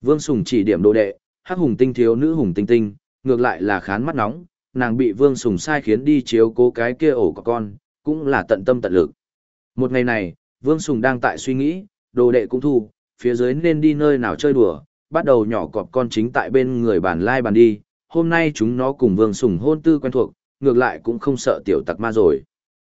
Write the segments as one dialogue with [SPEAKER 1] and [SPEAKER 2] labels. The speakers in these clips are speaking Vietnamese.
[SPEAKER 1] Vương Sùng chỉ điểm đồ đệ, hắc hùng tinh thiếu nữ hùng tinh tinh, ngược lại là khán mắt nóng, nàng bị Vương Sùng sai khiến đi chiếu cố cái kia ổ của con, cũng là tận tâm tận lực. Một ngày này, Vương Sùng đang tại suy nghĩ, đồ đệ cũng thu, phía dưới nên đi nơi nào chơi đùa, bắt đầu nhỏ cọp con chính tại bên người bàn lai bàn đi, hôm nay chúng nó cùng Vương Sùng hôn tư quen thuộc, ngược lại cũng không sợ tiểu tặc ma rồi.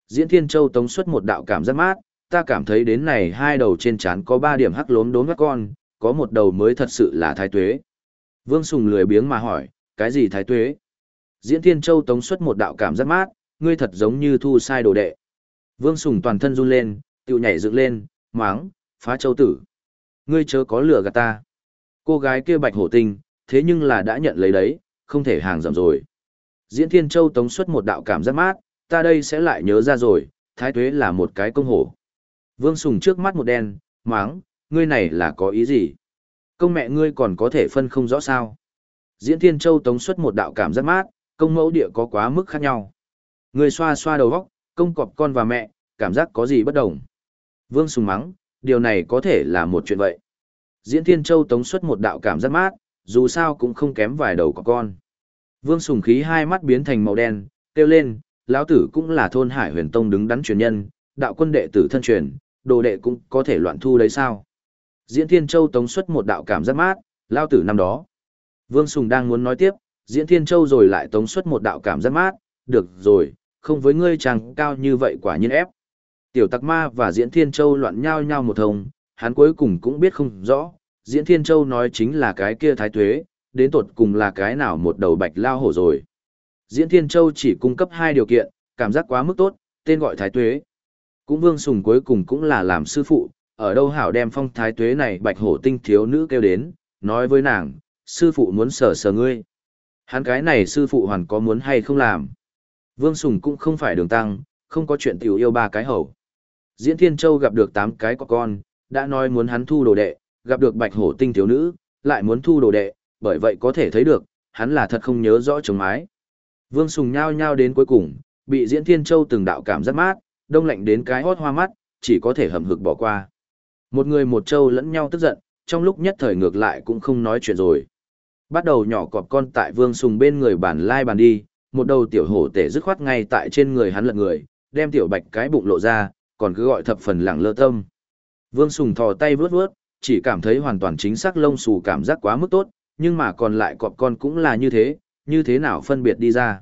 [SPEAKER 1] Diễn Thiên Châu tống xuất một đạo cảm giác mát, ta cảm thấy đến này hai đầu trên trán có ba điểm hắc lốm đốm các con, có một đầu mới thật sự là thái tuế. Vương Sùng lười biếng mà hỏi, cái gì thái tuế? Diễn Thiên Châu tống xuất một đạo cảm giác mát, ngươi thật giống như thu sai đồ đệ. Vương Sùng toàn thân run lên, tiểu nhảy dựng lên, máng, phá châu tử. Ngươi chớ có lửa gạt ta. Cô gái kia bạch hổ tinh, thế nhưng là đã nhận lấy đấy, không thể hàng dầm rồi. Diễn Thiên Châu tống xuất một đạo cảm giác mát, ta đây sẽ lại nhớ ra rồi, thái tuế là một cái công hổ. Vương Sùng trước mắt một đen, máng, ngươi này là có ý gì? Công mẹ ngươi còn có thể phân không rõ sao? Diễn Thiên Châu tống xuất một đạo cảm giác mát, công mẫu địa có quá mức khác nhau. Ngươi xoa xoa đầu góc, công cọp con và mẹ, cảm giác có gì bất đồng. Vương Sùng mắng, điều này có thể là một chuyện vậy. Diễn Thiên Châu tống xuất một đạo cảm giác mát, dù sao cũng không kém vài đầu của con. Vương Sùng khí hai mắt biến thành màu đen, kêu lên, lão tử cũng là thôn Hải Huyền Tông đứng đắn truyền nhân, đạo quân đệ tử thân truyền, đồ đệ cũng có thể loạn thu đấy sao? Diễn Thiên Châu tống xuất một đạo cảm giác mát, lao tử năm đó. Vương Sùng đang muốn nói tiếp, Diễn Thiên Châu rồi lại tống xuất một đạo cảm giác mát, được rồi, không với ngươi chàng cao như vậy quả nhiên ép. Tiểu Tặc Ma và Diễn Thiên Châu loạn nhau nhau một thông, hắn cuối cùng cũng biết không rõ, Diễn Thiên Châu nói chính là cái kia thái tuế, đến tột cùng là cái nào một đầu bạch lao hổ rồi. Diễn Thiên Châu chỉ cung cấp hai điều kiện, cảm giác quá mức tốt, tên gọi thái tuế. Cũng Vương Sùng cuối cùng cũng là làm sư phụ, ở đâu hảo đem phong thái tuế này bạch hổ tinh thiếu nữ kêu đến, nói với nàng, sư phụ muốn sờ sờ ngươi. Hắn cái này sư phụ hoàn có muốn hay không làm. Vương Sùng cũng không phải đường tăng, không có chuyện tiểu yêu ba cái hầu. Diễn Thiên Châu gặp được tám cái có con, đã nói muốn hắn thu đồ đệ, gặp được bạch hổ tinh thiếu nữ, lại muốn thu đồ đệ, bởi vậy có thể thấy được, hắn là thật không nhớ rõ chồng mái. Vương Sùng nhao nhao đến cuối cùng, bị Diễn Thiên Châu từng đạo cảm giác mát, đông lạnh đến cái hót hoa mắt, chỉ có thể hầm hực bỏ qua. Một người một châu lẫn nhau tức giận, trong lúc nhất thời ngược lại cũng không nói chuyện rồi. Bắt đầu nhỏ cọp con tại Vương Sùng bên người bản lai bàn đi, một đầu tiểu hổ tể dứt khoát ngay tại trên người hắn lật người, đem tiểu bạch cái bụng lộ ra, còn cứ gọi thập phần lẳng lơ tâm. Vương Sùng thò tay vướt vướt, chỉ cảm thấy hoàn toàn chính xác lông xù cảm giác quá mức tốt, nhưng mà còn lại cọp con cũng là như thế, như thế nào phân biệt đi ra.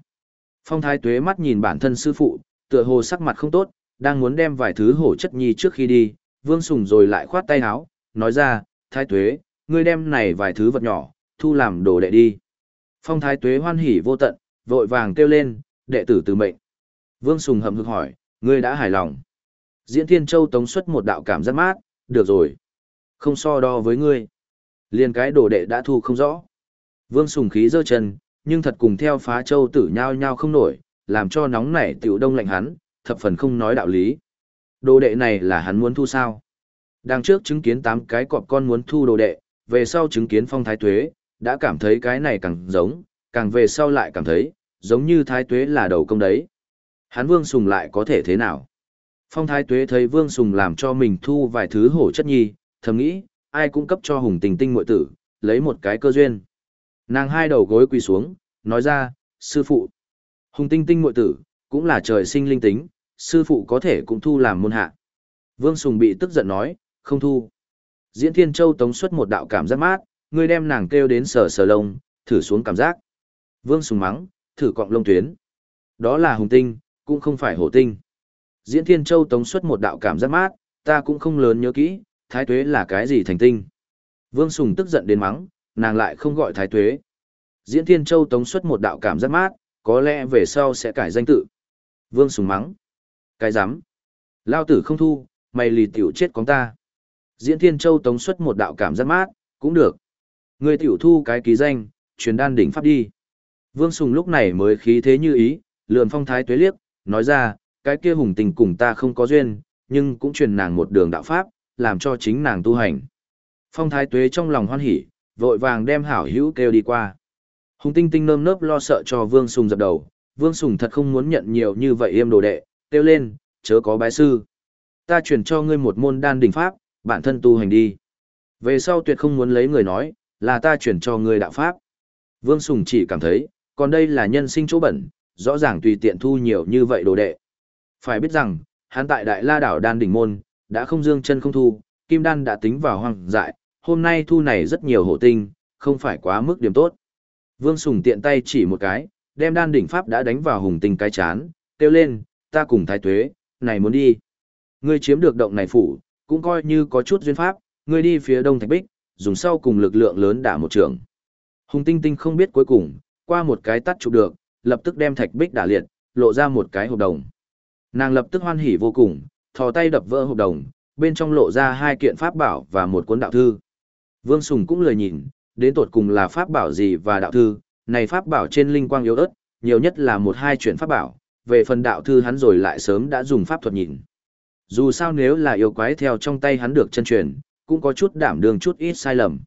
[SPEAKER 1] Phong thái tuế mắt nhìn bản thân sư phụ, tựa hồ sắc mặt không tốt, đang muốn đem vài thứ hổ chất nhi trước khi đi, Vương Sùng rồi lại khoát tay áo, nói ra, thái tuế, ngươi đem này vài thứ vật nhỏ, thu làm đồ đệ đi. Phong thái tuế hoan hỉ vô tận, vội vàng kêu lên, đệ tử từ mệnh. Vương Sùng hầm hực hỏi, ngươi đã hài lòng. Diễn Thiên Châu tống xuất một đạo cảm giác mát, được rồi. Không so đo với ngươi. Liên cái đồ đệ đã thu không rõ. Vương Sùng khí dơ chân, nhưng thật cùng theo phá châu tử nhau nhau không nổi, làm cho nóng nảy tiểu đông lạnh hắn, thập phần không nói đạo lý. Đồ đệ này là hắn muốn thu sao? Đằng trước chứng kiến tám cái cọp con muốn thu đồ đệ, về sau chứng kiến phong thái tuế, đã cảm thấy cái này càng giống, càng về sau lại cảm thấy, giống như thái tuế là đầu công đấy. Hắn vương sùng lại có thể thế nào? Phong thái tuế thấy vương sùng làm cho mình thu vài thứ hổ chất nhi, thầm nghĩ, ai cũng cấp cho hùng tình tinh mội tử, lấy một cái cơ duyên. Nàng hai đầu gối quỳ xuống, nói ra, sư phụ. Hùng tinh tinh mội tử, cũng là trời sinh linh tính, sư phụ có thể cũng thu làm môn hạ. Vương Sùng bị tức giận nói, không thu. Diễn Thiên Châu tống xuất một đạo cảm giác mát, người đem nàng kêu đến sờ sờ lông, thử xuống cảm giác. Vương Sùng mắng, thử cọng lông tuyến. Đó là hùng tinh, cũng không phải hổ tinh. Diễn Thiên Châu tống xuất một đạo cảm giác mát, ta cũng không lớn nhớ kỹ, thái tuế là cái gì thành tinh. Vương Sùng tức giận đến mắng, nàng lại không gọi thái tuế. Diễn Thiên Châu tống xuất một đạo cảm giác mát, có lẽ về sau sẽ cải danh tự. Vương Sùng mắng. Cái dám. Lao tử không thu, mày lì tiểu chết con ta. Diễn Thiên Châu tống xuất một đạo cảm giác mát, cũng được. Người tiểu thu cái ký danh, truyền đan đỉnh pháp đi. Vương Sùng lúc này mới khí thế như ý, lượn phong thái tuế liếc, nói ra, cái kia hùng tình cùng ta không có duyên, nhưng cũng truyền nàng một đường đạo pháp, làm cho chính nàng tu hành. Phong thái tuế trong lòng hoan hỉ, vội vàng đem hảo hữu kêu đi qua. Hùng tinh tinh nơm nớp lo sợ cho Vương Sùng dập đầu, Vương Sùng thật không muốn nhận nhiều như vậy im đồ đệ, kêu lên, chớ có bái sư. Ta chuyển cho ngươi một môn đan đỉnh pháp, bản thân tu hành đi. Về sau tuyệt không muốn lấy người nói, là ta chuyển cho ngươi đạo pháp. Vương Sùng chỉ cảm thấy, còn đây là nhân sinh chỗ bẩn, rõ ràng tùy tiện thu nhiều như vậy đồ đệ. Phải biết rằng, hắn tại Đại La đảo đan đỉnh môn, đã không dương chân không thu, kim đan đã tính vào hoang dại, hôm nay thu này rất nhiều hộ tinh, không phải quá mức điểm tốt. Vương Sùng tiện tay chỉ một cái, đem đan đỉnh pháp đã đánh vào hùng tinh cái chán, kêu lên, ta cùng thái tuế, này muốn đi. Ngươi chiếm được động này phủ, cũng coi như có chút duyên pháp, ngươi đi phía đông thạch bích, dùng sau cùng lực lượng lớn đả một trường. Hùng tinh tinh không biết cuối cùng, qua một cái tắt chụp được, lập tức đem thạch bích đả liệt, lộ ra một cái hộp đồng. Nàng lập tức hoan hỉ vô cùng, thò tay đập vỡ hộp đồng, bên trong lộ ra hai kiện pháp bảo và một cuốn đạo thư. Vương Sùng cũng lười nhìn, đến tột cùng là pháp bảo gì và đạo thư, này pháp bảo trên linh quang yếu ớt, nhiều nhất là một hai chuyển pháp bảo, về phần đạo thư hắn rồi lại sớm đã dùng pháp thuật nhìn. Dù sao nếu là yêu quái theo trong tay hắn được chân truyền, cũng có chút đảm đường chút ít sai lầm.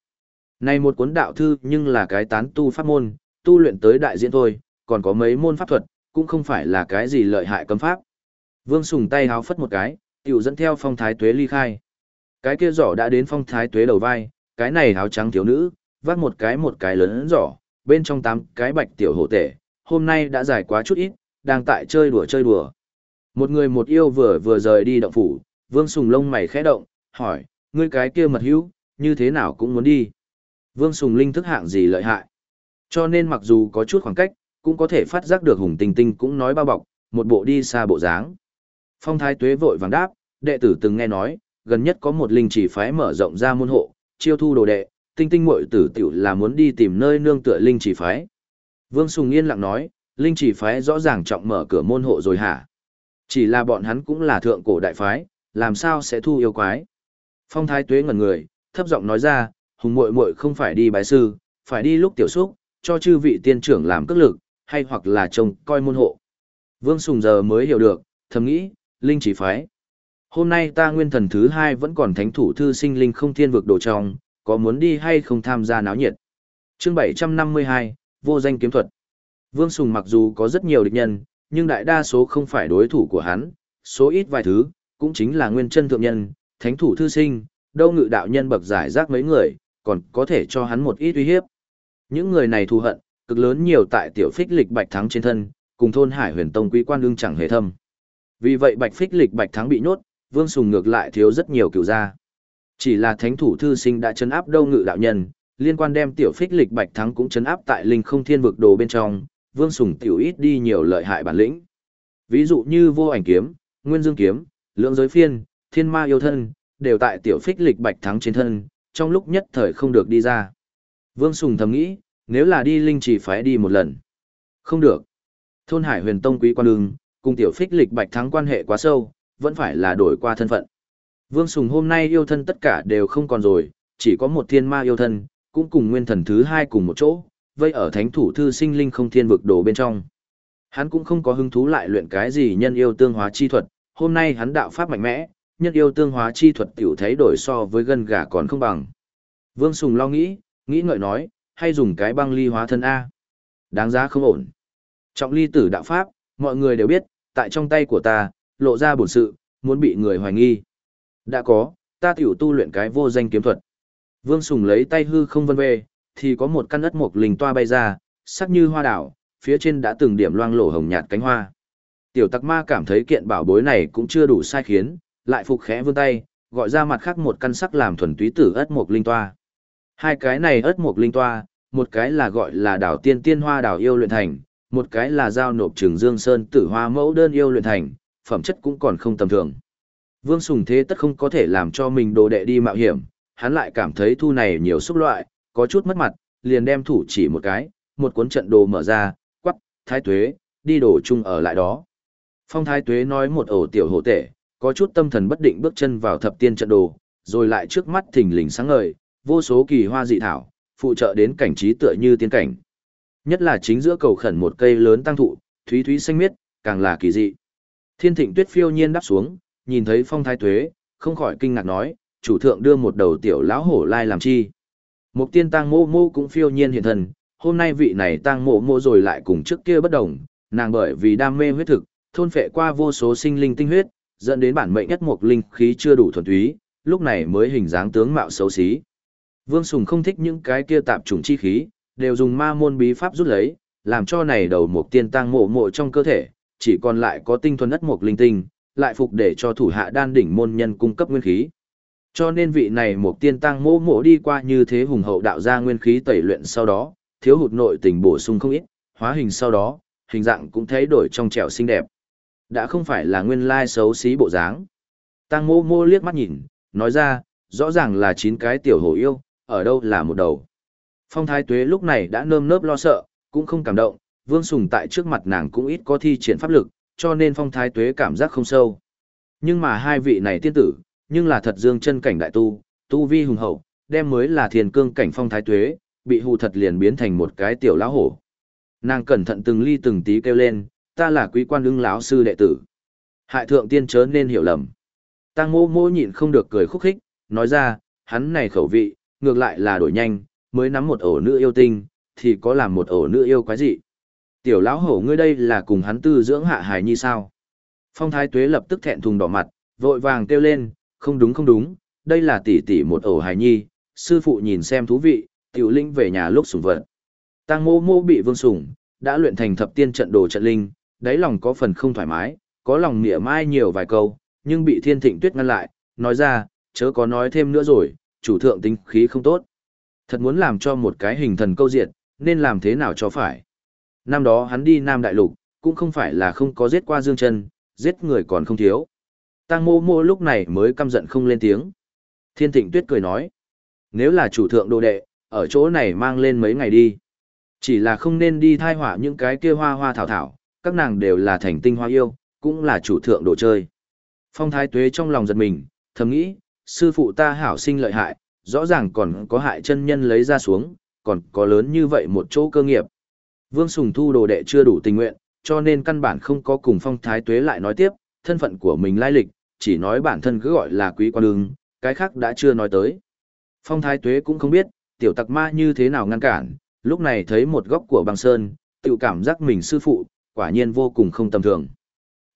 [SPEAKER 1] Này một cuốn đạo thư nhưng là cái tán tu pháp môn, tu luyện tới đại diễn thôi, còn có mấy môn pháp thuật, cũng không phải là cái gì lợi hại cấm pháp. Vương Sùng tay háo phất một cái, tiểu dẫn theo phong thái tuế ly khai. Cái kia giỏ đã đến phong thái tuế đầu vai, cái này áo trắng thiếu nữ, vác một cái một cái lớn giỏ, bên trong tám cái bạch tiểu hộ tể, hôm nay đã dài quá chút ít, đang tại chơi đùa chơi đùa. Một người một yêu vừa vừa rời đi động phủ, Vương Sùng lông mày khẽ động, hỏi, ngươi cái kia mật hữu, như thế nào cũng muốn đi. Vương Sùng Linh thức hạng gì lợi hại. Cho nên mặc dù có chút khoảng cách, cũng có thể phát giác được Hùng Tinh Tinh cũng nói bao bọc, một bộ đi xa bộ dáng. Phong Thái Tuế vội vàng đáp, đệ tử từng nghe nói, gần nhất có một linh chỉ phái mở rộng ra môn hộ, chiêu thu đồ đệ, Tinh Tinh muội tử tiểu là muốn đi tìm nơi nương tựa linh chỉ phái. Vương Sùng yên lặng nói, linh chỉ phái rõ ràng trọng mở cửa môn hộ rồi hả? Chỉ là bọn hắn cũng là thượng cổ đại phái, làm sao sẽ thu yêu quái? Phong Thái Tuế ngẩn người, thấp giọng nói ra, hùng muội muội không phải đi bái sư, phải đi lúc tiểu xúc, cho chư vị tiên trưởng làm cước lực, hay hoặc là trông coi môn hộ. Vương Sùng giờ mới hiểu được, thầm nghĩ, linh chỉ phái. Hôm nay ta nguyên thần thứ hai vẫn còn thánh thủ thư sinh linh không thiên vực đồ trong, có muốn đi hay không tham gia náo nhiệt. chương 752, vô danh kiếm thuật. Vương Sùng mặc dù có rất nhiều địch nhân, nhưng đại đa số không phải đối thủ của hắn, số ít vài thứ, cũng chính là nguyên chân thượng nhân, thánh thủ thư sinh, đâu ngự đạo nhân bậc giải rác mấy người, còn có thể cho hắn một ít uy hiếp. Những người này thù hận, cực lớn nhiều tại tiểu phích lịch bạch thắng trên thân, cùng thôn hải huyền tông quý quan đương chẳng hề thâm. Vì vậy bạch phích lịch bạch thắng bị nhốt, vương sùng ngược lại thiếu rất nhiều cựu gia. Chỉ là thánh thủ thư sinh đã chấn áp đâu ngự đạo nhân, liên quan đem tiểu phích lịch bạch thắng cũng chấn áp tại linh không thiên vực đồ bên trong, vương sùng tiểu ít đi nhiều lợi hại bản lĩnh. Ví dụ như vô ảnh kiếm, nguyên dương kiếm, lượng giới phiên, thiên ma yêu thân, đều tại tiểu phích lịch bạch thắng trên thân, trong lúc nhất thời không được đi ra. Vương Sùng thầm nghĩ, nếu là đi linh chỉ phải đi một lần. Không được. Thôn Hải huyền tông quý quan đường, cùng tiểu phích lịch bạch thắng quan hệ quá sâu, vẫn phải là đổi qua thân phận. Vương Sùng hôm nay yêu thân tất cả đều không còn rồi, chỉ có một thiên ma yêu thân, cũng cùng nguyên thần thứ hai cùng một chỗ, vây ở thánh thủ thư sinh linh không thiên vực đồ bên trong. Hắn cũng không có hứng thú lại luyện cái gì nhân yêu tương hóa chi thuật, hôm nay hắn đạo pháp mạnh mẽ, nhân yêu tương hóa chi thuật tiểu thấy đổi so với gân gà còn không bằng. Vương Sùng lo nghĩ, nghĩ ngợi nói, hay dùng cái băng ly hóa thân A. Đáng giá không ổn. Trọng ly tử đạo pháp, mọi người đều biết, tại trong tay của ta, lộ ra bổn sự, muốn bị người hoài nghi. Đã có, ta tiểu tu luyện cái vô danh kiếm thuật. Vương Sùng lấy tay hư không vân về, thì có một căn ất mục linh toa bay ra, sắc như hoa đảo, phía trên đã từng điểm loang lổ hồng nhạt cánh hoa. Tiểu tặc ma cảm thấy kiện bảo bối này cũng chưa đủ sai khiến, lại phục khẽ vươn tay, gọi ra mặt khác một căn sắc làm thuần túy tử ất mục linh toa. Hai cái này ất mục linh toa, một cái là gọi là đảo tiên tiên hoa đảo yêu luyện thành, một cái là giao nộp trường dương sơn tử hoa mẫu đơn yêu luyện thành, phẩm chất cũng còn không tầm thường. Vương Sùng thế tất không có thể làm cho mình đồ đệ đi mạo hiểm, hắn lại cảm thấy thu này nhiều xúc loại, có chút mất mặt, liền đem thủ chỉ một cái, một cuốn trận đồ mở ra, quắc, thái tuế, đi đổ chung ở lại đó. Phong thái tuế nói một ổ tiểu hồ tể, có chút tâm thần bất định bước chân vào thập tiên trận đồ, rồi lại trước mắt thình lình sáng ngời, vô số kỳ hoa dị thảo, phụ trợ đến cảnh trí tựa như tiên cảnh. Nhất là chính giữa cầu khẩn một cây lớn tăng thụ, thúy thúy xanh miết, càng là kỳ dị. Thiên thịnh tuyết phiêu nhiên đáp xuống, nhìn thấy phong thái tuế, không khỏi kinh ngạc nói, chủ thượng đưa một đầu tiểu lão hổ lai làm chi. Một tiên tang mô mô cũng phiêu nhiên hiện thần, hôm nay vị này tang mộ mô rồi lại cùng trước kia bất đồng, nàng bởi vì đam mê huyết thực, thôn phệ qua vô số sinh linh tinh huyết, dẫn đến bản mệnh nhất mục linh khí chưa đủ thuần túy, lúc này mới hình dáng tướng mạo xấu xí. Vương Sùng không thích những cái kia tạp trùng chi khí, đều dùng ma môn bí pháp rút lấy, làm cho này đầu mục tiên tang mộ mộ trong cơ thể, chỉ còn lại có tinh thuần ất mục linh tinh, lại phục để cho thủ hạ đan đỉnh môn nhân cung cấp nguyên khí. Cho nên vị này một tiên tăng mô mộ đi qua như thế hùng hậu đạo ra nguyên khí tẩy luyện sau đó, thiếu hụt nội tình bổ sung không ít, hóa hình sau đó, hình dạng cũng thay đổi trong trẻo xinh đẹp. Đã không phải là nguyên lai xấu xí bộ dáng. Tăng mô mô liếc mắt nhìn, nói ra, rõ ràng là chín cái tiểu hổ yêu, ở đâu là một đầu. Phong thái tuế lúc này đã nơm nớp lo sợ, cũng không cảm động, vương sùng tại trước mặt nàng cũng ít có thi triển pháp lực, cho nên phong thái tuế cảm giác không sâu. Nhưng mà hai vị này tiên tử, nhưng là thật dương chân cảnh đại tu, tu vi hùng hậu, đem mới là thiền cương cảnh phong thái tuế, bị hù thật liền biến thành một cái tiểu lão hổ. Nàng cẩn thận từng ly từng tí kêu lên, ta là quý quan ưng lão sư đệ tử. Hại thượng tiên chớ nên hiểu lầm. Tăng mô mô nhịn không được cười khúc khích, nói ra, hắn này khẩu vị, ngược lại là đổi nhanh, mới nắm một ổ nữ yêu tinh, thì có làm một ổ nữ yêu quái gì. Tiểu lão hổ ngươi đây là cùng hắn tư dưỡng hạ hài nhi sao? Phong thái tuế lập tức thẹn thùng đỏ mặt, vội vàng kêu lên, không đúng không đúng, đây là tỷ tỷ một ổ hài nhi, sư phụ nhìn xem thú vị, tiểu linh về nhà lúc sủng vật. tang mô mô bị vương sủng, đã luyện thành thập tiên trận đồ trận linh, đáy lòng có phần không thoải mái, có lòng mỉa mai nhiều vài câu, nhưng bị thiên thịnh tuyết ngăn lại, nói ra, chớ có nói thêm nữa rồi, chủ thượng tính khí không tốt. Thật muốn làm cho một cái hình thần câu diệt, nên làm thế nào cho phải. Năm đó hắn đi Nam Đại Lục, cũng không phải là không có giết qua Dương chân giết người còn không thiếu. Tang mô mô lúc này mới căm giận không lên tiếng. Thiên thịnh tuyết cười nói, nếu là chủ thượng đồ đệ, ở chỗ này mang lên mấy ngày đi. Chỉ là không nên đi thai hỏa những cái kia hoa hoa thảo thảo, các nàng đều là thành tinh hoa yêu, cũng là chủ thượng đồ chơi. Phong thái tuế trong lòng giật mình, thầm nghĩ, sư phụ ta hảo sinh lợi hại, rõ ràng còn có hại chân nhân lấy ra xuống, còn có lớn như vậy một chỗ cơ nghiệp. Vương Sùng Thu đồ đệ chưa đủ tình nguyện, cho nên căn bản không có cùng phong thái tuế lại nói tiếp, thân phận của mình lai lịch, chỉ nói bản thân cứ gọi là quý quan đường, cái khác đã chưa nói tới. Phong thái tuế cũng không biết, tiểu tặc ma như thế nào ngăn cản, lúc này thấy một góc của băng sơn, tự cảm giác mình sư phụ, quả nhiên vô cùng không tầm thường.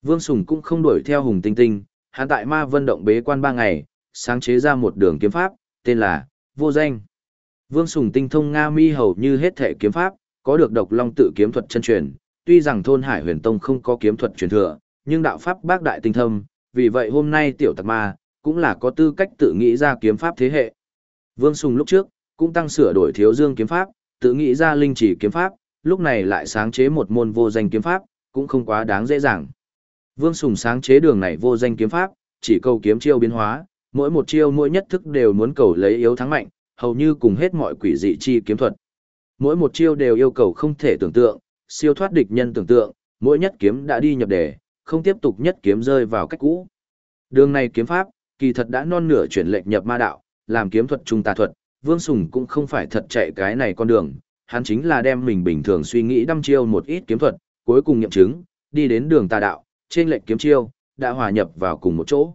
[SPEAKER 1] Vương Sùng cũng không đuổi theo Hùng Tinh Tinh, hắn tại ma vân động bế quan ba ngày, sáng chế ra một đường kiếm pháp, tên là Vô Danh. Vương Sùng tinh thông Nga mi hầu như hết thể kiếm pháp, có được độc long tự kiếm thuật chân truyền, tuy rằng thôn Hải Huyền Tông không có kiếm thuật truyền thừa, nhưng đạo pháp bác đại tinh thâm, vì vậy hôm nay tiểu tặc ma cũng là có tư cách tự nghĩ ra kiếm pháp thế hệ. Vương Sùng lúc trước cũng tăng sửa đổi thiếu dương kiếm pháp, tự nghĩ ra linh chỉ kiếm pháp, lúc này lại sáng chế một môn vô danh kiếm pháp, cũng không quá đáng dễ dàng. Vương Sùng sáng chế đường này vô danh kiếm pháp, chỉ câu kiếm chiêu biến hóa, mỗi một chiêu mỗi nhất thức đều muốn cầu lấy yếu thắng mạnh, hầu như cùng hết mọi quỷ dị chi kiếm thuật. Mỗi một chiêu đều yêu cầu không thể tưởng tượng, siêu thoát địch nhân tưởng tượng, mỗi nhất kiếm đã đi nhập đề, không tiếp tục nhất kiếm rơi vào cách cũ. Đường này kiếm pháp, kỳ thật đã non nửa chuyển lệch nhập ma đạo, làm kiếm thuật trung tà thuật, Vương Sùng cũng không phải thật chạy cái này con đường, hắn chính là đem mình bình thường suy nghĩ đăm chiêu một ít kiếm thuật, cuối cùng nghiệm chứng, đi đến đường tà đạo, trên lệch kiếm chiêu, đã hòa nhập vào cùng một chỗ.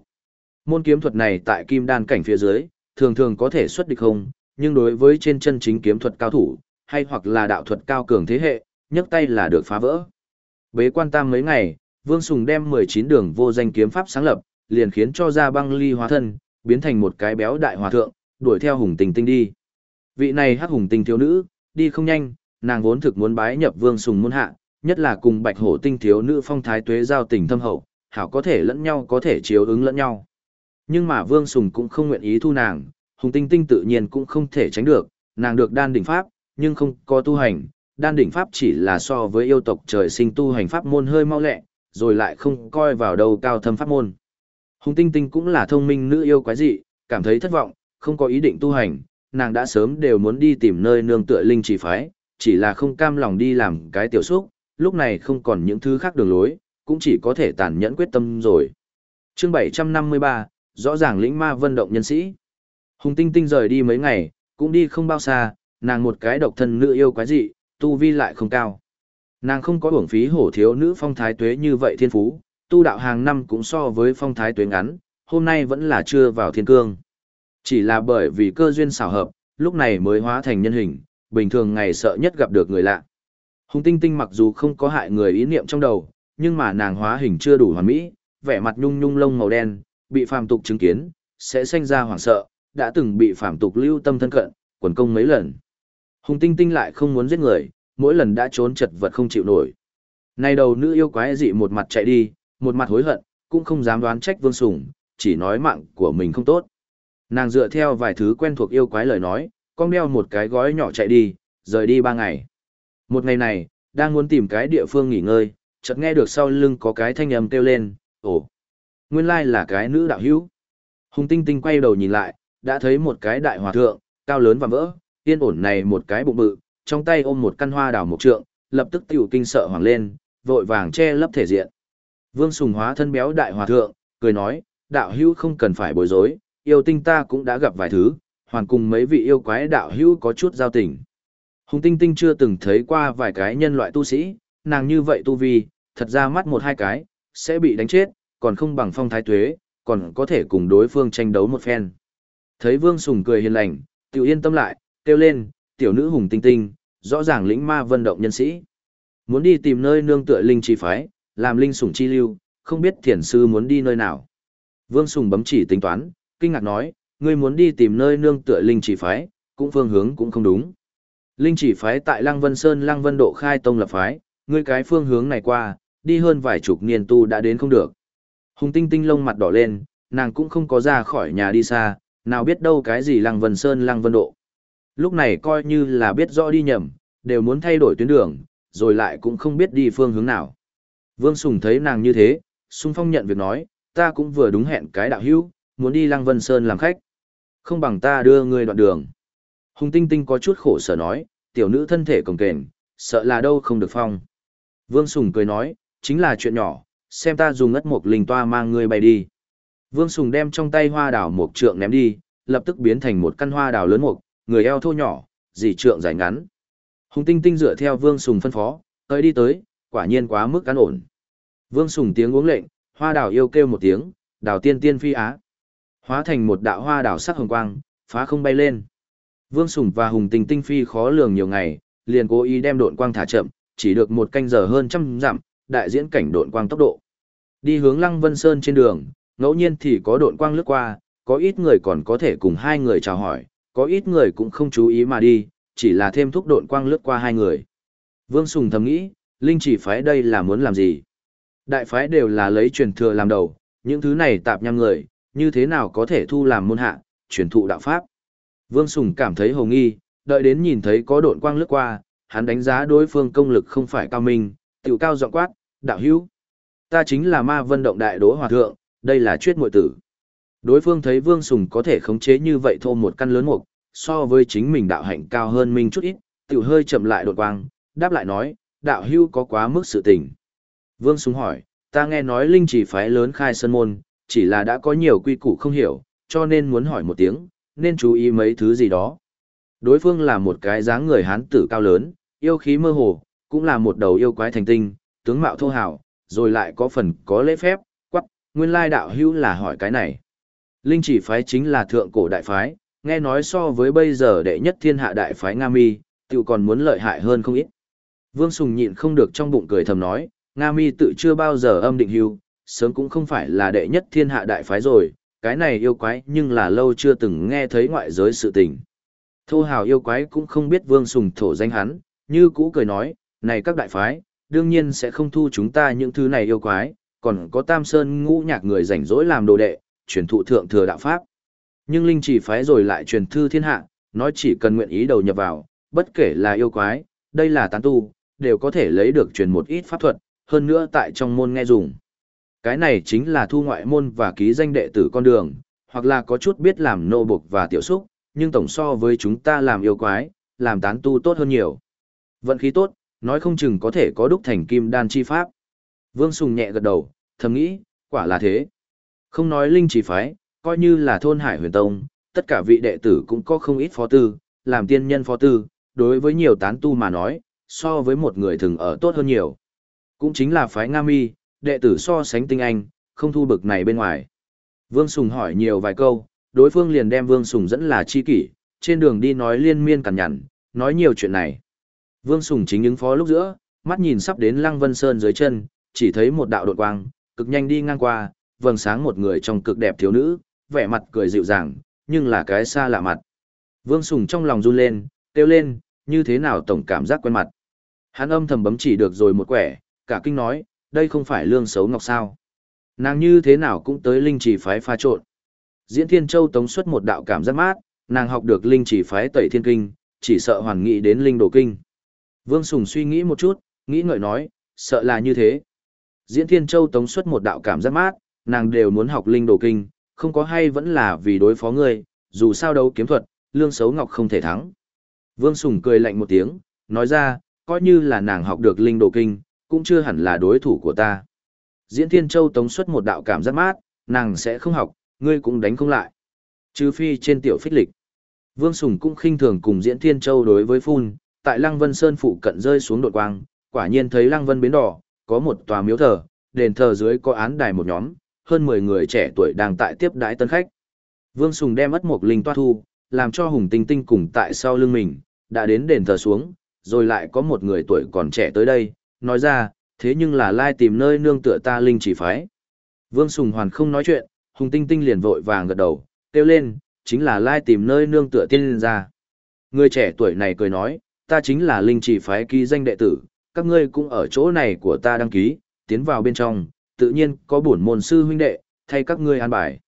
[SPEAKER 1] Môn kiếm thuật này tại kim đan cảnh phía dưới, thường thường có thể xuất địch không, nhưng đối với trên chân chính kiếm thuật cao thủ, hay hoặc là đạo thuật cao cường thế hệ, nhấc tay là được phá vỡ. Bế quan tam mấy ngày, Vương Sùng đem 19 đường vô danh kiếm pháp sáng lập, liền khiến cho ra băng ly hóa thân, biến thành một cái béo đại hòa thượng, đuổi theo hùng tình tinh đi. Vị này hát hùng tinh thiếu nữ, đi không nhanh, nàng vốn thực muốn bái nhập Vương Sùng môn hạ, nhất là cùng bạch hổ tinh thiếu nữ phong thái tuế giao tình thâm hậu, hảo có thể lẫn nhau có thể chiếu ứng lẫn nhau. Nhưng mà Vương Sùng cũng không nguyện ý thu nàng, Hùng Tinh Tinh tự nhiên cũng không thể tránh được, nàng được đan đỉnh pháp, nhưng không có tu hành, đan đỉnh pháp chỉ là so với yêu tộc trời sinh tu hành pháp môn hơi mau lẹ, rồi lại không coi vào đâu cao thâm pháp môn. Hùng Tinh Tinh cũng là thông minh nữ yêu quái dị, cảm thấy thất vọng, không có ý định tu hành, nàng đã sớm đều muốn đi tìm nơi nương tựa linh chỉ phái, chỉ là không cam lòng đi làm cái tiểu xúc, lúc này không còn những thứ khác đường lối, cũng chỉ có thể tàn nhẫn quyết tâm rồi. Chương 753, rõ ràng lĩnh ma vân động nhân sĩ. Hùng Tinh Tinh rời đi mấy ngày, cũng đi không bao xa, nàng một cái độc thân nữ yêu quái dị, tu vi lại không cao. Nàng không có uổng phí hổ thiếu nữ phong thái tuế như vậy thiên phú, tu đạo hàng năm cũng so với phong thái tuế ngắn, hôm nay vẫn là chưa vào thiên cương. Chỉ là bởi vì cơ duyên xảo hợp, lúc này mới hóa thành nhân hình, bình thường ngày sợ nhất gặp được người lạ. Hùng Tinh Tinh mặc dù không có hại người ý niệm trong đầu, nhưng mà nàng hóa hình chưa đủ hoàn mỹ, vẻ mặt nhung nhung lông màu đen, bị phàm tục chứng kiến, sẽ sinh ra hoảng sợ, đã từng bị phàm tục lưu tâm thân cận, quần công mấy lần. Hùng tinh tinh lại không muốn giết người, mỗi lần đã trốn chật vật không chịu nổi. Nay đầu nữ yêu quái dị một mặt chạy đi, một mặt hối hận, cũng không dám đoán trách Vương Sùng, chỉ nói mạng của mình không tốt. Nàng dựa theo vài thứ quen thuộc yêu quái lời nói, con đeo một cái gói nhỏ chạy đi, rời đi ba ngày. Một ngày này, đang muốn tìm cái địa phương nghỉ ngơi, chợt nghe được sau lưng có cái thanh âm kêu lên, ồ, nguyên lai là cái nữ đạo hữu. Hùng tinh tinh quay đầu nhìn lại, đã thấy một cái đại hòa thượng, cao lớn và vỡ, yên ổn này một cái bụng bự, trong tay ôm một căn hoa đào mộc trượng, lập tức tiểu kinh sợ hoàng lên, vội vàng che lấp thể diện. Vương Sùng hóa thân béo đại hòa thượng, cười nói, đạo hữu không cần phải bối rối, yêu tinh ta cũng đã gặp vài thứ, hoàn cùng mấy vị yêu quái đạo hữu có chút giao tình. Hùng tinh tinh chưa từng thấy qua vài cái nhân loại tu sĩ, nàng như vậy tu vi, thật ra mắt một hai cái, sẽ bị đánh chết, còn không bằng phong thái tuế, còn có thể cùng đối phương tranh đấu một phen. Thấy Vương Sùng cười hiền lành, tiểu yên tâm lại, kêu lên, tiểu nữ hùng tinh tinh, rõ ràng lĩnh ma vân động nhân sĩ. Muốn đi tìm nơi nương tựa linh chi phái, làm linh sủng chi lưu, không biết thiền sư muốn đi nơi nào. Vương Sùng bấm chỉ tính toán, kinh ngạc nói, ngươi muốn đi tìm nơi nương tựa linh chỉ phái, cũng phương hướng cũng không đúng. Linh chỉ phái tại Lăng Vân Sơn Lăng Vân Độ khai tông lập phái, ngươi cái phương hướng này qua, đi hơn vài chục niên tu đã đến không được. Hùng tinh tinh lông mặt đỏ lên, nàng cũng không có ra khỏi nhà đi xa, nào biết đâu cái gì Lăng Vân Sơn Lăng Vân Độ. Lúc này coi như là biết rõ đi nhầm, đều muốn thay đổi tuyến đường, rồi lại cũng không biết đi phương hướng nào. Vương Sùng thấy nàng như thế, sung phong nhận việc nói, ta cũng vừa đúng hẹn cái đạo hữu, muốn đi Lăng Vân Sơn làm khách. Không bằng ta đưa ngươi đoạn đường. Hùng Tinh Tinh có chút khổ sở nói, tiểu nữ thân thể cồng kềnh, sợ là đâu không được phong. Vương Sùng cười nói, chính là chuyện nhỏ, xem ta dùng ngất một linh toa mang ngươi bay đi. Vương Sùng đem trong tay hoa đào một trượng ném đi, lập tức biến thành một căn hoa đào lớn mục, người eo thô nhỏ, dì trượng dài ngắn. Hùng Tinh Tinh dựa theo Vương Sùng phân phó, tới đi tới, quả nhiên quá mức cán ổn. Vương Sùng tiếng uống lệnh, hoa đào yêu kêu một tiếng, đào tiên tiên phi á. Hóa thành một đạo hoa đào sắc hồng quang, phá không bay lên. Vương Sùng và Hùng Tinh Tinh phi khó lường nhiều ngày, liền cố ý đem độn quang thả chậm, chỉ được một canh giờ hơn trăm dặm, đại diễn cảnh độn quang tốc độ. Đi hướng Lăng Vân Sơn trên đường, ngẫu nhiên thì có độn quang lướt qua, có ít người còn có thể cùng hai người chào hỏi, có ít người cũng không chú ý mà đi, chỉ là thêm thúc độn quang lướt qua hai người. Vương Sùng thầm nghĩ, Linh chỉ phái đây là muốn làm gì? Đại phái đều là lấy truyền thừa làm đầu, những thứ này tạp nhăm người, như thế nào có thể thu làm môn hạ, truyền thụ đạo pháp. Vương Sùng cảm thấy hồ nghi, đợi đến nhìn thấy có độn quang lướt qua, hắn đánh giá đối phương công lực không phải cao minh, tiểu cao giọng quát, đạo hữu. Ta chính là ma vân động đại đỗ hòa thượng, đây là chuyết muội tử. Đối phương thấy Vương Sùng có thể khống chế như vậy thô một căn lớn mục, so với chính mình đạo hạnh cao hơn mình chút ít, tiểu hơi chậm lại đột quang, đáp lại nói, đạo hưu có quá mức sự tình. Vương Sùng hỏi, ta nghe nói linh chỉ phái lớn khai sân môn, chỉ là đã có nhiều quy củ không hiểu, cho nên muốn hỏi một tiếng, nên chú ý mấy thứ gì đó. Đối phương là một cái dáng người hán tử cao lớn, yêu khí mơ hồ, cũng là một đầu yêu quái thành tinh, tướng mạo thô hào, rồi lại có phần có lễ phép, quắc, nguyên lai đạo hưu là hỏi cái này. Linh chỉ phái chính là thượng cổ đại phái, nghe nói so với bây giờ đệ nhất thiên hạ đại phái Nga Mi, tự còn muốn lợi hại hơn không ít. Vương Sùng nhịn không được trong bụng cười thầm nói, Nga Mi tự chưa bao giờ âm định hưu, sớm cũng không phải là đệ nhất thiên hạ đại phái rồi, cái này yêu quái nhưng là lâu chưa từng nghe thấy ngoại giới sự tình. Thô hào yêu quái cũng không biết Vương Sùng thổ danh hắn, như cũ cười nói, này các đại phái, đương nhiên sẽ không thu chúng ta những thứ này yêu quái, còn có Tam Sơn ngũ nhạc người rảnh rỗi làm đồ đệ, truyền thụ thượng thừa đạo pháp. Nhưng Linh chỉ phái rồi lại truyền thư thiên hạ, nói chỉ cần nguyện ý đầu nhập vào, bất kể là yêu quái, đây là tán tu, đều có thể lấy được truyền một ít pháp thuật, hơn nữa tại trong môn nghe dùng. Cái này chính là thu ngoại môn và ký danh đệ tử con đường, hoặc là có chút biết làm nô buộc và tiểu xúc, nhưng tổng so với chúng ta làm yêu quái, làm tán tu tốt hơn nhiều. Vận khí tốt, nói không chừng có thể có đúc thành kim đan chi pháp. Vương Sùng nhẹ gật đầu, thầm nghĩ, quả là thế. Không nói linh chỉ phái, coi như là thôn hải huyền tông, tất cả vị đệ tử cũng có không ít phó tư, làm tiên nhân phó tư, đối với nhiều tán tu mà nói, so với một người thường ở tốt hơn nhiều. Cũng chính là phái Nga Mi, đệ tử so sánh tinh anh, không thu bực này bên ngoài. Vương Sùng hỏi nhiều vài câu, đối phương liền đem Vương Sùng dẫn là chi kỷ, trên đường đi nói liên miên cằn nhằn, nói nhiều chuyện này. Vương Sùng chính những phó lúc giữa, mắt nhìn sắp đến Lăng Vân Sơn dưới chân, chỉ thấy một đạo đột quang, cực nhanh đi ngang qua, vầng sáng một người trong cực đẹp thiếu nữ, vẻ mặt cười dịu dàng, nhưng là cái xa lạ mặt. Vương Sùng trong lòng run lên, kêu lên, như thế nào tổng cảm giác quen mặt. Hắn âm thầm bấm chỉ được rồi một quẻ, cả kinh nói, đây không phải lương xấu ngọc sao. Nàng như thế nào cũng tới linh chỉ phái pha trộn. Diễn Thiên Châu tống xuất một đạo cảm giác mát, nàng học được linh chỉ phái tẩy thiên kinh, chỉ sợ hoàn nghị đến linh đồ kinh. Vương Sùng suy nghĩ một chút, nghĩ ngợi nói, sợ là như thế. Diễn Thiên Châu tống xuất một đạo cảm giác mát, nàng đều muốn học linh đồ kinh, không có hay vẫn là vì đối phó ngươi, dù sao đấu kiếm thuật, lương xấu ngọc không thể thắng. Vương Sùng cười lạnh một tiếng, nói ra, coi như là nàng học được linh đồ kinh, cũng chưa hẳn là đối thủ của ta. Diễn Thiên Châu tống xuất một đạo cảm giác mát, nàng sẽ không học, ngươi cũng đánh không lại. Trừ phi trên tiểu phích lịch. Vương Sùng cũng khinh thường cùng Diễn Thiên Châu đối với phun, tại Lăng Vân Sơn phụ cận rơi xuống đột quang, quả nhiên thấy Lăng Vân biến đỏ, có một tòa miếu thờ, đền thờ dưới có án đài một nhóm, hơn 10 người trẻ tuổi đang tại tiếp đãi tân khách. Vương Sùng đem mất một linh toa thu, làm cho Hùng Tinh Tinh cùng tại sau lưng mình, đã đến đền thờ xuống, rồi lại có một người tuổi còn trẻ tới đây, nói ra, thế nhưng là lai tìm nơi nương tựa ta linh chỉ phái. Vương Sùng Hoàn không nói chuyện, Hùng Tinh Tinh liền vội vàng gật đầu, kêu lên, chính là lai tìm nơi nương tựa tiên linh ra. Người trẻ tuổi này cười nói, ta chính là linh chỉ phái ký danh đệ tử, các ngươi cũng ở chỗ này của ta đăng ký, tiến vào bên trong, tự nhiên có bổn môn sư huynh đệ, thay các ngươi an bài.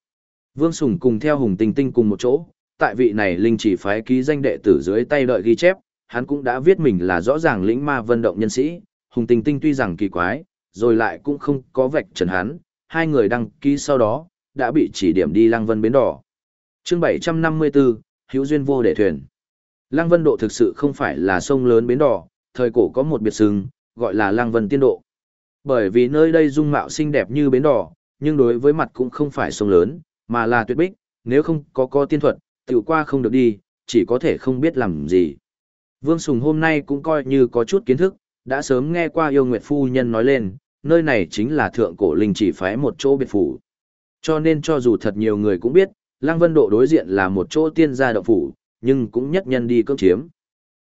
[SPEAKER 1] Vương Sùng cùng theo Hùng Tinh Tinh cùng một chỗ, tại vị này linh chỉ phái ký danh đệ tử dưới tay đợi ghi chép, hắn cũng đã viết mình là rõ ràng lĩnh ma vận động nhân sĩ, Hùng Tinh Tinh tuy rằng kỳ quái, rồi lại cũng không có vạch trần hắn, hai người đăng ký sau đó, đã bị chỉ điểm đi Lăng Vân Bến Đỏ. chương 754, Hữu Duyên Vô Để Thuyền. Lăng Vân Độ thực sự không phải là sông lớn Bến Đỏ, thời cổ có một biệt sừng, gọi là Lăng Vân Tiên Độ. Bởi vì nơi đây dung mạo xinh đẹp như Bến Đỏ, nhưng đối với mặt cũng không phải sông lớn, mà là tuyệt bích, nếu không có có tiên thuật, tiểu qua không được đi, chỉ có thể không biết làm gì. Vương Sùng hôm nay cũng coi như có chút kiến thức, đã sớm nghe qua yêu nguyệt phu nhân nói lên, nơi này chính là thượng cổ linh chỉ phái một chỗ biệt phủ. Cho nên cho dù thật nhiều người cũng biết, Lăng Vân Độ đối diện là một chỗ tiên gia động phủ, nhưng cũng nhất nhân đi cưỡng chiếm.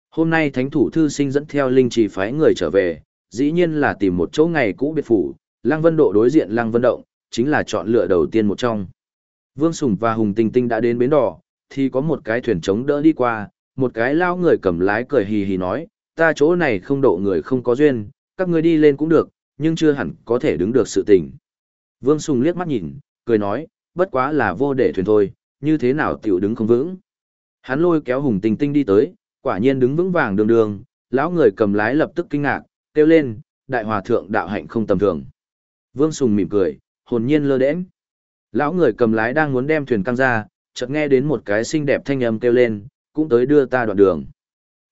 [SPEAKER 1] Hôm nay thánh thủ thư sinh dẫn theo linh chỉ phái người trở về, dĩ nhiên là tìm một chỗ ngày cũ biệt phủ, Lăng Vân Độ đối diện Lăng Vân Động, chính là chọn lựa đầu tiên một trong. Vương Sùng và Hùng Tinh Tinh đã đến bến đỏ, thì có một cái thuyền chống đỡ đi qua, một cái lao người cầm lái cười hì hì nói, ta chỗ này không độ người không có duyên, các ngươi đi lên cũng được, nhưng chưa hẳn có thể đứng được sự tình. Vương Sùng liếc mắt nhìn, cười nói, bất quá là vô để thuyền thôi, như thế nào tiểu đứng không vững. Hắn lôi kéo hùng tinh tinh đi tới, quả nhiên đứng vững vàng đường đường, lão người cầm lái lập tức kinh ngạc, kêu lên, đại hòa thượng đạo hạnh không tầm thường. Vương Sùng mỉm cười, hồn nhiên lơ đễnh. Lão người cầm lái đang muốn đem thuyền căng ra, chợt nghe đến một cái xinh đẹp thanh âm kêu lên, cũng tới đưa ta đoạn đường.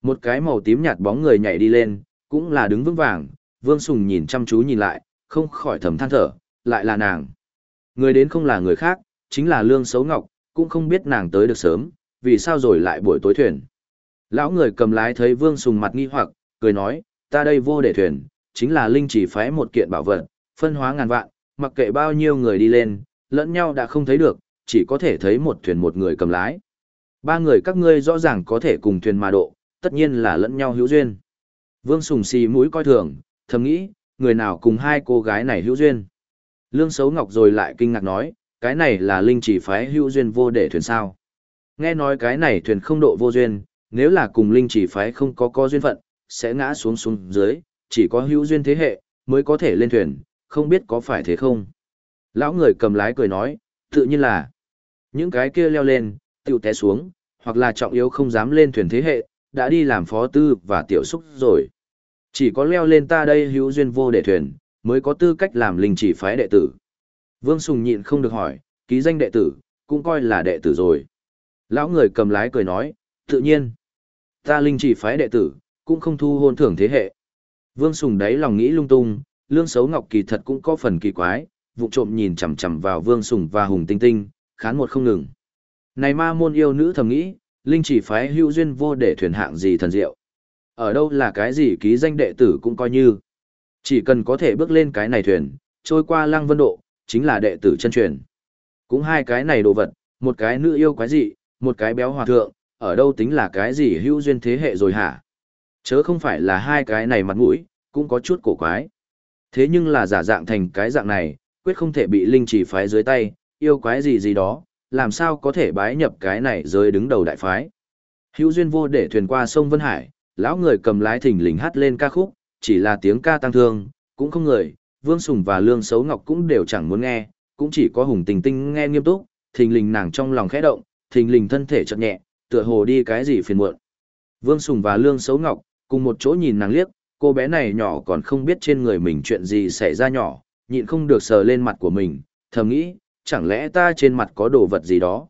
[SPEAKER 1] Một cái màu tím nhạt bóng người nhảy đi lên, cũng là đứng vững vàng, Vương Sùng nhìn chăm chú nhìn lại, không khỏi thầm than thở, lại là nàng. Người đến không là người khác, chính là Lương Xấu Ngọc, cũng không biết nàng tới được sớm, vì sao rồi lại buổi tối thuyền. Lão người cầm lái thấy Vương Sùng mặt nghi hoặc, cười nói, ta đây vô để thuyền, chính là linh chỉ phái một kiện bảo vật, phân hóa ngàn vạn, mặc kệ bao nhiêu người đi lên, lẫn nhau đã không thấy được, chỉ có thể thấy một thuyền một người cầm lái. Ba người các ngươi rõ ràng có thể cùng thuyền mà độ, tất nhiên là lẫn nhau hữu duyên. Vương Sùng xì mũi coi thường, thầm nghĩ, người nào cùng hai cô gái này hữu duyên. Lương Sấu Ngọc rồi lại kinh ngạc nói, cái này là linh chỉ phái hữu duyên vô để thuyền sao. Nghe nói cái này thuyền không độ vô duyên, nếu là cùng linh chỉ phái không có có duyên phận, sẽ ngã xuống xuống dưới, chỉ có hữu duyên thế hệ, mới có thể lên thuyền, không biết có phải thế không. Lão người cầm lái cười nói, tự nhiên là, những cái kia leo lên, tiểu té xuống, hoặc là trọng yếu không dám lên thuyền thế hệ, đã đi làm phó tư và tiểu xúc rồi. Chỉ có leo lên ta đây hữu duyên vô để thuyền, mới có tư cách làm linh chỉ phái đệ tử. Vương Sùng nhịn không được hỏi, ký danh đệ tử, cũng coi là đệ tử rồi. Lão người cầm lái cười nói, tự nhiên, ta linh chỉ phái đệ tử, cũng không thu hôn thưởng thế hệ. Vương Sùng đáy lòng nghĩ lung tung, lương xấu ngọc kỳ thật cũng có phần kỳ quái, vụ trộm nhìn chằm chằm vào Vương Sùng và Hùng Tinh Tinh, khán một không ngừng. Này ma môn yêu nữ thầm nghĩ, linh chỉ phái hữu duyên vô để thuyền hạng gì thần diệu. Ở đâu là cái gì ký danh đệ tử cũng coi như. Chỉ cần có thể bước lên cái này thuyền, trôi qua lăng vân độ, chính là đệ tử chân truyền. Cũng hai cái này đồ vật, một cái nữ yêu quái dị một cái béo hòa thượng, ở đâu tính là cái gì hữu duyên thế hệ rồi hả? Chớ không phải là hai cái này mặt mũi, cũng có chút cổ quái. Thế nhưng là giả dạng thành cái dạng này, quyết không thể bị linh chỉ phái dưới tay, yêu quái gì gì đó, làm sao có thể bái nhập cái này rơi đứng đầu đại phái. Hữu duyên vô để thuyền qua sông Vân Hải, lão người cầm lái thỉnh lình hát lên ca khúc, chỉ là tiếng ca tăng thương, cũng không người, Vương Sùng và Lương Sấu Ngọc cũng đều chẳng muốn nghe, cũng chỉ có Hùng Tình Tinh nghe nghiêm túc, thình lình nàng trong lòng khẽ động, thình lình thân thể chợt nhẹ, tựa hồ đi cái gì phiền muộn. Vương Sùng và Lương Sấu Ngọc cùng một chỗ nhìn nàng liếc, cô bé này nhỏ còn không biết trên người mình chuyện gì xảy ra nhỏ, nhịn không được sờ lên mặt của mình, thầm nghĩ, chẳng lẽ ta trên mặt có đồ vật gì đó.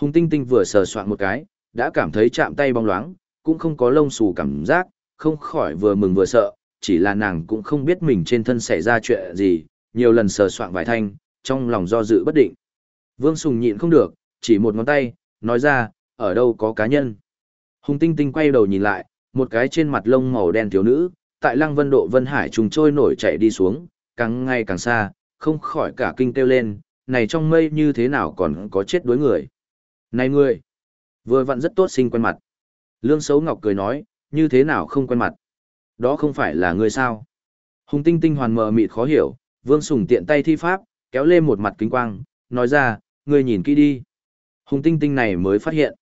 [SPEAKER 1] Hùng Tinh Tinh vừa sờ soạn một cái, đã cảm thấy chạm tay bóng loáng, cũng không có lông xù cảm giác, không khỏi vừa mừng vừa sợ, chỉ là nàng cũng không biết mình trên thân xảy ra chuyện gì, nhiều lần sờ soạn vài thanh, trong lòng do dự bất định. Vương Sùng nhịn không được, chỉ một ngón tay, nói ra, ở đâu có cá nhân. Hùng Tinh Tinh quay đầu nhìn lại, một cái trên mặt lông màu đen thiếu nữ, tại lăng vân độ Vân Hải trùng trôi nổi chạy đi xuống, càng ngày càng xa, không khỏi cả kinh kêu lên, này trong mây như thế nào còn có chết đối người. Này người, vừa vặn rất tốt sinh quen mặt. Lương Sấu Ngọc cười nói, như thế nào không quen mặt. Đó không phải là người sao. Hùng tinh tinh hoàn mờ mịt khó hiểu, vương sùng tiện tay thi pháp, kéo lên một mặt kính quang, nói ra, ngươi nhìn kỹ đi. Hùng tinh tinh này mới phát hiện.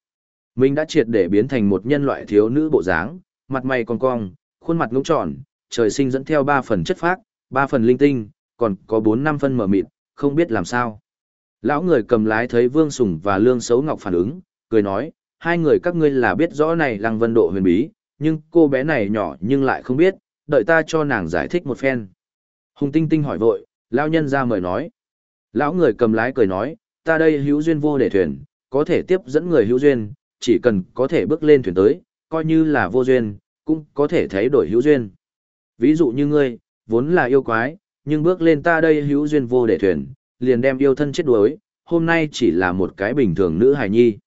[SPEAKER 1] Mình đã triệt để biến thành một nhân loại thiếu nữ bộ dáng, mặt mày con cong, khuôn mặt ngỗng tròn, trời sinh dẫn theo ba phần chất phác, ba phần linh tinh, còn có bốn năm phân mờ mịt, không biết làm sao. Lão người cầm lái thấy Vương Sùng và Lương Sấu Ngọc phản ứng, cười nói, hai người các ngươi là biết rõ này lăng vân độ huyền bí, nhưng cô bé này nhỏ nhưng lại không biết, đợi ta cho nàng giải thích một phen. Hùng Tinh Tinh hỏi vội, lão nhân ra mời nói. Lão người cầm lái cười nói, ta đây hữu duyên vô để thuyền, có thể tiếp dẫn người hữu duyên, chỉ cần có thể bước lên thuyền tới, coi như là vô duyên, cũng có thể thấy đổi hữu duyên. Ví dụ như ngươi, vốn là yêu quái, nhưng bước lên ta đây hữu duyên vô để thuyền, liền đem yêu thân chết đuối, hôm nay chỉ là một cái bình thường nữ hài nhi.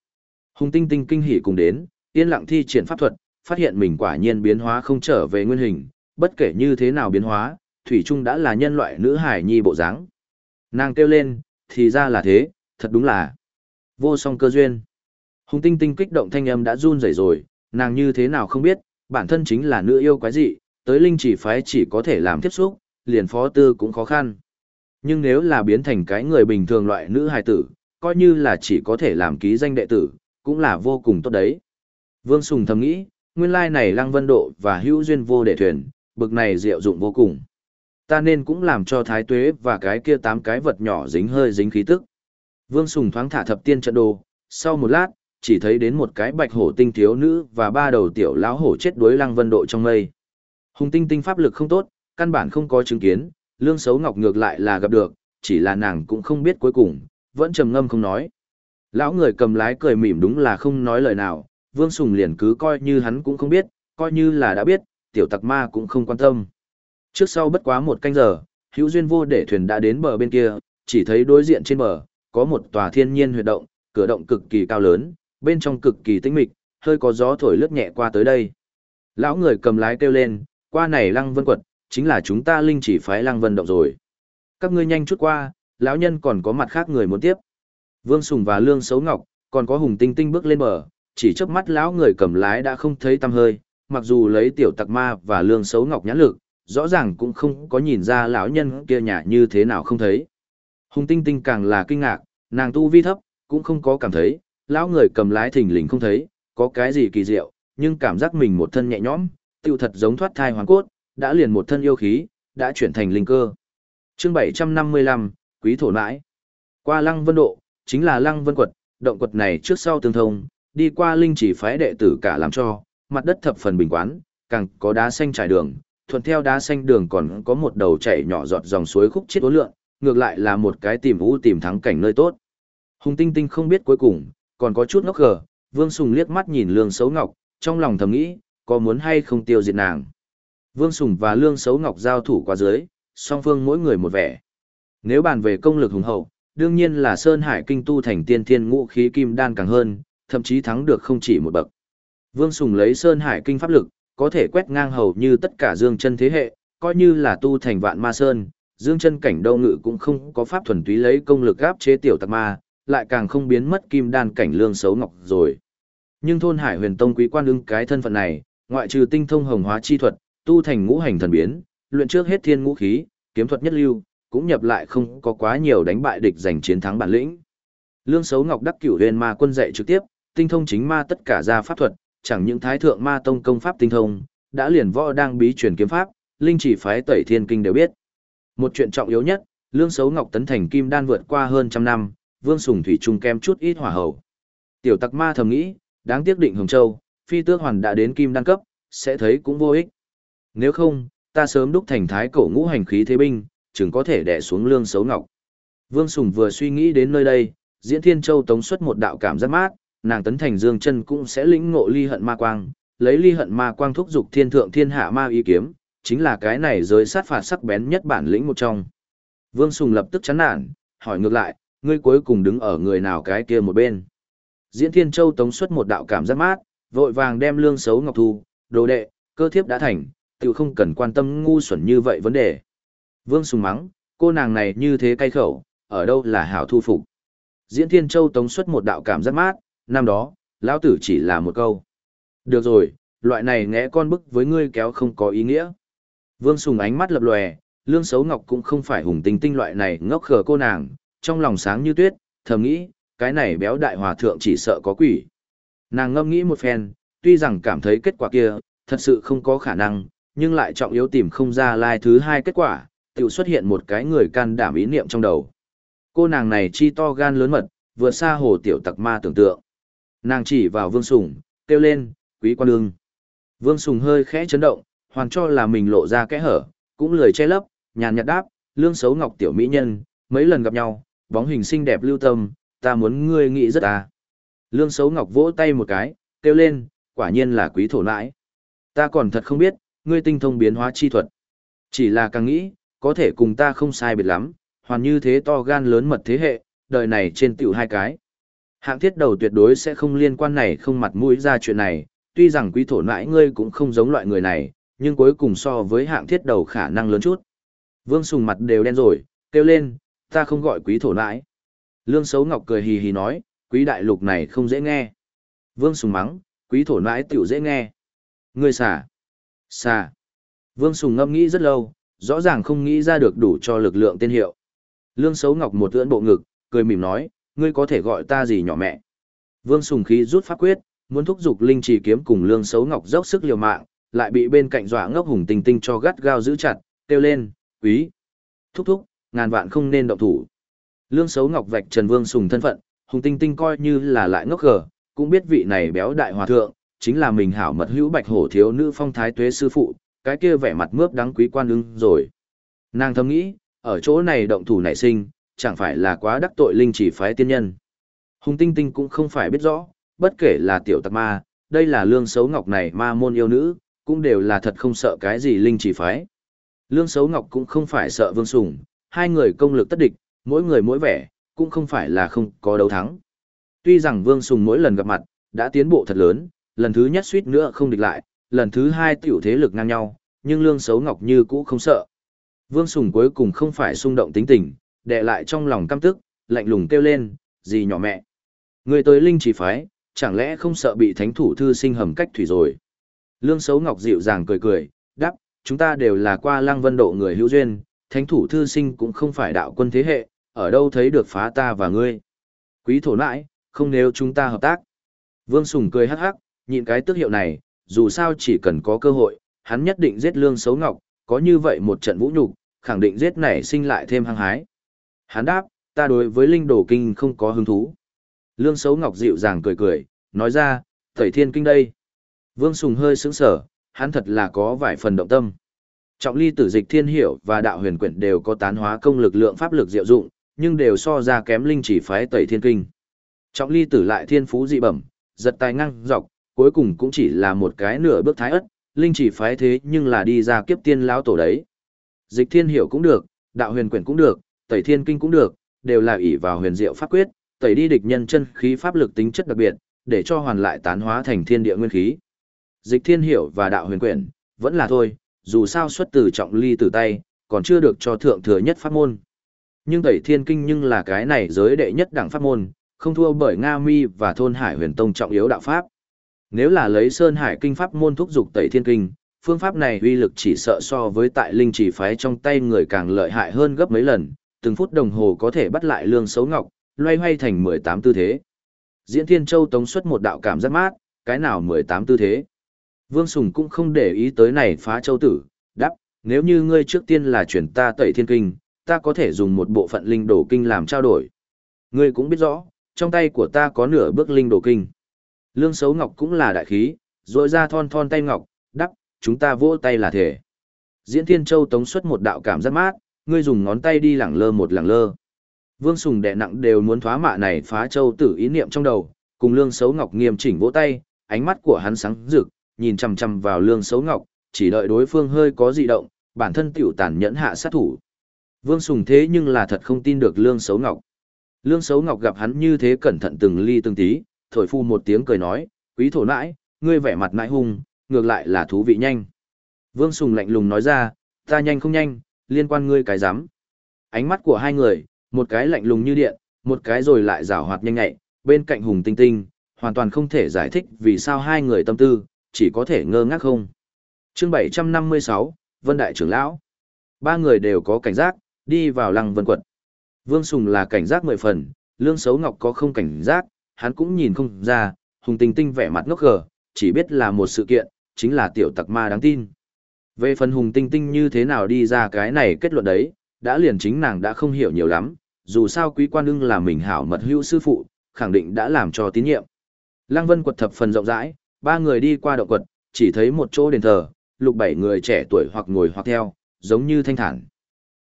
[SPEAKER 1] Hùng tinh tinh kinh hỉ cùng đến, yên lặng thi triển pháp thuật, phát hiện mình quả nhiên biến hóa không trở về nguyên hình, bất kể như thế nào biến hóa, Thủy Trung đã là nhân loại nữ hài nhi bộ dáng. Nàng kêu lên, thì ra là thế, thật đúng là vô song cơ duyên. Hùng tinh tinh kích động thanh âm đã run rẩy rồi, nàng như thế nào không biết, bản thân chính là nữ yêu quái dị, tới linh chỉ phái chỉ có thể làm tiếp xúc, liền phó tư cũng khó khăn. Nhưng nếu là biến thành cái người bình thường loại nữ hài tử, coi như là chỉ có thể làm ký danh đệ tử, cũng là vô cùng tốt đấy. Vương Sùng thầm nghĩ, nguyên lai này Lăng Vân Độ và hữu duyên vô đệ thuyền, bực này diệu dụng vô cùng. Ta nên cũng làm cho thái tuế và cái kia tám cái vật nhỏ dính hơi dính khí tức. Vương Sùng thoáng thả thập tiên trận đồ, sau một lát, chỉ thấy đến một cái bạch hổ tinh thiếu nữ và ba đầu tiểu lão hổ chết đuối Lăng Vân Độ trong mây. Hùng tinh tinh pháp lực không tốt, căn bản không có chứng kiến, lương xấu ngọc ngược lại là gặp được, chỉ là nàng cũng không biết cuối cùng, vẫn trầm ngâm không nói. Lão người cầm lái cười mỉm đúng là không nói lời nào, Vương Sùng liền cứ coi như hắn cũng không biết, coi như là đã biết, tiểu tặc ma cũng không quan tâm. Trước sau bất quá một canh giờ, hữu duyên vô để thuyền đã đến bờ bên kia, chỉ thấy đối diện trên bờ, có một tòa thiên nhiên huyệt động, cửa động cực kỳ cao lớn, bên trong cực kỳ tĩnh mịch, hơi có gió thổi lướt nhẹ qua tới đây. Lão người cầm lái kêu lên, qua này lăng vân quật, chính là chúng ta linh chỉ phái lăng vân động rồi. Các ngươi nhanh chút qua, lão nhân còn có mặt khác người muốn tiếp. Vương Sùng và Lương Sấu Ngọc, còn có Hùng Tinh Tinh bước lên bờ, chỉ chớp mắt lão người cầm lái đã không thấy tăm hơi, mặc dù lấy tiểu tặc ma và Lương Sấu Ngọc nhãn lực, rõ ràng cũng không có nhìn ra lão nhân kia nhà như thế nào không thấy. Hùng Tinh Tinh càng là kinh ngạc, nàng tu vi thấp, cũng không có cảm thấy, lão người cầm lái thình lình không thấy, có cái gì kỳ diệu, nhưng cảm giác mình một thân nhẹ nhõm, tiêu thật giống thoát thai hoàn cốt, đã liền một thân yêu khí, đã chuyển thành linh cơ. Chương 755, Quý thổ nãi. Qua Lăng Vân Độ, chính là Lăng Vân Quật, động quật này trước sau tương thông, đi qua linh chỉ phái đệ tử cả làm cho, mặt đất thập phần bình quán, càng có đá xanh trải đường, thuận theo đá xanh đường còn có một đầu chảy nhỏ giọt dòng suối khúc chết ối lượng, ngược lại là một cái tìm vũ tìm thắng cảnh nơi tốt. Hùng Tinh Tinh không biết cuối cùng, còn có chút ngốc gở, Vương Sùng liếc mắt nhìn Lương Xấu Ngọc, trong lòng thầm nghĩ, có muốn hay không tiêu diệt nàng. Vương Sùng và Lương Xấu Ngọc giao thủ qua dưới, song phương mỗi người một vẻ. Nếu bàn về công lực hùng hậu, đương nhiên là Sơn Hải kinh tu thành tiên thiên ngũ khí kim đan càng hơn, thậm chí thắng được không chỉ một bậc. Vương Sùng lấy Sơn Hải kinh pháp lực, có thể quét ngang hầu như tất cả dương chân thế hệ, coi như là tu thành vạn ma sơn, dương chân cảnh đâu ngự cũng không có pháp thuần túy lấy công lực áp chế tiểu tặc ma, lại càng không biến mất kim đan cảnh lương xấu ngọc rồi. Nhưng thôn Hải Huyền Tông quý quan ứng cái thân phận này, ngoại trừ tinh thông hồng hóa chi thuật, tu thành ngũ hành thần biến, luyện trước hết thiên ngũ khí, kiếm thuật nhất lưu, cũng nhập lại không có quá nhiều đánh bại địch giành chiến thắng bản lĩnh. Lương Sấu Ngọc đắc cửu huyền ma quân dạy trực tiếp, tinh thông chính ma tất cả gia pháp thuật, chẳng những thái thượng ma tông công pháp tinh thông, đã liền võ đang bí truyền kiếm pháp, linh chỉ phái tẩy thiên kinh đều biết. Một chuyện trọng yếu nhất, lương xấu ngọc tấn thành kim đan vượt qua hơn trăm năm, vương sùng thủy trung kem chút ít hỏa hậu. Tiểu tặc ma thầm nghĩ, đáng tiếc định Hồng Châu, phi tước hoàn đã đến kim đan cấp, sẽ thấy cũng vô ích. Nếu không, ta sớm đúc thành thái cổ ngũ hành khí thế binh, chừng có thể đè xuống lương xấu ngọc. Vương Sùng vừa suy nghĩ đến nơi đây, Diễn Thiên Châu tống xuất một đạo cảm giác mát, nàng tấn thành dương chân cũng sẽ lĩnh ngộ ly hận ma quang, lấy ly hận ma quang thúc dục thiên thượng thiên hạ ma ý kiếm, chính là cái này giới sát phạt sắc bén nhất bản lĩnh một trong. Vương Sùng lập tức chán nản, hỏi ngược lại, ngươi cuối cùng đứng ở người nào cái kia một bên. Diễn Thiên Châu tống xuất một đạo cảm giác mát, vội vàng đem lương xấu ngọc thu, đồ đệ, cơ thiếp đã thành, tự không cần quan tâm ngu xuẩn như vậy vấn đề. Vương Sùng mắng, cô nàng này như thế cay khẩu, ở đâu là hảo thu phục. Diễn Thiên Châu tống xuất một đạo cảm giác mát, năm đó, lão tử chỉ là một câu. Được rồi, loại này ngẽ con bức với ngươi kéo không có ý nghĩa. Vương Sùng ánh mắt lập lòe, Lương Sấu Ngọc cũng không phải hùng tinh tinh loại này ngốc khờ cô nàng, trong lòng sáng như tuyết, thầm nghĩ, cái này béo đại hòa thượng chỉ sợ có quỷ. Nàng ngâm nghĩ một phen, tuy rằng cảm thấy kết quả kia, thật sự không có khả năng, nhưng lại trọng yếu tìm không ra lai thứ hai kết quả, tự xuất hiện một cái người can đảm ý niệm trong đầu. Cô nàng này chi to gan lớn mật, vượt xa hồ tiểu tặc ma tưởng tượng. Nàng chỉ vào Vương Sùng, kêu lên, quý quan đương. Vương Sùng hơi khẽ chấn động, hoàn cho là mình lộ ra kẽ hở, cũng lười che lấp, nhàn nhạt đáp, lương xấu ngọc tiểu mỹ nhân, mấy lần gặp nhau, bóng hình xinh đẹp lưu tâm, ta muốn ngươi nghĩ rất à. Lương xấu ngọc vỗ tay một cái, kêu lên, quả nhiên là quý thổ nãi. Ta còn thật không biết, ngươi tinh thông biến hóa chi thuật. Chỉ là càng nghĩ, có thể cùng ta không sai biệt lắm, hoàn như thế to gan lớn mật thế hệ, đời này trên tiểu hai cái. Hạng thiết đầu tuyệt đối sẽ không liên quan này không mặt mũi ra chuyện này, tuy rằng quý thổ nãi ngươi cũng không giống loại người này, nhưng cuối cùng so với hạng thiết đầu khả năng lớn chút. Vương Sùng mặt đều đen rồi, kêu lên, ta không gọi quý thổ nãi. Lương Sấu Ngọc cười hì hì nói, quý đại lục này không dễ nghe. Vương Sùng mắng, quý thổ nãi tiểu dễ nghe. Ngươi xả. Xả. Vương Sùng ngâm nghĩ rất lâu, rõ ràng không nghĩ ra được đủ cho lực lượng tên hiệu. Lương Sấu Ngọc một ưỡn bộ ngực, cười mỉm nói, ngươi có thể gọi ta gì nhỏ mẹ. Vương Sùng khí rút pháp quyết, muốn thúc giục linh chỉ kiếm cùng Lương Sấu Ngọc dốc sức liều mạng, lại bị bên cạnh dọa ngốc hùng tinh tinh cho gắt gao giữ chặt, kêu lên, quý. Thúc thúc, ngàn vạn không nên động thủ. Lương Sấu Ngọc vạch Trần Vương Sùng thân phận, hùng tinh tinh coi như là lại ngốc gở, cũng biết vị này béo đại hòa thượng, chính là mình hảo mật hữu bạch hổ thiếu nữ phong thái tuế sư phụ, cái kia vẻ mặt mướp đáng quý quan ưng rồi. Nàng thầm nghĩ, ở chỗ này động thủ nảy sinh, chẳng phải là quá đắc tội linh chỉ phái tiên nhân. Hùng tinh tinh cũng không phải biết rõ, bất kể là tiểu tặc ma, đây là lương xấu ngọc này ma môn yêu nữ, cũng đều là thật không sợ cái gì linh chỉ phái. Lương xấu ngọc cũng không phải sợ vương Sùng hai người công lực tất địch, mỗi người mỗi vẻ, cũng không phải là không có đấu thắng. Tuy rằng vương sùng mỗi lần gặp mặt, đã tiến bộ thật lớn, lần thứ nhất suýt nữa không địch lại, lần thứ hai tiểu thế lực ngang nhau, nhưng lương xấu ngọc như cũ không sợ. Vương Sùng cuối cùng không phải xung động tính tình, đè lại trong lòng căm tức, lạnh lùng kêu lên, gì nhỏ mẹ. Người tới linh chỉ phái, chẳng lẽ không sợ bị thánh thủ thư sinh hầm cách thủy rồi. Lương Sấu Ngọc dịu dàng cười cười, đáp, chúng ta đều là qua lăng vân độ người hữu duyên, thánh thủ thư sinh cũng không phải đạo quân thế hệ, ở đâu thấy được phá ta và ngươi. Quý thổ nãi, không nếu chúng ta hợp tác. Vương Sùng cười hắc hắc, nhịn cái tước hiệu này, dù sao chỉ cần có cơ hội, hắn nhất định giết Lương xấu Ngọc, có như vậy một trận vũ nhục, khẳng định giết nảy sinh lại thêm hăng hái. Hắn đáp, ta đối với linh đồ kinh không có hứng thú. Lương xấu Ngọc dịu dàng cười cười, nói ra, thầy thiên kinh đây. Vương Sùng hơi sững sở, hắn thật là có vài phần động tâm. Trọng ly tử dịch thiên hiểu và đạo huyền quyển đều có tán hóa công lực lượng pháp lực diệu dụng, nhưng đều so ra kém linh chỉ phái tẩy thiên kinh. Trọng ly tử lại thiên phú dị bẩm, giật tài ngang dọc, cuối cùng cũng chỉ là một cái nửa bước thái ất, linh chỉ phái thế nhưng là đi ra kiếp tiên lão tổ đấy. Dịch thiên hiểu cũng được, đạo huyền quyển cũng được, tẩy thiên kinh cũng được, đều là ỷ vào huyền diệu pháp quyết, tẩy đi địch nhân chân khí pháp lực tính chất đặc biệt, để cho hoàn lại tán hóa thành thiên địa nguyên khí. Dịch thiên hiểu và đạo huyền quyển, vẫn là thôi, dù sao xuất từ trọng ly từ tay, còn chưa được cho thượng thừa nhất pháp môn. Nhưng tẩy thiên kinh nhưng là cái này giới đệ nhất đẳng pháp môn, không thua bởi Nga Mi và thôn Hải huyền tông trọng yếu đạo pháp. Nếu là lấy Sơn Hải kinh pháp môn thúc dục tẩy thiên kinh, phương pháp này uy lực chỉ sợ so với tại linh chỉ phái trong tay người càng lợi hại hơn gấp mấy lần, từng phút đồng hồ có thể bắt lại lương xấu ngọc, loay hoay thành 18 tư thế. Diễn Thiên Châu tống xuất một đạo cảm giác mát, cái nào 18 tư thế. Vương Sùng cũng không để ý tới này phá châu tử, đáp, nếu như ngươi trước tiên là chuyển ta tẩy thiên kinh, ta có thể dùng một bộ phận linh đồ kinh làm trao đổi. Ngươi cũng biết rõ, trong tay của ta có nửa bước linh đồ kinh. Lương Sấu Ngọc cũng là đại khí, rồi ra thon thon tay ngọc, đắp, chúng ta vỗ tay là thể. Diễn Thiên Châu tống xuất một đạo cảm giác mát, ngươi dùng ngón tay đi lẳng lơ một lẳng lơ. Vương Sùng đẻ nặng đều muốn thoá mạ này phá châu tử ý niệm trong đầu, cùng Lương Sấu Ngọc nghiêm chỉnh vỗ tay, ánh mắt của hắn sáng rực, nhìn chằm chằm vào Lương xấu Ngọc, chỉ đợi đối phương hơi có dị động, bản thân tiểu tàn nhẫn hạ sát thủ. Vương Sùng thế nhưng là thật không tin được Lương xấu Ngọc. Lương xấu Ngọc gặp hắn như thế cẩn thận từng ly từng tí, thổi phu một tiếng cười nói, quý thổ nãi, ngươi vẻ mặt nãi hung, ngược lại là thú vị nhanh. Vương Sùng lạnh lùng nói ra, ta nhanh không nhanh, liên quan ngươi cái dám. Ánh mắt của hai người, một cái lạnh lùng như điện, một cái rồi lại rào hoạt nhanh nhạy, bên cạnh hùng tinh tinh, hoàn toàn không thể giải thích vì sao hai người tâm tư, chỉ có thể ngơ ngác không. chương 756, Vân Đại trưởng Lão. Ba người đều có cảnh giác, đi vào lăng vân quật. Vương Sùng là cảnh giác mười phần, Lương Sấu Ngọc có không cảnh giác, hắn cũng nhìn không ra, Hùng Tinh Tinh vẻ mặt ngốc gờ, chỉ biết là một sự kiện, chính là tiểu tặc ma đáng tin. Về phần Hùng Tinh Tinh như thế nào đi ra cái này kết luận đấy, đã liền chính nàng đã không hiểu nhiều lắm, dù sao quý quan ưng là mình hảo mật hữu sư phụ, khẳng định đã làm cho tín nhiệm. Lăng Vân quật thập phần rộng rãi, ba người đi qua động quật, chỉ thấy một chỗ đền thờ, lục bảy người trẻ tuổi hoặc ngồi hoặc theo, giống như thanh thản.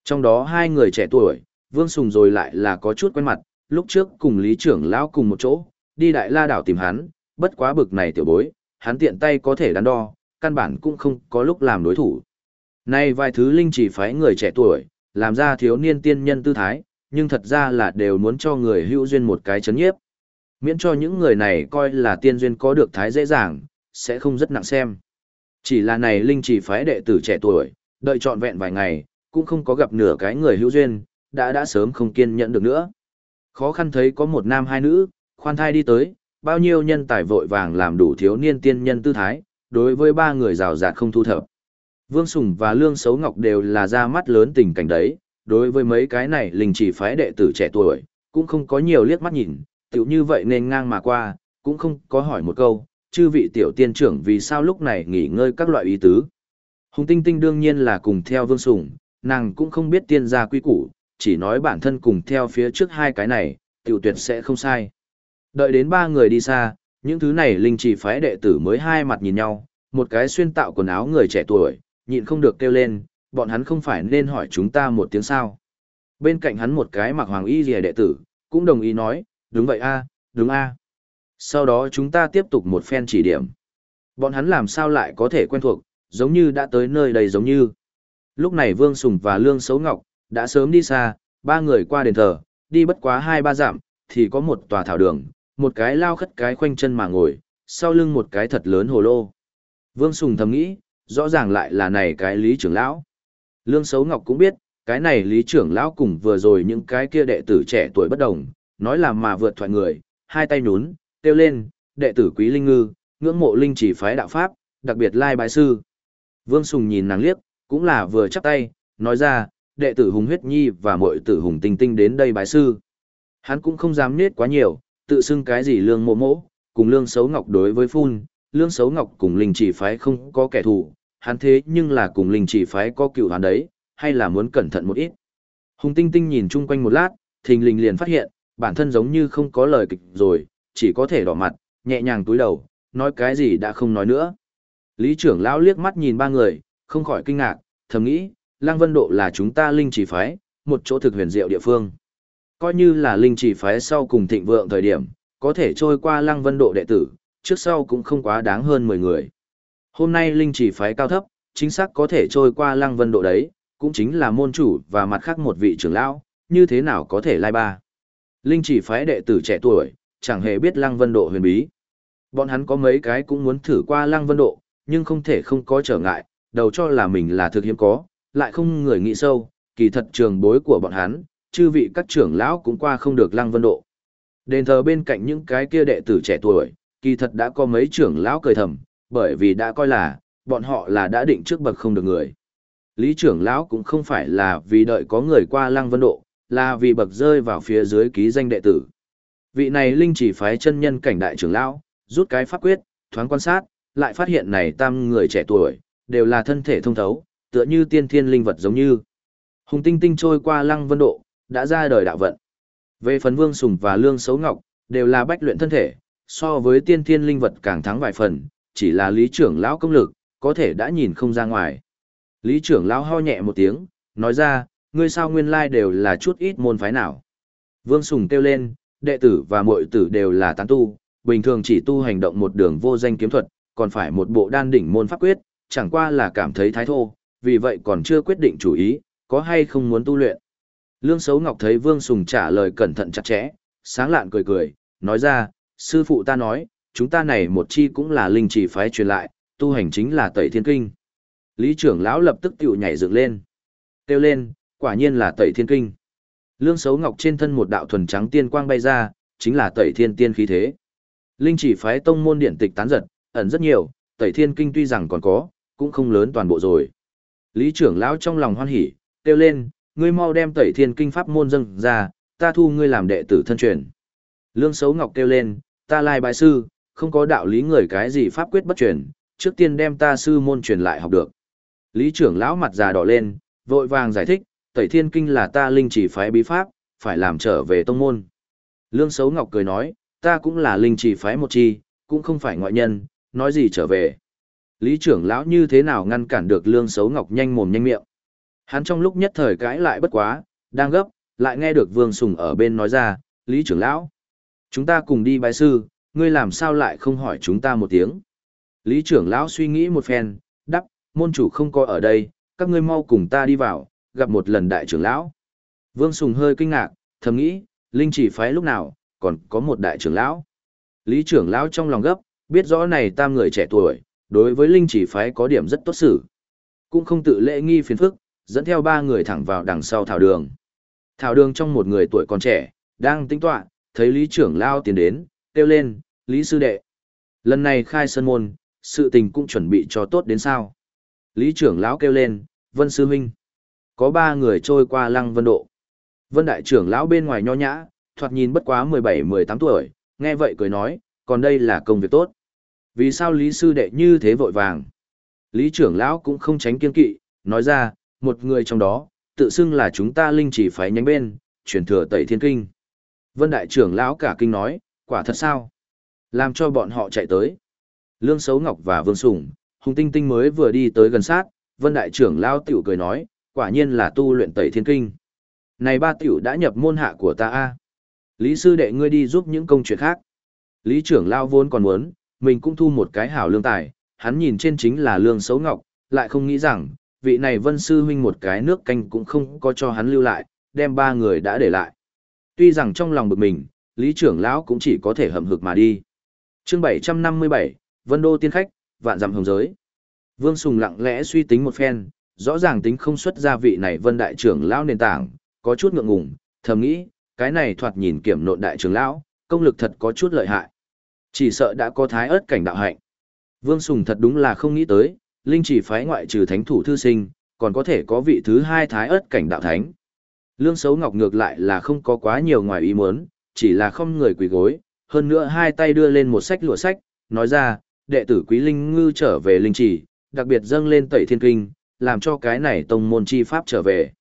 [SPEAKER 1] Trong đó hai người trẻ tuổi, Vương Sùng rồi lại là có chút quen mặt, lúc trước cùng Lý trưởng lão cùng một chỗ, đi Đại La đảo tìm hắn, bất quá bực này tiểu bối, hắn tiện tay có thể đắn đo, căn bản cũng không có lúc làm đối thủ. Nay vài thứ linh chỉ phái người trẻ tuổi, làm ra thiếu niên tiên nhân tư thái, nhưng thật ra là đều muốn cho người hữu duyên một cái chấn nhiếp. Miễn cho những người này coi là tiên duyên có được thái dễ dàng, sẽ không rất nặng xem. Chỉ là này linh chỉ phái đệ tử trẻ tuổi, đợi trọn vẹn vài ngày, cũng không có gặp nửa cái người hữu duyên, đã đã sớm không kiên nhẫn được nữa. Khó khăn thấy có một nam hai nữ, khoan thai đi tới, bao nhiêu nhân tài vội vàng làm đủ thiếu niên tiên nhân tư thái, đối với ba người rào rạt không thu thập. Vương Sùng và Lương Sấu Ngọc đều là ra mắt lớn tình cảnh đấy, đối với mấy cái này linh chỉ phái đệ tử trẻ tuổi, cũng không có nhiều liếc mắt nhìn, tiểu như vậy nên ngang mà qua, cũng không có hỏi một câu, chư vị tiểu tiên trưởng vì sao lúc này nghỉ ngơi các loại ý tứ. Hùng Tinh Tinh đương nhiên là cùng theo Vương Sùng, nàng cũng không biết tiên gia quy củ, chỉ nói bản thân cùng theo phía trước hai cái này, tiểu tuyệt sẽ không sai. Đợi đến ba người đi xa, những thứ này linh chỉ phái đệ tử mới hai mặt nhìn nhau, một cái xuyên tạo quần áo người trẻ tuổi, nhịn không được kêu lên, bọn hắn không phải nên hỏi chúng ta một tiếng sao. Bên cạnh hắn một cái mặc hoàng y rìa đệ tử, cũng đồng ý nói, đúng vậy a, đúng a. Sau đó chúng ta tiếp tục một phen chỉ điểm. Bọn hắn làm sao lại có thể quen thuộc, giống như đã tới nơi đây giống như. Lúc này Vương Sùng và Lương Sấu Ngọc, đã sớm đi xa, ba người qua đền thờ, đi bất quá hai ba dặm, thì có một tòa thảo đường, một cái lao khất cái khoanh chân mà ngồi, sau lưng một cái thật lớn hồ lô. Vương Sùng thầm nghĩ, rõ ràng lại là này cái lý trưởng lão. Lương Sấu Ngọc cũng biết, cái này lý trưởng lão cùng vừa rồi những cái kia đệ tử trẻ tuổi bất đồng, nói là mà vượt thoại người, hai tay nhún, kêu lên, đệ tử quý linh ngư, ngưỡng mộ linh chỉ phái đạo pháp, đặc biệt lai bái sư. Vương Sùng nhìn nàng liếc, cũng là vừa chắp tay, nói ra, đệ tử Hùng Huyết Nhi và muội tử Hùng Tinh Tinh đến đây bái sư. Hắn cũng không dám nết quá nhiều, tự xưng cái gì lương mộ mỗ, cùng lương xấu ngọc đối với phun, lương xấu ngọc cùng linh chỉ phái không có kẻ thù, hắn thế nhưng là cùng linh chỉ phái có cựu hắn đấy, hay là muốn cẩn thận một ít. Hùng Tinh Tinh nhìn chung quanh một lát, thình lình liền phát hiện, bản thân giống như không có lời kịch rồi, chỉ có thể đỏ mặt, nhẹ nhàng túi đầu, nói cái gì đã không nói nữa. Lý trưởng lão liếc mắt nhìn ba người, không khỏi kinh ngạc, thầm nghĩ, Lăng Vân Độ là chúng ta linh chỉ phái, một chỗ thực huyền diệu địa phương. Coi như là linh chỉ phái sau cùng thịnh vượng thời điểm, có thể trôi qua Lăng Vân Độ đệ tử, trước sau cũng không quá đáng hơn 10 người. Hôm nay linh chỉ phái cao thấp, chính xác có thể trôi qua Lăng Vân Độ đấy, cũng chính là môn chủ và mặt khác một vị trưởng lão, như thế nào có thể lai ba. Linh chỉ phái đệ tử trẻ tuổi, chẳng hề biết Lăng Vân Độ huyền bí. Bọn hắn có mấy cái cũng muốn thử qua Lăng Vân Độ, nhưng không thể không có trở ngại, đầu cho là mình là thực hiếm có, lại không người nghĩ sâu, kỳ thật trường bối của bọn hắn, chư vị các trưởng lão cũng qua không được Lăng Vân Độ. Đền thờ bên cạnh những cái kia đệ tử trẻ tuổi, kỳ thật đã có mấy trưởng lão cười thầm, bởi vì đã coi là, bọn họ là đã định trước bậc không được người. Lý trưởng lão cũng không phải là vì đợi có người qua Lăng Vân Độ, là vì bậc rơi vào phía dưới ký danh đệ tử. Vị này linh chỉ phái chân nhân cảnh đại trưởng lão, rút cái pháp quyết, thoáng quan sát, lại phát hiện này tam người trẻ tuổi, đều là thân thể thông thấu, tựa như tiên thiên linh vật giống như. Hùng tinh tinh trôi qua lăng vân độ, đã ra đời đạo vận. Về phần vương sùng và lương xấu ngọc, đều là bách luyện thân thể, so với tiên thiên linh vật càng thắng vài phần, chỉ là lý trưởng lão công lực, có thể đã nhìn không ra ngoài. Lý trưởng lão ho nhẹ một tiếng, nói ra, ngươi sao nguyên lai đều là chút ít môn phái nào. Vương Sùng kêu lên, đệ tử và muội tử đều là tán tu, bình thường chỉ tu hành động một đường vô danh kiếm thuật, còn phải một bộ đan đỉnh môn pháp quyết, chẳng qua là cảm thấy thái thô, vì vậy còn chưa quyết định chủ ý, có hay không muốn tu luyện. Lương Sấu Ngọc thấy Vương Sùng trả lời cẩn thận chặt chẽ, sáng lạn cười cười, nói ra, sư phụ ta nói, chúng ta này một chi cũng là linh chỉ phái truyền lại, tu hành chính là tẩy thiên kinh. Lý trưởng lão lập tức tiểu nhảy dựng lên. Kêu lên, quả nhiên là tẩy thiên kinh. Lương Sấu Ngọc trên thân một đạo thuần trắng tiên quang bay ra, chính là tẩy thiên tiên khí thế. Linh chỉ phái tông môn điện tịch tán giật, ẩn rất nhiều, tẩy thiên kinh tuy rằng còn có, cũng không lớn toàn bộ rồi. Lý trưởng lão trong lòng hoan hỉ, kêu lên, ngươi mau đem tẩy thiên kinh pháp môn dâng ra, ta thu ngươi làm đệ tử thân truyền. Lương Sấu Ngọc kêu lên, ta lai bài sư, không có đạo lý người cái gì pháp quyết bất truyền, trước tiên đem ta sư môn truyền lại học được. Lý trưởng lão mặt già đỏ lên, vội vàng giải thích, tẩy thiên kinh là ta linh chỉ phái bí pháp, phải làm trở về tông môn. Lương Sấu Ngọc cười nói, ta cũng là linh chỉ phái một chi, cũng không phải ngoại nhân, nói gì trở về. Lý trưởng lão như thế nào ngăn cản được Lương Sấu Ngọc nhanh mồm nhanh miệng. Hắn trong lúc nhất thời cãi lại bất quá, đang gấp, lại nghe được Vương Sùng ở bên nói ra, Lý trưởng lão. Chúng ta cùng đi bái sư, ngươi làm sao lại không hỏi chúng ta một tiếng. Lý trưởng lão suy nghĩ một phen, đắp, môn chủ không có ở đây, các ngươi mau cùng ta đi vào, gặp một lần đại trưởng lão. Vương Sùng hơi kinh ngạc, thầm nghĩ, Linh chỉ phái lúc nào, còn có một đại trưởng lão. Lý trưởng lão trong lòng gấp, biết rõ này tam người trẻ tuổi, đối với Linh chỉ phái có điểm rất tốt xử. Cũng không tự lễ nghi phiền phức, dẫn theo ba người thẳng vào đằng sau thảo đường. Thảo đường trong một người tuổi còn trẻ, đang tính tọa, thấy Lý trưởng lão tiến đến, kêu lên, Lý sư đệ. Lần này khai sân môn, sự tình cũng chuẩn bị cho tốt đến sao. Lý trưởng lão kêu lên, Vân sư huynh. Có ba người trôi qua lăng vân độ. Vân đại trưởng lão bên ngoài nho nhã, thoạt nhìn bất quá 17-18 tuổi, nghe vậy cười nói, còn đây là công việc tốt. Vì sao Lý sư đệ như thế vội vàng? Lý trưởng lão cũng không tránh kiên kỵ, nói ra, một người trong đó, tự xưng là chúng ta linh chỉ phải nhánh bên, truyền thừa tẩy thiên kinh. Vân đại trưởng lão cả kinh nói, quả thật sao? Làm cho bọn họ chạy tới. Lương Sấu Ngọc và Vương sủng Hùng Tinh Tinh mới vừa đi tới gần sát, Vân đại trưởng lão tiểu cười nói, quả nhiên là tu luyện tẩy thiên kinh. Này ba tiểu đã nhập môn hạ của ta a. Lý sư đệ ngươi đi giúp những công chuyện khác. Lý trưởng lao vốn còn muốn, mình cũng thu một cái hảo lương tài, hắn nhìn trên chính là lương xấu ngọc, lại không nghĩ rằng, vị này vân sư huynh một cái nước canh cũng không có cho hắn lưu lại, đem ba người đã để lại. Tuy rằng trong lòng bực mình, lý trưởng lão cũng chỉ có thể hậm hực mà đi. chương 757, Vân Đô tiên khách, vạn dặm hồng giới. Vương Sùng lặng lẽ suy tính một phen, rõ ràng tính không xuất ra vị này vân đại trưởng lão nền tảng, có chút ngượng ngùng, thầm nghĩ, cái này thoạt nhìn kiểm nộn đại trưởng lão, công lực thật có chút lợi hại. Chỉ sợ đã có thái ớt cảnh đạo hạnh. Vương Sùng thật đúng là không nghĩ tới, linh chỉ phái ngoại trừ thánh thủ thư sinh, còn có thể có vị thứ hai thái ớt cảnh đạo thánh. Lương Sấu Ngọc ngược lại là không có quá nhiều ngoài ý muốn, chỉ là không người quỳ gối, hơn nữa hai tay đưa lên một sách lụa sách, nói ra, đệ tử quý linh ngư trở về linh chỉ, đặc biệt dâng lên tẩy thiên kinh, làm cho cái này tông môn chi pháp trở về.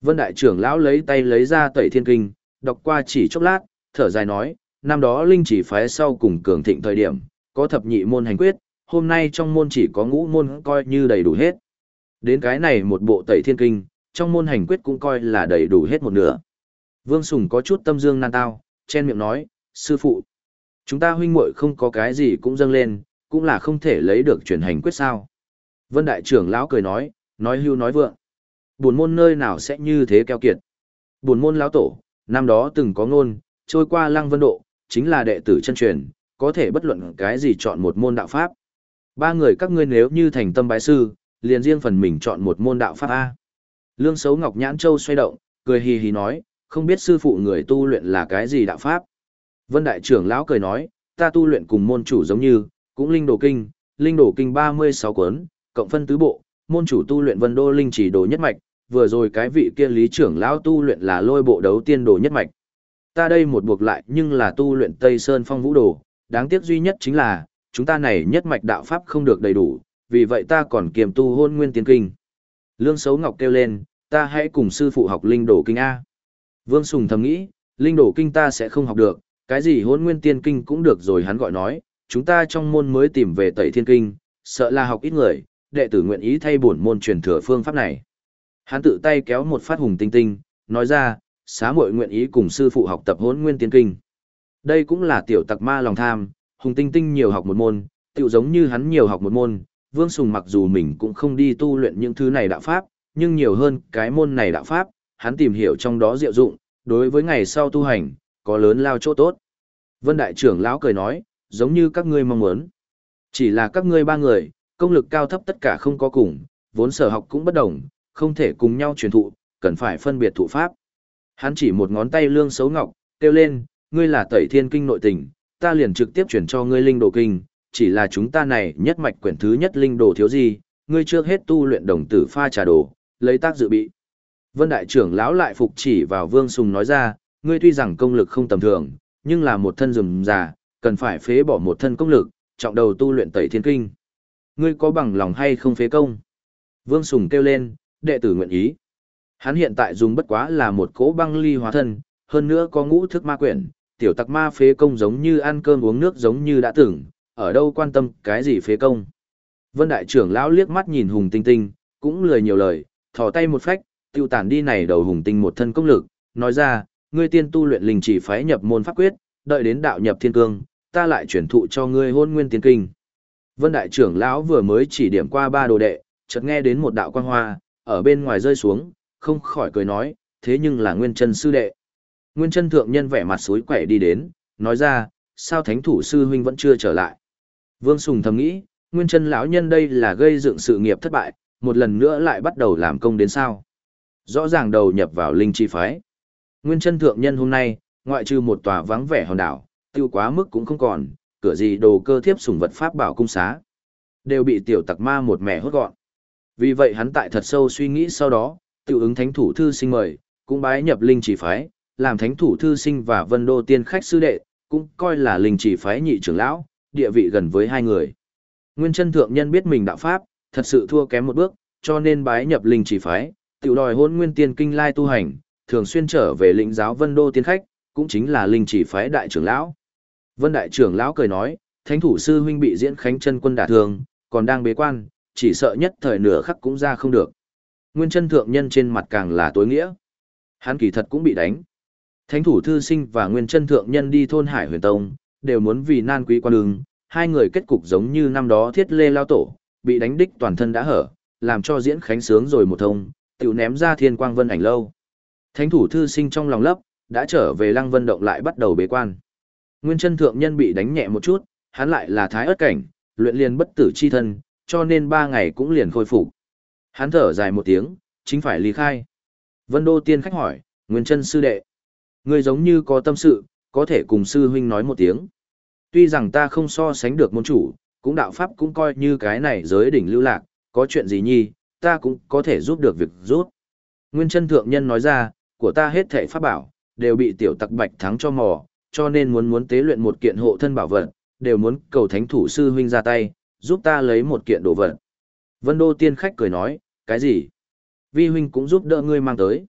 [SPEAKER 1] Vân đại trưởng lão lấy tay lấy ra tẩy thiên kinh, đọc qua chỉ chốc lát, thở dài nói, năm đó linh chỉ phái sau cùng cường thịnh thời điểm, có thập nhị môn hành quyết, hôm nay trong môn chỉ có ngũ môn coi như đầy đủ hết. Đến cái này một bộ tẩy thiên kinh, trong môn hành quyết cũng coi là đầy đủ hết một nửa. Vương Sùng có chút tâm dương nan tao, chen miệng nói, sư phụ, chúng ta huynh muội không có cái gì cũng dâng lên, cũng là không thể lấy được chuyển hành quyết sao. Vân Đại trưởng lão cười nói, nói hưu nói vượng. Buồn môn nơi nào sẽ như thế keo kiệt. Buồn môn lão tổ, năm đó từng có ngôn, trôi qua lăng vân độ, chính là đệ tử chân truyền, có thể bất luận cái gì chọn một môn đạo pháp. Ba người các ngươi nếu như thành tâm bái sư, liền riêng phần mình chọn một môn đạo pháp A. Lương Sấu Ngọc Nhãn Châu xoay động, cười hì hì nói, không biết sư phụ người tu luyện là cái gì đạo pháp. Vân Đại trưởng lão cười nói, ta tu luyện cùng môn chủ giống như, cũng linh đồ kinh, linh đồ kinh 36 cuốn, cộng phân tứ bộ, môn chủ tu luyện vân đô linh chỉ đồ nhất mạch, vừa rồi cái vị kia lý trưởng lão tu luyện là lôi bộ đấu tiên đồ nhất mạch. Ta đây một buộc lại nhưng là tu luyện Tây Sơn Phong Vũ đồ, đáng tiếc duy nhất chính là, chúng ta này nhất mạch đạo pháp không được đầy đủ, vì vậy ta còn kiềm tu hôn nguyên tiên kinh. Lương Sấu Ngọc kêu lên, ta hãy cùng sư phụ học linh đổ kinh A. Vương Sùng thầm nghĩ, linh đổ kinh ta sẽ không học được, cái gì hôn nguyên tiên kinh cũng được rồi hắn gọi nói, chúng ta trong môn mới tìm về tẩy thiên kinh, sợ là học ít người, đệ tử nguyện ý thay bổn môn truyền thừa phương pháp này. Hắn tự tay kéo một phát hùng tinh tinh, nói ra, xá muội nguyện ý cùng sư phụ học tập hỗn nguyên tiên kinh. Đây cũng là tiểu tặc ma lòng tham, hùng tinh tinh nhiều học một môn, tiểu giống như hắn nhiều học một môn, Vương Sùng mặc dù mình cũng không đi tu luyện những thứ này đạo pháp, nhưng nhiều hơn cái môn này đạo pháp, hắn tìm hiểu trong đó diệu dụng, đối với ngày sau tu hành, có lớn lao chỗ tốt. Vân Đại trưởng lão cười nói, giống như các ngươi mong muốn. Chỉ là các ngươi ba người, công lực cao thấp tất cả không có cùng, vốn sở học cũng bất đồng, không thể cùng nhau truyền thụ, cần phải phân biệt thụ pháp. Hắn chỉ một ngón tay lương xấu ngọc, kêu lên, ngươi là tẩy thiên kinh nội tình, ta liền trực tiếp chuyển cho ngươi linh đồ kinh, chỉ là chúng ta này nhất mạch quyển thứ nhất linh đồ thiếu gì, ngươi trước hết tu luyện đồng tử pha trà đồ, lấy tác dự bị. Vân đại trưởng lão lại phục chỉ vào Vương Sùng nói ra, ngươi tuy rằng công lực không tầm thường, nhưng là một thân rừng già, cần phải phế bỏ một thân công lực, trọng đầu tu luyện tẩy thiên kinh. Ngươi có bằng lòng hay không phế công? Vương Sùng kêu lên, đệ tử nguyện ý. Hắn hiện tại dùng bất quá là một cỗ băng ly hóa thân, hơn nữa có ngũ thức ma quyển, tiểu tặc ma phế công giống như ăn cơm uống nước giống như đã tưởng, ở đâu quan tâm cái gì phế công. Vân đại trưởng lão liếc mắt nhìn Hùng Tinh Tinh, cũng lười nhiều lời, thò tay một phách, tiêu tản đi này đầu Hùng Tinh một thân công lực, nói ra, ngươi tiên tu luyện linh chỉ phái nhập môn pháp quyết, đợi đến đạo nhập thiên cương, ta lại chuyển thụ cho ngươi hôn nguyên tiên kinh. Vân đại trưởng lão vừa mới chỉ điểm qua ba đồ đệ, chợt nghe đến một đạo quang hoa, ở bên ngoài rơi xuống, không khỏi cười nói, thế nhưng là nguyên chân sư đệ. Nguyên chân thượng nhân vẻ mặt suối quẻ đi đến, nói ra, sao thánh thủ sư huynh vẫn chưa trở lại. Vương Sùng thầm nghĩ, nguyên chân lão nhân đây là gây dựng sự nghiệp thất bại, một lần nữa lại bắt đầu làm công đến sao. Rõ ràng đầu nhập vào linh chi phái. Nguyên chân thượng nhân hôm nay, ngoại trừ một tòa vắng vẻ hòn đảo, tiêu quá mức cũng không còn, cửa gì đồ cơ thiếp sủng vật pháp bảo cung xá. Đều bị tiểu tặc ma một mẻ hốt gọn. Vì vậy hắn tại thật sâu suy nghĩ sau đó, tự ứng thánh thủ thư sinh mời, cũng bái nhập linh chỉ phái, làm thánh thủ thư sinh và vân đô tiên khách sư đệ, cũng coi là linh chỉ phái nhị trưởng lão, địa vị gần với hai người. Nguyên chân thượng nhân biết mình đạo pháp, thật sự thua kém một bước, cho nên bái nhập linh chỉ phái, tự đòi hôn nguyên tiên kinh lai tu hành, thường xuyên trở về lĩnh giáo vân đô tiên khách, cũng chính là linh chỉ phái đại trưởng lão. Vân đại trưởng lão cười nói, thánh thủ sư huynh bị diễn khánh chân quân đả thương, còn đang bế quan, chỉ sợ nhất thời nửa khắc cũng ra không được. Nguyên chân thượng nhân trên mặt càng là tối nghĩa. Hắn kỳ thật cũng bị đánh. Thánh thủ thư sinh và nguyên chân thượng nhân đi thôn Hải huyền tông, đều muốn vì nan quý quan đường, hai người kết cục giống như năm đó thiết lê lao tổ, bị đánh đích toàn thân đã hở, làm cho diễn khánh sướng rồi một thông, tiểu ném ra thiên quang vân ảnh lâu. Thánh thủ thư sinh trong lòng lấp, đã trở về lăng vân động lại bắt đầu bế quan. Nguyên chân thượng nhân bị đánh nhẹ một chút, hắn lại là thái ớt cảnh, luyện liền bất tử chi thân, cho nên ba ngày cũng liền khôi phục. Hắn thở dài một tiếng, chính phải ly khai. Vân Đô Tiên khách hỏi, Nguyên chân sư đệ. Người giống như có tâm sự, có thể cùng sư huynh nói một tiếng. Tuy rằng ta không so sánh được môn chủ, cũng đạo pháp cũng coi như cái này giới đỉnh lưu lạc, có chuyện gì nhi, ta cũng có thể giúp được việc rút. Nguyên chân thượng nhân nói ra, của ta hết thể pháp bảo, đều bị tiểu tặc bạch thắng cho mò, cho nên muốn muốn tế luyện một kiện hộ thân bảo vật, đều muốn cầu thánh thủ sư huynh ra tay, giúp ta lấy một kiện đồ vật. Vân Đô tiên khách cười nói, cái gì? Vi huynh cũng giúp đỡ ngươi mang tới.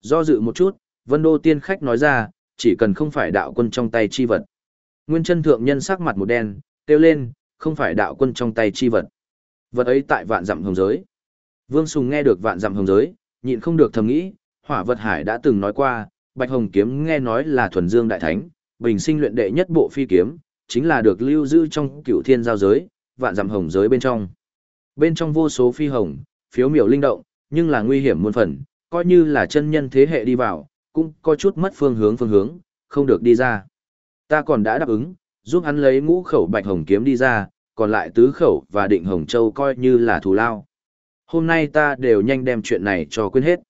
[SPEAKER 1] Do dự một chút, Vân Đô tiên khách nói ra, chỉ cần không phải đạo quân trong tay chi vật. Nguyên chân thượng nhân sắc mặt một đen, kêu lên, không phải đạo quân trong tay chi vật. Vật ấy tại vạn dặm hồng giới. Vương Sùng nghe được vạn dặm hồng giới, nhịn không được thầm nghĩ, hỏa vật hải đã từng nói qua, bạch hồng kiếm nghe nói là thuần dương đại thánh, bình sinh luyện đệ nhất bộ phi kiếm, chính là được lưu giữ trong cửu thiên giao giới, vạn dặm hồng giới bên trong. Bên trong vô số phi hồng, phiếu miểu linh động, nhưng là nguy hiểm muôn phần, coi như là chân nhân thế hệ đi vào, cũng có chút mất phương hướng phương hướng, không được đi ra. Ta còn đã đáp ứng, giúp hắn lấy ngũ khẩu bạch hồng kiếm đi ra, còn lại tứ khẩu và định hồng châu coi như là thù lao. Hôm nay ta đều nhanh đem chuyện này cho quên hết.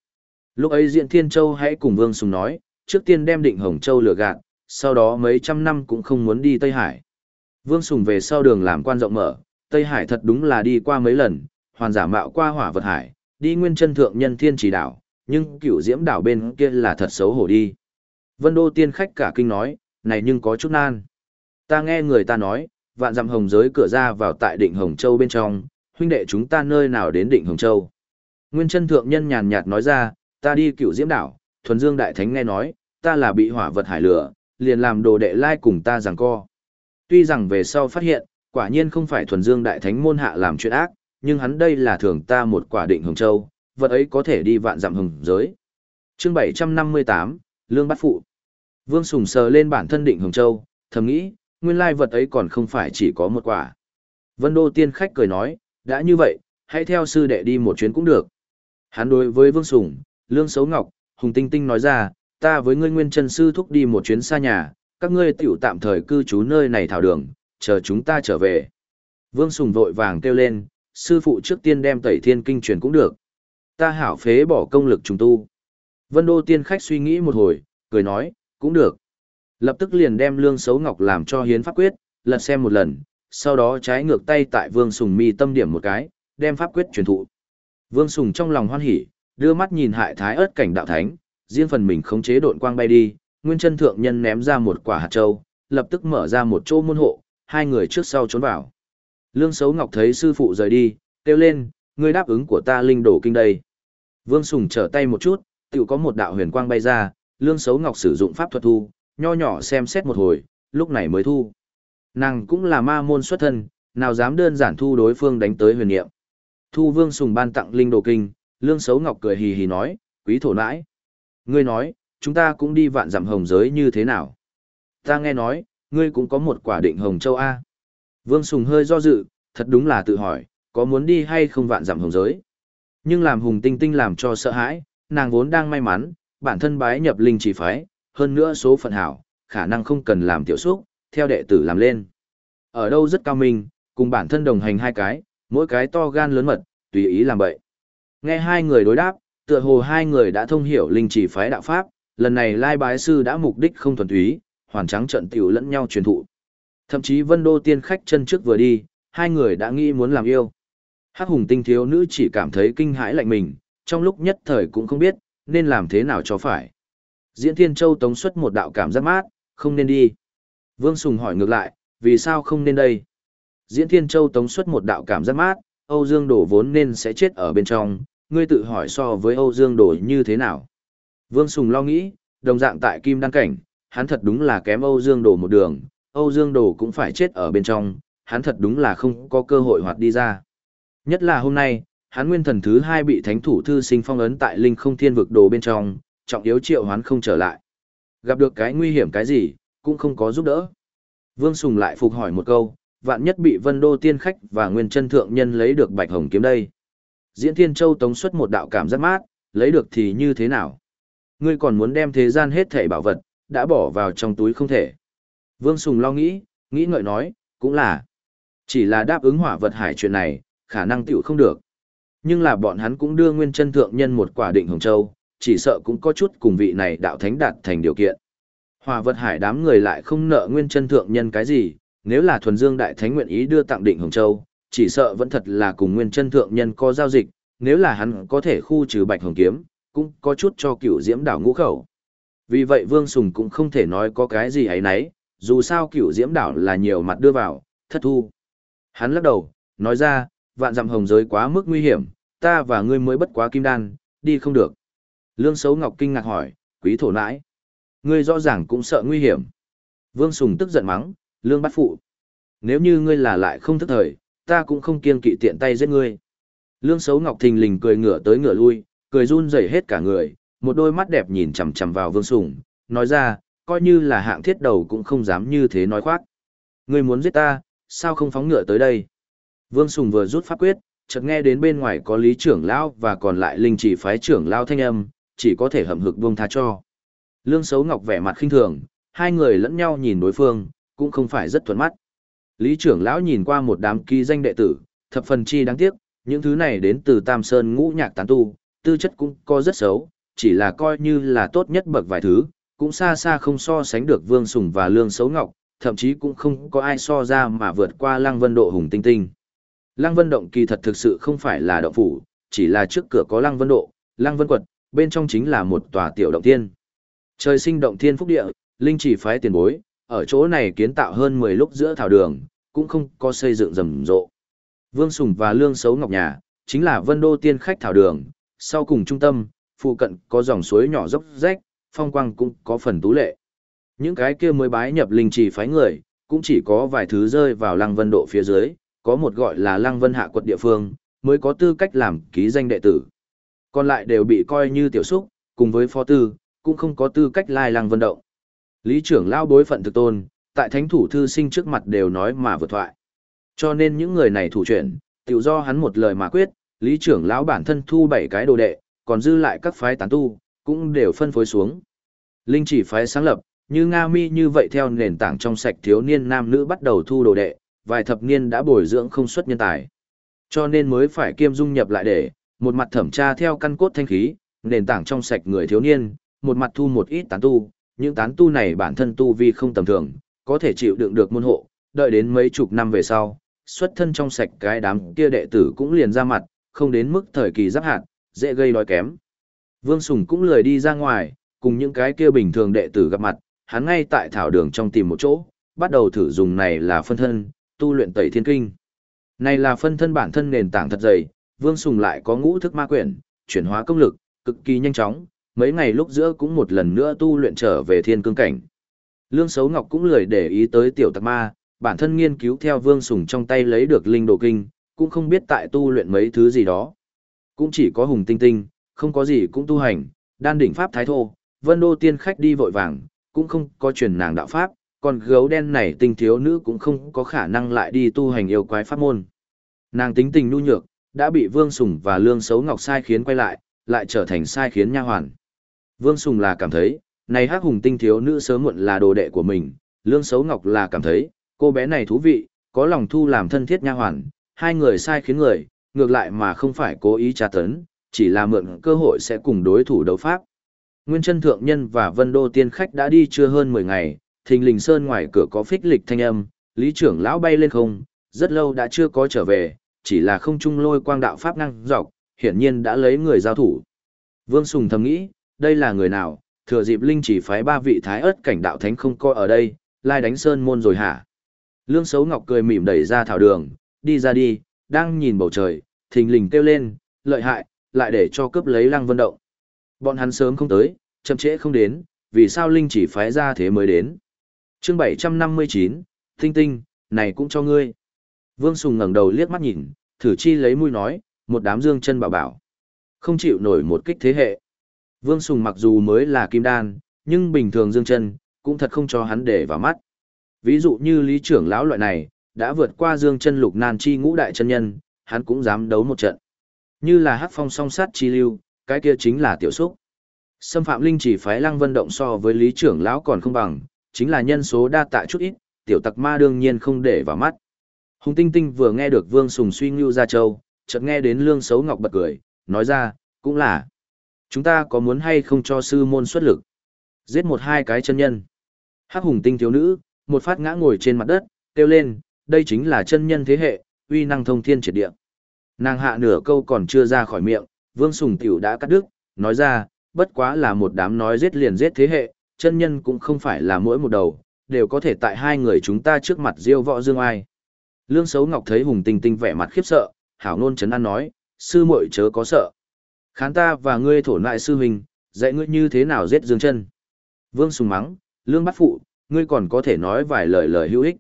[SPEAKER 1] Lúc ấy Diện Thiên Châu hãy cùng Vương Sùng nói, trước tiên đem định hồng châu lừa gạt, sau đó mấy trăm năm cũng không muốn đi Tây Hải. Vương Sùng về sau đường làm quan rộng mở, Tây Hải thật đúng là đi qua mấy lần, hoàn giả mạo qua hỏa vật hải, đi nguyên chân thượng nhân thiên chỉ đảo, nhưng cửu diễm đảo bên kia là thật xấu hổ đi. Vân Đô tiên khách cả kinh nói, này nhưng có chút nan. Ta nghe người ta nói, vạn dặm hồng giới cửa ra vào tại định Hồng Châu bên trong, huynh đệ chúng ta nơi nào đến định Hồng Châu. Nguyên chân thượng nhân nhàn nhạt nói ra, ta đi cựu diễm đảo, thuần dương đại thánh nghe nói, ta là bị hỏa vật hải lửa, liền làm đồ đệ lai cùng ta giằng co. Tuy rằng về sau phát hiện, quả nhiên không phải thuần dương đại thánh môn hạ làm chuyện ác, nhưng hắn đây là thường ta một quả định hồng châu, vật ấy có thể đi vạn dặm hồng giới. Chương 758, Lương Bát Phụ. Vương Sùng sờ lên bản thân định hồng châu, thầm nghĩ, nguyên lai vật ấy còn không phải chỉ có một quả. Vân Đô tiên khách cười nói, đã như vậy, hãy theo sư đệ đi một chuyến cũng được. Hắn đối với Vương Sùng, Lương Sấu Ngọc, Hùng Tinh Tinh nói ra, ta với ngươi nguyên chân sư thúc đi một chuyến xa nhà, các ngươi tiểu tạm thời cư trú nơi này thảo đường, chờ chúng ta trở về. Vương Sùng vội vàng kêu lên, sư phụ trước tiên đem tẩy thiên kinh truyền cũng được. Ta hảo phế bỏ công lực trùng tu. Vân Đô tiên khách suy nghĩ một hồi, cười nói, cũng được. Lập tức liền đem lương xấu ngọc làm cho hiến pháp quyết, lật xem một lần, sau đó trái ngược tay tại Vương Sùng mi tâm điểm một cái, đem pháp quyết truyền thụ. Vương Sùng trong lòng hoan hỉ, đưa mắt nhìn hại thái ớt cảnh đạo thánh, riêng phần mình khống chế độn quang bay đi, nguyên chân thượng nhân ném ra một quả hạt châu, lập tức mở ra một chỗ môn hộ, hai người trước sau trốn vào. Lương Sấu Ngọc thấy sư phụ rời đi, kêu lên, ngươi đáp ứng của ta linh đổ kinh đây. Vương Sùng trở tay một chút, tự có một đạo huyền quang bay ra, Lương Sấu Ngọc sử dụng pháp thuật thu, nho nhỏ xem xét một hồi, lúc này mới thu. Nàng cũng là ma môn xuất thân, nào dám đơn giản thu đối phương đánh tới huyền niệm. Thu Vương Sùng ban tặng linh đồ kinh, Lương Sấu Ngọc cười hì hì nói, quý thổ nãi. Ngươi nói, chúng ta cũng đi vạn dặm hồng giới như thế nào? Ta nghe nói, ngươi cũng có một quả định hồng châu A. Vương Sùng hơi do dự, thật đúng là tự hỏi, có muốn đi hay không vạn dặm hồng giới. Nhưng làm hùng tinh tinh làm cho sợ hãi, nàng vốn đang may mắn, bản thân bái nhập linh chỉ phái, hơn nữa số phận hảo, khả năng không cần làm tiểu xúc, theo đệ tử làm lên. Ở đâu rất cao minh, cùng bản thân đồng hành hai cái, mỗi cái to gan lớn mật, tùy ý làm vậy. Nghe hai người đối đáp, tựa hồ hai người đã thông hiểu linh chỉ phái đạo pháp, lần này lai bái sư đã mục đích không thuần túy, hoàn trắng trận tiểu lẫn nhau truyền thụ. Thậm chí Vân Đô tiên khách chân trước vừa đi, hai người đã nghĩ muốn làm yêu. Hắc hùng tinh thiếu nữ chỉ cảm thấy kinh hãi lạnh mình, trong lúc nhất thời cũng không biết, nên làm thế nào cho phải. Diễn Thiên Châu tống xuất một đạo cảm giác mát, không nên đi. Vương Sùng hỏi ngược lại, vì sao không nên đây? Diễn Thiên Châu tống xuất một đạo cảm giác mát, Âu Dương Đổ vốn nên sẽ chết ở bên trong, ngươi tự hỏi so với Âu Dương Đồ như thế nào? Vương Sùng lo nghĩ, đồng dạng tại Kim Đăng Cảnh, hắn thật đúng là kém Âu Dương Đồ một đường, Âu Dương Đồ cũng phải chết ở bên trong, hắn thật đúng là không có cơ hội hoạt đi ra. Nhất là hôm nay, hắn nguyên thần thứ hai bị thánh thủ thư sinh phong ấn tại linh không thiên vực đồ bên trong, trọng yếu triệu hắn không trở lại. Gặp được cái nguy hiểm cái gì, cũng không có giúp đỡ. Vương Sùng lại phục hỏi một câu, vạn nhất bị vân đô tiên khách và nguyên chân thượng nhân lấy được bạch hồng kiếm đây. Diễn Thiên Châu tống xuất một đạo cảm rất mát, lấy được thì như thế nào? Ngươi còn muốn đem thế gian hết thảy bảo vật, đã bỏ vào trong túi không thể. Vương Sùng lo nghĩ, nghĩ ngợi nói, cũng là. Chỉ là đáp ứng hỏa vật hải chuyện này, khả năng tiểu không được. Nhưng là bọn hắn cũng đưa nguyên chân thượng nhân một quả định hồng châu, chỉ sợ cũng có chút cùng vị này đạo thánh đạt thành điều kiện. Hỏa vật hải đám người lại không nợ nguyên chân thượng nhân cái gì, nếu là thuần dương đại thánh nguyện ý đưa tặng định hồng châu, chỉ sợ vẫn thật là cùng nguyên chân thượng nhân có giao dịch, nếu là hắn có thể khu trừ bạch hồng kiếm, cũng có chút cho cửu diễm đảo ngũ khẩu. Vì vậy Vương Sùng cũng không thể nói có cái gì ấy nấy, dù sao cửu diễm đảo là nhiều mặt đưa vào, thất thu. Hắn lắc đầu, nói ra, vạn dặm hồng giới quá mức nguy hiểm, ta và ngươi mới bất quá kim đan, đi không được. Lương Sấu Ngọc kinh ngạc hỏi, quý thổ nãi. Ngươi rõ ràng cũng sợ nguy hiểm. Vương Sùng tức giận mắng, Lương bắt phụ. Nếu như ngươi là lại không thức thời, ta cũng không kiêng kỵ tiện tay giết ngươi. Lương Sấu Ngọc thình lình cười ngửa tới ngửa lui, cười run rẩy hết cả người, một đôi mắt đẹp nhìn chằm chằm vào Vương Sùng, nói ra, coi như là hạng thiết đầu cũng không dám như thế nói khoác. Ngươi muốn giết ta, sao không phóng ngựa tới đây? Vương Sùng vừa rút pháp quyết, chợt nghe đến bên ngoài có lý trưởng lão và còn lại linh chỉ phái trưởng lão thanh âm, chỉ có thể hậm hực buông tha cho. Lương Sấu Ngọc vẻ mặt khinh thường, hai người lẫn nhau nhìn đối phương, cũng không phải rất thuận mắt. Lý trưởng lão nhìn qua một đám ký danh đệ tử, thập phần chi đáng tiếc, những thứ này đến từ Tam Sơn ngũ nhạc tán tu, tư chất cũng có rất xấu, chỉ là coi như là tốt nhất bậc vài thứ, cũng xa xa không so sánh được Vương Sùng và Lương Sấu Ngọc, thậm chí cũng không có ai so ra mà vượt qua Lăng Vân Độ Hùng Tinh Tinh. Lăng Vân Động kỳ thật thực sự không phải là động phủ, chỉ là trước cửa có Lăng Vân Độ, Lăng Vân Quật, bên trong chính là một tòa tiểu động thiên. Trời sinh động thiên phúc địa, linh chỉ phái tiền bối, ở chỗ này kiến tạo hơn 10 lúc giữa thảo đường, cũng không có xây dựng rầm rộ. Vương Sùng và Lương Sấu Ngọc nhà, chính là Vân Đô Tiên khách thảo đường, sau cùng trung tâm, phụ cận có dòng suối nhỏ dốc rách, phong quang cũng có phần tú lệ. Những cái kia mới bái nhập linh trì phái người, cũng chỉ có vài thứ rơi vào lăng vân độ phía dưới, có một gọi là lăng vân hạ quật địa phương, mới có tư cách làm ký danh đệ tử. Còn lại đều bị coi như tiểu xúc, cùng với phó tư, cũng không có tư cách lai lăng vân động. Lý trưởng lao bối phận thực tôn, tại thánh thủ thư sinh trước mặt đều nói mà vượt thoại. Cho nên những người này thủ chuyển, tiểu do hắn một lời mà quyết, lý trưởng lão bản thân thu bảy cái đồ đệ, còn dư lại các phái tán tu, cũng đều phân phối xuống. Linh chỉ phái sáng lập, như Nga Mi như vậy theo nền tảng trong sạch thiếu niên nam nữ bắt đầu thu đồ đệ, vài thập niên đã bồi dưỡng không xuất nhân tài. Cho nên mới phải kiêm dung nhập lại để, một mặt thẩm tra theo căn cốt thanh khí, nền tảng trong sạch người thiếu niên, một mặt thu một ít tán tu, những tán tu này bản thân tu vi không tầm thường, có thể chịu đựng được môn hộ, đợi đến mấy chục năm về sau, xuất thân trong sạch cái đám kia đệ tử cũng liền ra mặt, không đến mức thời kỳ giáp hạn, dễ gây đói kém. Vương Sùng cũng lười đi ra ngoài, cùng những cái kia bình thường đệ tử gặp mặt, hắn ngay tại thảo đường trong tìm một chỗ, bắt đầu thử dùng này là phân thân, tu luyện tẩy thiên kinh. Này là phân thân bản thân nền tảng thật dày, Vương Sùng lại có ngũ thức ma quyển, chuyển hóa công lực, cực kỳ nhanh chóng, mấy ngày lúc giữa cũng một lần nữa tu luyện trở về thiên cương cảnh. Lương Sấu Ngọc cũng lười để ý tới tiểu tặc ma, bản thân nghiên cứu theo Vương Sùng trong tay lấy được linh đồ kinh, cũng không biết tại tu luyện mấy thứ gì đó. Cũng chỉ có hùng tinh tinh, không có gì cũng tu hành, đan đỉnh pháp thái thô, vân đô tiên khách đi vội vàng, cũng không có truyền nàng đạo pháp, còn gấu đen này tinh thiếu nữ cũng không có khả năng lại đi tu hành yêu quái pháp môn. Nàng tính tình nhu nhược, đã bị Vương Sùng và Lương Sấu Ngọc sai khiến quay lại, lại trở thành sai khiến nha hoàn. Vương Sùng là cảm thấy, này hắc hùng tinh thiếu nữ sớm muộn là đồ đệ của mình, Lương Sấu Ngọc là cảm thấy, cô bé này thú vị, có lòng thu làm thân thiết nha hoàn, hai người sai khiến người, ngược lại mà không phải cố ý tra tấn, chỉ là mượn cơ hội sẽ cùng đối thủ đấu pháp. Nguyên chân thượng nhân và vân đô tiên khách đã đi chưa hơn 10 ngày, thình lình sơn ngoài cửa có phích lịch thanh âm, lý trưởng lão bay lên không, rất lâu đã chưa có trở về, chỉ là không trung lôi quang đạo pháp năng dọc, hiển nhiên đã lấy người giao thủ. Vương Sùng thầm nghĩ, đây là người nào, thừa dịp linh chỉ phái ba vị thái ớt cảnh đạo thánh không coi ở đây, lai đánh sơn môn rồi hả? Lương Sấu Ngọc cười mỉm đẩy ra thảo đường, đi ra đi, đang nhìn bầu trời, thình lình kêu lên, lợi hại, lại để cho cướp lấy lăng vân động. Bọn hắn sớm không tới, chậm trễ không đến, vì sao Linh chỉ phái ra thế mới đến. chương 759, Tinh Tinh, này cũng cho ngươi. Vương Sùng ngẩng đầu liếc mắt nhìn, thử chi lấy mũi nói, một đám dương chân bảo bảo. Không chịu nổi một kích thế hệ. Vương Sùng mặc dù mới là kim đan, nhưng bình thường dương chân, cũng thật không cho hắn để vào mắt. Ví dụ như lý trưởng lão loại này, đã vượt qua dương chân lục nan chi ngũ đại chân nhân, hắn cũng dám đấu một trận. Như là hắc phong song sát chi lưu, cái kia chính là tiểu xúc. Xâm phạm linh chỉ phái lăng vân động so với lý trưởng lão còn không bằng, chính là nhân số đa tạ chút ít, tiểu tặc ma đương nhiên không để vào mắt. Hùng Tinh Tinh vừa nghe được Vương Sùng suy ngưu ra châu, chợt nghe đến Lương Xấu Ngọc bật cười, nói ra, cũng là. Chúng ta có muốn hay không cho sư môn xuất lực? Giết một hai cái chân nhân. Hắc Hùng Tinh thiếu nữ, một phát ngã ngồi trên mặt đất, kêu lên, đây chính là chân nhân thế hệ, uy năng thông thiên triệt địa. Nàng hạ nửa câu còn chưa ra khỏi miệng, Vương Sùng Tiểu đã cắt đứt, nói ra, bất quá là một đám nói giết liền giết thế hệ, chân nhân cũng không phải là mỗi một đầu, đều có thể tại hai người chúng ta trước mặt diêu võ dương ai. Lương Sấu Ngọc thấy Hùng Tinh Tinh vẻ mặt khiếp sợ, hảo nôn chấn an nói, sư muội chớ có sợ. Khán ta và ngươi thổ nại sư huynh, dạy ngươi như thế nào giết dương chân. Vương Sùng mắng, Lương bắt phụ, ngươi còn có thể nói vài lời lời hữu ích.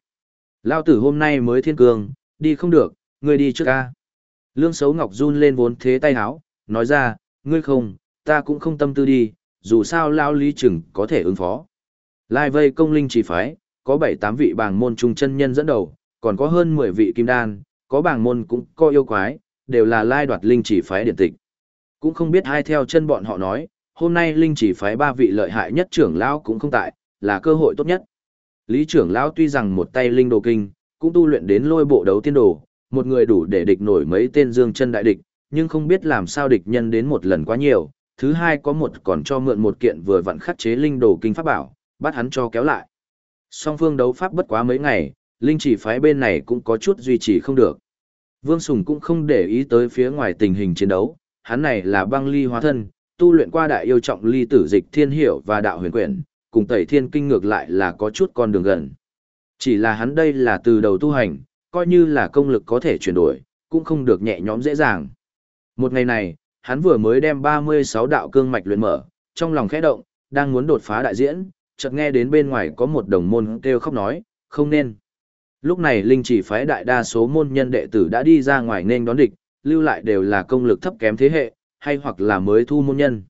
[SPEAKER 1] Lao tử hôm nay mới thiên cường, đi không được, ngươi đi trước ca. Lương Sấu Ngọc run lên vốn thế tay háo, nói ra, ngươi không, ta cũng không tâm tư đi, dù sao Lao Lý Trừng có thể ứng phó. Lai vây công linh chỉ phái, có 7-8 vị bàng môn trung chân nhân dẫn đầu, còn có hơn 10 vị kim đan, có bàng môn cũng có yêu quái, đều là lai đoạt linh chỉ phái điện tịch. Cũng không biết hai theo chân bọn họ nói, hôm nay linh chỉ phái ba vị lợi hại nhất trưởng lão cũng không tại, là cơ hội tốt nhất. Lý trưởng lão tuy rằng một tay linh đồ kinh, cũng tu luyện đến lôi bộ đấu tiên đồ, một người đủ để địch nổi mấy tên dương chân đại địch, nhưng không biết làm sao địch nhân đến một lần quá nhiều. Thứ hai có một còn cho mượn một kiện vừa vặn khắc chế linh đồ kinh pháp bảo, bắt hắn cho kéo lại. Song phương đấu pháp bất quá mấy ngày, linh chỉ phái bên này cũng có chút duy trì không được. Vương Sùng cũng không để ý tới phía ngoài tình hình chiến đấu, hắn này là băng ly hóa thân, tu luyện qua đại yêu trọng ly tử dịch thiên hiểu và đạo huyền quyển, cùng tẩy thiên kinh ngược lại là có chút con đường gần. Chỉ là hắn đây là từ đầu tu hành, coi như là công lực có thể chuyển đổi, cũng không được nhẹ nhõm dễ dàng. Một ngày này, hắn vừa mới đem 36 đạo cương mạch luyện mở, trong lòng khẽ động, đang muốn đột phá đại diễn, chợt nghe đến bên ngoài có một đồng môn kêu khóc nói, không nên. Lúc này linh chỉ phái đại đa số môn nhân đệ tử đã đi ra ngoài nên đón địch, lưu lại đều là công lực thấp kém thế hệ, hay hoặc là mới thu môn nhân.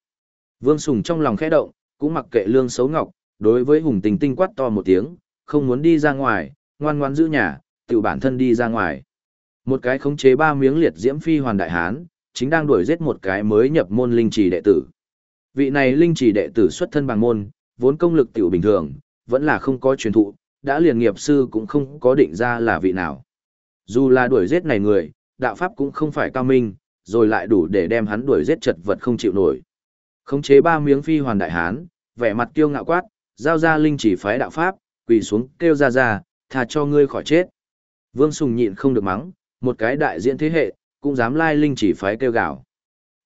[SPEAKER 1] Vương Sùng trong lòng khẽ động, cũng mặc kệ lương xấu ngọc, đối với hùng tình tinh quát to một tiếng, không muốn đi ra ngoài, ngoan ngoan giữ nhà, tự bản thân đi ra ngoài. Một cái khống chế ba miếng liệt diễm phi hoàn đại hán, chính đang đuổi giết một cái mới nhập môn linh trì đệ tử. Vị này linh trì đệ tử xuất thân bằng môn, vốn công lực tiểu bình thường, vẫn là không có truyền thụ, đã liền nghiệp sư cũng không có định ra là vị nào. Dù là đuổi giết này người, đạo pháp cũng không phải cao minh, rồi lại đủ để đem hắn đuổi giết chật vật không chịu nổi. Khống chế ba miếng phi hoàn đại hán, vẻ mặt kiêu ngạo quát, giao ra linh chỉ phái đạo pháp, quỳ xuống kêu ra ra, tha cho ngươi khỏi chết. Vương Sùng nhịn không được mắng, một cái đại diện thế hệ, cũng dám lai linh chỉ phái kêu gào.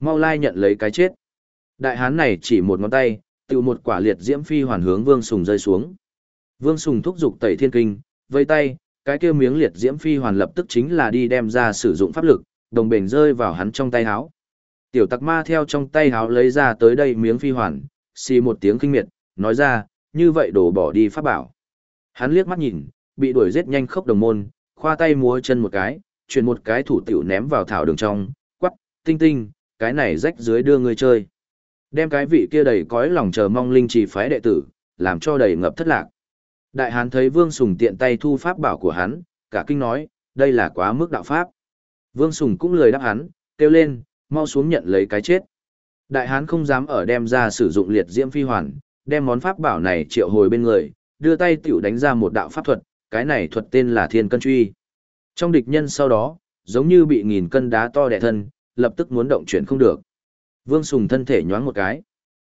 [SPEAKER 1] Mau lai nhận lấy cái chết. Đại hán này chỉ một ngón tay, tự một quả liệt diễm phi hoàn hướng Vương Sùng rơi xuống. Vương Sùng thúc giục tẩy thiên kinh, vây tay, cái kia miếng liệt diễm phi hoàn lập tức chính là đi đem ra sử dụng pháp lực, đồng bền rơi vào hắn trong tay háo. Tiểu tặc ma theo trong tay háo lấy ra tới đây miếng phi hoàn, xì một tiếng kinh miệt, nói ra, như vậy đổ bỏ đi pháp bảo. Hắn liếc mắt nhìn, bị đuổi giết nhanh khốc đồng môn, khoa tay múa chân một cái, chuyển một cái thủ tiểu ném vào thảo đường trong, quắc, tinh tinh, cái này rách dưới đưa người chơi. Đem cái vị kia đầy cõi lòng chờ mong linh trì phái đệ tử, làm cho đầy ngập thất lạc. Đại hán thấy Vương Sùng tiện tay thu pháp bảo của hắn, cả kinh nói, đây là quá mức đạo pháp. Vương Sùng cũng lười đáp hắn, kêu lên, mau xuống nhận lấy cái chết. Đại hán không dám ở đem ra sử dụng liệt diễm phi hoàn, đem món pháp bảo này triệu hồi bên người, đưa tay tiểu đánh ra một đạo pháp thuật, cái này thuật tên là thiên cân truy. Trong địch nhân sau đó, giống như bị nghìn cân đá to đẻ thân, lập tức muốn động chuyển không được. Vương Sùng thân thể nhoáng một cái.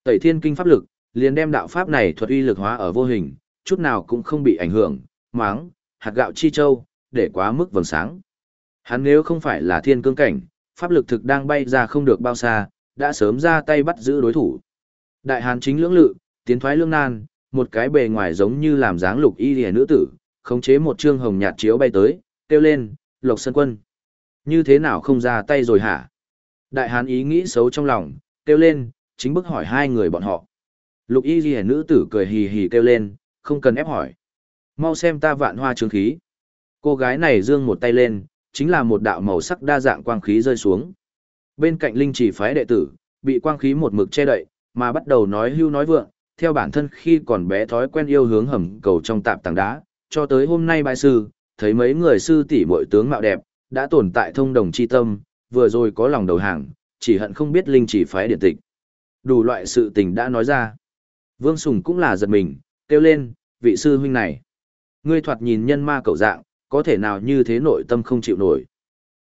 [SPEAKER 1] Tẩy thiên kinh pháp lực, liền đem đạo pháp này thuật uy lực hóa ở vô hình, chút nào cũng không bị ảnh hưởng, máng, hạt gạo chi châu, để quá mức vầng sáng. Hắn nếu không phải là thiên cương cảnh, pháp lực thực đang bay ra không được bao xa, đã sớm ra tay bắt giữ đối thủ. Đại hán chính lưỡng lự, tiến thoái lương nan, một cái bề ngoài giống như làm dáng lục y lìa nữ tử, khống chế một trương hồng nhạt chiếu bay tới, kêu lên, lộc sân quân. Như thế nào không ra tay rồi hả? Đại hán ý nghĩ xấu trong lòng, kêu lên, chính bức hỏi hai người bọn họ. Lục y lìa nữ tử cười hì hì kêu lên, không cần ép hỏi. Mau xem ta vạn hoa trương khí. Cô gái này dương một tay lên, chính là một đạo màu sắc đa dạng quang khí rơi xuống. Bên cạnh linh chỉ phái đệ tử, bị quang khí một mực che đậy, mà bắt đầu nói hưu nói vượng, theo bản thân khi còn bé thói quen yêu hướng hầm cầu trong tạp tảng đá, cho tới hôm nay bài sư, thấy mấy người sư tỷ muội tướng mạo đẹp, đã tồn tại thông đồng chi tâm, vừa rồi có lòng đầu hàng, chỉ hận không biết linh chỉ phái điện tịch. Đủ loại sự tình đã nói ra. Vương Sùng cũng là giật mình, kêu lên, vị sư huynh này. Ngươi thoạt nhìn nhân ma cậu dạng, có thể nào như thế nội tâm không chịu nổi.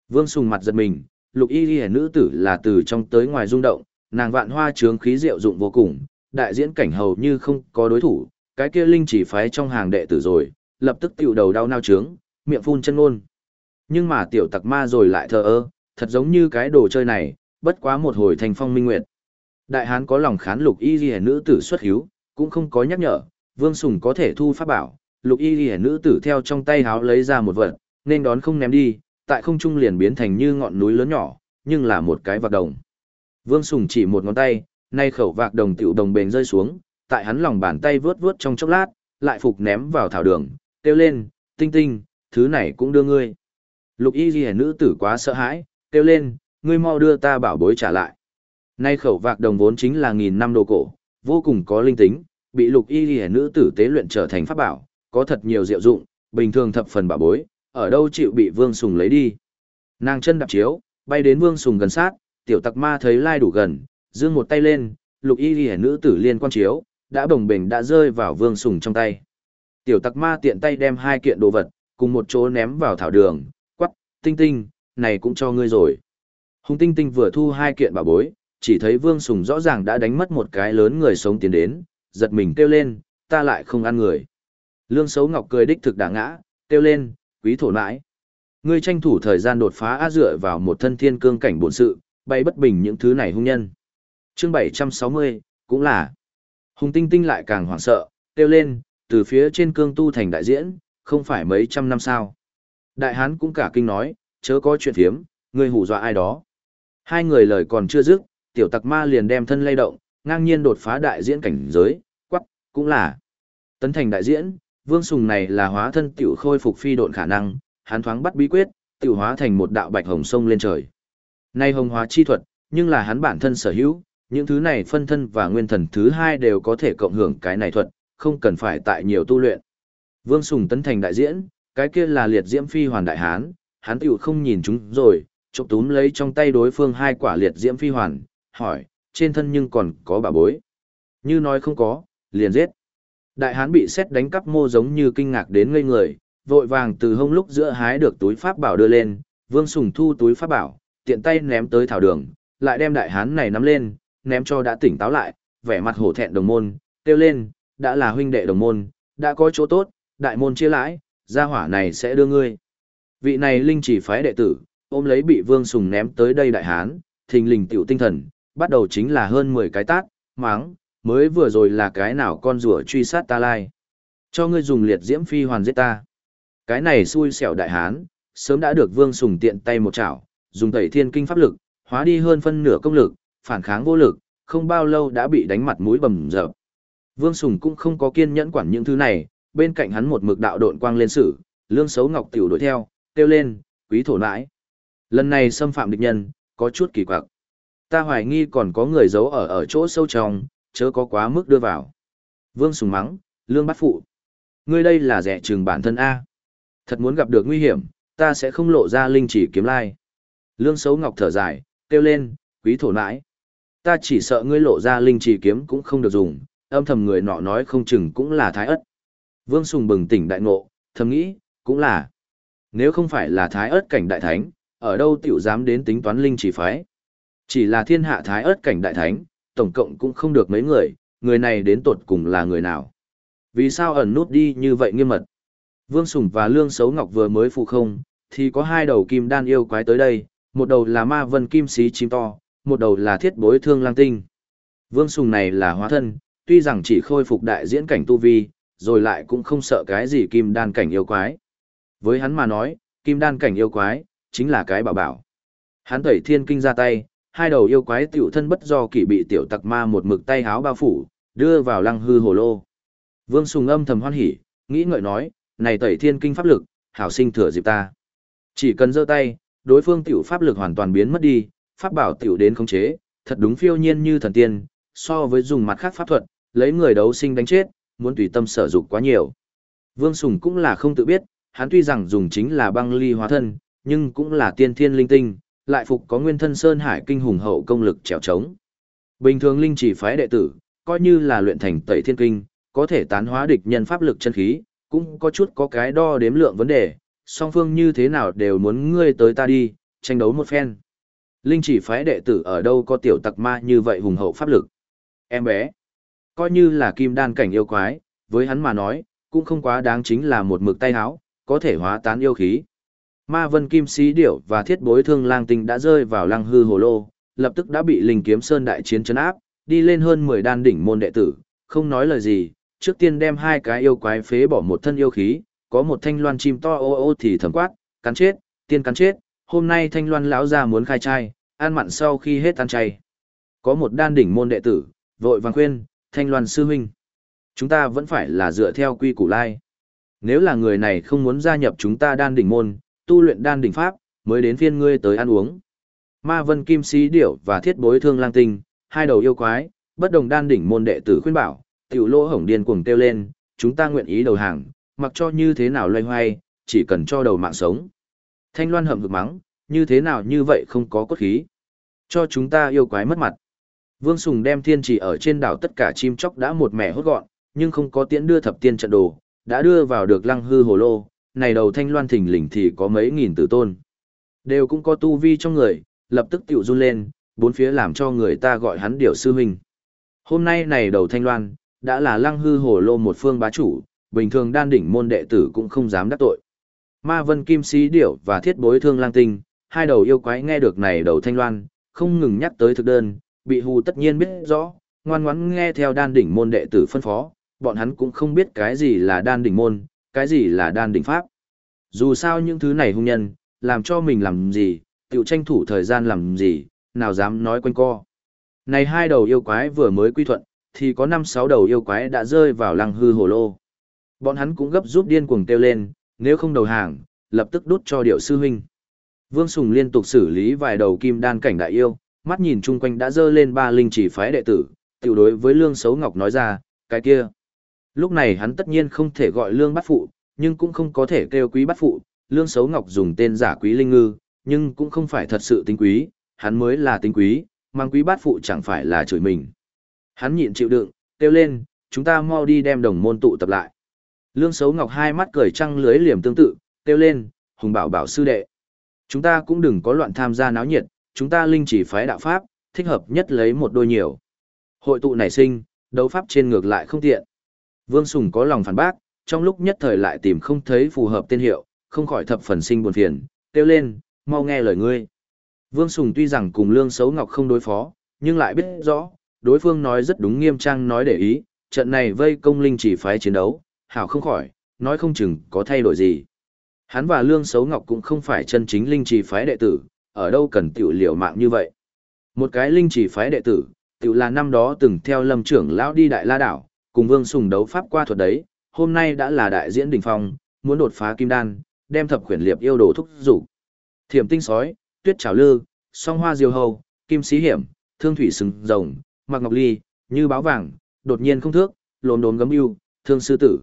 [SPEAKER 1] Vương Sùng mặt giật mình, lục y ghi nữ tử là từ trong tới ngoài rung động, nàng vạn hoa trướng khí diệu dụng vô cùng, đại diễn cảnh hầu như không có đối thủ, cái kia linh chỉ phái trong hàng đệ tử rồi, lập tức tiểu đầu đau nao trướng, miệng phun chân ngôn. Nhưng mà tiểu tặc ma rồi lại thờ ơ, thật giống như cái đồ chơi này, bất quá một hồi thành phong minh nguyệt. Đại hán có lòng khán lục y ghi nữ tử xuất hiếu, cũng không có nhắc nhở, vương sùng có thể thu pháp bảo, lục y ghi nữ tử theo trong tay háo lấy ra một vật, nên đón không ném đi, tại không trung liền biến thành như ngọn núi lớn nhỏ, nhưng là một cái vạc đồng. Vương Sùng chỉ một ngón tay, nay khẩu vạc đồng tiểu đồng bền rơi xuống, tại hắn lòng bàn tay vướt vướt trong chốc lát, lại phục ném vào thảo đường, kêu lên, tinh tinh, thứ này cũng đưa ngươi. Lục y ghi nữ tử quá sợ hãi, kêu lên, ngươi mau đưa ta bảo bối trả lại. Nay khẩu vạc đồng vốn chính là nghìn năm đồ cổ, vô cùng có linh tính, bị lục y ghi nữ tử tế luyện trở thành pháp bảo, có thật nhiều diệu dụng, bình thường thập phần bảo bối, ở đâu chịu bị Vương Sùng lấy đi. Nàng chân đạp chiếu, bay đến Vương Sùng gần sát, tiểu tặc ma thấy lai đủ gần, dương một tay lên, lục y ghi nữ tử liên quan chiếu, đã bồng bềnh đã rơi vào Vương Sùng trong tay. Tiểu tặc ma tiện tay đem hai kiện đồ vật, cùng một chỗ ném vào thảo đường, quắc, tinh tinh, này cũng cho ngươi rồi. Hùng tinh tinh vừa thu hai kiện bảo bối, chỉ thấy Vương Sùng rõ ràng đã đánh mất một cái lớn người sống tiến đến, giật mình kêu lên, ta lại không ăn người. Lương Sấu Ngọc cười đích thực đả ngã, kêu lên, quý thổ nãi. Ngươi tranh thủ thời gian đột phá á dựa vào một thân thiên cương cảnh bổn sự, bay bất bình những thứ này hung nhân. chương 760, cũng là. Hùng tinh tinh lại càng hoảng sợ, kêu lên, từ phía trên cương tu thành đại diễn, không phải mấy trăm năm sao. Đại hán cũng cả kinh nói, chớ có chuyện thiếm, ngươi hù dọa ai đó. Hai người lời còn chưa dứt, tiểu tặc ma liền đem thân lay động, ngang nhiên đột phá đại diễn cảnh giới, quắc, cũng là. Tấn thành đại diễn, vương sùng này là hóa thân tiểu khôi phục phi độn khả năng, hắn thoáng bắt bí quyết, tiểu hóa thành một đạo bạch hồng sông lên trời. Nay hồng hóa chi thuật, nhưng là hắn bản thân sở hữu, những thứ này phân thân và nguyên thần thứ hai đều có thể cộng hưởng cái này thuật, không cần phải tại nhiều tu luyện. Vương Sùng tấn thành đại diễn, cái kia là liệt diễm phi hoàn đại hán, hắn tiểu không nhìn chúng rồi, chụp túm lấy trong tay đối phương hai quả liệt diễm phi hoàn, hỏi, trên thân nhưng còn có bà bối. Như nói không có, liền giết. Đại hán bị xét đánh cắp mô giống như kinh ngạc đến ngây người, vội vàng từ hông lúc giữa hái được túi pháp bảo đưa lên, Vương Sùng thu túi pháp bảo, tiện tay ném tới thảo đường, lại đem đại hán này nắm lên, ném cho đã tỉnh táo lại, vẻ mặt hổ thẹn đồng môn, kêu lên, đã là huynh đệ đồng môn, đã có chỗ tốt, đại môn chia lãi, gia hỏa này sẽ đưa ngươi. Vị này linh chỉ phái đệ tử, ôm lấy bị Vương Sùng ném tới đây đại hán, thình lình tiểu tinh thần, bắt đầu chính là hơn 10 cái tát, máng, mới vừa rồi là cái nào con rùa truy sát ta lai. Cho ngươi dùng liệt diễm phi hoàn giết ta. Cái này xui xẻo đại hán, sớm đã được Vương Sùng tiện tay một chảo, dùng tẩy thiên kinh pháp lực, hóa đi hơn phân nửa công lực, phản kháng vô lực, không bao lâu đã bị đánh mặt mũi bầm dập. Vương Sùng cũng không có kiên nhẫn quản những thứ này, bên cạnh hắn một mực đạo độn quang lên sử, lương xấu ngọc tiểu đuổi theo, kêu lên, quý thổ nãi. Lần này xâm phạm địch nhân, có chút kỳ quặc. Ta hoài nghi còn có người giấu ở ở chỗ sâu trong, chớ có quá mức đưa vào. Vương Sùng mắng, lương bắt phụ. Ngươi đây là rẻ trừng bản thân A. Thật muốn gặp được nguy hiểm, ta sẽ không lộ ra linh chỉ kiếm lai. Lương xấu ngọc thở dài, kêu lên, quý thổ nãi. Ta chỉ sợ ngươi lộ ra linh chỉ kiếm cũng không được dùng, âm thầm người nọ nói không chừng cũng là thái ất. Vương Sùng bừng tỉnh đại ngộ, thầm nghĩ, cũng là. Nếu không phải là thái ớt cảnh đại thánh, ở đâu tiểu dám đến tính toán linh chỉ phái. Chỉ là thiên hạ thái ất cảnh đại thánh, tổng cộng cũng không được mấy người, người này đến tột cùng là người nào. Vì sao ẩn nút đi như vậy nghiêm mật? Vương Sùng và Lương Sấu Ngọc vừa mới phụ không, thì có hai đầu kim đan yêu quái tới đây, một đầu là ma vân kim xí chim to, một đầu là thiết bối thương lang tinh. Vương Sùng này là hóa thân, tuy rằng chỉ khôi phục đại diễn cảnh tu vi, rồi lại cũng không sợ cái gì kim đan cảnh yêu quái. Với hắn mà nói, kim đan cảnh yêu quái, chính là cái bảo bảo. Hắn tẩy thiên kinh ra tay, hai đầu yêu quái tiểu thân bất do kỷ bị tiểu tặc ma một mực tay háo bao phủ, đưa vào lăng hư hồ lô. Vương Sùng âm thầm hoan hỉ, nghĩ ngợi nói, này tẩy thiên kinh pháp lực, hảo sinh thừa dịp ta. Chỉ cần giơ tay, đối phương tiểu pháp lực hoàn toàn biến mất đi, pháp bảo tiểu đến khống chế, thật đúng phiêu nhiên như thần tiên, so với dùng mặt khác pháp thuật, lấy người đấu sinh đánh chết, muốn tùy tâm sở dục quá nhiều. Vương Sùng cũng là không tự biết, hắn tuy rằng dùng chính là băng ly hóa thân, nhưng cũng là tiên thiên linh tinh, lại phục có nguyên thân sơn hải kinh hùng hậu công lực trèo trống. Bình thường linh chỉ phái đệ tử, coi như là luyện thành tẩy thiên kinh, có thể tán hóa địch nhân pháp lực chân khí, cũng có chút có cái đo đếm lượng vấn đề, song phương như thế nào đều muốn ngươi tới ta đi, tranh đấu một phen. Linh chỉ phái đệ tử ở đâu có tiểu tặc ma như vậy hùng hậu pháp lực. Em bé, coi như là kim đan cảnh yêu quái, với hắn mà nói, cũng không quá đáng chính là một mực tay háo, có thể hóa tán yêu khí. Ma vân kim sĩ điểu và thiết bối thương lang tinh đã rơi vào lăng hư hồ lô, lập tức đã bị linh kiếm sơn đại chiến chấn áp, đi lên hơn 10 đan đỉnh môn đệ tử, không nói lời gì, trước tiên đem hai cái yêu quái phế bỏ một thân yêu khí, có một thanh loan chim to ô ô thì thầm quát, cắn chết, tiên cắn chết, hôm nay thanh loan lão già muốn khai trai, ăn mặn sau khi hết tan chay. Có một đan đỉnh môn đệ tử, vội vàng khuyên, thanh loan sư huynh. Chúng ta vẫn phải là dựa theo quy củ lai. Nếu là người này không muốn gia nhập chúng ta đan đỉnh môn, tu luyện đan đỉnh pháp, mới đến phiên ngươi tới ăn uống. Ma vân kim sĩ điểu và thiết bối thương lang tinh, hai đầu yêu quái, bất đồng đan đỉnh môn đệ tử khuyên bảo, tiểu lỗ hổng điên cuồng kêu lên, chúng ta nguyện ý đầu hàng, mặc cho như thế nào loay hoay, chỉ cần cho đầu mạng sống. Thanh loan hậm hực mắng, như thế nào như vậy không có cốt khí. Cho chúng ta yêu quái mất mặt. Vương Sùng đem thiên chỉ ở trên đảo tất cả chim chóc đã một mẻ hốt gọn, nhưng không có tiễn đưa thập tiên trận đồ, đã đưa vào được lăng hư hồ lô, này đầu thanh loan thỉnh lình thì có mấy nghìn tử tôn. Đều cũng có tu vi trong người, lập tức tiểu run lên, bốn phía làm cho người ta gọi hắn điểu sư huynh. Hôm nay này đầu thanh loan, đã là lăng hư hồ lô một phương bá chủ, bình thường đan đỉnh môn đệ tử cũng không dám đắc tội. Ma vân kim sĩ điểu và thiết bối thương lang tinh, hai đầu yêu quái nghe được này đầu thanh loan, không ngừng nhắc tới thực đơn, bị hù tất nhiên biết rõ, ngoan ngoãn nghe theo đan đỉnh môn đệ tử phân phó, bọn hắn cũng không biết cái gì là đan đỉnh môn, cái gì là đan đỉnh pháp. Dù sao những thứ này hung nhân, làm cho mình làm gì, tự tranh thủ thời gian làm gì, nào dám nói quanh co. Này hai đầu yêu quái vừa mới quy thuận, thì có năm sáu đầu yêu quái đã rơi vào lăng hư hồ lô. Bọn hắn cũng gấp rút điên cuồng kêu lên, nếu không đầu hàng, lập tức đút cho điệu sư huynh. Vương Sùng liên tục xử lý vài đầu kim đan cảnh đại yêu, mắt nhìn chung quanh đã dơ lên ba linh chỉ phái đệ tử, tiểu đối với Lương Sấu Ngọc nói ra, cái kia. Lúc này hắn tất nhiên không thể gọi Lương bắt phụ, nhưng cũng không có thể kêu quý bắt phụ, Lương xấu Ngọc dùng tên giả quý linh ngư, nhưng cũng không phải thật sự tính quý, hắn mới là tính quý, mang quý bát phụ chẳng phải là chửi mình. Hắn nhịn chịu đựng, kêu lên, chúng ta mau đi đem đồng môn tụ tập lại. Lương xấu Ngọc hai mắt cười trăng lưới liềm tương tự, kêu lên, hùng bảo bảo sư đệ. Chúng ta cũng đừng có loạn tham gia náo nhiệt, chúng ta linh chỉ phái đạo pháp, thích hợp nhất lấy một đôi nhiều. Hội tụ nảy sinh, đấu pháp trên ngược lại không tiện. Vương Sùng có lòng phản bác, trong lúc nhất thời lại tìm không thấy phù hợp tên hiệu, không khỏi thập phần sinh buồn phiền, kêu lên, mau nghe lời ngươi. Vương Sùng tuy rằng cùng Lương Sấu Ngọc không đối phó, nhưng lại biết rõ, đối phương nói rất đúng nghiêm trang nói để ý, trận này vây công linh chỉ phái chiến đấu, hảo không khỏi, nói không chừng có thay đổi gì. Hắn và Lương Sấu Ngọc cũng không phải chân chính linh chỉ phái đệ tử, ở đâu cần tiểu liều mạng như vậy. Một cái linh chỉ phái đệ tử, tiểu là năm đó từng theo lâm trưởng lão đi đại la đảo, cùng Vương Sùng đấu pháp qua thuật đấy, hôm nay đã là đại diễn đỉnh phong, muốn đột phá kim đan, đem thập khuyển liệp yêu đồ thúc dục Thiểm tinh sói, tuyết trảo lư, song hoa diều hầu, kim sĩ hiểm, thương thủy sừng rồng, mặc ngọc ly, như báo vàng, đột nhiên không thước, lồn đốn gấm ưu thương sư tử.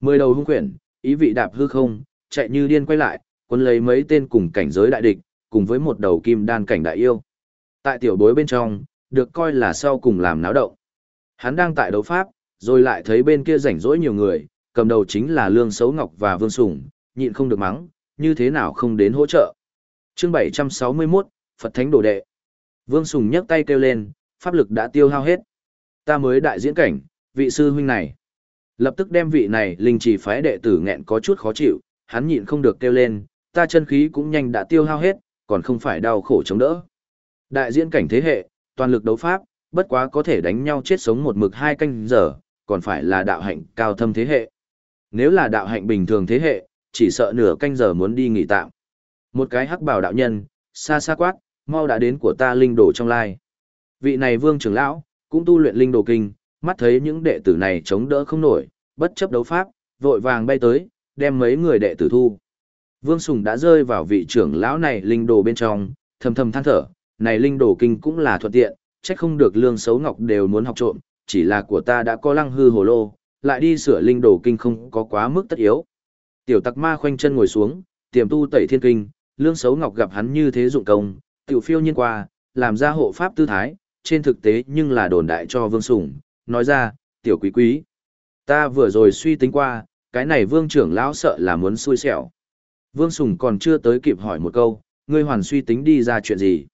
[SPEAKER 1] Mười đầu hung quyển, ý vị đạp hư không, chạy như điên quay lại, quân lấy mấy tên cùng cảnh giới đại địch, cùng với một đầu kim đan cảnh đại yêu. Tại tiểu bối bên trong, được coi là sau cùng làm náo động. Hắn đang tại đấu pháp, rồi lại thấy bên kia rảnh rỗi nhiều người, cầm đầu chính là Lương Sấu Ngọc và Vương Sủng, nhịn không được mắng, như thế nào không đến hỗ trợ chương 761, Phật Thánh Đồ Đệ. Vương Sùng nhấc tay kêu lên, pháp lực đã tiêu hao hết. Ta mới đại diễn cảnh, vị sư huynh này. Lập tức đem vị này linh chỉ phái đệ tử nghẹn có chút khó chịu, hắn nhịn không được kêu lên, ta chân khí cũng nhanh đã tiêu hao hết, còn không phải đau khổ chống đỡ. Đại diễn cảnh thế hệ, toàn lực đấu pháp, bất quá có thể đánh nhau chết sống một mực hai canh giờ, còn phải là đạo hạnh cao thâm thế hệ. Nếu là đạo hạnh bình thường thế hệ, chỉ sợ nửa canh giờ muốn đi nghỉ tạm. Một cái hắc bảo đạo nhân, xa xa quát, mau đã đến của ta linh đồ trong lai. Vị này vương trưởng lão, cũng tu luyện linh đồ kinh, mắt thấy những đệ tử này chống đỡ không nổi, bất chấp đấu pháp, vội vàng bay tới, đem mấy người đệ tử thu. Vương Sùng đã rơi vào vị trưởng lão này linh đồ bên trong, thầm thầm than thở, này linh đồ kinh cũng là thuận tiện, chắc không được lương xấu ngọc đều muốn học trộm, chỉ là của ta đã có lăng hư hồ lô, lại đi sửa linh đồ kinh không có quá mức tất yếu. Tiểu tặc ma khoanh chân ngồi xuống, tiềm tu tẩy thiên kinh, Lương Sấu Ngọc gặp hắn như thế dụng công, tiểu phiêu nhiên qua, làm ra hộ pháp tư thái, trên thực tế nhưng là đồn đại cho Vương Sủng, nói ra, tiểu quý quý. Ta vừa rồi suy tính qua, cái này Vương trưởng lão sợ là muốn xui xẻo. Vương Sùng còn chưa tới kịp hỏi một câu, ngươi hoàn suy tính đi ra chuyện gì.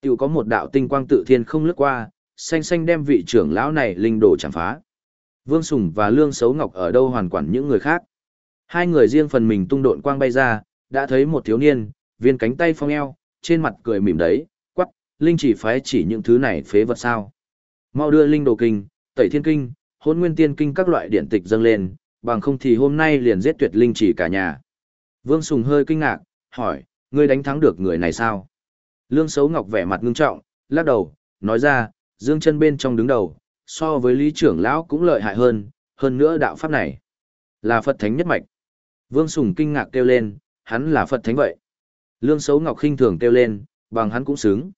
[SPEAKER 1] Tiểu có một đạo tinh quang tự thiên không lướt qua, xanh xanh đem vị trưởng lão này linh đồ chẳng phá. Vương Sùng và Lương Sấu Ngọc ở đâu hoàn quản những người khác. Hai người riêng phần mình tung độn quang bay ra, đã thấy một thiếu niên, viên cánh tay phong eo, trên mặt cười mỉm đấy, quắc, linh chỉ phái chỉ những thứ này phế vật sao. Mau đưa linh đồ kinh, tẩy thiên kinh, hôn nguyên tiên kinh các loại điện tịch dâng lên, bằng không thì hôm nay liền giết tuyệt linh chỉ cả nhà. Vương Sùng hơi kinh ngạc, hỏi, ngươi đánh thắng được người này sao? Lương Sấu Ngọc vẻ mặt ngưng trọng, lắc đầu, nói ra, dương chân bên trong đứng đầu, so với lý trưởng lão cũng lợi hại hơn, hơn nữa đạo pháp này là Phật Thánh nhất mạch. Vương Sùng kinh ngạc kêu lên, hắn là Phật Thánh vậy. Lương Sấu Ngọc khinh thường kêu lên, bằng hắn cũng xứng.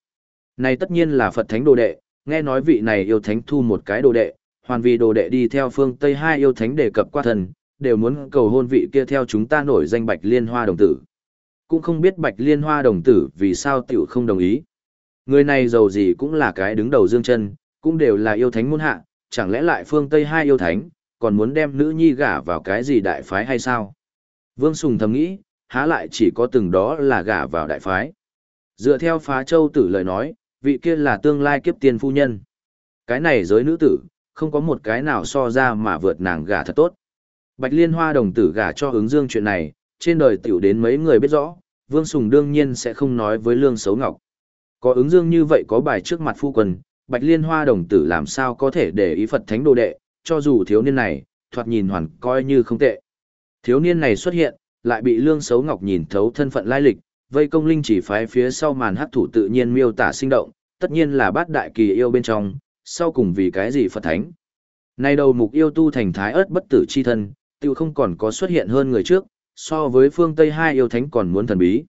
[SPEAKER 1] Này tất nhiên là Phật Thánh đồ đệ, nghe nói vị này yêu thánh thu một cái đồ đệ, hoàn vì đồ đệ đi theo phương Tây hai yêu thánh đề cập qua thần, đều muốn cầu hôn vị kia theo chúng ta nổi danh Bạch Liên Hoa đồng tử. Cũng không biết Bạch Liên Hoa đồng tử vì sao tiểu không đồng ý. Người này giàu gì cũng là cái đứng đầu dương chân, cũng đều là yêu thánh môn hạ, chẳng lẽ lại phương Tây hai yêu thánh, còn muốn đem nữ nhi gả vào cái gì đại phái hay sao? Vương Sùng thầm nghĩ, há lại chỉ có từng đó là gả vào đại phái. Dựa theo phá châu tử lời nói, vị kia là tương lai kiếp tiên phu nhân. Cái này giới nữ tử, không có một cái nào so ra mà vượt nàng gả thật tốt. Bạch Liên Hoa đồng tử gả cho ứng dương chuyện này, trên đời tiểu đến mấy người biết rõ, Vương Sùng đương nhiên sẽ không nói với Lương Xấu Ngọc. Có ứng dương như vậy có bài trước mặt phu quần, Bạch Liên Hoa đồng tử làm sao có thể để ý Phật Thánh đồ đệ, cho dù thiếu niên này, thoạt nhìn hoàn coi như không tệ. Thiếu niên này xuất hiện, lại bị Lương Sấu Ngọc nhìn thấu thân phận lai lịch, vây công linh chỉ phái phía sau màn hắc thủ tự nhiên miêu tả sinh động, tất nhiên là bát đại kỳ yêu bên trong, sau cùng vì cái gì Phật Thánh. Nay đầu mục yêu tu thành thái ớt bất tử chi thân, tiêu không còn có xuất hiện hơn người trước, so với phương Tây hai yêu thánh còn muốn thần bí.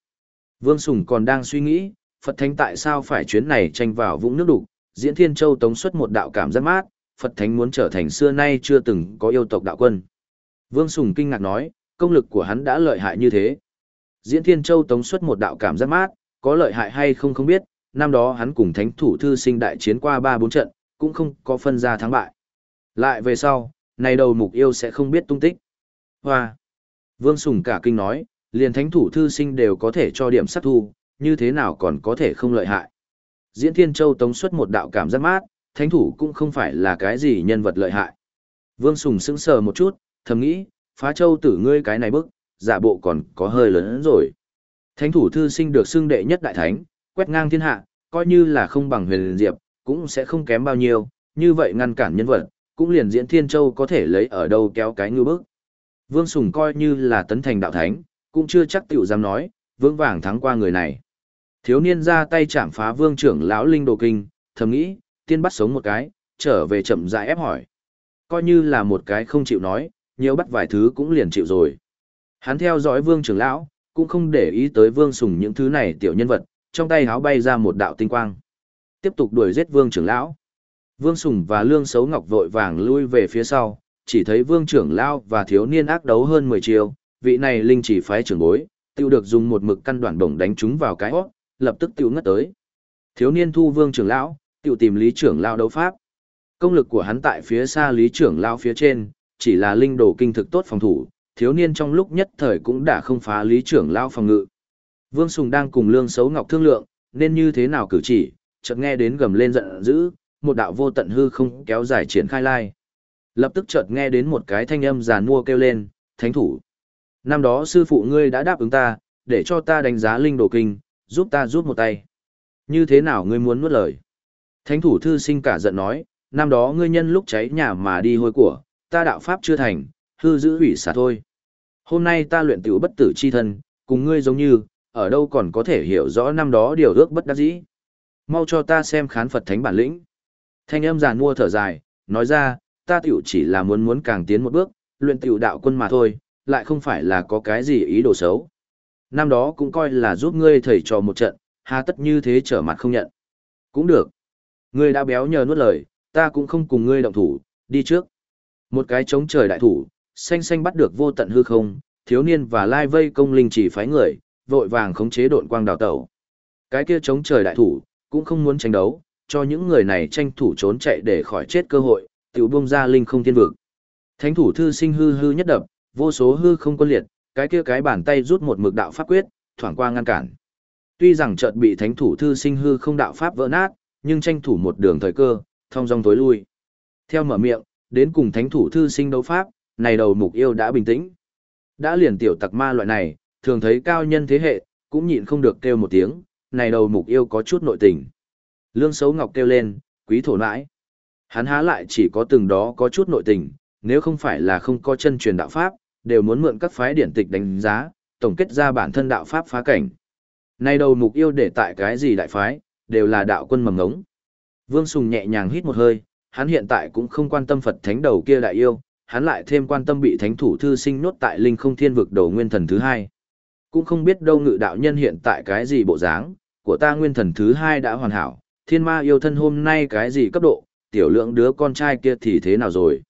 [SPEAKER 1] Vương Sùng còn đang suy nghĩ, Phật Thánh tại sao phải chuyến này tranh vào vũng nước đục, diễn Thiên Châu tống xuất một đạo cảm giác mát, Phật Thánh muốn trở thành xưa nay chưa từng có yêu tộc đạo quân. Vương Sùng kinh ngạc nói, công lực của hắn đã lợi hại như thế. Diễn Thiên Châu tống xuất một đạo cảm giác mát, có lợi hại hay không không biết, năm đó hắn cùng thánh thủ thư sinh đại chiến qua 3-4 trận, cũng không có phân ra thắng bại. Lại về sau, này đầu mục yêu sẽ không biết tung tích. Hoa! Vương Sùng cả kinh nói, liền thánh thủ thư sinh đều có thể cho điểm sát thu, như thế nào còn có thể không lợi hại. Diễn Thiên Châu tống xuất một đạo cảm giác mát, thánh thủ cũng không phải là cái gì nhân vật lợi hại. Vương Sùng sững sờ một chút, thầm nghĩ, phá châu tử ngươi cái này bức, giả bộ còn có hơi lớn hơn rồi. Thánh thủ thư sinh được xưng đệ nhất đại thánh, quét ngang thiên hạ, coi như là không bằng huyền diệp, cũng sẽ không kém bao nhiêu, như vậy ngăn cản nhân vật, cũng liền diễn thiên châu có thể lấy ở đâu kéo cái ngư bức. Vương Sùng coi như là tấn thành đạo thánh, cũng chưa chắc tiểu dám nói, vững vàng thắng qua người này. Thiếu niên ra tay chạm phá vương trưởng lão linh đồ kinh, thầm nghĩ, tiên bắt sống một cái, trở về chậm rãi ép hỏi. Coi như là một cái không chịu nói, nhiều bắt vài thứ cũng liền chịu rồi. Hắn theo dõi vương trưởng lão, cũng không để ý tới vương sùng những thứ này tiểu nhân vật, trong tay háo bay ra một đạo tinh quang. Tiếp tục đuổi giết vương trưởng lão. Vương Sùng và Lương xấu Ngọc vội vàng lui về phía sau, chỉ thấy vương trưởng lão và thiếu niên ác đấu hơn 10 chiều, vị này linh chỉ phái trưởng bối, tiêu được dùng một mực căn đoạn bổng đánh chúng vào cái hót, lập tức tiêu ngất tới. Thiếu niên thu vương trưởng lão, tiêu tìm lý trưởng lão đấu pháp. Công lực của hắn tại phía xa lý trưởng lão phía trên, chỉ là linh đồ kinh thực tốt phòng thủ, thiếu niên trong lúc nhất thời cũng đã không phá lý trưởng lão phòng ngự. Vương Sùng đang cùng Lương Sấu Ngọc thương lượng, nên như thế nào cử chỉ, chợt nghe đến gầm lên giận dữ, một đạo vô tận hư không kéo dài triển khai lai. Lập tức chợt nghe đến một cái thanh âm giàn mua kêu lên, thánh thủ. Năm đó sư phụ ngươi đã đáp ứng ta, để cho ta đánh giá linh đồ kinh, giúp ta giúp một tay. Như thế nào ngươi muốn nuốt lời? Thánh thủ thư sinh cả giận nói, năm đó ngươi nhân lúc cháy nhà mà đi hôi của, ta đạo pháp chưa thành, hư giữ hủy xả thôi. Hôm nay ta luyện tiểu bất tử chi thân, cùng ngươi giống như, ở đâu còn có thể hiểu rõ năm đó điều ước bất đắc dĩ. Mau cho ta xem khán Phật thánh bản lĩnh. Thanh âm giàn mua thở dài, nói ra, ta tiểu chỉ là muốn muốn càng tiến một bước, luyện tiểu đạo quân mà thôi, lại không phải là có cái gì ý đồ xấu. Năm đó cũng coi là giúp ngươi thầy trò một trận, hà tất như thế trở mặt không nhận. Cũng được. Ngươi đã béo nhờ nuốt lời, ta cũng không cùng ngươi động thủ, đi trước. Một cái chống trời đại thủ, xanh xanh bắt được vô tận hư không, thiếu niên và lai vây công linh chỉ phái người, vội vàng khống chế độn quang đào tẩu. Cái kia chống trời đại thủ, cũng không muốn tranh đấu, cho những người này tranh thủ trốn chạy để khỏi chết cơ hội, tiểu bung ra linh không thiên vực. Thánh thủ thư sinh hư hư nhất đập, vô số hư không quân liệt, cái kia cái bàn tay rút một mực đạo pháp quyết, thoảng qua ngăn cản. Tuy rằng chợt bị thánh thủ thư sinh hư không đạo pháp vỡ nát, nhưng tranh thủ một đường thời cơ, thông dong tối lui. Theo mở miệng, đến cùng thánh thủ thư sinh đấu pháp, này đầu mục yêu đã bình tĩnh. Đã liền tiểu tặc ma loại này, thường thấy cao nhân thế hệ, cũng nhịn không được kêu một tiếng, này đầu mục yêu có chút nội tình. Lương Sấu Ngọc kêu lên, quý thổ nãi. Hắn há lại chỉ có từng đó có chút nội tình, nếu không phải là không có chân truyền đạo pháp, đều muốn mượn các phái điển tịch đánh giá, tổng kết ra bản thân đạo pháp phá cảnh. Nay đầu mục yêu để tại cái gì đại phái, đều là đạo quân mầm ngống. Vương Sùng nhẹ nhàng hít một hơi, hắn hiện tại cũng không quan tâm Phật thánh đầu kia đại yêu, hắn lại thêm quan tâm bị thánh thủ thư sinh nốt tại linh không thiên vực đầu nguyên thần thứ hai. Cũng không biết đâu ngự đạo nhân hiện tại cái gì bộ dáng, của ta nguyên thần thứ hai đã hoàn hảo, thiên ma yêu thân hôm nay cái gì cấp độ, tiểu lượng đứa con trai kia thì thế nào rồi.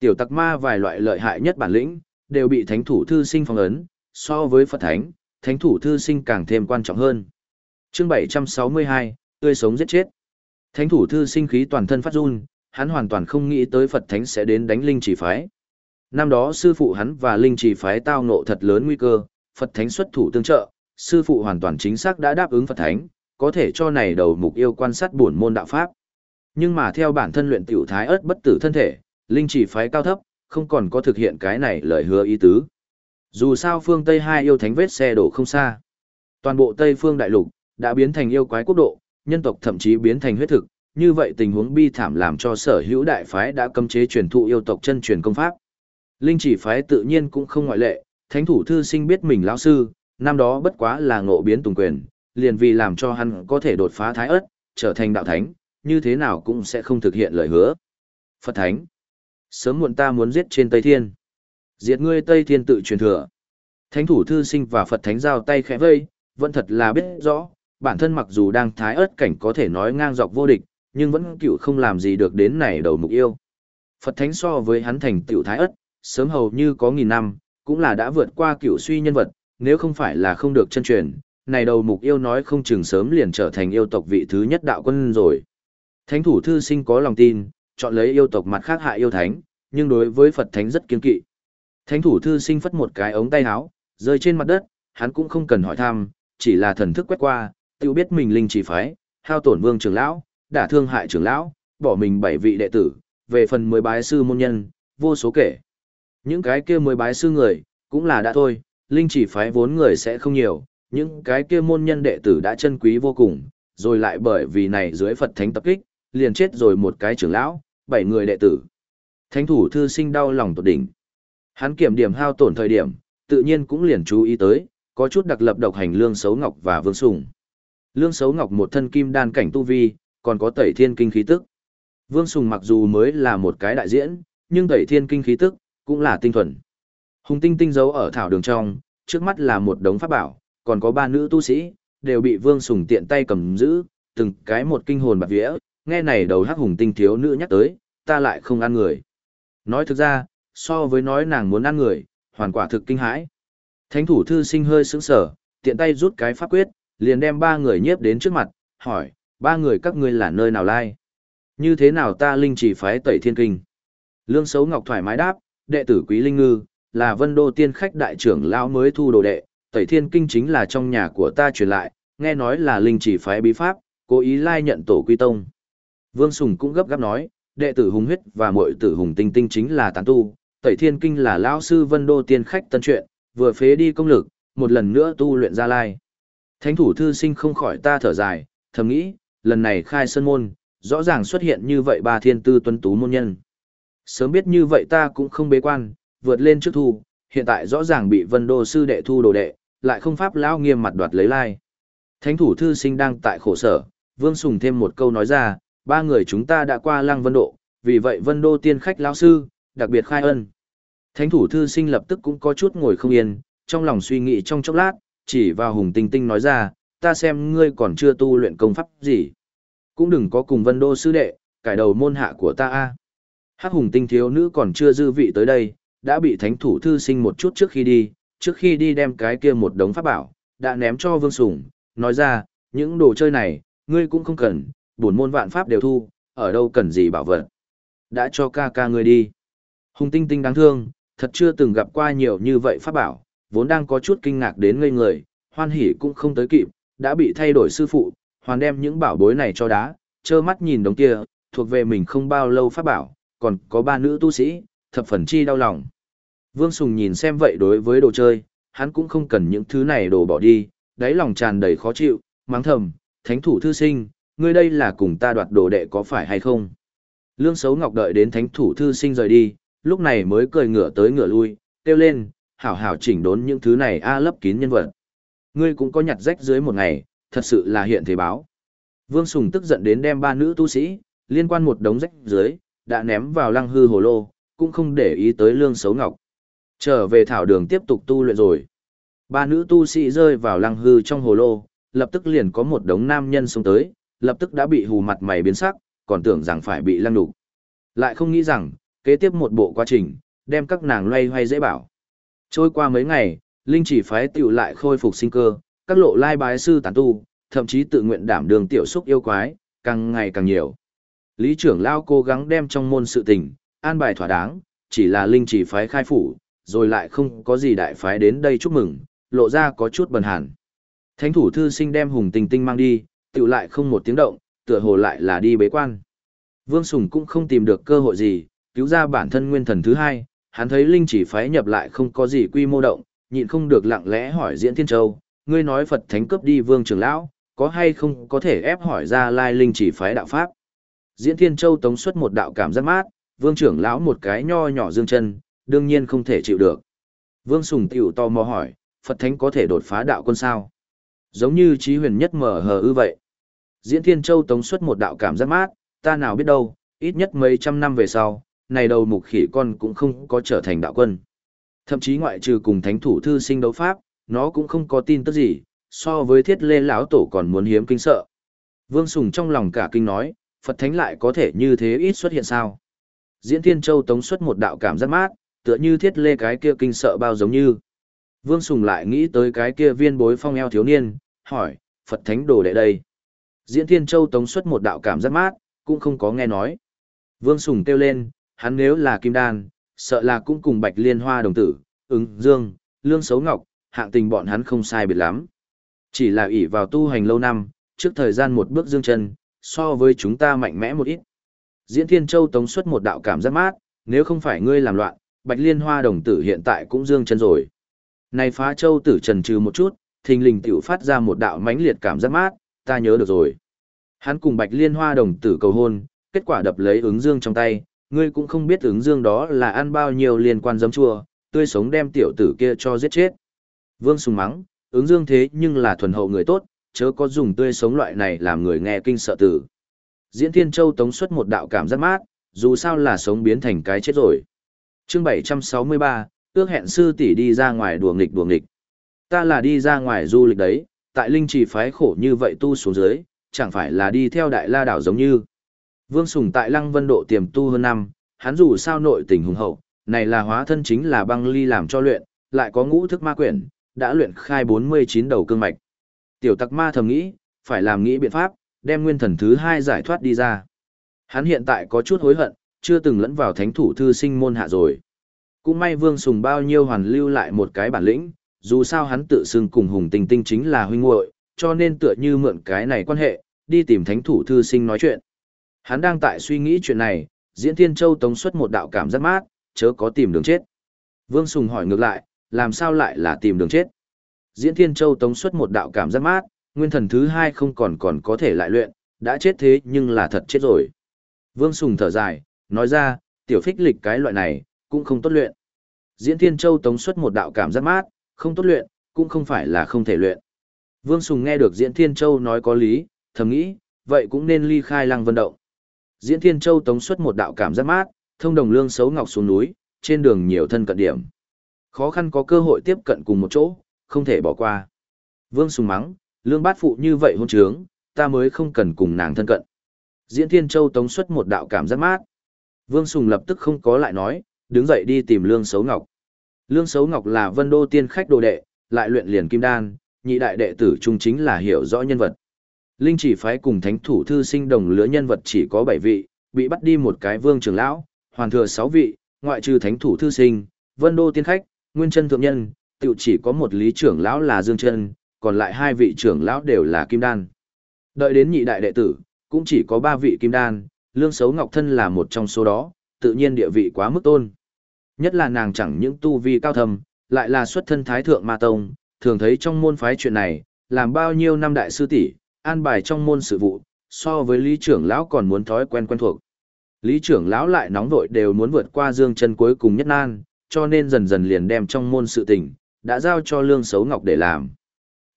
[SPEAKER 1] Tiểu tặc ma vài loại lợi hại nhất bản lĩnh, đều bị thánh thủ thư sinh phong ấn, so với Phật thánh, thánh thủ thư sinh càng thêm quan trọng hơn. Chương 762, tươi sống giết chết. Thánh thủ thư sinh khí toàn thân phát run, hắn hoàn toàn không nghĩ tới Phật thánh sẽ đến đánh linh chỉ phái. Năm đó sư phụ hắn và linh chỉ phái tao ngộ thật lớn nguy cơ, Phật thánh xuất thủ tương trợ, sư phụ hoàn toàn chính xác đã đáp ứng Phật thánh, có thể cho này đầu mục yêu quan sát bổn môn đạo pháp. Nhưng mà theo bản thân luyện tiểu thái ớt bất tử thân thể, linh chỉ phái cao thấp, không còn có thực hiện cái này lời hứa ý tứ. Dù sao phương Tây hai yêu thánh vết xe đổ không xa. Toàn bộ Tây phương đại lục, đã biến thành yêu quái quốc độ, nhân tộc thậm chí biến thành huyết thực, như vậy tình huống bi thảm làm cho sở hữu đại phái đã cấm chế truyền thụ yêu tộc chân truyền công pháp. Linh chỉ phái tự nhiên cũng không ngoại lệ, thánh thủ thư sinh biết mình lão sư, năm đó bất quá là ngộ biến tùng quyền, liền vì làm cho hắn có thể đột phá thái ớt, trở thành đạo thánh, như thế nào cũng sẽ không thực hiện lời hứa. Phật thánh, sớm muộn ta muốn giết trên Tây Thiên. Diệt ngươi Tây Thiên tự truyền thừa. Thánh thủ thư sinh và Phật thánh giao tay khẽ vây, vẫn thật là biết rõ, bản thân mặc dù đang thái ớt cảnh có thể nói ngang dọc vô địch, nhưng vẫn cựu không làm gì được đến này đầu mục yêu. Phật thánh so với hắn thành tiểu thái ớt, sớm hầu như có nghìn năm, cũng là đã vượt qua cựu suy nhân vật, nếu không phải là không được chân truyền, này đầu mục yêu nói không chừng sớm liền trở thành yêu tộc vị thứ nhất đạo quân rồi. Thánh thủ thư sinh có lòng tin, chọn lấy yêu tộc mặt khác hạ yêu thánh, nhưng đối với Phật thánh rất kiên kỵ. Thánh thủ thư sinh phất một cái ống tay áo, rơi trên mặt đất, hắn cũng không cần hỏi thăm, chỉ là thần thức quét qua, tiêu biết mình linh chỉ phái, hao tổn vương trưởng lão, đả thương hại trưởng lão, bỏ mình bảy vị đệ tử, về phần mười bái sư môn nhân, vô số kể. Những cái kia mười bái sư người, cũng là đã thôi, linh chỉ phái vốn người sẽ không nhiều, những cái kia môn nhân đệ tử đã chân quý vô cùng, rồi lại bởi vì này dưới Phật thánh tập kích, liền chết rồi một cái trưởng lão, bảy người đệ tử. Thánh thủ thư sinh đau lòng tột đỉnh. Hắn kiểm điểm hao tổn thời điểm, tự nhiên cũng liền chú ý tới, có chút đặc lập độc hành Lương Sấu Ngọc và Vương Sùng. Lương Sấu Ngọc một thân kim đan cảnh tu vi, còn có tẩy thiên kinh khí tức. Vương Sùng mặc dù mới là một cái đại diễn, nhưng tẩy thiên kinh khí tức, cũng là tinh thuần. Hùng tinh tinh giấu ở thảo đường trong, trước mắt là một đống pháp bảo, còn có ba nữ tu sĩ, đều bị Vương Sùng tiện tay cầm giữ, từng cái một kinh hồn bạc vía, nghe này đầu hắc hùng tinh thiếu nữ nhắc tới, ta lại không ăn người. Nói thực ra, so với nói nàng muốn ăn người, hoàn quả thực kinh hãi. Thánh thủ thư sinh hơi sững sở, tiện tay rút cái pháp quyết, liền đem ba người nhiếp đến trước mặt, hỏi, ba người các ngươi là nơi nào lai? Như thế nào ta linh chỉ phái tẩy thiên kinh? Lương Sấu Ngọc thoải mái đáp, đệ tử Quý Linh Ngư, là vân đô tiên khách đại trưởng lão mới thu đồ đệ, tẩy thiên kinh chính là trong nhà của ta truyền lại, nghe nói là linh chỉ phái bí pháp, cố ý lai nhận tổ quy tông. Vương Sùng cũng gấp gáp nói, đệ tử Hùng Huyết và muội tử Hùng Tinh Tinh chính là tán tu, Tẩy Thiên Kinh là lão sư Vân Đô tiên khách tân truyện, vừa phế đi công lực, một lần nữa tu luyện ra lai. Thánh thủ thư sinh không khỏi ta thở dài, thầm nghĩ, lần này khai sơn môn, rõ ràng xuất hiện như vậy ba thiên tư tuân tú môn nhân. Sớm biết như vậy ta cũng không bế quan, vượt lên trước thu, hiện tại rõ ràng bị Vân Đô sư đệ thu đồ đệ, lại không pháp lão nghiêm mặt đoạt lấy lai. Thánh thủ thư sinh đang tại khổ sở, Vương Sùng thêm một câu nói ra, ba người chúng ta đã qua lăng vân độ, vì vậy vân đô tiên khách lão sư, đặc biệt khai ân. Thánh thủ thư sinh lập tức cũng có chút ngồi không yên, trong lòng suy nghĩ trong chốc lát, chỉ vào hùng tinh tinh nói ra, ta xem ngươi còn chưa tu luyện công pháp gì. Cũng đừng có cùng vân đô sư đệ, cải đầu môn hạ của ta a. Hắc hùng tinh thiếu nữ còn chưa dư vị tới đây, đã bị thánh thủ thư sinh một chút trước khi đi, trước khi đi đem cái kia một đống pháp bảo, đã ném cho vương sủng, nói ra, những đồ chơi này, ngươi cũng không cần, bổn môn vạn pháp đều thu, ở đâu cần gì bảo vật. Đã cho ca ca ngươi đi. Hùng tinh tinh đáng thương, thật chưa từng gặp qua nhiều như vậy pháp bảo, vốn đang có chút kinh ngạc đến ngây người, hoan hỉ cũng không tới kịp, đã bị thay đổi sư phụ, hoàn đem những bảo bối này cho đá, trơ mắt nhìn đống kia, thuộc về mình không bao lâu pháp bảo, còn có ba nữ tu sĩ, thập phần chi đau lòng. Vương Sùng nhìn xem vậy đối với đồ chơi, hắn cũng không cần những thứ này đồ bỏ đi, đáy lòng tràn đầy khó chịu, mắng thầm, thánh thủ thư sinh, ngươi đây là cùng ta đoạt đồ đệ có phải hay không? Lương Sấu Ngọc đợi đến thánh thủ thư sinh rời đi, lúc này mới cười ngửa tới ngửa lui, kêu lên, hảo hảo chỉnh đốn những thứ này a lấp kín nhân vật. Ngươi cũng có nhặt rách dưới một ngày, thật sự là hiện thế báo. Vương Sùng tức giận đến đem ba nữ tu sĩ, liên quan một đống rách dưới, đã ném vào lăng hư hồ lô, cũng không để ý tới Lương Sấu Ngọc. Trở về thảo đường tiếp tục tu luyện rồi. Ba nữ tu sĩ rơi vào lăng hư trong hồ lô, lập tức liền có một đống nam nhân xuống tới, lập tức đã bị hù mặt mày biến sắc, còn tưởng rằng phải bị lăng đục. Lại không nghĩ rằng, kế tiếp một bộ quá trình, đem các nàng loay hoay dễ bảo. Trôi qua mấy ngày, Linh chỉ phái tiểu lại khôi phục sinh cơ, các lộ lai bái sư tán tu, thậm chí tự nguyện đảm đường tiểu xúc yêu quái, càng ngày càng nhiều. Lý trưởng lao cố gắng đem trong môn sự tình, an bài thỏa đáng, chỉ là Linh chỉ phái khai phủ, rồi lại không có gì đại phái đến đây chúc mừng, lộ ra có chút bần hàn. Thánh thủ thư sinh đem hùng tình tinh mang đi, tự lại không một tiếng động, tựa hồ lại là đi bế quan. Vương Sùng cũng không tìm được cơ hội gì, cứu ra bản thân nguyên thần thứ hai, hắn thấy linh chỉ phái nhập lại không có gì quy mô động, nhịn không được lặng lẽ hỏi Diễn Thiên Châu, ngươi nói Phật Thánh cướp đi Vương trưởng lão, có hay không có thể ép hỏi ra lai linh chỉ phái đạo pháp. Diễn Thiên Châu tống xuất một đạo cảm giác mát, Vương trưởng lão một cái nho nhỏ dương chân, đương nhiên không thể chịu được. Vương Sùng tiểu to mò hỏi, Phật Thánh có thể đột phá đạo quân sao? Giống như trí huyền nhất mở hờ ư vậy. Diễn Thiên Châu tống xuất một đạo cảm giác mát, ta nào biết đâu, ít nhất mấy trăm năm về sau, này đầu mục khỉ con cũng không có trở thành đạo quân. Thậm chí ngoại trừ cùng thánh thủ thư sinh đấu pháp, nó cũng không có tin tức gì, so với thiết lê lão tổ còn muốn hiếm kinh sợ. Vương Sùng trong lòng cả kinh nói, Phật Thánh lại có thể như thế ít xuất hiện sao? Diễn Thiên Châu tống xuất một đạo cảm giác mát, tựa như thiết lê cái kia kinh sợ bao giống như. Vương Sùng lại nghĩ tới cái kia viên bối phong eo thiếu niên, hỏi, Phật Thánh đồ đệ đây. Diễn Thiên Châu tống xuất một đạo cảm giác mát, cũng không có nghe nói. Vương Sùng kêu lên, hắn nếu là kim đan, sợ là cũng cùng bạch liên hoa đồng tử, ứng, dương, lương xấu ngọc, hạng tình bọn hắn không sai biệt lắm. Chỉ là ỷ vào tu hành lâu năm, trước thời gian một bước dương chân, so với chúng ta mạnh mẽ một ít. Diễn Thiên Châu tống xuất một đạo cảm giác mát, nếu không phải ngươi làm loạn, Bạch Liên Hoa đồng tử hiện tại cũng dương chân rồi. Này phá châu tử trần trừ một chút, thình lình tiểu phát ra một đạo mãnh liệt cảm giác mát, ta nhớ được rồi. Hắn cùng Bạch Liên Hoa đồng tử cầu hôn, kết quả đập lấy ứng dương trong tay, ngươi cũng không biết ứng dương đó là ăn bao nhiêu liên quan giấm chua, tươi sống đem tiểu tử kia cho giết chết. Vương sùng mắng, ứng dương thế nhưng là thuần hậu người tốt, chớ có dùng tươi sống loại này làm người nghe kinh sợ tử. Diễn Thiên Châu tống xuất một đạo cảm giác mát, dù sao là sống biến thành cái chết rồi. Chương 763, ước hẹn sư tỷ đi ra ngoài đùa nghịch đùa nghịch. Ta là đi ra ngoài du lịch đấy, tại linh trì phái khổ như vậy tu xuống dưới, chẳng phải là đi theo đại la đảo giống như. Vương Sùng tại Lăng Vân Độ tiềm tu hơn năm, hắn dù sao nội tình hùng hậu, này là hóa thân chính là băng ly làm cho luyện, lại có ngũ thức ma quyển, đã luyện khai 49 đầu cương mạch. Tiểu tặc ma thầm nghĩ, phải làm nghĩ biện pháp, đem nguyên thần thứ hai giải thoát đi ra. Hắn hiện tại có chút hối hận, chưa từng lẫn vào thánh thủ thư sinh môn hạ rồi. Cũng may Vương Sùng bao nhiêu hoàn lưu lại một cái bản lĩnh, dù sao hắn tự xưng cùng Hùng Tinh Tinh chính là huynh muội, cho nên tựa như mượn cái này quan hệ, đi tìm thánh thủ thư sinh nói chuyện. Hắn đang tại suy nghĩ chuyện này, Diễn Thiên Châu tống xuất một đạo cảm giác mát, chớ có tìm đường chết. Vương Sùng hỏi ngược lại, làm sao lại là tìm đường chết? Diễn Thiên Châu tống xuất một đạo cảm giác mát, nguyên thần thứ hai không còn còn có thể lại luyện, đã chết thế nhưng là thật chết rồi. Vương Sùng thở dài, nói ra, tiểu phích lịch cái loại này, cũng không tốt luyện. Diễn Thiên Châu tống xuất một đạo cảm giác mát, không tốt luyện, cũng không phải là không thể luyện. Vương Sùng nghe được Diễn Thiên Châu nói có lý, thầm nghĩ, vậy cũng nên ly khai lăng vận động. Diễn Thiên Châu tống xuất một đạo cảm giác mát, thông đồng lương xấu ngọc xuống núi, trên đường nhiều thân cận điểm. Khó khăn có cơ hội tiếp cận cùng một chỗ, không thể bỏ qua. Vương Sùng mắng, lương bát phụ như vậy hôn trướng, ta mới không cần cùng nàng thân cận. Diễn Thiên Châu tống xuất một đạo cảm giác mát. Vương Sùng lập tức không có lại nói, đứng dậy đi tìm Lương Sấu Ngọc. Lương Sấu Ngọc là vân đô tiên khách đồ đệ, lại luyện liền kim đan, nhị đại đệ tử trung chính là hiểu rõ nhân vật. Linh chỉ phái cùng thánh thủ thư sinh đồng lứa nhân vật chỉ có 7 vị, bị bắt đi một cái vương trưởng lão, hoàn thừa 6 vị, ngoại trừ thánh thủ thư sinh, vân đô tiên khách, nguyên chân thượng nhân, tự chỉ có một lý trưởng lão là Dương chân, còn lại hai vị trưởng lão đều là kim đan. Đợi đến nhị đại đệ tử, cũng chỉ có 3 vị kim đan, lương xấu ngọc thân là một trong số đó, tự nhiên địa vị quá mức tôn. Nhất là nàng chẳng những tu vi cao thâm, lại là xuất thân thái thượng ma tông, thường thấy trong môn phái chuyện này, làm bao nhiêu năm đại sư tỷ, an bài trong môn sự vụ, so với lý trưởng lão còn muốn thói quen quen thuộc. Lý trưởng lão lại nóng vội đều muốn vượt qua dương chân cuối cùng nhất nan, cho nên dần dần liền đem trong môn sự tình, đã giao cho Lương Sấu Ngọc để làm.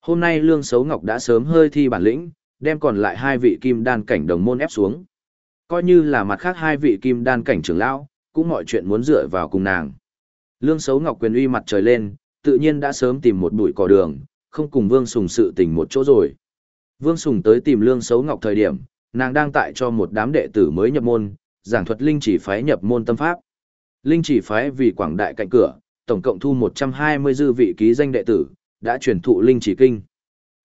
[SPEAKER 1] Hôm nay Lương Sấu Ngọc đã sớm hơi thi bản lĩnh, đem còn lại hai vị kim đan cảnh đồng môn ép xuống. Coi như là mặt khác hai vị kim đan cảnh trưởng lão, cũng mọi chuyện muốn dựa vào cùng nàng. Lương Sấu Ngọc quyền uy mặt trời lên, tự nhiên đã sớm tìm một bụi cỏ đường, không cùng Vương Sùng sự tình một chỗ rồi. Vương Sùng tới tìm Lương Sấu Ngọc thời điểm, nàng đang tại cho một đám đệ tử mới nhập môn, giảng thuật linh chỉ phái nhập môn tâm pháp. Linh chỉ phái vì quảng đại cạnh cửa, tổng cộng thu 120 dư vị ký danh đệ tử, đã truyền thụ linh chỉ kinh.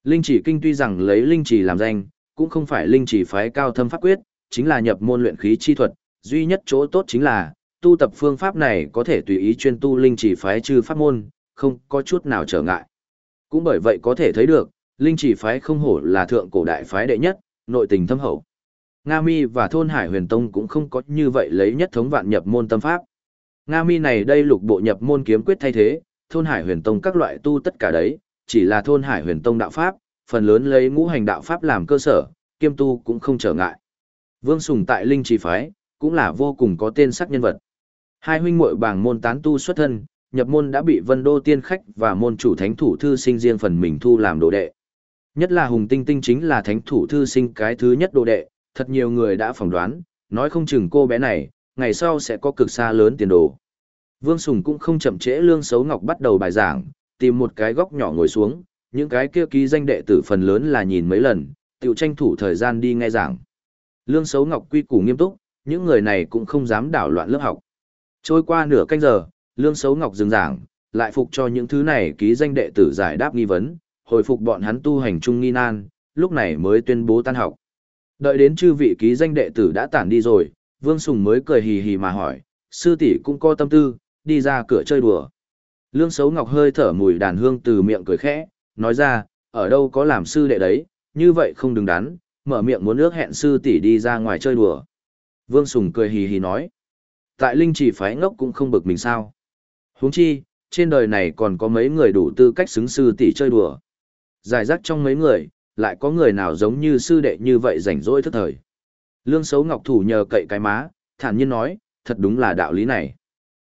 [SPEAKER 1] Linh chỉ kinh tuy rằng lấy linh chỉ làm danh, cũng không phải linh chỉ phái cao thâm pháp quyết, chính là nhập môn luyện khí chi thuật, duy nhất chỗ tốt chính là, tu tập phương pháp này có thể tùy ý chuyên tu linh chỉ phái trừ pháp môn, không có chút nào trở ngại. Cũng bởi vậy có thể thấy được, linh chỉ phái không hổ là thượng cổ đại phái đệ nhất, nội tình thâm hậu. Nga Mi và thôn Hải Huyền Tông cũng không có như vậy lấy nhất thống vạn nhập môn tâm pháp. Nga Mi này đây lục bộ nhập môn kiếm quyết thay thế, thôn Hải Huyền Tông các loại tu tất cả đấy, chỉ là thôn Hải Huyền Tông đạo pháp, phần lớn lấy ngũ hành đạo pháp làm cơ sở, kiêm tu cũng không trở ngại. Vương Sùng tại Linh chỉ Phái, cũng là vô cùng có tên sắc nhân vật. Hai huynh muội bảng môn tán tu xuất thân, nhập môn đã bị Vân Đô tiên khách và môn chủ thánh thủ thư sinh riêng phần mình thu làm đồ đệ. Nhất là Hùng Tinh Tinh chính là thánh thủ thư sinh cái thứ nhất đồ đệ, thật nhiều người đã phỏng đoán, nói không chừng cô bé này, ngày sau sẽ có cực xa lớn tiền đồ. Vương Sùng cũng không chậm trễ Lương Sấu Ngọc bắt đầu bài giảng, tìm một cái góc nhỏ ngồi xuống, những cái kia ký danh đệ tử phần lớn là nhìn mấy lần, tiểu tranh thủ thời gian đi nghe giảng. Lương Sấu Ngọc quy củ nghiêm túc, những người này cũng không dám đảo loạn lớp học. Trôi qua nửa canh giờ, Lương Sấu Ngọc dừng giảng, lại phục cho những thứ này ký danh đệ tử giải đáp nghi vấn, hồi phục bọn hắn tu hành chung nghi nan, lúc này mới tuyên bố tan học. Đợi đến chư vị ký danh đệ tử đã tản đi rồi, Vương Sùng mới cười hì hì mà hỏi, sư tỷ cũng có tâm tư, đi ra cửa chơi đùa. Lương Sấu Ngọc hơi thở mùi đàn hương từ miệng cười khẽ, nói ra, ở đâu có làm sư đệ đấy, như vậy không đừng đắn, mở miệng muốn ước hẹn sư tỷ đi ra ngoài chơi đùa. Vương Sùng cười hì hì nói, tại linh chỉ phái ngốc cũng không bực mình sao. huống chi, trên đời này còn có mấy người đủ tư cách xứng sư tỷ chơi đùa. Giải rác trong mấy người, lại có người nào giống như sư đệ như vậy rảnh rỗi thức thời. Lương Sấu Ngọc thủ nhờ cậy cái má, thản nhiên nói, thật đúng là đạo lý này.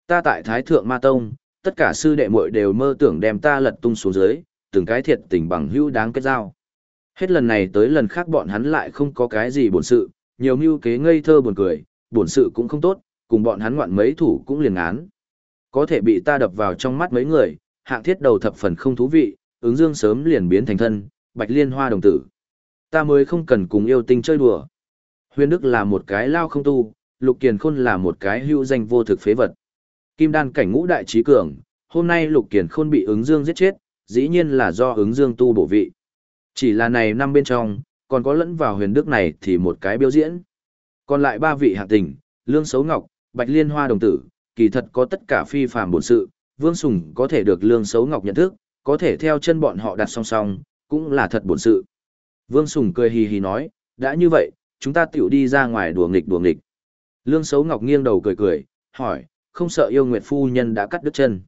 [SPEAKER 1] Ta tại Thái Thượng Ma Tông, tất cả sư đệ muội đều mơ tưởng đem ta lật tung xuống dưới, từng cái thiệt tình bằng hữu đáng kết giao. Hết lần này tới lần khác bọn hắn lại không có cái gì buồn sự, nhiều mưu kế ngây thơ buồn cười, buồn sự cũng không tốt, cùng bọn hắn ngoạn mấy thủ cũng liền án. Có thể bị ta đập vào trong mắt mấy người, hạng thiết đầu thập phần không thú vị, ứng dương sớm liền biến thành thân, bạch liên hoa đồng tử. Ta mới không cần cùng yêu tinh chơi đùa. Huyền Đức là một cái lao không tu, Lục Kiền Khôn là một cái hữu danh vô thực phế vật. Kim đan cảnh ngũ đại trí cường, hôm nay Lục Kiền Khôn bị ứng dương giết chết, dĩ nhiên là do ứng dương tu bổ vị. Chỉ là này năm bên trong, còn có lẫn vào huyền đức này thì một cái biểu diễn. Còn lại ba vị hạ tình, Lương Sấu Ngọc, Bạch Liên Hoa đồng tử, kỳ thật có tất cả phi phàm bổn sự, Vương Sùng có thể được Lương Sấu Ngọc nhận thức, có thể theo chân bọn họ đặt song song, cũng là thật bổn sự. Vương Sùng cười hì hì nói, đã như vậy, chúng ta tiểu đi ra ngoài đùa nghịch đùa nghịch. Lương Sấu Ngọc nghiêng đầu cười cười, hỏi, không sợ yêu nguyệt phu nhân đã cắt đứt chân.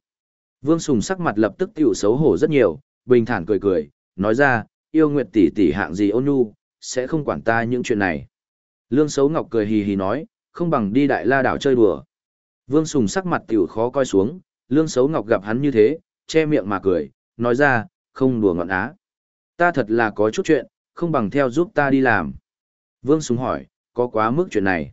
[SPEAKER 1] Vương Sùng sắc mặt lập tức tiểu xấu hổ rất nhiều, bình thản cười cười, nói ra, yêu nguyệt tỷ tỷ hạng gì ôn nhu, sẽ không quản ta những chuyện này. Lương Sấu Ngọc cười hì hì nói, không bằng đi đại la đảo chơi đùa. Vương Sùng sắc mặt tiểu khó coi xuống, Lương Sấu Ngọc gặp hắn như thế, che miệng mà cười, nói ra, không đùa ngọn á. Ta thật là có chút chuyện, không bằng theo giúp ta đi làm. Vương Sùng hỏi, có quá mức chuyện này.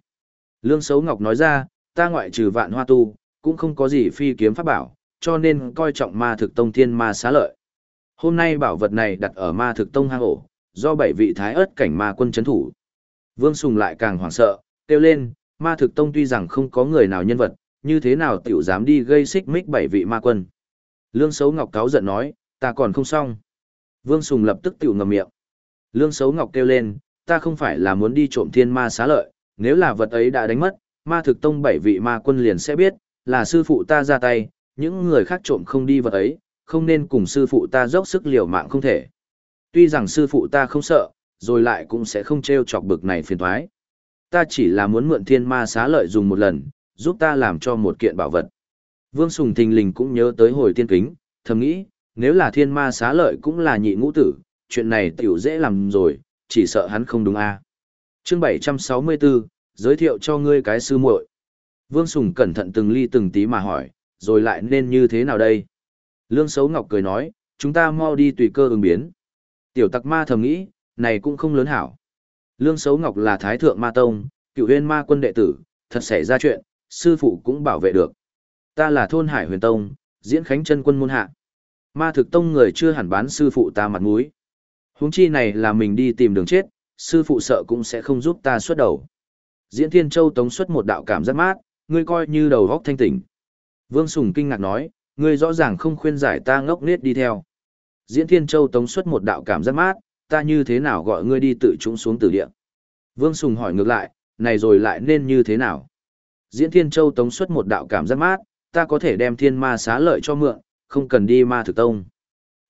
[SPEAKER 1] Lương Sấu Ngọc nói ra, ta ngoại trừ vạn hoa tu, cũng không có gì phi kiếm pháp bảo, cho nên coi trọng ma thực tông thiên ma xá lợi. Hôm nay bảo vật này đặt ở ma thực tông hang ổ, do bảy vị thái ớt cảnh ma quân chấn thủ. Vương Sùng lại càng hoảng sợ, kêu lên, ma thực tông tuy rằng không có người nào nhân vật, như thế nào tiểu dám đi gây xích mích bảy vị ma quân. Lương Sấu Ngọc cáo giận nói, ta còn không xong. Vương Sùng lập tức tiểu ngầm miệng. Lương Sấu Ngọc kêu lên, ta không phải là muốn đi trộm thiên ma xá lợi, nếu là vật ấy đã đánh mất, ma thực tông bảy vị ma quân liền sẽ biết, là sư phụ ta ra tay, những người khác trộm không đi vật ấy, không nên cùng sư phụ ta dốc sức liều mạng không thể. Tuy rằng sư phụ ta không sợ, rồi lại cũng sẽ không treo chọc bực này phiền thoái. Ta chỉ là muốn mượn thiên ma xá lợi dùng một lần, giúp ta làm cho một kiện bảo vật. Vương Sùng Thình Lình cũng nhớ tới hồi tiên kính, thầm nghĩ, nếu là thiên ma xá lợi cũng là nhị ngũ tử, chuyện này tiểu dễ làm rồi, chỉ sợ hắn không đúng a à. Chương 764, giới thiệu cho ngươi cái sư muội. Vương Sùng cẩn thận từng ly từng tí mà hỏi, rồi lại nên như thế nào đây? Lương Sấu Ngọc cười nói, chúng ta mau đi tùy cơ ứng biến. Tiểu tặc ma thầm nghĩ, này cũng không lớn hảo. Lương Sấu Ngọc là Thái Thượng Ma Tông, cựu huyên ma quân đệ tử, thật xảy ra chuyện, sư phụ cũng bảo vệ được. Ta là thôn Hải huyền tông, diễn khánh chân quân môn hạ. Ma thực tông người chưa hẳn bán sư phụ ta mặt mũi. Huống chi này là mình đi tìm đường chết, sư phụ sợ cũng sẽ không giúp ta xuất đầu. Diễn Thiên Châu tống xuất một đạo cảm giác mát, ngươi coi như đầu góc thanh tỉnh. Vương Sùng kinh ngạc nói, ngươi rõ ràng không khuyên giải ta ngốc nghếch đi theo. Diễn Thiên Châu tống xuất một đạo cảm giác mát, ta như thế nào gọi ngươi đi tự trúng xuống tử địa. Vương Sùng hỏi ngược lại, này rồi lại nên như thế nào? Diễn Thiên Châu tống xuất một đạo cảm giác mát, ta có thể đem thiên ma xá lợi cho mượn, không cần đi ma thực tông.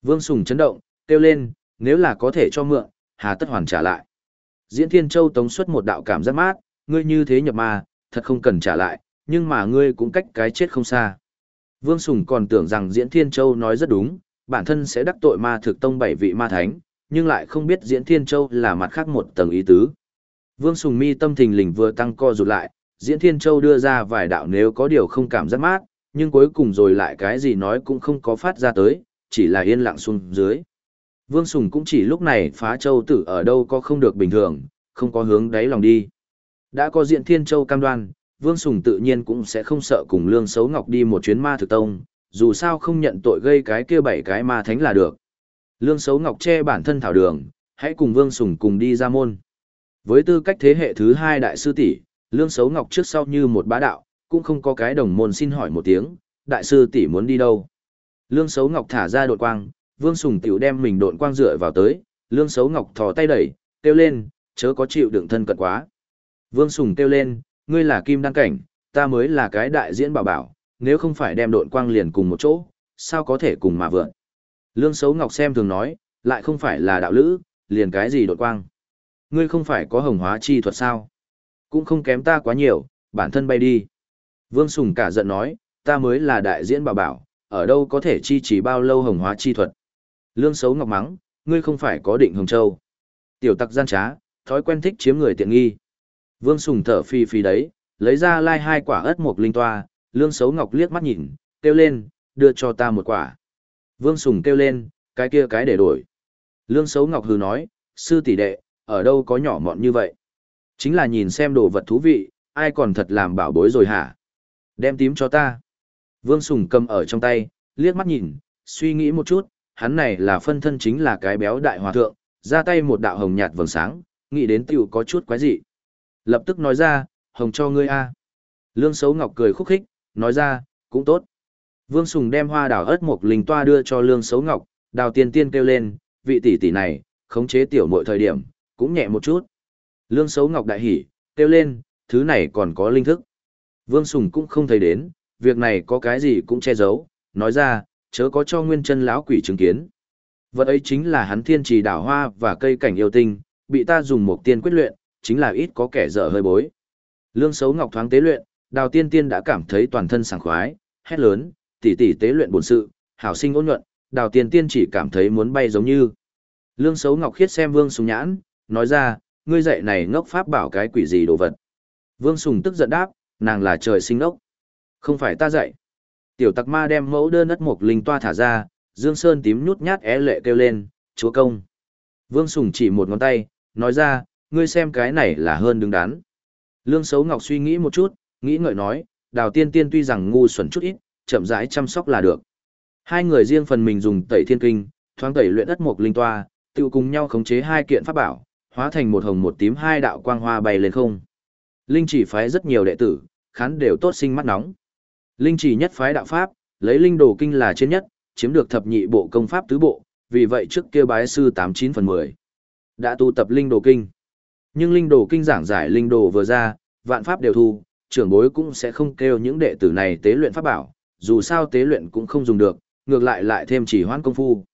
[SPEAKER 1] Vương Sùng chấn động, kêu lên, nếu là có thể cho mượn, hà tất hoàn trả lại. Diễn Thiên Châu tống xuất một đạo cảm giác mát, ngươi như thế nhập ma, thật không cần trả lại, nhưng mà ngươi cũng cách cái chết không xa. Vương Sùng còn tưởng rằng Diễn Thiên Châu nói rất đúng, bản thân sẽ đắc tội ma thực tông bảy vị ma thánh, nhưng lại không biết Diễn Thiên Châu là mặt khác một tầng ý tứ. Vương Sùng mi tâm thình lình vừa tăng co rụt lại, Diễn Thiên Châu đưa ra vài đạo nếu có điều không cảm giác mát, nhưng cuối cùng rồi lại cái gì nói cũng không có phát ra tới, chỉ là yên lặng xuống dưới. Vương Sùng cũng chỉ lúc này phá châu tử ở đâu có không được bình thường, không có hướng đáy lòng đi. Đã có diện Thiên Châu cam đoan, Vương Sùng tự nhiên cũng sẽ không sợ cùng Lương Xấu Ngọc đi một chuyến ma thực tông, dù sao không nhận tội gây cái kia bảy cái ma thánh là được. Lương Xấu Ngọc che bản thân thảo đường, hãy cùng Vương Sùng cùng đi ra môn. Với tư cách thế hệ thứ hai đại sư tỷ, Lương Xấu Ngọc trước sau như một bá đạo, cũng không có cái đồng môn xin hỏi một tiếng, đại sư tỷ muốn đi đâu. Lương Xấu Ngọc thả ra đột quang, Vương Sùng tiểu đem mình độn quang dựa vào tới, Lương Xấu Ngọc thò tay đẩy, kêu lên, chớ có chịu đựng thân cận quá. Vương Sùng kêu lên, ngươi là kim đăng cảnh, ta mới là cái đại diễn bảo bảo, nếu không phải đem độn quang liền cùng một chỗ, sao có thể cùng mà vượn. Lương Xấu Ngọc xem thường nói, lại không phải là đạo lữ, liền cái gì đột quang. Ngươi không phải có hồng hóa chi thuật sao? Cũng không kém ta quá nhiều, bản thân bay đi. Vương Sùng cả giận nói, ta mới là đại diễn bảo bảo, ở đâu có thể chi chỉ bao lâu hồng hóa chi thuật. Lương xấu ngọc mắng, ngươi không phải có định hồng châu. Tiểu tặc gian trá, thói quen thích chiếm người tiện nghi. Vương Sùng thở phi phi đấy, lấy ra lai hai quả ớt mộc linh toa, lương xấu ngọc liếc mắt nhìn, kêu lên, đưa cho ta một quả. Vương Sùng kêu lên, cái kia cái để đổi. Lương Sấu ngọc hừ nói, sư tỷ đệ, ở đâu có nhỏ mọn như vậy. Chính là nhìn xem đồ vật thú vị, ai còn thật làm bảo bối rồi hả? Đem tím cho ta. Vương Sùng cầm ở trong tay, liếc mắt nhìn, suy nghĩ một chút, hắn này là phân thân chính là cái béo đại hòa thượng, ra tay một đạo hồng nhạt vầng sáng, nghĩ đến tiểu có chút quái dị. Lập tức nói ra, hồng cho ngươi a. Lương Sấu Ngọc cười khúc khích, nói ra, cũng tốt. Vương Sùng đem hoa đào ớt mộc linh toa đưa cho Lương Sấu Ngọc, đào tiên tiên kêu lên, vị tỷ tỷ này, khống chế tiểu mội thời điểm, cũng nhẹ một chút. Lương Sấu Ngọc đại hỉ, kêu lên, thứ này còn có linh thức. Vương Sùng cũng không thấy đến, việc này có cái gì cũng che giấu, nói ra, chớ có cho nguyên chân lão quỷ chứng kiến. Vật ấy chính là hắn thiên trì đảo hoa và cây cảnh yêu tinh, bị ta dùng một tiên quyết luyện, chính là ít có kẻ dở hơi bối. Lương Sấu Ngọc thoáng tế luyện, Đào Tiên Tiên đã cảm thấy toàn thân sảng khoái, hét lớn, tỷ tỷ tế luyện bổn sự, hảo sinh ôn nhuận, Đào Tiên Tiên chỉ cảm thấy muốn bay giống như. Lương Sấu Ngọc khiết xem Vương Sùng nhãn, nói ra, ngươi dạy này ngốc pháp bảo cái quỷ gì đồ vật. Vương Sùng tức giận đáp, nàng là trời sinh ngốc. Không phải ta dạy. Tiểu tặc ma đem mẫu đơn ất mục linh toa thả ra, Dương Sơn tím nhút nhát é lệ kêu lên, chúa công. Vương Sùng chỉ một ngón tay, nói ra, ngươi xem cái này là hơn đứng đắn. Lương Sấu Ngọc suy nghĩ một chút, nghĩ ngợi nói, đào tiên tiên tuy rằng ngu xuẩn chút ít, chậm rãi chăm sóc là được. Hai người riêng phần mình dùng tẩy thiên kinh, thoáng tẩy luyện ất mục linh toa, tự cùng nhau khống chế hai kiện pháp bảo, hóa thành một hồng một tím hai đạo quang hoa bay lên không. Linh chỉ phái rất nhiều đệ tử, khán đều tốt sinh mắt nóng. Linh chỉ nhất phái đạo pháp, lấy linh đồ kinh là trên nhất, chiếm được thập nhị bộ công pháp tứ bộ, vì vậy trước kia bái sư 89 phần 10. Đã tu tập linh đồ kinh. Nhưng linh đồ kinh giảng giải linh đồ vừa ra, vạn pháp đều thu, trưởng bối cũng sẽ không kêu những đệ tử này tế luyện pháp bảo, dù sao tế luyện cũng không dùng được, ngược lại lại thêm chỉ hoãn công phu.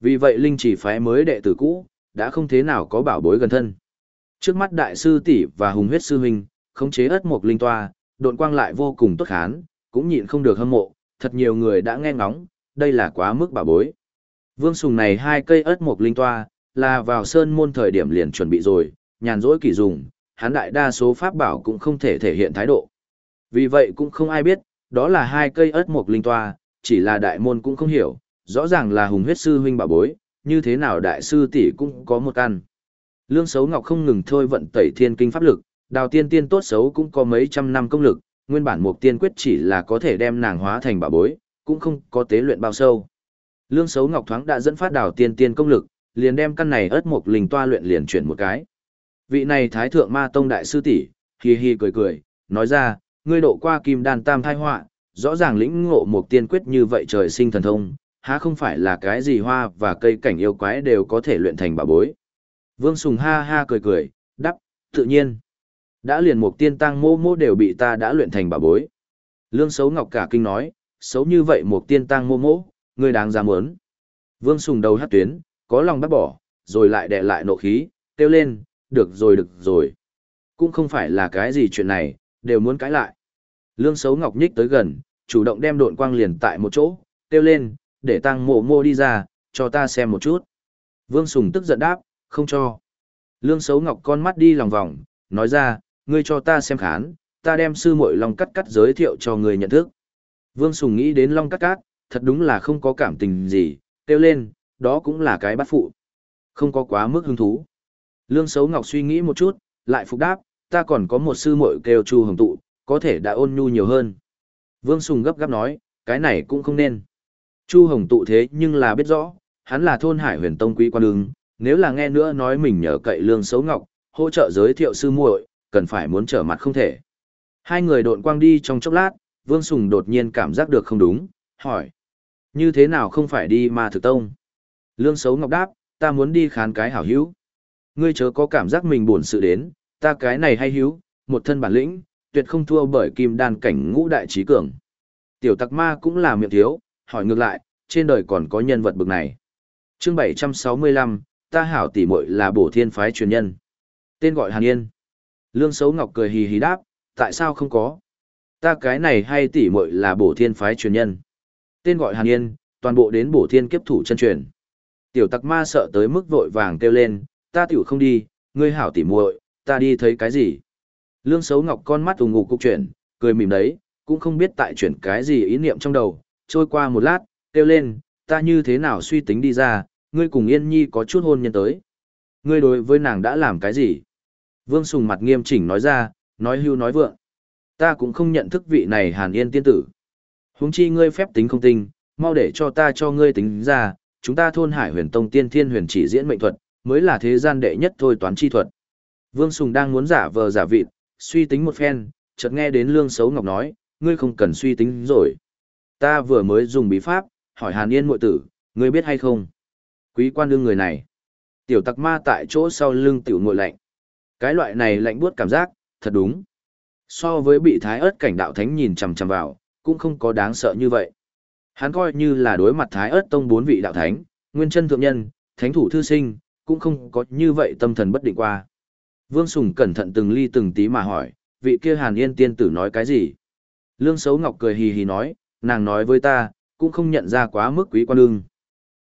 [SPEAKER 1] Vì vậy linh chỉ phái mới đệ tử cũ, đã không thế nào có bảo bối gần thân. Trước mắt đại sư tỷ và hùng huyết sư huynh, khống chế ất một linh toa, độn quang lại vô cùng tốt khán, cũng nhịn không được hâm mộ, thật nhiều người đã nghe ngóng, đây là quá mức bảo bối. Vương Sùng này hai cây ớt một linh toa, là vào sơn môn thời điểm liền chuẩn bị rồi, nhàn rỗi kỳ dùng, hắn đại đa số pháp bảo cũng không thể thể hiện thái độ. Vì vậy cũng không ai biết, đó là hai cây ớt mộc linh toa, chỉ là đại môn cũng không hiểu, rõ ràng là hùng huyết sư huynh bảo bối, như thế nào đại sư tỷ cũng có một căn. Lương Sấu Ngọc không ngừng thôi vận tẩy thiên kinh pháp lực, đào tiên tiên tốt xấu cũng có mấy trăm năm công lực, nguyên bản mục tiên quyết chỉ là có thể đem nàng hóa thành bảo bối, cũng không có tế luyện bao sâu. Lương Sấu Ngọc thoáng đã dẫn phát đào tiên tiên công lực, liền đem căn này ớt mục linh toa luyện liền chuyển một cái. Vị này thái thượng ma tông đại sư tỷ, hi hi cười cười, nói ra, ngươi độ qua kim đan tam thai họa, rõ ràng lĩnh ngộ một tiên quyết như vậy trời sinh thần thông, há không phải là cái gì hoa và cây cảnh yêu quái đều có thể luyện thành bà bối. Vương Sùng ha ha cười cười, đắp, tự nhiên. Đã liền một tiên tăng mô mô đều bị ta đã luyện thành bà bối. Lương xấu ngọc cả kinh nói, xấu như vậy một tiên tăng mô mô, ngươi đáng dám mớn. Vương Sùng đầu hát tuyến, có lòng bắt bỏ, rồi lại đè lại nộ khí, kêu lên, được rồi được rồi. Cũng không phải là cái gì chuyện này, đều muốn cãi lại. Lương xấu ngọc nhích tới gần, chủ động đem độn quang liền tại một chỗ, kêu lên, để tăng mộ mô đi ra, cho ta xem một chút. Vương Sùng tức giận đáp, không cho. Lương xấu ngọc con mắt đi lòng vòng, nói ra, ngươi cho ta xem khán, ta đem sư muội Long Cắt Cắt giới thiệu cho người nhận thức. Vương Sùng nghĩ đến Long Cắt Cắt, thật đúng là không có cảm tình gì, kêu lên, đó cũng là cái bắt phụ. Không có quá mức hứng thú. Lương Sấu Ngọc suy nghĩ một chút, lại phục đáp, ta còn có một sư muội kêu Chu Hồng Tụ, có thể đã ôn nhu nhiều hơn. Vương Sùng gấp gáp nói, cái này cũng không nên. Chu Hồng Tụ thế nhưng là biết rõ, hắn là thôn Hải Huyền Tông quý quan ứng, nếu là nghe nữa nói mình nhờ cậy Lương Sấu Ngọc, hỗ trợ giới thiệu sư muội, cần phải muốn trở mặt không thể. Hai người độn quang đi trong chốc lát, Vương Sùng đột nhiên cảm giác được không đúng, hỏi. Như thế nào không phải đi ma thực tông? Lương Sấu Ngọc đáp, ta muốn đi khán cái hảo hữu. Ngươi chớ có cảm giác mình buồn sự đến, ta cái này hay hữu, một thân bản lĩnh, tuyệt không thua bởi kim đan cảnh ngũ đại trí cường. Tiểu tặc ma cũng là miệng thiếu, hỏi ngược lại, trên đời còn có nhân vật bực này. chương 765, ta hảo tỷ muội là bổ thiên phái truyền nhân. Tên gọi Hàn Yên. Lương Sấu Ngọc cười hì hì đáp, tại sao không có? Ta cái này hay tỷ muội là bổ thiên phái truyền nhân. Tên gọi Hàn Yên, toàn bộ đến bổ thiên kiếp thủ chân truyền. Tiểu tặc ma sợ tới mức vội vàng kêu lên, ta tiểu không đi, ngươi hảo tỷ muội, ta đi thấy cái gì? Lương xấu Ngọc con mắt ủng ngủ cục chuyển, cười mỉm đấy, cũng không biết tại chuyển cái gì ý niệm trong đầu, trôi qua một lát, kêu lên, ta như thế nào suy tính đi ra, ngươi cùng Yên Nhi có chút hôn nhân tới. Ngươi đối với nàng đã làm cái gì? Vương Sùng mặt nghiêm chỉnh nói ra, nói hưu nói vượng. Ta cũng không nhận thức vị này Hàn Yên tiên tử. Huống chi ngươi phép tính không tinh, mau để cho ta cho ngươi tính ra, chúng ta thôn Hải Huyền Tông Tiên Thiên Huyền chỉ diễn mệnh thuật, mới là thế gian đệ nhất thôi toán chi thuật. Vương Sùng đang muốn giả vờ giả vịt, suy tính một phen, chợt nghe đến Lương Sấu Ngọc nói, ngươi không cần suy tính rồi. Ta vừa mới dùng bí pháp, hỏi Hàn Yên muội tử, ngươi biết hay không? Quý quan đương người này. Tiểu tặc ma tại chỗ sau lưng tiểu ngội lạnh. Cái loại này lạnh buốt cảm giác, thật đúng. So với bị thái ớt cảnh đạo thánh nhìn chằm chằm vào, cũng không có đáng sợ như vậy. Hắn coi như là đối mặt thái ớt tông bốn vị đạo thánh, nguyên chân thượng nhân, thánh thủ thư sinh, cũng không có như vậy tâm thần bất định qua. Vương Sùng cẩn thận từng ly từng tí mà hỏi, vị kia Hàn Yên tiên tử nói cái gì? Lương Sấu Ngọc cười hì hì nói, nàng nói với ta, cũng không nhận ra quá mức quý quan đương.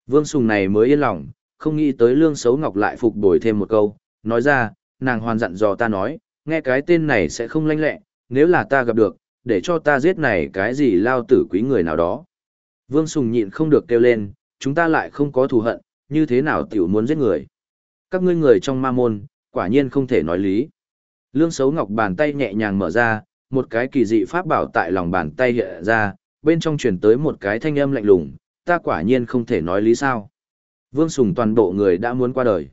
[SPEAKER 1] Vương Sùng này mới yên lòng, không nghĩ tới Lương Sấu Ngọc lại phục bồi thêm một câu, nói ra, nàng hoàn dặn dò ta nói, nghe cái tên này sẽ không lanh lẹ, nếu là ta gặp được, để cho ta giết này cái gì lao tử quý người nào đó. Vương Sùng nhịn không được kêu lên, chúng ta lại không có thù hận, như thế nào tiểu muốn giết người. Các ngươi người trong ma môn, quả nhiên không thể nói lý. Lương xấu Ngọc bàn tay nhẹ nhàng mở ra, một cái kỳ dị pháp bảo tại lòng bàn tay hiện ra, bên trong truyền tới một cái thanh âm lạnh lùng, ta quả nhiên không thể nói lý sao. Vương Sùng toàn bộ người đã muốn qua đời.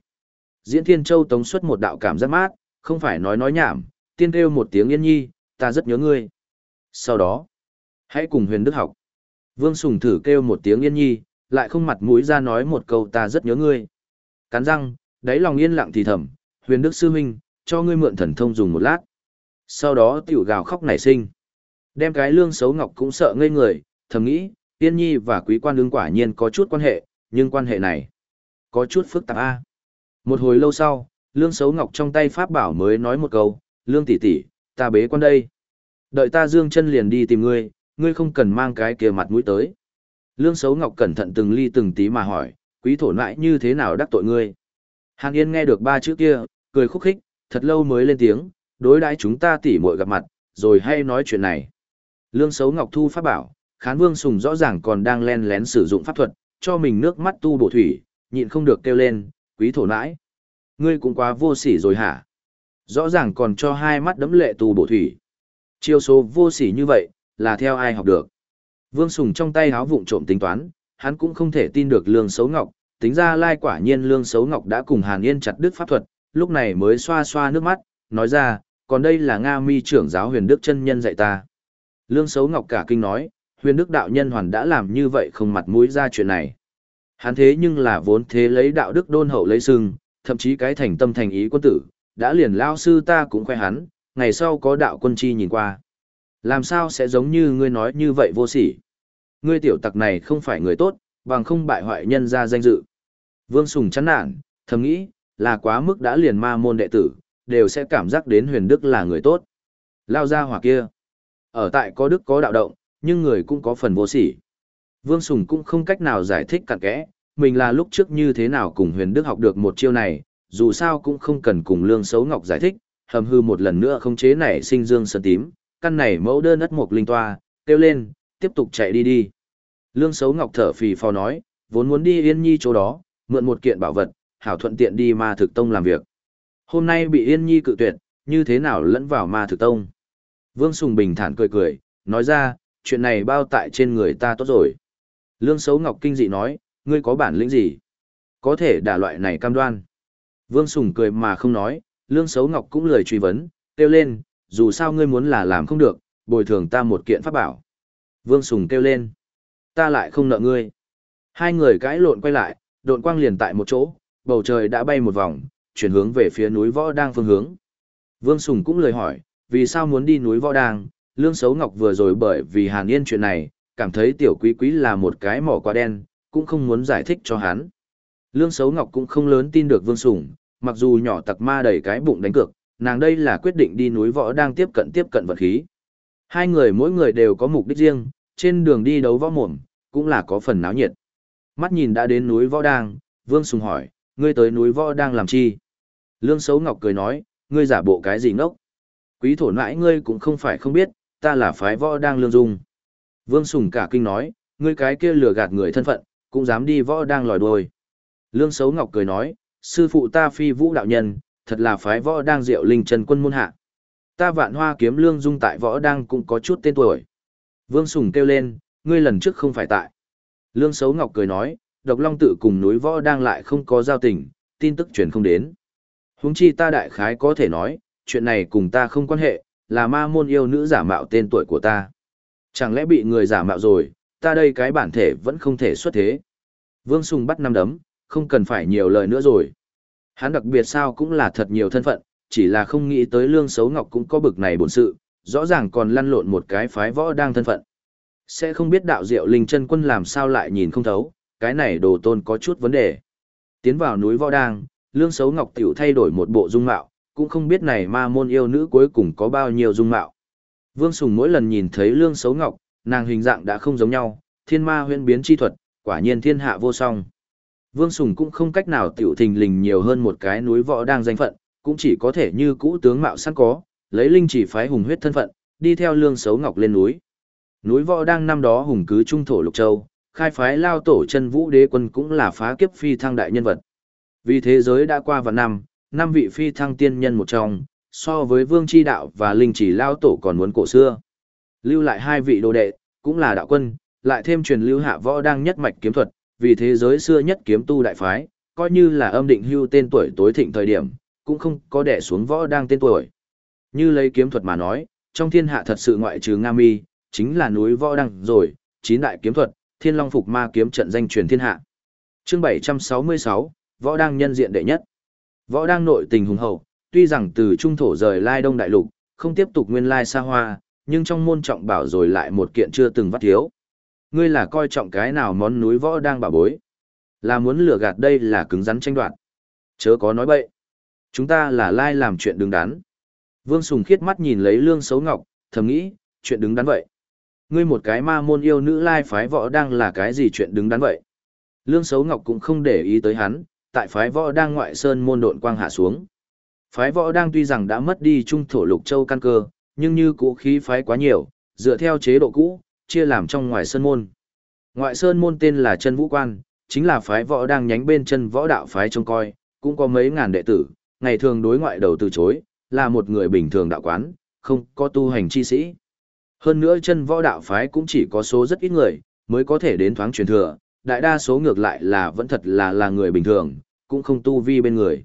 [SPEAKER 1] Diễn Thiên Châu tống xuất một đạo cảm giác mát, không phải nói nói nhảm, tiên kêu một tiếng yên nhi, ta rất nhớ ngươi. Sau đó, hãy cùng huyền đức học. Vương Sùng thử kêu một tiếng yên nhi, lại không mặt mũi ra nói một câu ta rất nhớ ngươi. Cắn răng, đáy lòng yên lặng thì thầm, huyền đức sư huynh, cho ngươi mượn thần thông dùng một lát. Sau đó tiểu gào khóc nảy sinh. Đem cái lương xấu ngọc cũng sợ ngây người, thầm nghĩ, tiên nhi và quý quan đương quả nhiên có chút quan hệ, nhưng quan hệ này có chút phức tạp a. Một hồi lâu sau, lương xấu ngọc trong tay pháp bảo mới nói một câu, lương tỷ tỷ, ta bế quan đây. Đợi ta dương chân liền đi tìm ngươi, ngươi không cần mang cái kia mặt mũi tới. Lương xấu ngọc cẩn thận từng ly từng tí mà hỏi, quý thổ nãi như thế nào đắc tội ngươi. Hàn Yên nghe được ba chữ kia, cười khúc khích, thật lâu mới lên tiếng, đối đãi chúng ta tỉ muội gặp mặt, rồi hay nói chuyện này. Lương xấu ngọc thu pháp bảo, khán vương sùng rõ ràng còn đang len lén sử dụng pháp thuật, cho mình nước mắt tu bổ thủy, nhịn không được kêu lên, quý thổ nãi. Ngươi cũng quá vô sỉ rồi hả? Rõ ràng còn cho hai mắt đấm lệ tu bổ thủy. Chiêu số vô sỉ như vậy, là theo ai học được. Vương Sùng trong tay háo vụng trộm tính toán, hắn cũng không thể tin được lương xấu ngọc, tính ra lai quả nhiên lương xấu ngọc đã cùng Hàn Yên chặt đứt pháp thuật, lúc này mới xoa xoa nước mắt, nói ra, còn đây là Nga mi trưởng giáo huyền đức chân nhân dạy ta. Lương xấu ngọc cả kinh nói, huyền đức đạo nhân hoàn đã làm như vậy không mặt mũi ra chuyện này. Hắn thế nhưng là vốn thế lấy đạo đức đôn hậu lấy sưng, thậm chí cái thành tâm thành ý quân tử, đã liền lao sư ta cũng khoe hắn, ngày sau có đạo quân chi nhìn qua. Làm sao sẽ giống như ngươi nói như vậy vô sỉ? Ngươi tiểu tặc này không phải người tốt, bằng không bại hoại nhân ra danh dự. Vương Sùng chán nản, thầm nghĩ, là quá mức đã liền ma môn đệ tử, đều sẽ cảm giác đến huyền đức là người tốt. Lao ra hỏa kia. Ở tại có đức có đạo động, nhưng người cũng có phần vô sỉ. Vương Sùng cũng không cách nào giải thích cặn kẽ, mình là lúc trước như thế nào cùng huyền đức học được một chiêu này, dù sao cũng không cần cùng lương xấu ngọc giải thích, hầm hư một lần nữa không chế nảy sinh dương sơn tím, căn này mẫu đơn ất mục linh toa, kêu lên, tiếp tục chạy đi đi. Lương Sấu Ngọc thở phì phò nói, vốn muốn đi Yên Nhi chỗ đó, mượn một kiện bảo vật, hảo thuận tiện đi ma thực tông làm việc. Hôm nay bị Yên Nhi cự tuyệt, như thế nào lẫn vào ma thực tông. Vương Sùng bình thản cười cười, nói ra, chuyện này bao tại trên người ta tốt rồi. Lương Sấu Ngọc kinh dị nói, ngươi có bản lĩnh gì? Có thể đả loại này cam đoan. Vương Sùng cười mà không nói, Lương Sấu Ngọc cũng lời truy vấn, kêu lên, dù sao ngươi muốn là làm không được, bồi thường ta một kiện pháp bảo. Vương Sùng kêu lên, ta lại không nợ ngươi. Hai người cãi lộn quay lại, độn quang liền tại một chỗ, bầu trời đã bay một vòng, chuyển hướng về phía núi Võ Đang phương hướng. Vương Sùng cũng lời hỏi, vì sao muốn đi núi Võ Đang, Lương Sấu Ngọc vừa rồi bởi vì Hàn Yên chuyện này, cảm thấy tiểu quý quý là một cái mỏ quá đen, cũng không muốn giải thích cho hắn. Lương Sấu Ngọc cũng không lớn tin được Vương Sùng, mặc dù nhỏ tặc ma đầy cái bụng đánh cược, nàng đây là quyết định đi núi võ đang tiếp cận tiếp cận vật khí. Hai người mỗi người đều có mục đích riêng, trên đường đi đấu võ mồm, cũng là có phần náo nhiệt. Mắt nhìn đã đến núi võ đang, Vương Sùng hỏi, ngươi tới núi võ đang làm chi? Lương Sấu Ngọc cười nói, ngươi giả bộ cái gì ngốc? Quý thổ nãi ngươi cũng không phải không biết, ta là phái võ đang lương dung. Vương Sùng cả kinh nói, ngươi cái kia lừa gạt người thân phận, cũng dám đi võ đang lòi đuôi. Lương Sấu Ngọc cười nói, sư phụ ta phi vũ đạo nhân, thật là phái võ đang diệu linh trần quân môn hạ. Ta vạn hoa kiếm lương dung tại võ đang cũng có chút tên tuổi. Vương Sùng kêu lên, ngươi lần trước không phải tại. Lương Sấu Ngọc cười nói, độc long tự cùng núi võ đang lại không có giao tình, tin tức truyền không đến. Huống chi ta đại khái có thể nói, chuyện này cùng ta không quan hệ, là ma môn yêu nữ giả mạo tên tuổi của ta. Chẳng lẽ bị người giả mạo rồi, ta đây cái bản thể vẫn không thể xuất thế. Vương Sùng bắt năm đấm, không cần phải nhiều lời nữa rồi. Hắn đặc biệt sao cũng là thật nhiều thân phận, chỉ là không nghĩ tới lương Sấu ngọc cũng có bực này bổn sự, rõ ràng còn lăn lộn một cái phái võ đang thân phận. Sẽ không biết đạo diệu linh chân quân làm sao lại nhìn không thấu, cái này đồ tôn có chút vấn đề. Tiến vào núi võ đang, lương xấu ngọc tiểu thay đổi một bộ dung mạo, cũng không biết này ma môn yêu nữ cuối cùng có bao nhiêu dung mạo. Vương Sùng mỗi lần nhìn thấy lương xấu ngọc, nàng hình dạng đã không giống nhau, thiên ma huyễn biến chi thuật, quả nhiên thiên hạ vô song. Vương Sùng cũng không cách nào tiểu thình lình nhiều hơn một cái núi võ đang danh phận, cũng chỉ có thể như cũ tướng mạo sẵn có, lấy linh chỉ phái hùng huyết thân phận, đi theo lương xấu ngọc lên núi. Núi võ đang năm đó hùng cứ trung thổ lục châu, khai phái lao tổ chân vũ đế quân cũng là phá kiếp phi thăng đại nhân vật. Vì thế giới đã qua vạn năm, năm vị phi thăng tiên nhân một trong, so với vương chi đạo và linh chỉ lao tổ còn muốn cổ xưa. Lưu lại hai vị đồ đệ, cũng là đạo quân, lại thêm truyền lưu hạ võ đang nhất mạch kiếm thuật, vì thế giới xưa nhất kiếm tu đại phái, coi như là âm định hưu tên tuổi tối thịnh thời điểm, cũng không có đẻ xuống võ đang tên tuổi. Như lấy kiếm thuật mà nói, trong thiên hạ thật sự ngoại trừ Nga Mi, chính là núi võ đăng rồi, chín đại kiếm thuật, thiên long phục ma kiếm trận danh truyền thiên hạ. Chương 766, võ đăng nhân diện đệ nhất. Võ đăng nội tình hùng hậu, tuy rằng từ trung thổ rời lai đông đại lục, không tiếp tục nguyên lai xa hoa, nhưng trong môn trọng bảo rồi lại một kiện chưa từng vắt thiếu, Ngươi là coi trọng cái nào món núi võ đang bảo bối. Là muốn lừa gạt đây là cứng rắn tranh đoạt. Chớ có nói bậy. Chúng ta là lai làm chuyện đứng đắn. Vương Sùng khiết mắt nhìn lấy lương xấu ngọc, thầm nghĩ, chuyện đứng đắn vậy. Ngươi một cái ma môn yêu nữ lai phái võ đang là cái gì chuyện đứng đắn vậy. Lương xấu ngọc cũng không để ý tới hắn, tại phái võ đang ngoại sơn môn độn quang hạ xuống. Phái võ đang tuy rằng đã mất đi trung thổ lục châu căn cơ, nhưng như cũ khí phái quá nhiều, dựa theo chế độ cũ, chia làm trong ngoài sơn môn. Ngoại sơn môn tên là chân vũ quan, chính là phái võ đang nhánh bên chân võ đạo phái trông coi, cũng có mấy ngàn đệ tử, ngày thường đối ngoại đầu từ chối, là một người bình thường đạo quán, không có tu hành chi sĩ. Hơn nữa chân võ đạo phái cũng chỉ có số rất ít người, mới có thể đến thoáng truyền thừa, đại đa số ngược lại là vẫn thật là là người bình thường, cũng không tu vi bên người.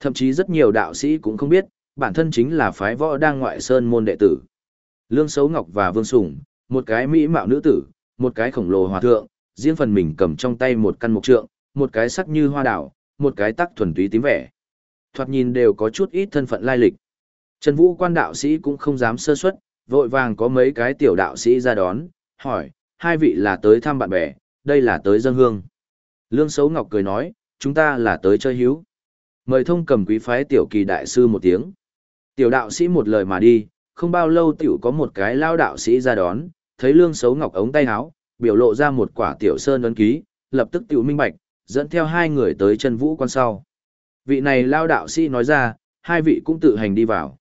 [SPEAKER 1] Thậm chí rất nhiều đạo sĩ cũng không biết, bản thân chính là phái võ đang ngoại sơn môn đệ tử. Lương Sấu Ngọc và Vương Sủng, một cái mỹ mạo nữ tử, một cái khổng lồ hòa thượng, riêng phần mình cầm trong tay một căn mục trượng, một cái sắc như hoa đảo, một cái tắc thuần túy tím vẻ. Thoạt nhìn đều có chút ít thân phận lai lịch. Trần Vũ quan đạo sĩ cũng không dám sơ suất, vội vàng có mấy cái tiểu đạo sĩ ra đón, hỏi, hai vị là tới thăm bạn bè, đây là tới dân hương. Lương Sấu Ngọc cười nói, chúng ta là tới chơi hiếu. Mời thông cầm quý phái tiểu kỳ đại sư một tiếng. Tiểu đạo sĩ một lời mà đi, không bao lâu tiểu có một cái lao đạo sĩ ra đón, thấy lương Sấu ngọc ống tay áo, biểu lộ ra một quả tiểu sơn ấn ký, lập tức tiểu minh bạch, dẫn theo hai người tới chân vũ quan sau. Vị này lao đạo sĩ nói ra, hai vị cũng tự hành đi vào.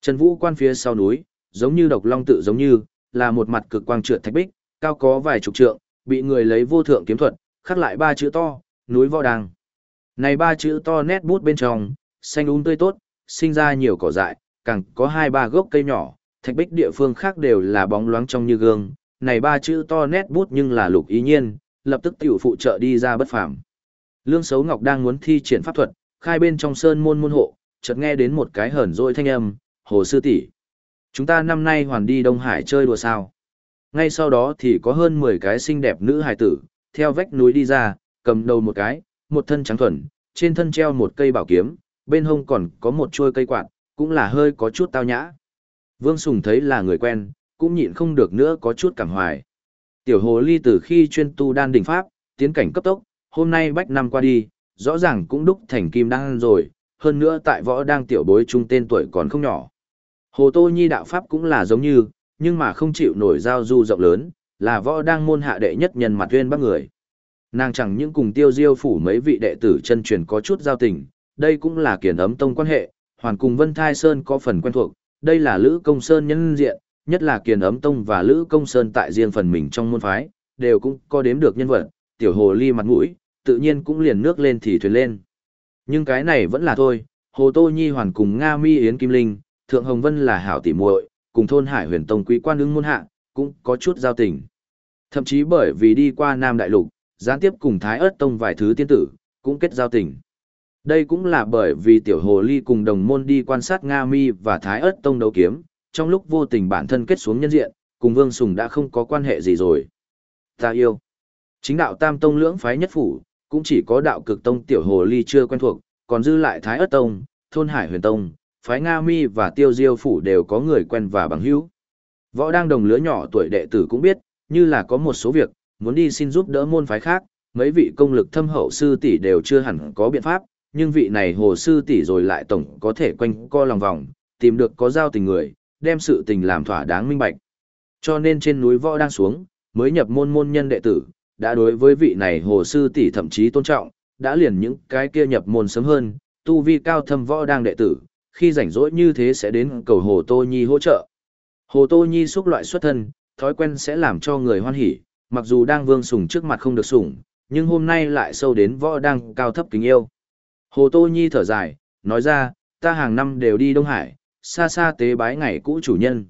[SPEAKER 1] Trần Vũ quan phía sau núi, giống như độc long tự giống như, là một mặt cực quang trượt thạch bích, cao có vài chục trượng, bị người lấy vô thượng kiếm thuật, khắc lại ba chữ to, núi võ đàng. Này ba chữ to nét bút bên trong, xanh um tươi tốt, sinh ra nhiều cỏ dại, càng có hai ba gốc cây nhỏ, thạch bích địa phương khác đều là bóng loáng trong như gương. Này ba chữ to nét bút nhưng là lục ý nhiên, lập tức tiểu phụ trợ đi ra bất phàm. Lương Sấu Ngọc đang muốn thi triển pháp thuật, khai bên trong sơn môn môn hộ, chợt nghe đến một cái hờn dỗi thanh âm, "Hồ sư tỷ, chúng ta năm nay hoàn đi Đông Hải chơi đùa sao?" Ngay sau đó thì có hơn 10 cái xinh đẹp nữ hài tử, theo vách núi đi ra, cầm đầu một cái, một thân trắng thuần, trên thân treo một cây bảo kiếm, bên hông còn có một chuôi cây quạt, cũng là hơi có chút tao nhã. Vương Sùng thấy là người quen, cũng nhịn không được nữa có chút cảm hoài. Tiểu hồ ly từ khi chuyên tu đan đỉnh pháp, tiến cảnh cấp tốc, hôm nay bách năm qua đi, rõ ràng cũng đúc thành kim đan rồi, hơn nữa tại võ đang tiểu bối trung tên tuổi còn không nhỏ. Hồ Tô Nhi đạo pháp cũng là giống như, nhưng mà không chịu nổi giao du rộng lớn, là võ đang môn hạ đệ nhất nhân mặt tuyên bắc người. Nàng chẳng những cùng tiêu diêu phủ mấy vị đệ tử chân truyền có chút giao tình, đây cũng là kiền ấm tông quan hệ, hoàn cùng Vân Thai Sơn có phần quen thuộc, đây là Lữ Công Sơn nhân diện, nhất là kiền ấm tông và Lữ Công Sơn tại riêng phần mình trong môn phái, đều cũng có đếm được nhân vật, tiểu hồ ly mặt mũi, tự nhiên cũng liền nước lên thì thuyền lên. Nhưng cái này vẫn là thôi, Hồ Tô Nhi hoàn cùng Nga Mi Yến Kim Linh, Thượng Hồng Vân là hảo tỷ muội, cùng thôn Hải Huyền Tông quý quan ứng môn hạ, cũng có chút giao tình. Thậm chí bởi vì đi qua Nam Đại Lục, gián tiếp cùng Thái Ức Tông vài thứ tiên tử, cũng kết giao tình. Đây cũng là bởi vì tiểu hồ ly cùng đồng môn đi quan sát Nga Mi và Thái Ức Tông đấu kiếm, trong lúc vô tình bản thân kết xuống nhân diện, cùng Vương Sùng đã không có quan hệ gì rồi. Ta yêu. Chính đạo Tam Tông lưỡng phái nhất phủ, cũng chỉ có đạo cực tông tiểu hồ ly chưa quen thuộc, còn dư lại Thái Ức Tông, Thôn Hải Huyền Tông, phái Nga Mi và Tiêu Diêu phủ đều có người quen và bằng hữu. Võ đang đồng lứa nhỏ tuổi đệ tử cũng biết, như là có một số việc, muốn đi xin giúp đỡ môn phái khác, mấy vị công lực thâm hậu sư tỷ đều chưa hẳn có biện pháp, nhưng vị này hồ sư tỷ rồi lại tổng có thể quanh co lòng vòng, tìm được có giao tình người, đem sự tình làm thỏa đáng minh bạch. Cho nên trên núi võ đang xuống, mới nhập môn môn nhân đệ tử, đã đối với vị này hồ sư tỷ thậm chí tôn trọng, đã liền những cái kia nhập môn sớm hơn, tu vi cao thâm võ đang đệ tử, khi rảnh rỗi như thế sẽ đến cầu hồ Tô Nhi hỗ trợ. Hồ Tô Nhi xúc loại xuất thân, thói quen sẽ làm cho người hoan hỉ, mặc dù đang vương sủng trước mặt không được sủng, nhưng hôm nay lại sâu đến võ đang cao thấp kính yêu. Hồ Tô Nhi thở dài, nói ra, ta hàng năm đều đi Đông Hải, xa xa tế bái ngày cũ chủ nhân.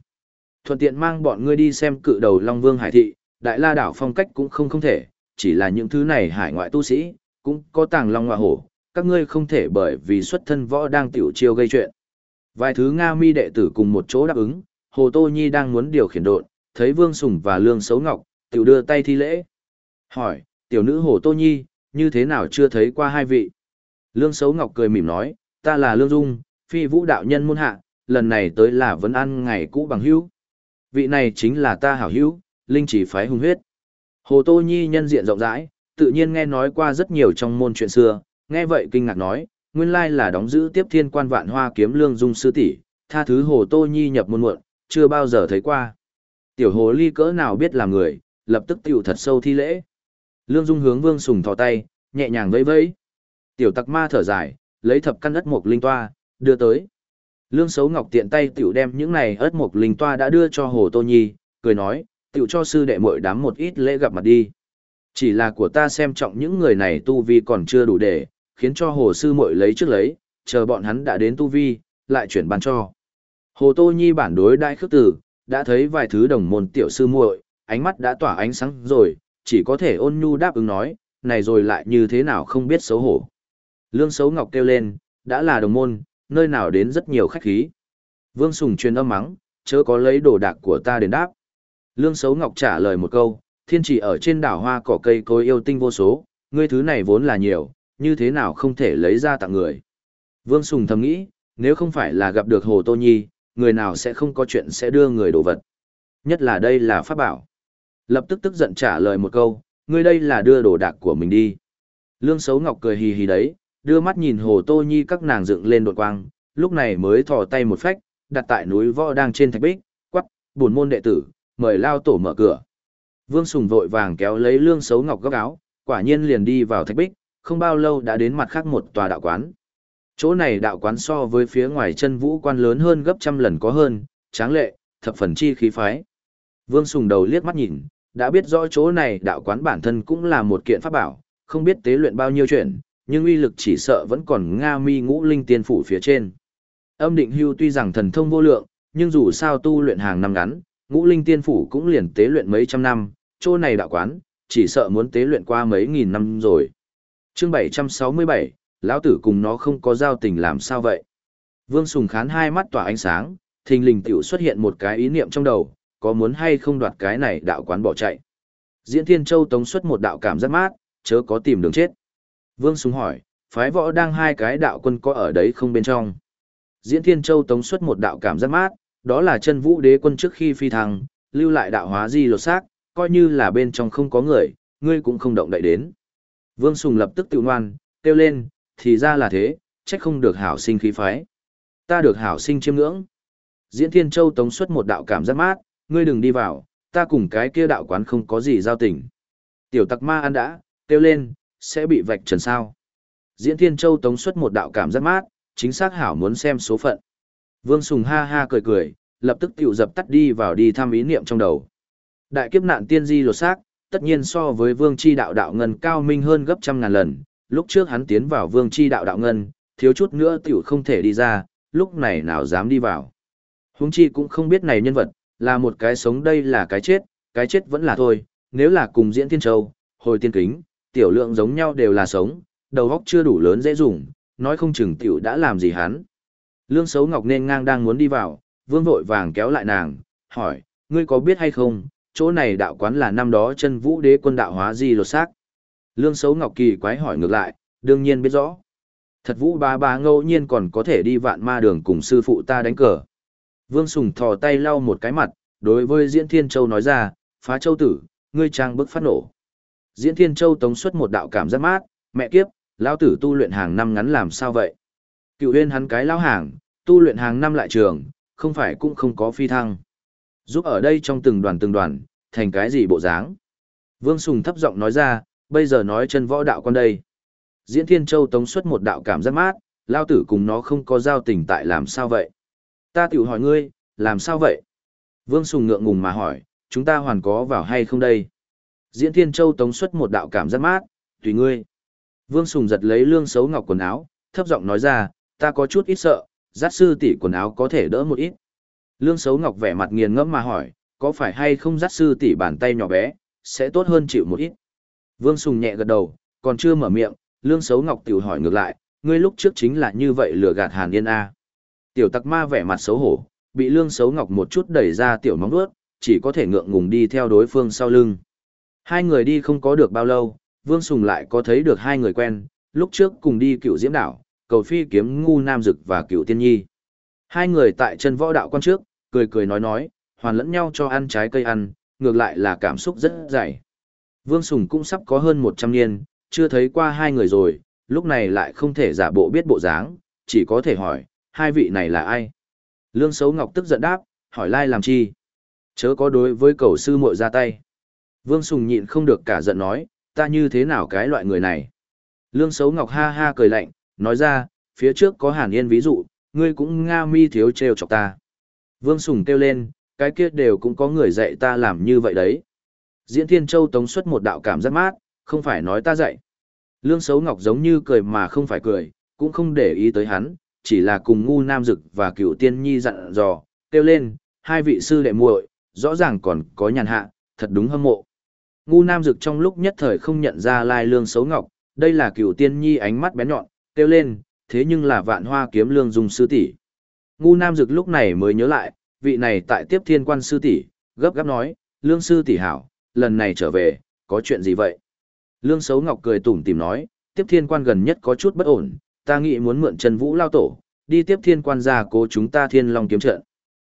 [SPEAKER 1] Thuận tiện mang bọn ngươi đi xem cự đầu Long Vương Hải Thị, Đại La Đảo phong cách cũng không không thể, chỉ là những thứ này hải ngoại tu sĩ, cũng có tàng Long Ngoạ Hổ, các ngươi không thể bởi vì xuất thân võ đang tiểu chiêu gây chuyện. Vài thứ Nga mi đệ tử cùng một chỗ đáp ứng, Hồ Tô Nhi đang muốn điều khiển độn, thấy Vương Sùng và Lương Sấu Ngọc, tiểu đưa tay thi lễ. Hỏi, tiểu nữ Hồ Tô Nhi, như thế nào chưa thấy qua hai vị? Lương Sấu Ngọc cười mỉm nói, ta là Lương Dung, phi vũ đạo nhân môn hạ, lần này tới là vấn ăn ngày cũ bằng hữu. Vị này chính là ta hảo hữu, linh chỉ phái hung huyết. Hồ Tô Nhi nhân diện rộng rãi, tự nhiên nghe nói qua rất nhiều trong môn chuyện xưa, nghe vậy kinh ngạc nói, nguyên lai là đóng giữ tiếp thiên quan vạn hoa kiếm lương dung sư tỷ, tha thứ Hồ Tô Nhi nhập môn muộn, chưa bao giờ thấy qua. Tiểu hồ ly cỡ nào biết là người, lập tức tựu thật sâu thi lễ. Lương Dung hướng Vương Sùng thò tay, nhẹ nhàng vẫy vẫy. Tiểu tặc ma thở dài, lấy thập căn ất mục linh toa, đưa tới. Lương xấu Ngọc tiện tay tiểu đem những này ất mục linh toa đã đưa cho Hồ Tô Nhi, cười nói, tiểu cho sư đệ mội đám một ít lễ gặp mặt đi. Chỉ là của ta xem trọng những người này tu vi còn chưa đủ để, khiến cho Hồ sư muội lấy trước lấy, chờ bọn hắn đã đến tu vi, lại chuyển ban cho. Hồ Tô Nhi bản đối đại khước tử, đã thấy vài thứ đồng môn tiểu sư muội, ánh mắt đã tỏa ánh sáng rồi, chỉ có thể ôn nhu đáp ứng nói, này rồi lại như thế nào không biết xấu hổ. Lương Sấu Ngọc kêu lên, đã là đồng môn, nơi nào đến rất nhiều khách khí. Vương Sùng truyền âm mắng, chớ có lấy đồ đạc của ta đến đáp. Lương Sấu Ngọc trả lời một câu, thiên chỉ ở trên đảo hoa cỏ cây cối yêu tinh vô số, ngươi thứ này vốn là nhiều, như thế nào không thể lấy ra tặng người. Vương Sùng thầm nghĩ, nếu không phải là gặp được Hồ Tô Nhi, người nào sẽ không có chuyện sẽ đưa người đồ vật. Nhất là đây là pháp bảo. Lập tức tức giận trả lời một câu, ngươi đây là đưa đồ đạc của mình đi. Lương Sấu Ngọc cười hì hì đấy, đưa mắt nhìn Hồ Tô Nhi các nàng dựng lên đột quang, lúc này mới thò tay một phách, đặt tại núi võ đang trên thạch bích, quắc, buồn môn đệ tử, mời lao tổ mở cửa. Vương Sùng vội vàng kéo lấy Lương Sấu Ngọc góc áo, quả nhiên liền đi vào thạch bích, không bao lâu đã đến mặt khác một tòa đạo quán. Chỗ này đạo quán so với phía ngoài chân vũ quan lớn hơn gấp trăm lần có hơn, tráng lệ, thập phần chi khí phái. Vương Sùng đầu liếc mắt nhìn, đã biết rõ chỗ này đạo quán bản thân cũng là một kiện pháp bảo, không biết tế luyện bao nhiêu chuyện, nhưng uy lực chỉ sợ vẫn còn Nga mi ngũ linh tiên phủ phía trên. Âm định hưu tuy rằng thần thông vô lượng, nhưng dù sao tu luyện hàng năm ngắn, ngũ linh tiên phủ cũng liền tế luyện mấy trăm năm, chỗ này đạo quán, chỉ sợ muốn tế luyện qua mấy nghìn năm rồi chương 767, lão tử cùng nó không có giao tình làm sao vậy? Vương Sùng Khán hai mắt tỏa ánh sáng, thình lình tiểu xuất hiện một cái ý niệm trong đầu, có muốn hay không đoạt cái này đạo quán bỏ chạy. Diễn Thiên Châu tống xuất một đạo cảm giác mát, chớ có tìm đường chết. Vương Sùng hỏi, phái võ đang hai cái đạo quân có ở đấy không bên trong. Diễn Thiên Châu tống xuất một đạo cảm giác mát, đó là chân vũ đế quân trước khi phi thăng, lưu lại đạo hóa di lột xác, coi như là bên trong không có người, ngươi cũng không động đậy đến. Vương Sùng lập tức tự ngoan, kêu lên, thì ra là thế, trách không được hảo sinh khí phái. Ta được hảo sinh chiêm ngưỡng. Diễn Thiên Châu tống xuất một đạo cảm giác mát, ngươi đừng đi vào, ta cùng cái kia đạo quán không có gì giao tình. Tiểu tặc ma ăn đã, kêu lên, sẽ bị vạch trần sao. Diễn Thiên Châu tống xuất một đạo cảm giác mát, chính xác hảo muốn xem số phận. Vương Sùng ha ha cười cười, lập tức tiểu dập tắt đi vào đi thăm ý niệm trong đầu. Đại kiếp nạn tiên di lột xác, tất nhiên so với vương chi đạo đạo ngân cao minh hơn gấp trăm ngàn lần, lúc trước hắn tiến vào vương chi đạo đạo ngân, thiếu chút nữa tiểu không thể đi ra, lúc này nào dám đi vào. Huống chi cũng không biết này nhân vật, là một cái sống đây là cái chết, cái chết vẫn là thôi, nếu là cùng diễn thiên châu, hồi tiên kính, tiểu lượng giống nhau đều là sống, đầu óc chưa đủ lớn dễ dùng, nói không chừng tiểu đã làm gì hắn. Lương xấu ngọc nên ngang đang muốn đi vào, vương vội vàng kéo lại nàng, hỏi, ngươi có biết hay không, chỗ này đạo quán là năm đó chân vũ đế quân đạo hóa di lột xác. Lương xấu ngọc kỳ quái hỏi ngược lại, đương nhiên biết rõ. Thật vũ ba ba ngẫu nhiên còn có thể đi vạn ma đường cùng sư phụ ta đánh cờ. Vương Sùng thò tay lau một cái mặt, đối với Diễn Thiên Châu nói ra, phá châu tử, ngươi trang bức phát nổ. Diễn Thiên Châu tống xuất một đạo cảm giác mát, mẹ kiếp, lão tử tu luyện hàng năm ngắn làm sao vậy? Cựu huyên hắn cái lão hàng, tu luyện hàng năm lại trường, không phải cũng không có phi thăng. Giúp ở đây trong từng đoàn từng đoàn, thành cái gì bộ dáng? Vương Sùng thấp giọng nói ra, bây giờ nói chân võ đạo con đây. Diễn Thiên Châu tống xuất một đạo cảm giác mát, lao tử cùng nó không có giao tình tại làm sao vậy? Ta tiểu hỏi ngươi, làm sao vậy? Vương Sùng ngượng ngùng mà hỏi, chúng ta hoàn có vào hay không đây? Diễn Thiên Châu tống xuất một đạo cảm giác mát, tùy ngươi. Vương Sùng giật lấy lương xấu ngọc quần áo, thấp giọng nói ra, ta có chút ít sợ, giác sư tỷ quần áo có thể đỡ một ít. Lương xấu ngọc vẻ mặt nghiền ngẫm mà hỏi, có phải hay không dắt sư tỷ bàn tay nhỏ bé, sẽ tốt hơn chịu một ít. Vương Sùng nhẹ gật đầu, còn chưa mở miệng, lương xấu ngọc tiểu hỏi ngược lại, ngươi lúc trước chính là như vậy lừa gạt Hàn Yên A. Tiểu tặc ma vẻ mặt xấu hổ, bị lương xấu ngọc một chút đẩy ra tiểu móng vuốt, chỉ có thể ngượng ngùng đi theo đối phương sau lưng. Hai người đi không có được bao lâu, Vương Sùng lại có thấy được hai người quen, lúc trước cùng đi cựu diễm đảo, cầu phi kiếm ngu nam dực và cựu tiên nhi. Hai người tại chân võ đạo quan trước, cười cười nói nói, hoàn lẫn nhau cho ăn trái cây ăn, ngược lại là cảm xúc rất dày. Vương Sùng cũng sắp có hơn 100 niên, chưa thấy qua hai người rồi, lúc này lại không thể giả bộ biết bộ dáng, chỉ có thể hỏi, hai vị này là ai? Lương Sấu Ngọc tức giận đáp, hỏi lai làm chi? Chớ có đối với cầu sư muội ra tay. Vương Sùng nhịn không được cả giận nói, ta như thế nào cái loại người này? Lương Sấu Ngọc ha ha cười lạnh, nói ra, phía trước có hàn yên ví dụ, ngươi cũng nga mi thiếu trêu chọc ta. Vương Sùng kêu lên, cái kia đều cũng có người dạy ta làm như vậy đấy. Diễn Thiên Châu tống xuất một đạo cảm giác mát, không phải nói ta dạy. Lương Sấu Ngọc giống như cười mà không phải cười, cũng không để ý tới hắn, chỉ là cùng ngu nam dực và cựu tiên nhi dặn dò, kêu lên, hai vị sư đệ muội, rõ ràng còn có nhàn hạ, thật đúng hâm mộ. Ngu nam dực trong lúc nhất thời không nhận ra lai lương Sấu ngọc, đây là cựu tiên nhi ánh mắt bén nhọn, kêu lên, thế nhưng là vạn hoa kiếm lương dùng sư tỷ. Ngu nam dực lúc này mới nhớ lại, vị này tại tiếp thiên quan sư tỷ, gấp gáp nói, lương sư tỷ hảo, lần này trở về, có chuyện gì vậy? Lương xấu ngọc cười tủm tìm nói, tiếp thiên quan gần nhất có chút bất ổn, ta nghĩ muốn mượn Trần Vũ lao tổ, đi tiếp thiên quan gia cố chúng ta thiên long kiếm trận.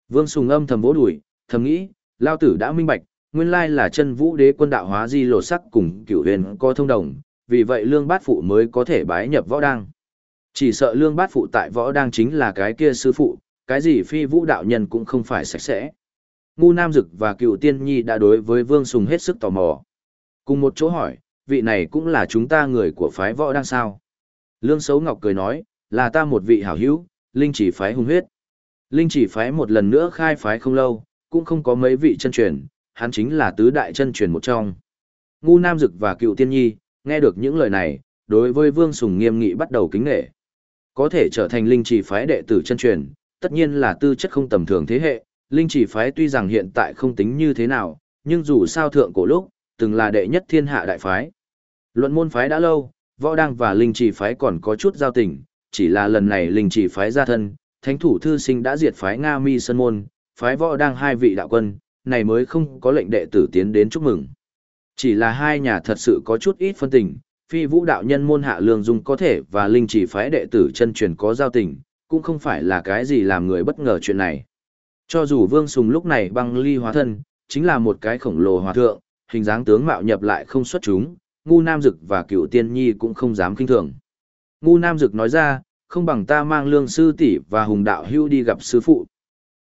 [SPEAKER 1] Vương Sùng âm thầm vỗ đùi, thầm nghĩ, lao tử đã minh bạch, nguyên lai là chân vũ đế quân đạo hóa di lột sắc cùng cửu huyền có thông đồng, vì vậy lương bát phụ mới có thể bái nhập võ đăng. Chỉ sợ lương bát phụ tại võ đăng chính là cái kia sư phụ, cái gì phi vũ đạo nhân cũng không phải sạch sẽ. Ngu Nam Dực và cựu tiên nhi đã đối với Vương Sùng hết sức tò mò. Cùng một chỗ hỏi, vị này cũng là chúng ta người của phái võ đang sao. Lương Sấu Ngọc cười nói, là ta một vị hảo hữu, linh chỉ phái hung huyết. Linh chỉ phái một lần nữa khai phái không lâu, cũng không có mấy vị chân truyền, hắn chính là tứ đại chân truyền một trong. Ngu Nam Dực và Cựu Tiên Nhi, nghe được những lời này, đối với Vương Sùng nghiêm nghị bắt đầu kính nghệ. Có thể trở thành linh chỉ phái đệ tử chân truyền, tất nhiên là tư chất không tầm thường thế hệ, linh chỉ phái tuy rằng hiện tại không tính như thế nào, nhưng dù sao thượng cổ lúc, từng là đệ nhất thiên hạ đại phái. Luận môn phái đã lâu, võ đăng và linh chỉ phái còn có chút giao tình, chỉ là lần này linh chỉ phái ra thân, thánh thủ thư sinh đã diệt phái Nga Mi Sơn Môn, phái võ đăng hai vị đạo quân, này mới không có lệnh đệ tử tiến đến chúc mừng. Chỉ là hai nhà thật sự có chút ít phân tình, phi vũ đạo nhân môn hạ lương dung có thể và linh chỉ phái đệ tử chân truyền có giao tình, cũng không phải là cái gì làm người bất ngờ chuyện này. Cho dù Vương Sùng lúc này băng ly hóa thân, chính là một cái khổng lồ hòa thượng, hình dáng tướng mạo nhập lại không xuất chúng, ngu nam dực và cựu tiên nhi cũng không dám kinh thường. Ngu nam dực nói ra, không bằng ta mang lương sư tỷ và hùng đạo hưu đi gặp sư phụ.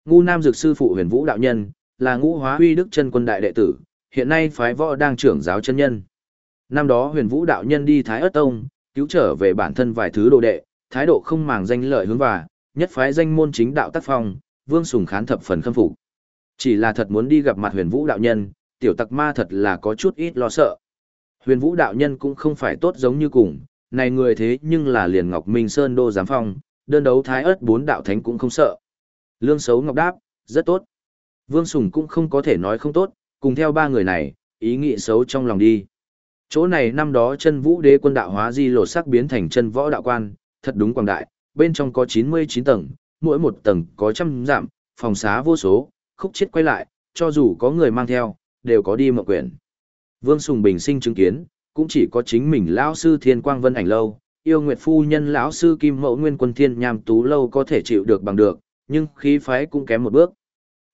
[SPEAKER 1] Ngu nam dực sư phụ huyền vũ đạo nhân, là ngũ hóa huy đức chân quân đại đệ tử, hiện nay phái võ đang trưởng giáo chân nhân. Năm đó huyền vũ đạo nhân đi Thái ất tông, cứu trở về bản thân vài thứ đồ đệ, thái độ không màng danh lợi hướng và, nhất phái danh môn chính đạo tác phong, vương sùng khán thập phần khâm phục. Chỉ là thật muốn đi gặp mặt huyền vũ đạo nhân, tiểu tặc ma thật là có chút ít lo sợ. Huyền vũ đạo nhân cũng không phải tốt giống như cùng, này người thế nhưng là liền ngọc minh sơn đô giám phong, đơn đấu thái ớt bốn đạo thánh cũng không sợ. Lương xấu ngọc đáp, rất tốt. Vương Sùng cũng không có thể nói không tốt, cùng theo ba người này, ý nghĩ xấu trong lòng đi. Chỗ này năm đó chân vũ đế quân đạo hóa di lột sắc biến thành chân võ đạo quan, thật đúng quảng đại, bên trong có 99 tầng, mỗi một tầng có trăm giảm, phòng xá vô số, khúc chết quay lại, cho dù có người mang theo, đều có đi mộng quyển. Vương Sùng Bình sinh chứng kiến, cũng chỉ có chính mình lão sư Thiên Quang Vân Ảnh lâu, yêu nguyệt phu nhân lão sư Kim Mậu Nguyên Quân Thiên Nham Tú lâu có thể chịu được bằng được, nhưng khí phái cũng kém một bước.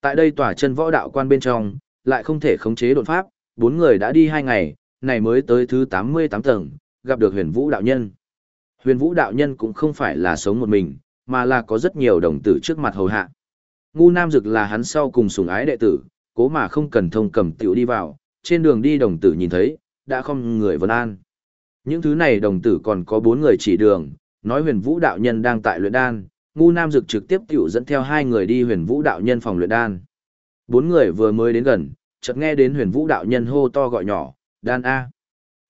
[SPEAKER 1] Tại đây tòa chân võ đạo quan bên trong, lại không thể khống chế đột pháp, bốn người đã đi hai ngày, này mới tới thứ 88 tầng, gặp được huyền vũ đạo nhân. Huyền vũ đạo nhân cũng không phải là sống một mình, mà là có rất nhiều đồng tử trước mặt hầu hạ. Ngu Nam Dực là hắn sau cùng sùng ái đệ tử, cố mà không cần thông cầm tiểu đi vào, trên đường đi đồng tử nhìn thấy, đã không người vân an. Những thứ này đồng tử còn có bốn người chỉ đường, nói huyền vũ đạo nhân đang tại luyện đan, ngu nam dực trực tiếp tiểu dẫn theo hai người đi huyền vũ đạo nhân phòng luyện đan. Bốn người vừa mới đến gần, chợt nghe đến huyền vũ đạo nhân hô to gọi nhỏ, đan A,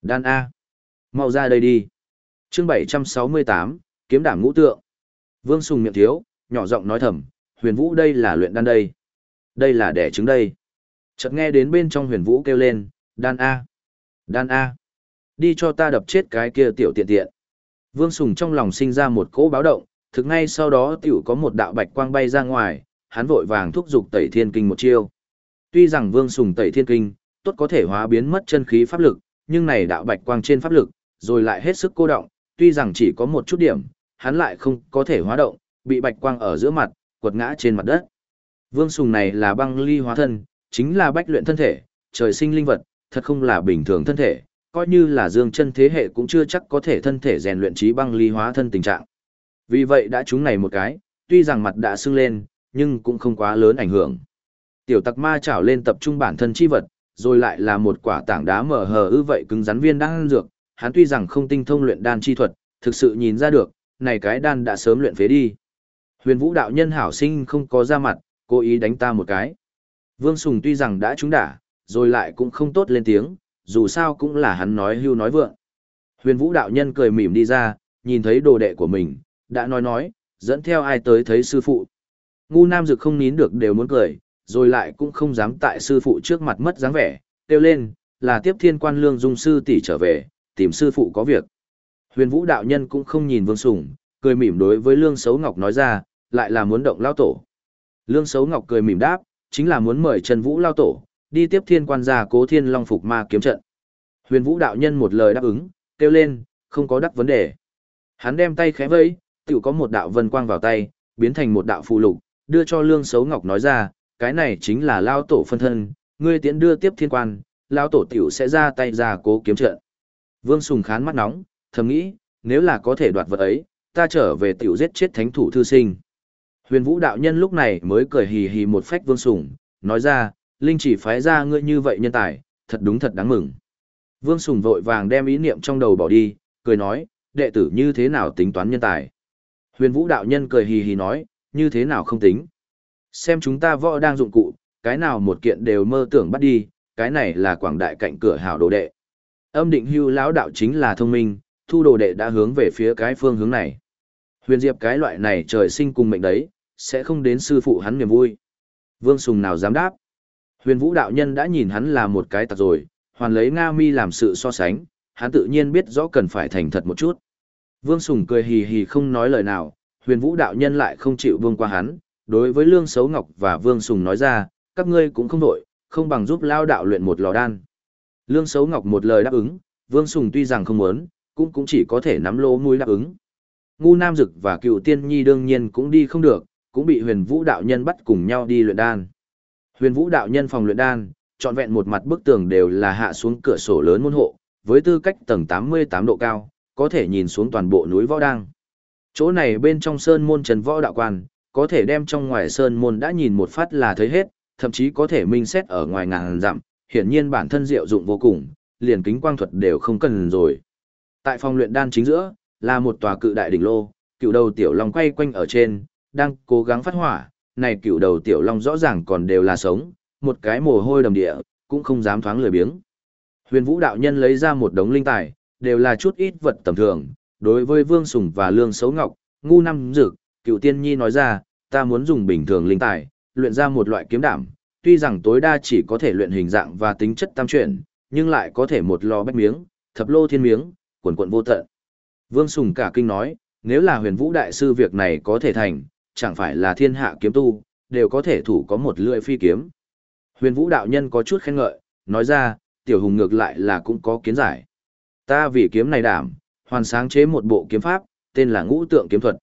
[SPEAKER 1] đan A, mau ra đây đi chương 768, kiếm đảm ngũ tượng. Vương Sùng miệng thiếu, nhỏ giọng nói thầm, huyền vũ đây là luyện đan đây. Đây là đẻ trứng đây. Chợt nghe đến bên trong huyền vũ kêu lên, đan A, đan A. Đi cho ta đập chết cái kia tiểu tiện tiện. Vương Sùng trong lòng sinh ra một cỗ báo động, thực ngay sau đó tiểu có một đạo bạch quang bay ra ngoài, hắn vội vàng thúc giục tẩy thiên kinh một chiêu. Tuy rằng Vương Sùng tẩy thiên kinh, tốt có thể hóa biến mất chân khí pháp lực, nhưng này đạo bạch quang trên pháp lực, rồi lại hết sức cô động, tuy rằng chỉ có một chút điểm, hắn lại không có thể hóa động, bị bạch quang ở giữa mặt, quật ngã trên mặt đất. Vương Sùng này là băng ly hóa thân, chính là bách luyện thân thể, trời sinh linh vật, thật không là bình thường thân thể, coi như là dương chân thế hệ cũng chưa chắc có thể thân thể rèn luyện trí băng ly hóa thân tình trạng. Vì vậy đã trúng này một cái, tuy rằng mặt đã sưng lên, nhưng cũng không quá lớn ảnh hưởng. Tiểu tặc ma chảo lên tập trung bản thân chi vật, rồi lại là một quả tảng đá mở hờ ư vậy cứng rắn viên đang dược, hắn tuy rằng không tinh thông luyện đan chi thuật, thực sự nhìn ra được, này cái đan đã sớm luyện phế đi. Huyền vũ đạo nhân hảo sinh không có ra mặt, cố ý đánh ta một cái. Vương Sùng tuy rằng đã trúng đả, rồi lại cũng không tốt lên tiếng, dù sao cũng là hắn nói hưu nói vượng. Huyền vũ đạo nhân cười mỉm đi ra, nhìn thấy đồ đệ của mình, đã nói nói, dẫn theo ai tới thấy sư phụ. Ngu nam dực không nín được đều muốn cười, rồi lại cũng không dám tại sư phụ trước mặt mất dáng vẻ, kêu lên, là tiếp thiên quan lương dung sư tỷ trở về, tìm sư phụ có việc. Huyền vũ đạo nhân cũng không nhìn vương sùng, cười mỉm đối với lương xấu ngọc nói ra, lại là muốn động lao tổ. Lương xấu ngọc cười mỉm đáp, chính là muốn mời Trần Vũ lao tổ, đi tiếp thiên quan gia cố thiên long phục ma kiếm trận. Huyền vũ đạo nhân một lời đáp ứng, kêu lên, không có đắc vấn đề. Hắn đem tay khẽ vẫy, tự có một đạo vân quang vào tay, biến thành một đạo phù lục, đưa cho Lương Sấu Ngọc nói ra, cái này chính là lao tổ phân thân, ngươi tiến đưa tiếp thiên quan, lao tổ tiểu sẽ ra tay ra cố kiếm trận. Vương Sùng khán mắt nóng, thầm nghĩ, nếu là có thể đoạt vật ấy, ta trở về tiểu giết chết thánh thủ thư sinh. Huyền Vũ đạo nhân lúc này mới cười hì hì một phách Vương Sùng, nói ra, Linh chỉ phái ra ngươi như vậy nhân tài, thật đúng thật đáng mừng. Vương Sùng vội vàng đem ý niệm trong đầu bỏ đi, cười nói, đệ tử như thế nào tính toán nhân tài. Huyền Vũ đạo nhân cười hì hì nói, như thế nào không tính. Xem chúng ta võ đang dụng cụ, cái nào một kiện đều mơ tưởng bắt đi, cái này là quảng đại cạnh cửa hảo đồ đệ. Âm định hưu lão đạo chính là thông minh, thu đồ đệ đã hướng về phía cái phương hướng này. Huyền Diệp cái loại này trời sinh cùng mệnh đấy, sẽ không đến sư phụ hắn niềm vui. Vương Sùng nào dám đáp. Huyền Vũ đạo nhân đã nhìn hắn là một cái tặc rồi, hoàn lấy Nga mi làm sự so sánh, hắn tự nhiên biết rõ cần phải thành thật một chút. Vương Sùng cười hì hì không nói lời nào, huyền vũ đạo nhân lại không chịu vương qua hắn, đối với Lương xấu Ngọc và Vương Sùng nói ra, các ngươi cũng không đội, không bằng giúp lao đạo luyện một lò đan. Lương Sấu Ngọc một lời đáp ứng, Vương Sùng tuy rằng không muốn, cũng cũng chỉ có thể nắm lỗ mũi đáp ứng. Ngu Nam Dực và cựu tiên nhi đương nhiên cũng đi không được, cũng bị huyền vũ đạo nhân bắt cùng nhau đi luyện đan. Huyền vũ đạo nhân phòng luyện đan, trọn vẹn một mặt bức tường đều là hạ xuống cửa sổ lớn môn hộ, với tư cách tầng 88 độ cao, có thể nhìn xuống toàn bộ núi võ đang. Chỗ này bên trong sơn môn trần võ đạo quan, có thể đem trong ngoài sơn môn đã nhìn một phát là thấy hết, thậm chí có thể minh xét ở ngoài ngàn dặm, hiển nhiên bản thân diệu dụng vô cùng, liền kính quang thuật đều không cần rồi. Tại phòng luyện đan chính giữa, là một tòa cự đại đỉnh lô, cựu đầu tiểu long quay quanh ở trên, đang cố gắng phát hỏa, này cựu đầu tiểu long rõ ràng còn đều là sống, một cái mồ hôi đầm địa, cũng không dám thoáng lười biếng. Huyền Vũ đạo nhân lấy ra một đống linh tài, đều là chút ít vật tầm thường, đối với Vương Sùng và Lương Sấu Ngọc, ngu năm dược, cựu tiên nhi nói ra, ta muốn dùng bình thường linh tài, luyện ra một loại kiếm đảm, tuy rằng tối đa chỉ có thể luyện hình dạng và tính chất tam chuyển, nhưng lại có thể một lò bách miếng, thập lô thiên miếng, quần quận vô tận. Vương Sùng cả kinh nói, nếu là huyền vũ đại sư việc này có thể thành, chẳng phải là thiên hạ kiếm tu, đều có thể thủ có một lưỡi phi kiếm. Huyền vũ đạo nhân có chút khen ngợi, nói ra, tiểu hùng ngược lại là cũng có kiến giải. Ta vì kiếm này đảm, hoàn sáng chế một bộ kiếm pháp, tên là ngũ tượng kiếm thuật.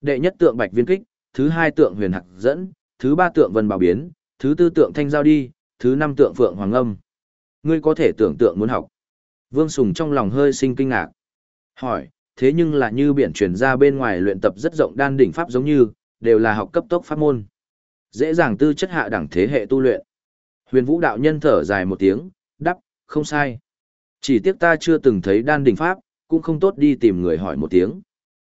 [SPEAKER 1] Đệ nhất tượng bạch viên kích, thứ hai tượng huyền hạc dẫn, thứ ba tượng vân bảo biến, thứ tư tượng thanh giao đi, thứ năm tượng phượng hoàng âm. Ngươi có thể tưởng tượng muốn học. Vương Sùng trong lòng hơi sinh kinh ngạc. Hỏi, thế nhưng là như biển chuyển ra bên ngoài luyện tập rất rộng đan đỉnh pháp giống như, đều là học cấp tốc pháp môn. Dễ dàng tư chất hạ đẳng thế hệ tu luyện. Huyền Vũ đạo nhân thở dài một tiếng, đắp, không sai. Chỉ tiếc ta chưa từng thấy đan đỉnh pháp, cũng không tốt đi tìm người hỏi một tiếng.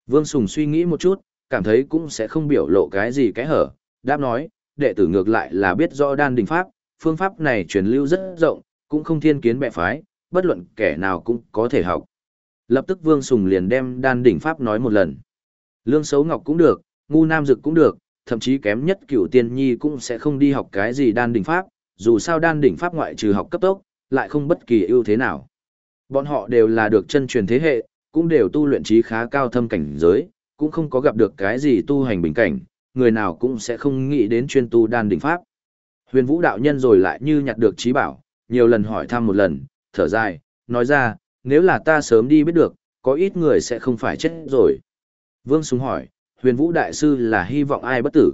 [SPEAKER 1] Vương Sùng suy nghĩ một chút, cảm thấy cũng sẽ không biểu lộ cái gì cái hở, đáp nói, đệ tử ngược lại là biết rõ đan đỉnh pháp, phương pháp này truyền lưu rất rộng, cũng không thiên kiến bệ phái, bất luận kẻ nào cũng có thể học. Lập tức Vương Sùng liền đem đan đỉnh pháp nói một lần. Lương Sấu Ngọc cũng được, Ngu Nam Dực cũng được, thậm chí kém nhất cửu tiên nhi cũng sẽ không đi học cái gì đan đỉnh pháp, dù sao đan đỉnh pháp ngoại trừ học cấp tốc, lại không bất kỳ ưu thế nào. Bọn họ đều là được chân truyền thế hệ, cũng đều tu luyện trí khá cao thâm cảnh giới, cũng không có gặp được cái gì tu hành bình cảnh, người nào cũng sẽ không nghĩ đến chuyên tu đan đỉnh pháp. Huyền Vũ đạo nhân rồi lại như nhặt được trí bảo, nhiều lần hỏi thăm một lần, thở dài, nói ra, nếu là ta sớm đi biết được, có ít người sẽ không phải chết rồi. Vương Súng hỏi, huyền Vũ đại sư là hy vọng ai bất tử?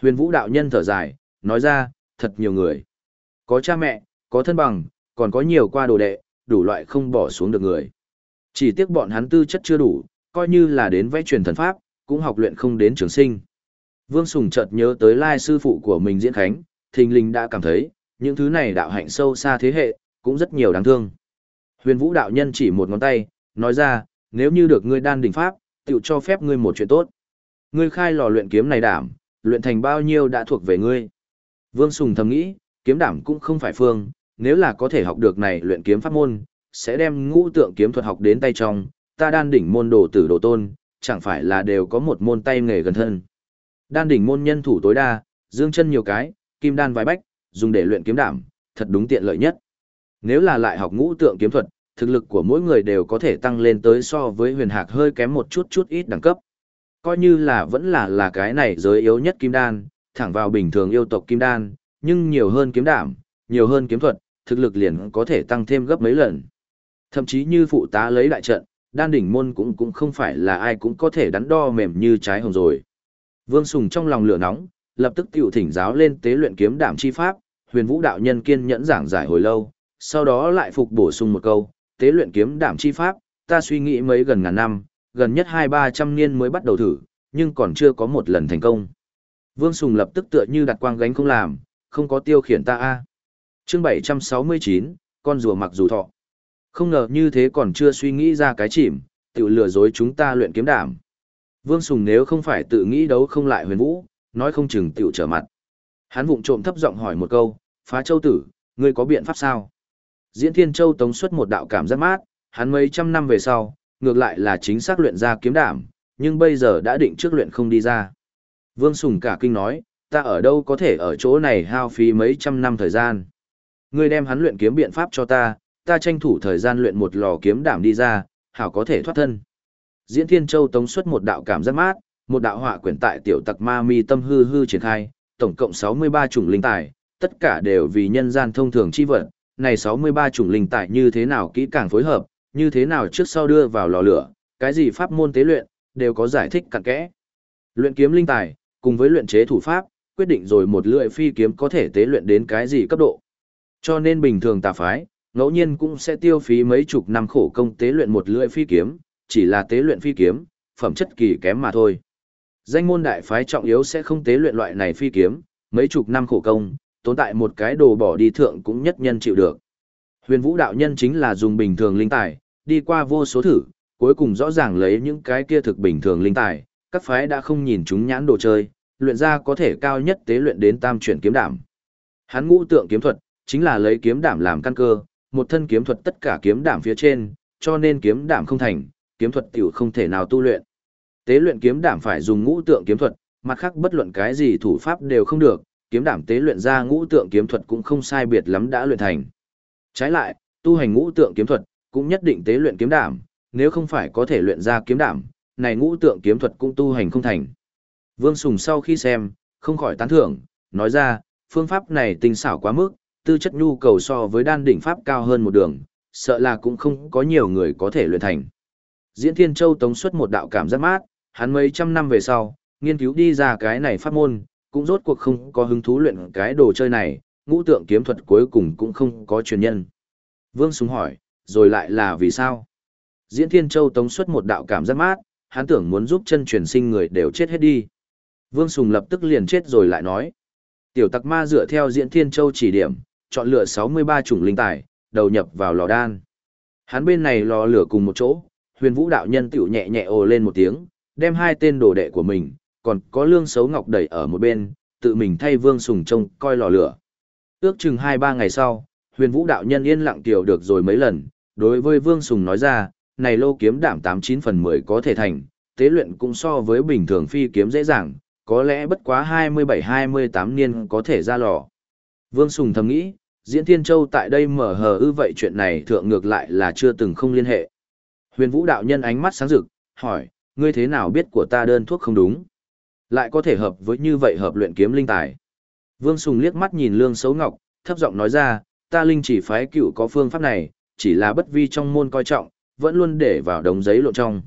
[SPEAKER 1] Huyền Vũ đạo nhân thở dài, nói ra, thật nhiều người. Có cha mẹ, có thân bằng, còn có nhiều qua đồ đệ, đủ loại không bỏ xuống được người. Chỉ tiếc bọn hắn tư chất chưa đủ, coi như là đến vẽ truyền thần pháp, cũng học luyện không đến trường sinh. Vương Sùng chợt nhớ tới lai sư phụ của mình diễn khánh, thình linh đã cảm thấy, những thứ này đạo hạnh sâu xa thế hệ, cũng rất nhiều đáng thương. Huyền Vũ đạo nhân chỉ một ngón tay, nói ra, nếu như được ngươi đan đỉnh pháp, tiểu cho phép ngươi một chuyện tốt. Ngươi khai lò luyện kiếm này đảm, luyện thành bao nhiêu đã thuộc về ngươi. Vương Sùng thầm nghĩ, kiếm đảm cũng không phải phương, nếu là có thể học được này luyện kiếm pháp môn, sẽ đem ngũ tượng kiếm thuật học đến tay trong, ta đan đỉnh môn đồ tử đồ tôn, chẳng phải là đều có một môn tay nghề gần thân. Đan đỉnh môn nhân thủ tối đa, dương chân nhiều cái, kim đan vài bách, dùng để luyện kiếm đảm, thật đúng tiện lợi nhất. Nếu là lại học ngũ tượng kiếm thuật, thực lực của mỗi người đều có thể tăng lên tới so với huyền hạc hơi kém một chút chút ít đẳng cấp. Coi như là vẫn là là cái này giới yếu nhất kim đan, thẳng vào bình thường yêu tộc kim đan, nhưng nhiều hơn kiếm đảm, nhiều hơn kiếm thuật, thực lực liền có thể tăng thêm gấp mấy lần. Thậm chí như phụ tá lấy đại trận, đan đỉnh môn cũng cũng không phải là ai cũng có thể đắn đo mềm như trái hồng rồi. Vương Sùng trong lòng lửa nóng, lập tức tiểu thỉnh giáo lên tế luyện kiếm đảm chi pháp, huyền vũ đạo nhân kiên nhẫn giảng giải hồi lâu, sau đó lại phục bổ sung một câu, tế luyện kiếm đảm chi pháp, ta suy nghĩ mấy gần ngàn năm, gần nhất hai ba trăm niên mới bắt đầu thử, nhưng còn chưa có một lần thành công. Vương Sùng lập tức tựa như đặt quang gánh không làm, không có tiêu khiển ta a chương 769, con rùa mặc dù thọ. Không ngờ như thế còn chưa suy nghĩ ra cái chìm, tự lừa dối chúng ta luyện kiếm đảm. Vương Sùng nếu không phải tự nghĩ đấu không lại huyền vũ, nói không chừng tiểu trở mặt. Hắn vụng trộm thấp giọng hỏi một câu, phá châu tử, ngươi có biện pháp sao? Diễn Thiên Châu tống xuất một đạo cảm giác mát, hắn mấy trăm năm về sau, ngược lại là chính xác luyện ra kiếm đảm, nhưng bây giờ đã định trước luyện không đi ra. Vương Sùng cả kinh nói, ta ở đâu có thể ở chỗ này hao phí mấy trăm năm thời gian. Ngươi đem hắn luyện kiếm biện pháp cho ta, ta tranh thủ thời gian luyện một lò kiếm đảm đi ra, hảo có thể thoát thân. Diễn Thiên Châu tống xuất một đạo cảm giác mát, một đạo họa quyển tại tiểu tặc ma mi tâm hư hư triển khai, tổng cộng 63 chủng linh tài, tất cả đều vì nhân gian thông thường chi vật. Này 63 chủng linh tài như thế nào kỹ càng phối hợp, như thế nào trước sau đưa vào lò lửa, cái gì pháp môn tế luyện, đều có giải thích cặn kẽ. Luyện kiếm linh tài, cùng với luyện chế thủ pháp, quyết định rồi một lưỡi phi kiếm có thể tế luyện đến cái gì cấp độ. Cho nên bình thường tà phái, ngẫu nhiên cũng sẽ tiêu phí mấy chục năm khổ công tế luyện một lưỡi phi kiếm, chỉ là tế luyện phi kiếm, phẩm chất kỳ kém mà thôi. Danh môn đại phái trọng yếu sẽ không tế luyện loại này phi kiếm, mấy chục năm khổ công, tồn tại một cái đồ bỏ đi thượng cũng nhất nhân chịu được. Huyền vũ đạo nhân chính là dùng bình thường linh tài, đi qua vô số thử, cuối cùng rõ ràng lấy những cái kia thực bình thường linh tài, các phái đã không nhìn chúng nhãn đồ chơi, luyện ra có thể cao nhất tế luyện đến tam chuyển kiếm đảm. Hắn ngũ tượng kiếm thuật, chính là lấy kiếm đảm làm căn cơ, một thân kiếm thuật tất cả kiếm đảm phía trên, cho nên kiếm đảm không thành, kiếm thuật tiểu không thể nào tu luyện. Tế luyện kiếm đảm phải dùng ngũ tượng kiếm thuật, mặt khác bất luận cái gì thủ pháp đều không được, kiếm đảm tế luyện ra ngũ tượng kiếm thuật cũng không sai biệt lắm đã luyện thành. Trái lại, tu hành ngũ tượng kiếm thuật, cũng nhất định tế luyện kiếm đảm, nếu không phải có thể luyện ra kiếm đảm, này ngũ tượng kiếm thuật cũng tu hành không thành. Vương Sùng sau khi xem, không khỏi tán thưởng, nói ra, phương pháp này tinh xảo quá mức, tư chất nhu cầu so với đan đỉnh pháp cao hơn một đường, sợ là cũng không có nhiều người có thể luyện thành. Diễn Thiên Châu tống xuất một đạo cảm giác mát, hắn mấy trăm năm về sau, nghiên cứu đi ra cái này pháp môn, cũng rốt cuộc không có hứng thú luyện cái đồ chơi này, ngũ tượng kiếm thuật cuối cùng cũng không có truyền nhân. Vương Súng hỏi, rồi lại là vì sao? Diễn Thiên Châu tống xuất một đạo cảm giác mát, hắn tưởng muốn giúp chân truyền sinh người đều chết hết đi. Vương Sùng lập tức liền chết rồi lại nói. Tiểu tặc ma dựa theo Diễn Thiên Châu chỉ điểm, chọn lựa 63 chủng linh tài, đầu nhập vào lò đan. Hắn bên này lò lửa cùng một chỗ, huyền vũ đạo nhân tựu nhẹ nhẹ ồ lên một tiếng, đem hai tên đồ đệ của mình, còn có lương xấu ngọc đẩy ở một bên, tự mình thay vương sùng trông coi lò lửa. Ước chừng hai ba ngày sau, huyền vũ đạo nhân yên lặng tiểu được rồi mấy lần, đối với vương sùng nói ra, này lô kiếm đảm 89 phần 10 có thể thành, tế luyện cũng so với bình thường phi kiếm dễ dàng, có lẽ bất quá 27-28 niên có thể ra lò. Vương Sùng thầm nghĩ, Diễn Thiên Châu tại đây mở hờ ư vậy chuyện này thượng ngược lại là chưa từng không liên hệ. Huyền Vũ đạo nhân ánh mắt sáng rực, hỏi, ngươi thế nào biết của ta đơn thuốc không đúng? Lại có thể hợp với như vậy hợp luyện kiếm linh tài. Vương Sùng liếc mắt nhìn Lương Sấu Ngọc, thấp giọng nói ra, ta linh chỉ phái cựu có phương pháp này, chỉ là bất vi trong môn coi trọng, vẫn luôn để vào đống giấy lộ trong.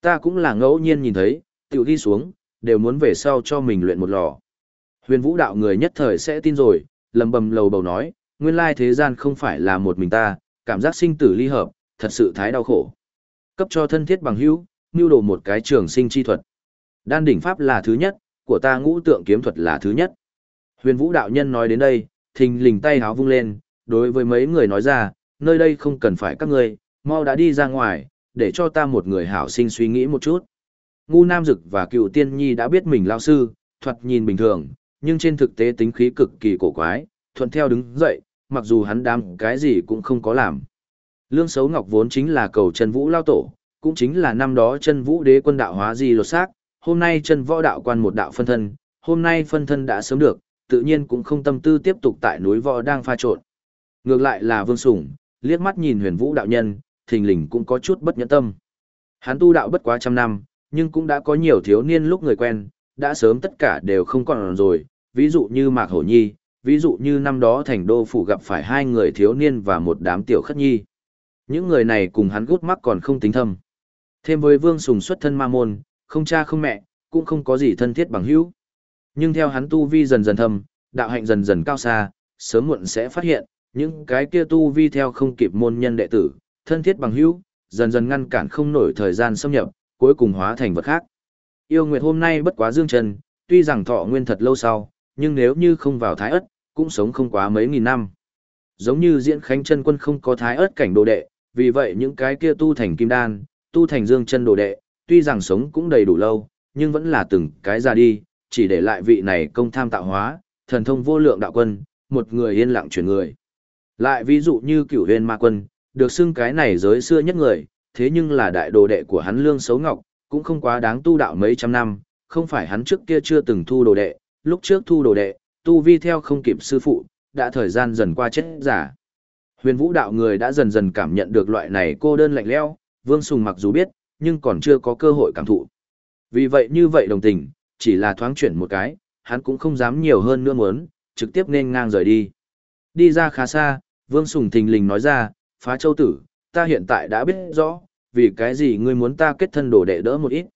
[SPEAKER 1] Ta cũng là ngẫu nhiên nhìn thấy, tiểu đi xuống, đều muốn về sau cho mình luyện một lò. Huyền Vũ đạo người nhất thời sẽ tin rồi, lầm bầm lầu bầu nói, nguyên lai thế gian không phải là một mình ta, cảm giác sinh tử ly hợp, thật sự thái đau khổ. Cấp cho thân thiết bằng hữu, nưu đồ một cái trường sinh chi thuật. Đan đỉnh pháp là thứ nhất, của ta ngũ tượng kiếm thuật là thứ nhất. Huyền Vũ đạo nhân nói đến đây, thình lình tay háo vung lên, đối với mấy người nói ra, nơi đây không cần phải các ngươi, mau đã đi ra ngoài, để cho ta một người hảo sinh suy nghĩ một chút. Ngu Nam Dực và cựu tiên nhi đã biết mình lao sư, thuật nhìn bình thường, nhưng trên thực tế tính khí cực kỳ cổ quái, thuận theo đứng dậy, mặc dù hắn đam cái gì cũng không có làm. Lương Sấu Ngọc vốn chính là cầu chân vũ lao tổ, cũng chính là năm đó chân vũ đế quân đạo hóa di lột xác, hôm nay chân võ đạo quan một đạo phân thân, hôm nay phân thân đã sớm được, tự nhiên cũng không tâm tư tiếp tục tại núi võ đang pha trộn. Ngược lại là Vương Sủng, liếc mắt nhìn huyền vũ đạo nhân, thình lình cũng có chút bất nhẫn tâm. Hắn tu đạo bất quá trăm năm, nhưng cũng đã có nhiều thiếu niên lúc người quen, đã sớm tất cả đều không còn rồi, ví dụ như Mạc Hổ Nhi, ví dụ như năm đó thành đô phủ gặp phải hai người thiếu niên và một đám tiểu khất nhi. Những người này cùng hắn gút mắc còn không tính thâm. Thêm với Vương Sùng xuất thân ma môn, không cha không mẹ, cũng không có gì thân thiết bằng hữu. Nhưng theo hắn tu vi dần dần thâm, đạo hạnh dần dần cao xa, sớm muộn sẽ phát hiện, những cái kia tu vi theo không kịp môn nhân đệ tử, thân thiết bằng hữu, dần dần ngăn cản không nổi thời gian xâm nhập, cuối cùng hóa thành vật khác. Yêu Nguyệt hôm nay bất quá dương trần, tuy rằng thọ nguyên thật lâu sau, nhưng nếu như không vào thái ất, cũng sống không quá mấy nghìn năm. Giống như diễn khánh chân quân không có thái ất cảnh đồ đệ, vì vậy những cái kia tu thành kim đan, tu thành dương chân đồ đệ, tuy rằng sống cũng đầy đủ lâu, nhưng vẫn là từng cái ra đi, chỉ để lại vị này công tham tạo hóa, thần thông vô lượng đạo quân, một người yên lặng chuyển người. Lại ví dụ như cửu huyền ma quân, được xưng cái này giới xưa nhất người, thế nhưng là đại đồ đệ của hắn lương xấu ngọc, cũng không quá đáng tu đạo mấy trăm năm, không phải hắn trước kia chưa từng thu đồ đệ, lúc trước thu đồ đệ, tu vi theo không kịp sư phụ, đã thời gian dần qua chết giả. Huyền vũ đạo người đã dần dần cảm nhận được loại này cô đơn lạnh lẽo, Vương Sùng mặc dù biết, nhưng còn chưa có cơ hội cảm thụ. Vì vậy như vậy đồng tình, chỉ là thoáng chuyển một cái, hắn cũng không dám nhiều hơn nữa muốn, trực tiếp nên ngang rời đi. Đi ra khá xa, Vương Sùng thình lình nói ra, phá châu tử, ta hiện tại đã biết rõ, vì cái gì ngươi muốn ta kết thân đổ đệ đỡ một ít.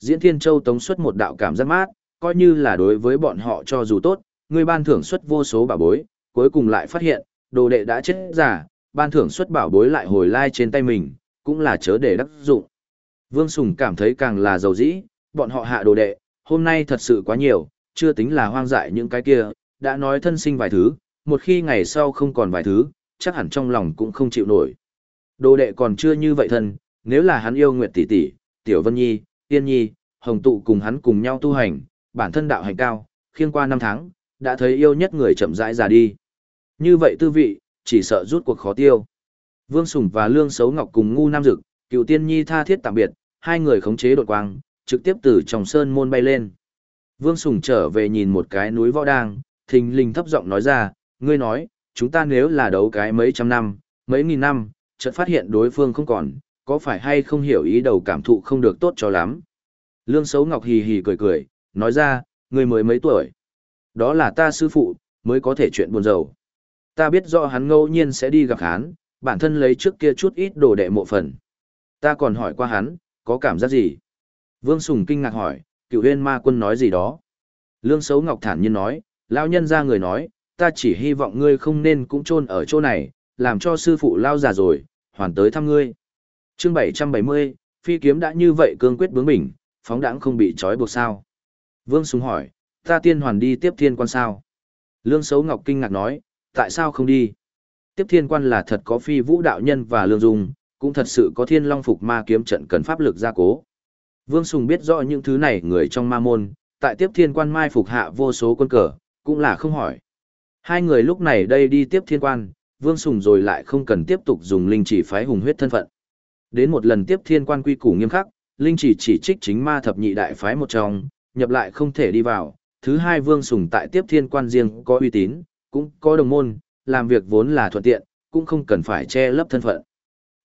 [SPEAKER 1] Diễn Thiên Châu tống xuất một đạo cảm giác mát, coi như là đối với bọn họ cho dù tốt, ngươi ban thưởng xuất vô số bảo bối, cuối cùng lại phát hiện, đồ đệ đã chết giả, ban thưởng xuất bảo bối lại hồi lai trên tay mình, cũng là chớ để đắc dụng. Vương Sùng cảm thấy càng là giàu dĩ, bọn họ hạ đồ đệ, hôm nay thật sự quá nhiều, chưa tính là hoang dại những cái kia, đã nói thân sinh vài thứ, một khi ngày sau không còn vài thứ, chắc hẳn trong lòng cũng không chịu nổi. Đồ đệ còn chưa như vậy thân, nếu là hắn yêu Nguyệt tỷ tỷ, Tiểu Vân Nhi, Tiên Nhi, Hồng Tụ cùng hắn cùng nhau tu hành, bản thân đạo hành cao, khiêng qua năm tháng, đã thấy yêu nhất người chậm rãi già đi. Như vậy tư vị, chỉ sợ rút cuộc khó tiêu. Vương Sùng và Lương Sấu Ngọc cùng ngu nam dực, cựu tiên nhi tha thiết tạm biệt, hai người khống chế đột quang, trực tiếp từ trong sơn môn bay lên. Vương Sùng trở về nhìn một cái núi võ đang, thình lình thấp giọng nói ra, ngươi nói, chúng ta nếu là đấu cái mấy trăm năm, mấy nghìn năm, chợt phát hiện đối phương không còn, có phải hay không hiểu ý đầu cảm thụ không được tốt cho lắm. Lương Sấu Ngọc hì hì cười cười, nói ra, ngươi mới mấy tuổi. Đó là ta sư phụ, mới có thể chuyện buồn rầu. Ta biết rõ hắn ngẫu nhiên sẽ đi gặp hắn, bản thân lấy trước kia chút ít đồ đệ mộ phần. Ta còn hỏi qua hắn, có cảm giác gì? Vương Sùng kinh ngạc hỏi, cựu huyên ma quân nói gì đó? Lương Sấu Ngọc thản nhiên nói, lão nhân ra người nói, ta chỉ hy vọng ngươi không nên cũng chôn ở chỗ này, làm cho sư phụ lao già rồi, hoàn tới thăm ngươi. chương 770, phi kiếm đã như vậy cương quyết bướng bỉnh, phóng đãng không bị trói buộc sao. Vương Sùng hỏi, ta tiên hoàn đi tiếp thiên quan sao? Lương Sấu Ngọc kinh ngạc nói, tại sao không đi? Tiếp thiên quan là thật có phi vũ đạo nhân và lương dung, cũng thật sự có thiên long phục ma kiếm trận cần pháp lực gia cố. Vương Sùng biết rõ những thứ này người trong ma môn, tại tiếp thiên quan mai phục hạ vô số quân cờ, cũng là không hỏi. Hai người lúc này đây đi tiếp thiên quan, Vương Sùng rồi lại không cần tiếp tục dùng linh chỉ phái hùng huyết thân phận. Đến một lần tiếp thiên quan quy củ nghiêm khắc, linh chỉ chỉ trích chính ma thập nhị đại phái một trong, nhập lại không thể đi vào. Thứ hai Vương Sùng tại tiếp thiên quan riêng có uy tín, cũng có đồng môn, làm việc vốn là thuận tiện, cũng không cần phải che lấp thân phận.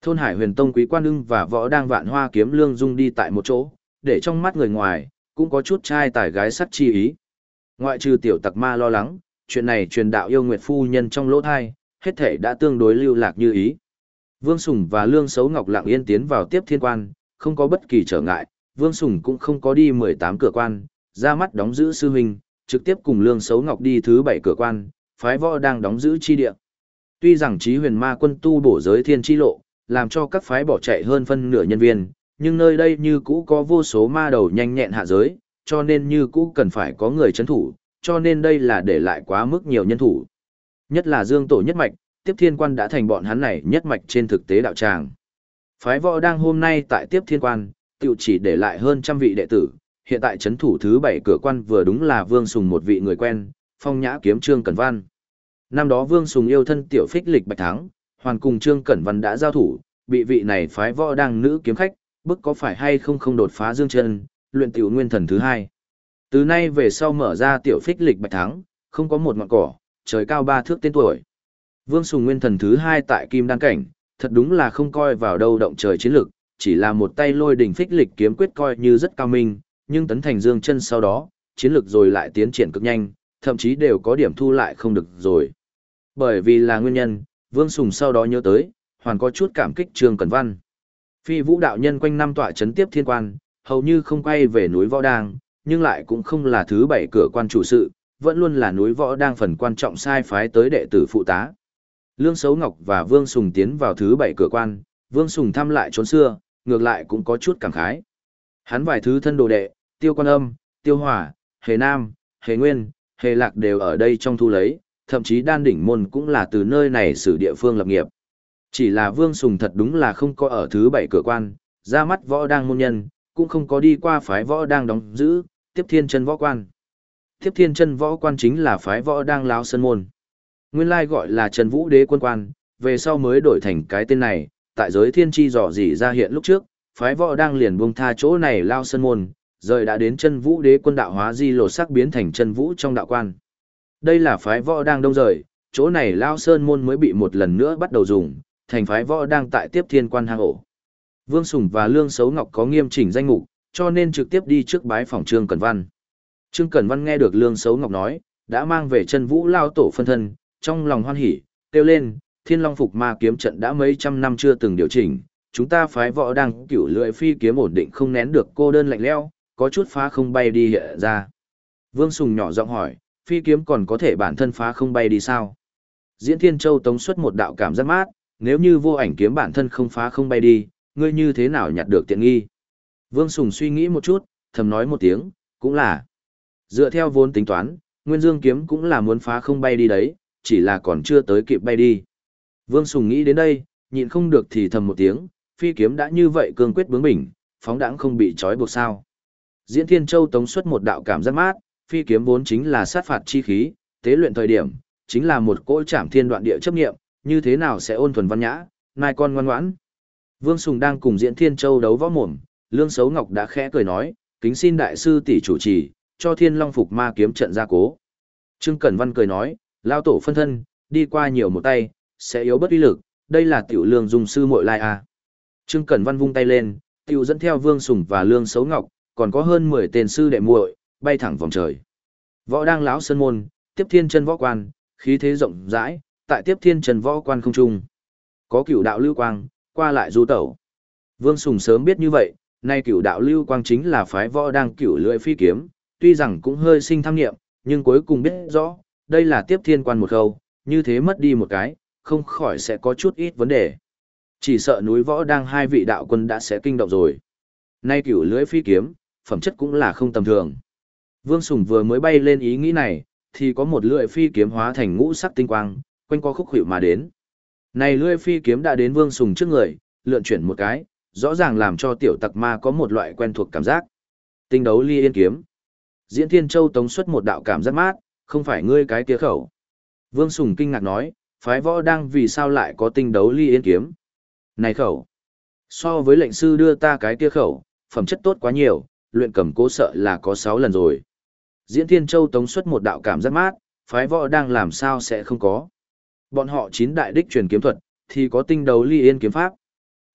[SPEAKER 1] Thôn Hải Huyền Tông Quý Quan Ưng và Võ Đang Vạn Hoa Kiếm Lương Dung đi tại một chỗ, để trong mắt người ngoài, cũng có chút trai tài gái sắc chi ý. Ngoại trừ tiểu tặc ma lo lắng, chuyện này truyền đạo yêu nguyệt phu nhân trong lỗ thai, hết thể đã tương đối lưu lạc như ý. Vương Sùng và Lương Sấu Ngọc lặng yên tiến vào tiếp thiên quan, không có bất kỳ trở ngại, Vương Sùng cũng không có đi 18 cửa quan, ra mắt đóng giữ sư huynh, trực tiếp cùng Lương Sấu Ngọc đi thứ 7 cửa quan, phái võ đang đóng giữ chi địa. Tuy rằng trí huyền ma quân tu bổ giới thiên chi lộ, làm cho các phái bỏ chạy hơn phân nửa nhân viên, nhưng nơi đây như cũ có vô số ma đầu nhanh nhẹn hạ giới, cho nên như cũ cần phải có người chấn thủ, cho nên đây là để lại quá mức nhiều nhân thủ. Nhất là Dương Tổ nhất mạch, tiếp thiên quan đã thành bọn hắn này nhất mạch trên thực tế đạo tràng. Phái võ đang hôm nay tại tiếp thiên quan, tiểu chỉ để lại hơn trăm vị đệ tử, hiện tại chấn thủ thứ bảy cửa quan vừa đúng là Vương Sùng một vị người quen, phong nhã kiếm Trương Cẩn Văn. Năm đó Vương Sùng yêu thân tiểu phích lịch bạch thắng, hoàn cùng Trương Cẩn Văn đã giao thủ, bị vị này phái võ đang nữ kiếm khách, bức có phải hay không không đột phá dương chân, luyện tiểu nguyên thần thứ hai. Từ nay về sau mở ra tiểu phích lịch bạch thắng, không có một ngọn cỏ, trời cao ba thước tên tuổi. Vương Sùng nguyên thần thứ hai tại Kim Đan Cảnh, thật đúng là không coi vào đâu động trời chiến lực, chỉ là một tay lôi đỉnh phích lịch kiếm quyết coi như rất cao minh, nhưng tấn thành dương chân sau đó, chiến lực rồi lại tiến triển cực nhanh, thậm chí đều có điểm thu lại không được rồi. Bởi vì là nguyên nhân, Vương Sùng sau đó nhớ tới, hoàn có chút cảm kích Trương Cẩn Văn. Phi vũ đạo nhân quanh năm tọa chấn tiếp thiên quan, hầu như không quay về núi Võ Đang, nhưng lại cũng không là thứ bảy cửa quan chủ sự, vẫn luôn là núi Võ Đang phần quan trọng sai phái tới đệ tử phụ tá. Lương Sấu Ngọc và Vương Sùng tiến vào thứ bảy cửa quan, Vương Sùng thăm lại trốn xưa, ngược lại cũng có chút cảm khái. Hắn vài thứ thân đồ đệ, Tiêu Quan Âm, Tiêu Hỏa, Hề Nam, Hề Nguyên, Hề Lạc đều ở đây trong thu lấy, thậm chí đan đỉnh môn cũng là từ nơi này xử địa phương lập nghiệp. Chỉ là Vương Sùng thật đúng là không có ở thứ bảy cửa quan, ra mắt võ đang môn nhân, cũng không có đi qua phái võ đang đóng giữ, tiếp thiên chân võ quan. Tiếp thiên chân võ quan chính là phái võ đang láo sân môn. Nguyên lai gọi là Trần Vũ Đế quân quan, về sau mới đổi thành cái tên này, tại giới thiên tri dò dỉ ra hiện lúc trước, phái võ đang liền buông tha chỗ này lao sân môn, rời đã đến chân vũ đế quân đạo hóa di lột sắc biến thành chân vũ trong đạo quan. Đây là phái võ đang đông rời, chỗ này lao sơn môn mới bị một lần nữa bắt đầu dùng, thành phái võ đang tại tiếp thiên quan hang ổ. Vương Sùng và Lương Sấu Ngọc có nghiêm chỉnh danh mục, cho nên trực tiếp đi trước bái phòng Trương Cẩn Văn. Trương Cẩn Văn nghe được Lương Sấu Ngọc nói, đã mang về chân vũ lao tổ phân thân, trong lòng hoan hỉ, kêu lên, thiên long phục ma kiếm trận đã mấy trăm năm chưa từng điều chỉnh, chúng ta phái võ đang cửu lưỡi phi kiếm ổn định không nén được cô đơn lạnh leo, có chút phá không bay đi hiện ra. Vương Sùng nhỏ giọng hỏi, phi kiếm còn có thể bản thân phá không bay đi sao? Diễn Thiên Châu tống xuất một đạo cảm giác mát, nếu như vô ảnh kiếm bản thân không phá không bay đi, ngươi như thế nào nhặt được tiện nghi? Vương Sùng suy nghĩ một chút, thầm nói một tiếng, cũng là. Dựa theo vốn tính toán, Nguyên Dương kiếm cũng là muốn phá không bay đi đấy, chỉ là còn chưa tới kịp bay đi. Vương Sùng nghĩ đến đây, nhịn không được thì thầm một tiếng, phi kiếm đã như vậy cương quyết bướng bỉnh, phóng đãng không bị trói buộc sao. Diễn Thiên Châu tống xuất một đạo cảm giác mát, phi kiếm vốn chính là sát phạt chi khí, tế luyện thời điểm, chính là một cỗ chạm thiên đoạn địa chấp nghiệm, như thế nào sẽ ôn thuần văn nhã, nai con ngoan ngoãn. Vương Sùng đang cùng Diễn Thiên Châu đấu võ mồm, Lương Sấu Ngọc đã khẽ cười nói, kính xin đại sư tỷ chủ trì, cho Thiên Long phục ma kiếm trận ra cố. Trương Cẩn Văn cười nói, lao tổ phân thân, đi qua nhiều một tay, sẽ yếu bất uy lực, đây là tiểu lương dùng sư muội lai à. Trương Cẩn Văn vung tay lên, tiểu dẫn theo Vương Sùng và Lương Sấu Ngọc, còn có hơn 10 tên sư đệ muội, bay thẳng vòng trời. Võ đang lão sơn môn, tiếp thiên chân võ quan, khí thế rộng rãi, tại tiếp thiên chân võ quan không trung. Có cửu đạo lưu quang, qua lại du tẩu. Vương Sùng sớm biết như vậy, nay cửu đạo lưu quang chính là phái võ đang cửu lưỡi phi kiếm, tuy rằng cũng hơi sinh tham nghiệm, nhưng cuối cùng biết rõ, đây là tiếp thiên quan một khâu, như thế mất đi một cái, không khỏi sẽ có chút ít vấn đề. Chỉ sợ núi võ đang hai vị đạo quân đã sẽ kinh động rồi. Nay cửu lưỡi phi kiếm, phẩm chất cũng là không tầm thường. Vương Sùng vừa mới bay lên ý nghĩ này, thì có một lưỡi phi kiếm hóa thành ngũ sắc tinh quang, quanh co khúc hiệu mà đến. Này lưỡi phi kiếm đã đến Vương Sùng trước người, lượn chuyển một cái, rõ ràng làm cho tiểu tặc ma có một loại quen thuộc cảm giác. Tinh đấu ly yên kiếm. Diễn Thiên Châu tống xuất một đạo cảm giác mát, không phải ngươi cái kia khẩu. Vương Sùng kinh ngạc nói, phái võ đang vì sao lại có tinh đấu ly yên kiếm. Này khẩu, so với lệnh sư đưa ta cái kia khẩu, phẩm chất tốt quá nhiều, luyện cầm cố sợ là có 6 lần rồi. Diễn Thiên Châu tống xuất một đạo cảm giác mát, phái võ đang làm sao sẽ không có. Bọn họ chín đại đích truyền kiếm thuật, thì có tinh đấu ly yên kiếm pháp.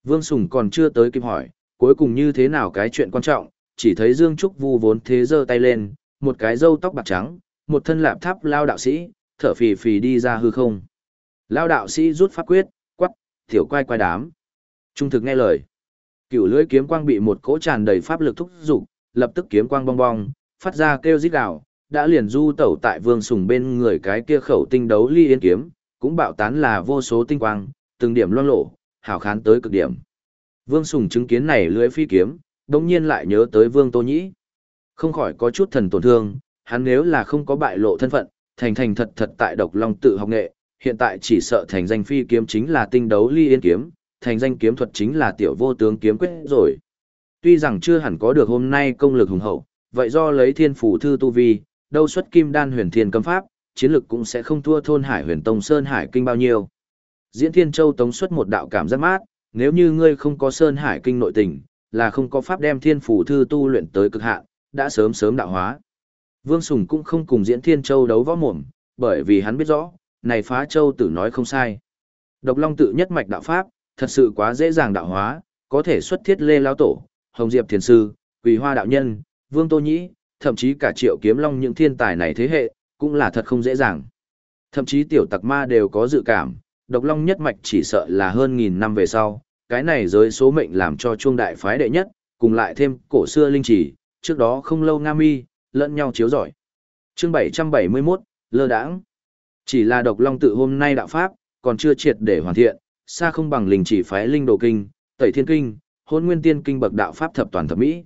[SPEAKER 1] Vương Sùng còn chưa tới kịp hỏi, cuối cùng như thế nào cái chuyện quan trọng, chỉ thấy Dương Trúc Vu vốn thế giơ tay lên, một cái râu tóc bạc trắng, một thân lạp tháp lao đạo sĩ, thở phì phì đi ra hư không. Lao đạo sĩ rút pháp quyết, quắc, tiểu quay quay đám. Trung thực nghe lời. Cửu lưỡi kiếm quang bị một cỗ tràn đầy pháp lực thúc dục, lập tức kiếm quang bong bong, phát ra kêu rít gào, đã liền du tẩu tại Vương Sùng bên người cái kia khẩu tinh đấu ly yên kiếm, cũng bạo tán là vô số tinh quang, từng điểm loang lộ, hào khán tới cực điểm. Vương Sùng chứng kiến này lưỡi phi kiếm, đồng nhiên lại nhớ tới Vương Tô Nhĩ. Không khỏi có chút thần tổn thương, hắn nếu là không có bại lộ thân phận, thành thành thật thật tại độc long tự học nghệ, hiện tại chỉ sợ thành danh phi kiếm chính là tinh đấu ly yên kiếm, thành danh kiếm thuật chính là tiểu vô tướng kiếm quyết rồi. Tuy rằng chưa hẳn có được hôm nay công lực hùng hậu, vậy do lấy thiên phủ thư tu vi, đâu xuất kim đan huyền thiên cấm pháp, chiến lực cũng sẽ không thua thôn hải huyền tông sơn hải kinh bao nhiêu. Diễn Thiên Châu tống xuất một đạo cảm giác mát, nếu như ngươi không có sơn hải kinh nội tình, là không có pháp đem thiên phủ thư tu luyện tới cực hạn, đã sớm sớm đạo hóa. Vương Sùng cũng không cùng Diễn Thiên Châu đấu võ mồm, bởi vì hắn biết rõ, này phá châu tử nói không sai. Độc Long tự nhất mạch đạo pháp, thật sự quá dễ dàng đạo hóa, có thể xuất thiết Lê Lao Tổ, Hồng Diệp Thiền Sư, Quỳ Hoa Đạo Nhân, Vương Tô Nhĩ, thậm chí cả triệu kiếm long những thiên tài này thế hệ, cũng là thật không dễ dàng. Thậm chí tiểu tặc ma đều có dự cảm, độc long nhất mạch chỉ sợ là hơn nghìn năm về sau, cái này giới số mệnh làm cho chuông đại phái đệ nhất, cùng lại thêm cổ xưa linh chỉ, trước đó không lâu Nga mi, lẫn nhau chiếu giỏi. chương 771, lơ đãng Chỉ là độc long tự hôm nay đạo pháp, còn chưa triệt để hoàn thiện, xa không bằng linh chỉ phái linh đồ kinh, tẩy thiên kinh, hôn nguyên tiên kinh bậc đạo pháp thập toàn thập mỹ.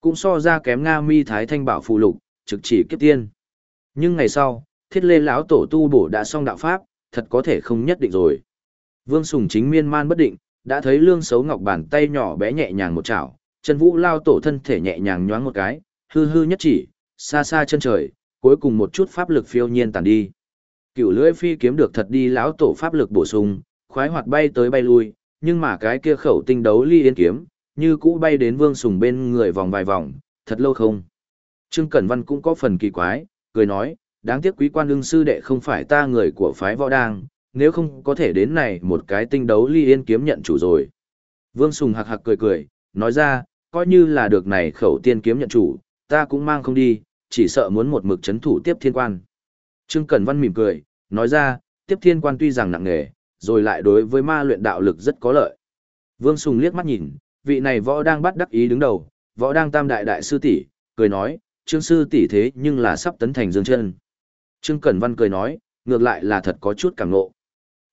[SPEAKER 1] Cũng so ra kém Nga mi thái thanh bảo phù lục, trực chỉ kiếp tiên. Nhưng ngày sau, thiết lê lão tổ tu bổ đã xong đạo pháp, thật có thể không nhất định rồi. Vương Sùng chính miên man bất định, đã thấy lương xấu ngọc bàn tay nhỏ bé nhẹ nhàng một chảo, Chân vũ lao tổ thân thể nhẹ nhàng nhoáng một cái, hư hư nhất chỉ, xa xa chân trời, cuối cùng một chút pháp lực phiêu nhiên tàn đi. Cựu lưỡi phi kiếm được thật đi lão tổ pháp lực bổ sung, khoái hoạt bay tới bay lui, nhưng mà cái kia khẩu tinh đấu ly yên kiếm, như cũ bay đến vương sùng bên người vòng vài vòng, thật lâu không. Trương Cẩn Văn cũng có phần kỳ quái, cười nói, đáng tiếc quý quan đương sư đệ không phải ta người của phái võ đang, nếu không có thể đến này một cái tinh đấu ly yên kiếm nhận chủ rồi. Vương Sùng hạc hạc cười cười, nói ra, coi như là được này khẩu tiên kiếm nhận chủ, ta cũng mang không đi, chỉ sợ muốn một mực chấn thủ tiếp thiên quan. Trương Cẩn Văn mỉm cười, nói ra, tiếp thiên quan tuy rằng nặng nghề rồi lại đối với ma luyện đạo lực rất có lợi. Vương Sùng liếc mắt nhìn, vị này võ đang bắt đắc ý đứng đầu, võ đang tam đại đại sư tỷ, cười nói, trương sư tỷ thế nhưng là sắp tấn thành dương chân. Trương Cẩn Văn cười nói, ngược lại là thật có chút cảm ngộ.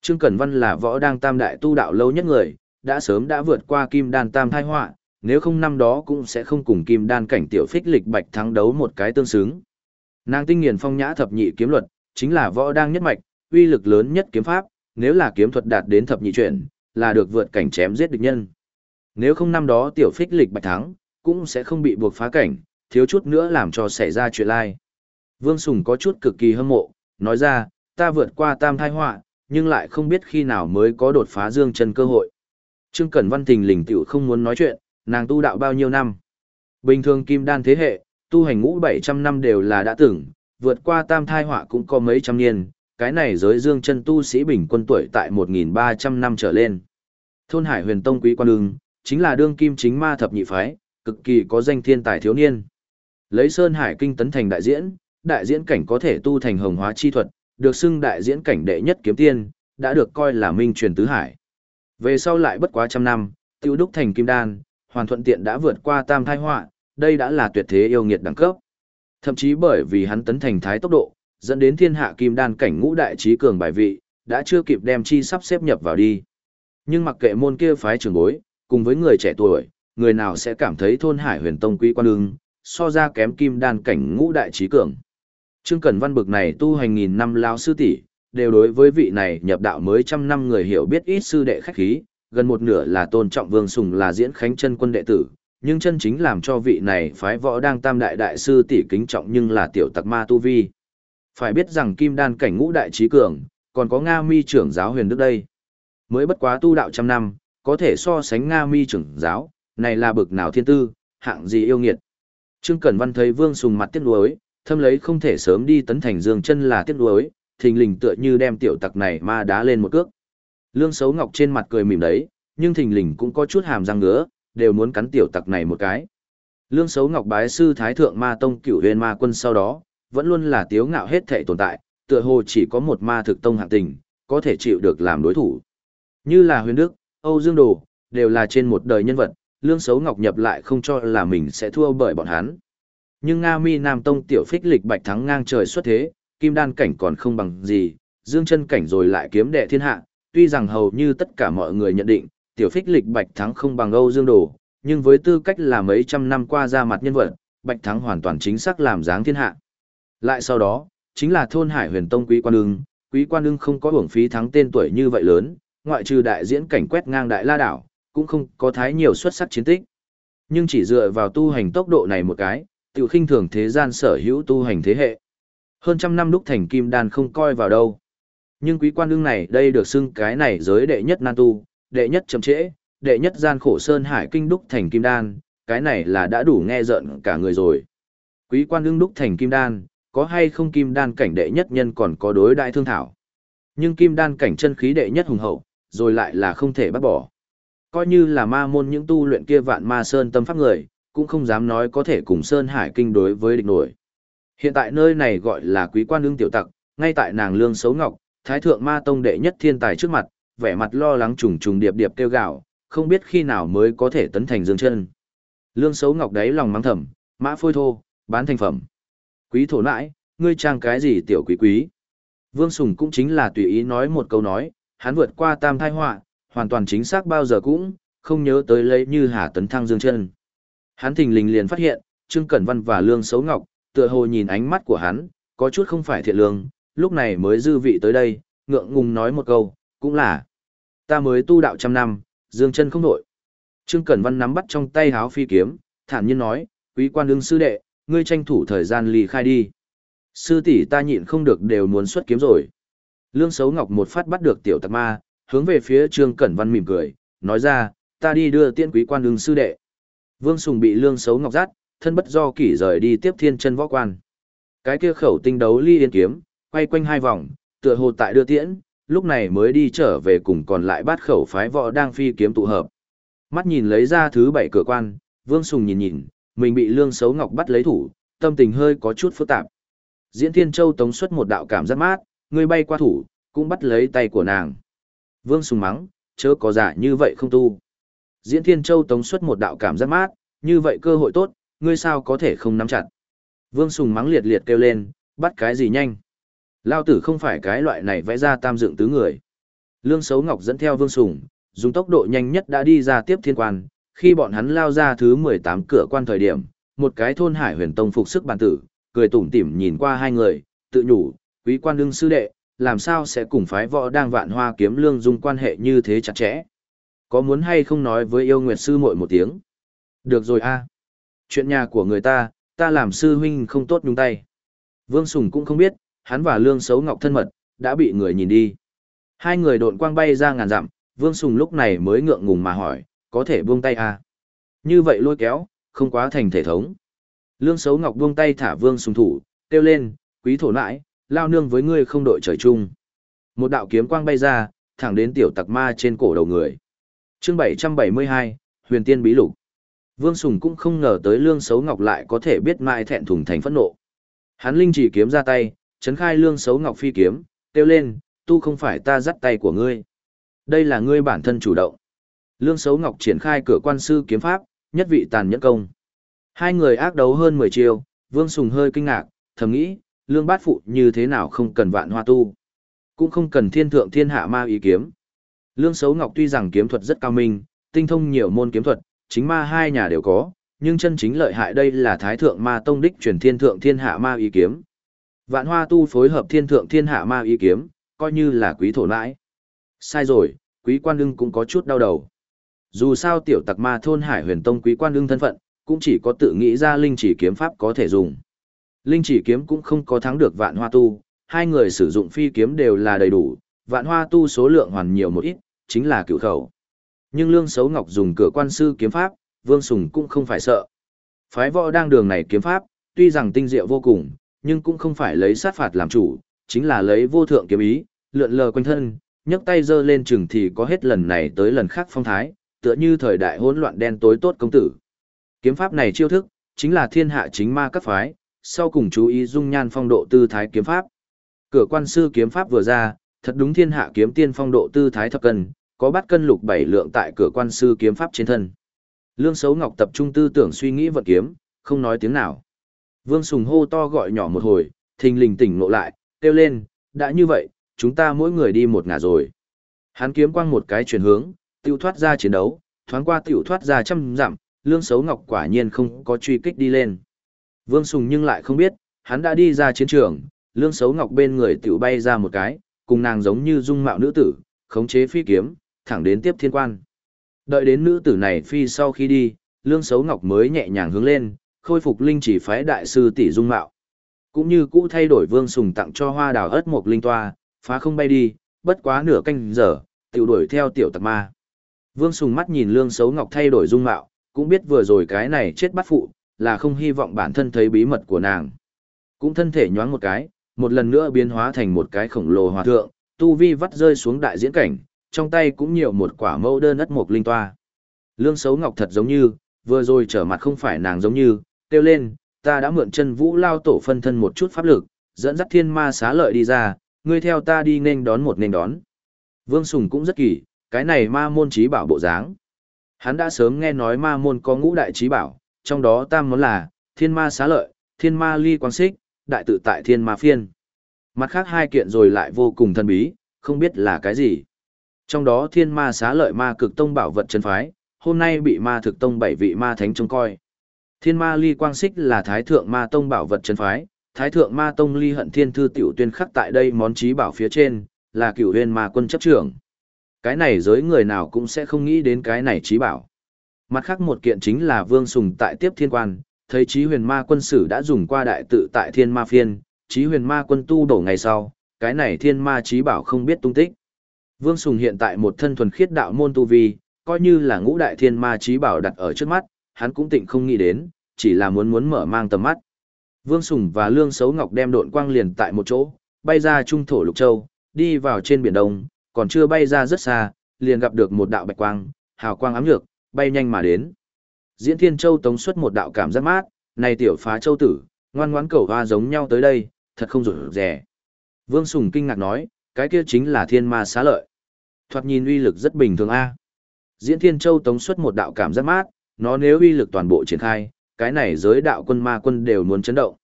[SPEAKER 1] Trương Cẩn Văn là võ đang tam đại tu đạo lâu nhất người, đã sớm đã vượt qua kim đan tam thai họa, nếu không năm đó cũng sẽ không cùng kim đan cảnh tiểu phích lịch bạch thắng đấu một cái tương xứng. Nàng tinh nghiền phong nhã thập nhị kiếm luật, chính là võ đang nhất mạch, uy lực lớn nhất kiếm pháp, nếu là kiếm thuật đạt đến thập nhị chuyển, là được vượt cảnh chém giết địch nhân. Nếu không năm đó tiểu phích lịch bạch thắng, cũng sẽ không bị buộc phá cảnh, thiếu chút nữa làm cho xảy ra chuyện lai. Vương Sùng có chút cực kỳ hâm mộ, nói ra, ta vượt qua tam thai họa, nhưng lại không biết khi nào mới có đột phá dương chân cơ hội. Trương Cẩn Văn Tình lình tiểu không muốn nói chuyện, nàng tu đạo bao nhiêu năm. Bình thường kim đan thế hệ, tu hành ngũ 700 năm đều là đã từng, vượt qua tam thai họa cũng có mấy trăm niên, cái này giới dương chân tu sĩ bình quân tuổi tại 1.300 năm trở lên. Thôn Hải huyền tông quý quan ưng, chính là đương kim chính ma thập nhị phái, cực kỳ có danh thiên tài thiếu niên. Lấy Sơn Hải kinh tấn thành đại diễn, đại diễn cảnh có thể tu thành hồng hóa chi thuật, được xưng đại diễn cảnh đệ nhất kiếm tiên, đã được coi là minh truyền tứ hải. Về sau lại bất quá trăm năm, tiêu đúc thành kim đan, hoàn thuận tiện đã vượt qua tam thai họa, đây đã là tuyệt thế yêu nghiệt đẳng cấp. Thậm chí bởi vì hắn tấn thành thái tốc độ, dẫn đến thiên hạ kim đan cảnh ngũ đại trí cường bài vị, đã chưa kịp đem chi sắp xếp nhập vào đi. Nhưng mặc kệ môn kia phái trưởng bối, cùng với người trẻ tuổi, người nào sẽ cảm thấy thôn hải huyền tông quý quan ưng, so ra kém kim đan cảnh ngũ đại trí cường. Trương Cẩn Văn bực này tu hành nghìn năm lao sư tỷ, đều đối với vị này nhập đạo mới trăm năm người hiểu biết ít sư đệ khách khí, gần một nửa là tôn trọng Vương Sùng là diễn khánh chân quân đệ tử, nhưng chân chính làm cho vị này phái võ đang tam đại đại sư tỷ kính trọng nhưng là tiểu tặc ma tu vi. Phải biết rằng kim đan cảnh ngũ đại trí cường, còn có Nga mi trưởng giáo huyền đức đây. Mới bất quá tu đạo trăm năm, có thể so sánh Nga mi trưởng giáo, này là bực nào thiên tư, hạng gì yêu nghiệt. Trương Cẩn Văn thấy Vương Sùng mặt tiếc nuối, thâm lấy không thể sớm đi tấn thành dương chân là tiếc nuối, thình lình tựa như đem tiểu tặc này ma đá lên một cước. Lương Sấu Ngọc trên mặt cười mỉm đấy, nhưng thình lình cũng có chút hàm răng ngứa, đều muốn cắn tiểu tặc này một cái. Lương Sấu Ngọc bái sư Thái Thượng Ma Tông cửu huyền ma quân sau đó, vẫn luôn là tiếu ngạo hết thảy tồn tại, tựa hồ chỉ có một ma thực tông hạng tình, có thể chịu được làm đối thủ. Như là huyền đức, Âu Dương Đồ, đều là trên một đời nhân vật, Lương Sấu Ngọc nhập lại không cho là mình sẽ thua bởi bọn hắn. Nhưng Nga Mi Nam Tông tiểu phích lịch bạch thắng ngang trời xuất thế, kim đan cảnh còn không bằng gì, dương chân cảnh rồi lại kiếm đệ thiên hạ, tuy rằng hầu như tất cả mọi người nhận định, tiểu phích lịch bạch thắng không bằng Âu Dương Đồ, nhưng với tư cách là mấy trăm năm qua ra mặt nhân vật, bạch thắng hoàn toàn chính xác làm dáng thiên hạ. Lại sau đó, chính là thôn hải huyền tông quý quan ưng, quý quan ưng không có hưởng phí thắng tên tuổi như vậy lớn, ngoại trừ đại diễn cảnh quét ngang đại la đảo, cũng không có thái nhiều xuất sắc chiến tích. Nhưng chỉ dựa vào tu hành tốc độ này một cái, tiểu khinh thường thế gian sở hữu tu hành thế hệ. Hơn trăm năm đúc thành kim đan không coi vào đâu. Nhưng quý quan đương này đây được xưng cái này giới đệ nhất nan tu, đệ nhất chậm trễ, đệ nhất gian khổ sơn hải kinh đúc thành kim đan, cái này là đã đủ nghe giận cả người rồi. Quý quan đương đúc thành kim đan, có hay không kim đan cảnh đệ nhất nhân còn có đối đại thương thảo. Nhưng kim đan cảnh chân khí đệ nhất hùng hậu, rồi lại là không thể bắt bỏ. Coi như là ma môn những tu luyện kia vạn ma sơn tâm pháp người, cũng không dám nói có thể cùng Sơn Hải kinh đối với địch nổi. Hiện tại nơi này gọi là quý quan lương tiểu tặc, ngay tại nàng lương xấu ngọc, thái thượng ma tông đệ nhất thiên tài trước mặt, vẻ mặt lo lắng trùng trùng điệp điệp kêu gạo, không biết khi nào mới có thể tấn thành dương chân. Lương xấu ngọc đấy lòng mắng thầm, mã phôi thô, bán thành phẩm. Quý thổ nãi, ngươi trang cái gì tiểu quý quý. Vương Sùng cũng chính là tùy ý nói một câu nói, hắn vượt qua tam thai họa, hoàn toàn chính xác bao giờ cũng, không nhớ tới lấy như hà tấn thăng dương chân. Hắn thình lình liền phát hiện, Trương Cẩn Văn và Lương Xấu Ngọc, tựa hồ nhìn ánh mắt của hắn, có chút không phải thiện lương, lúc này mới dư vị tới đây, ngượng ngùng nói một câu, cũng là, ta mới tu đạo trăm năm, dương chân không đổi. Trương Cẩn Văn nắm bắt trong tay háo phi kiếm, thản nhiên nói, quý quan đương sư đệ, ngươi tranh thủ thời gian ly khai đi. Sư tỷ ta nhịn không được đều muốn xuất kiếm rồi. Lương Sấu Ngọc một phát bắt được tiểu tặc ma, hướng về phía Trương Cẩn Văn mỉm cười, nói ra, ta đi đưa tiên quý quan ưng sư đệ. Vương Sùng bị Lương Sấu Ngọc dắt, thân bất do kỷ rời đi tiếp thiên chân võ quan. Cái kia khẩu tinh đấu ly yên kiếm, quay quanh hai vòng, tựa hồ tại đưa tiễn, lúc này mới đi trở về cùng còn lại bát khẩu phái võ đang phi kiếm tụ hợp. Mắt nhìn lấy ra thứ bảy cửa quan, Vương Sùng nhìn nhìn, mình bị Lương Sấu Ngọc bắt lấy thủ, tâm tình hơi có chút phức tạp. Diễn Thiên Châu tống xuất một đạo cảm giác mát, Ngươi bay qua thủ, cũng bắt lấy tay của nàng. Vương Sùng mắng, chớ có giả như vậy không tu. Diễn Thiên Châu tống xuất một đạo cảm giác mát, như vậy cơ hội tốt, ngươi sao có thể không nắm chặt. Vương Sùng mắng liệt liệt kêu lên, bắt cái gì nhanh. Lao tử không phải cái loại này vẽ ra tam dựng tứ người. Lương Sấu Ngọc dẫn theo Vương Sùng, dùng tốc độ nhanh nhất đã đi ra tiếp thiên quan, khi bọn hắn lao ra thứ 18 cửa quan thời điểm, một cái thôn hải huyền tông phục sức bản tử, cười tủm tỉm nhìn qua hai người, tự nhủ, quý quan đương sư đệ, làm sao sẽ cùng phái võ đang vạn hoa kiếm lương dung quan hệ như thế chặt chẽ. Có muốn hay không nói với yêu nguyệt sư muội một tiếng? Được rồi a Chuyện nhà của người ta, ta làm sư huynh không tốt nhúng tay. Vương Sùng cũng không biết, hắn và Lương xấu Ngọc thân mật, đã bị người nhìn đi. Hai người độn quang bay ra ngàn dặm, Vương Sùng lúc này mới ngượng ngùng mà hỏi, có thể buông tay à? Như vậy lôi kéo, không quá thành thể thống. Lương xấu Ngọc buông tay thả Vương Sùng thủ, kêu lên, quý thổ nãi, lao nương với ngươi không đội trời chung. Một đạo kiếm quang bay ra, thẳng đến tiểu tặc ma trên cổ đầu người. chương 772, Huyền Tiên Bí Lục. Vương Sùng cũng không ngờ tới Lương Sấu Ngọc lại có thể biết mãi thẹn thùng thành phẫn nộ. Hắn linh chỉ kiếm ra tay, chấn khai Lương Sấu Ngọc phi kiếm, kêu lên, tu không phải ta dắt tay của ngươi. Đây là ngươi bản thân chủ động. Lương Sấu Ngọc triển khai cửa quan sư kiếm pháp, nhất vị tàn nhẫn công. Hai người ác đấu hơn 10 chiều, Vương Sùng hơi kinh ngạc, thầm nghĩ, Lương Bát Phụ như thế nào không cần vạn hoa tu. Cũng không cần thiên thượng thiên hạ ma ý kiếm. Lương Sấu Ngọc tuy rằng kiếm thuật rất cao minh, tinh thông nhiều môn kiếm thuật, chính ma hai nhà đều có, nhưng chân chính lợi hại đây là Thái Thượng Ma Tông đích truyền thiên thượng thiên hạ ma ý kiếm. Vạn hoa tu phối hợp thiên thượng thiên hạ ma ý kiếm, coi như là quý thổ nãi. Sai rồi, quý quan ưng cũng có chút đau đầu. Dù sao tiểu tặc ma thôn hải huyền tông quý quan ưng thân phận, cũng chỉ có tự nghĩ ra linh chỉ kiếm pháp có thể dùng. Linh chỉ kiếm cũng không có thắng được vạn hoa tu, hai người sử dụng phi kiếm đều là đầy đủ, vạn hoa tu số lượng hoàn nhiều một ít, chính là cựu khẩu. Nhưng Lương xấu Ngọc dùng cửa quan sư kiếm pháp, Vương Sùng cũng không phải sợ. Phái võ đang đường này kiếm pháp, tuy rằng tinh diệu vô cùng, nhưng cũng không phải lấy sát phạt làm chủ, chính là lấy vô thượng kiếm ý, lượn lờ quanh thân, nhấc tay giơ lên chừng thì có hết lần này tới lần khác phong thái, tựa như thời đại hỗn loạn đen tối tốt công tử. Kiếm pháp này chiêu thức, chính là thiên hạ chính ma các phái, sau cùng chú ý dung nhan phong độ tư thái kiếm pháp. Cửa quan sư kiếm pháp vừa ra, thật đúng thiên hạ kiếm tiên phong độ tư thái thập cân, có bắt cân lục bảy lượng tại cửa quan sư kiếm pháp trên thân. Lương Sấu Ngọc tập trung tư tưởng suy nghĩ vật kiếm, không nói tiếng nào. Vương Sùng hô to gọi nhỏ một hồi, thình lình tỉnh ngộ lại, kêu lên, đã như vậy, chúng ta mỗi người đi một ngả rồi. Hắn kiếm quang một cái chuyển hướng, tiêu thoát ra chiến đấu, thoáng qua tiểu thoát ra trăm dặm, Lương Sấu Ngọc quả nhiên không có truy kích đi lên. Vương Sùng nhưng lại không biết, hắn đã đi ra chiến trường, Lương Sấu Ngọc bên người tiểu bay ra một cái, cùng nàng giống như dung mạo nữ tử, khống chế phi kiếm, thẳng đến tiếp thiên quan. Đợi đến nữ tử này phi sau khi đi, Lương Sấu Ngọc mới nhẹ nhàng hướng lên, khôi phục linh chỉ phái đại sư tỷ dung mạo. Cũng như cũ thay đổi Vương Sùng tặng cho hoa đào ớt một linh toa, phá không bay đi, bất quá nửa canh giờ, tiểu đuổi theo tiểu tặc ma. Vương Sùng mắt nhìn Lương Sấu Ngọc thay đổi dung mạo, cũng biết vừa rồi cái này chết bắt phụ, là không hy vọng bản thân thấy bí mật của nàng. Cũng thân thể nhoáng một cái, một lần nữa biến hóa thành một cái khổng lồ hòa thượng, tu vi vắt rơi xuống đại diễn cảnh, trong tay cũng nhiều một quả mẫu đơn ất mộc linh toa. Lương xấu ngọc thật giống như, vừa rồi trở mặt không phải nàng giống như, kêu lên, ta đã mượn chân vũ lao tổ phân thân một chút pháp lực, dẫn dắt thiên ma xá lợi đi ra, ngươi theo ta đi nên đón một nên đón. Vương Sùng cũng rất kỳ, cái này ma môn trí bảo bộ dáng. Hắn đã sớm nghe nói ma môn có ngũ đại trí bảo, trong đó tam món là thiên ma xá lợi, thiên ma ly quang xích, đại tự tại thiên ma phiên. Mặt khác hai kiện rồi lại vô cùng thần bí, không biết là cái gì. Trong đó thiên ma xá lợi ma cực tông bảo vật chân phái, hôm nay bị ma thực tông bảy vị ma thánh trông coi. Thiên ma ly quang xích là thái thượng ma tông bảo vật chân phái, thái thượng ma tông ly hận thiên thư tiểu tuyên khắc tại đây món trí bảo phía trên, là cửu huyền ma quân chấp trưởng. Cái này giới người nào cũng sẽ không nghĩ đến cái này trí bảo. Mặt khác một kiện chính là Vương Sùng tại tiếp thiên quan, thấy Chí Huyền Ma quân sử đã dùng qua đại tự tại Thiên Ma phiên, Chí Huyền Ma quân tu đổ ngày sau, cái này Thiên Ma Chí bảo không biết tung tích. Vương Sùng hiện tại một thân thuần khiết đạo môn tu vi, coi như là ngũ đại Thiên Ma Chí bảo đặt ở trước mắt, hắn cũng tịnh không nghĩ đến, chỉ là muốn muốn mở mang tầm mắt. Vương Sùng và Lương Sấu Ngọc đem độn quang liền tại một chỗ, bay ra trung thổ lục châu, đi vào trên biển đông, còn chưa bay ra rất xa, liền gặp được một đạo bạch quang, hào quang ám nhược, bay nhanh mà đến. Diễn Thiên Châu tống xuất một đạo cảm giác mát, này tiểu phá châu tử, ngoan ngoãn cầu hoa giống nhau tới đây, thật không rủi rẻ. Vương Sùng kinh ngạc nói, cái kia chính là thiên ma xá lợi. Thoạt nhìn uy lực rất bình thường a. Diễn Thiên Châu tống xuất một đạo cảm giác mát, nó nếu uy lực toàn bộ triển khai, cái này giới đạo quân ma quân đều muốn chấn động.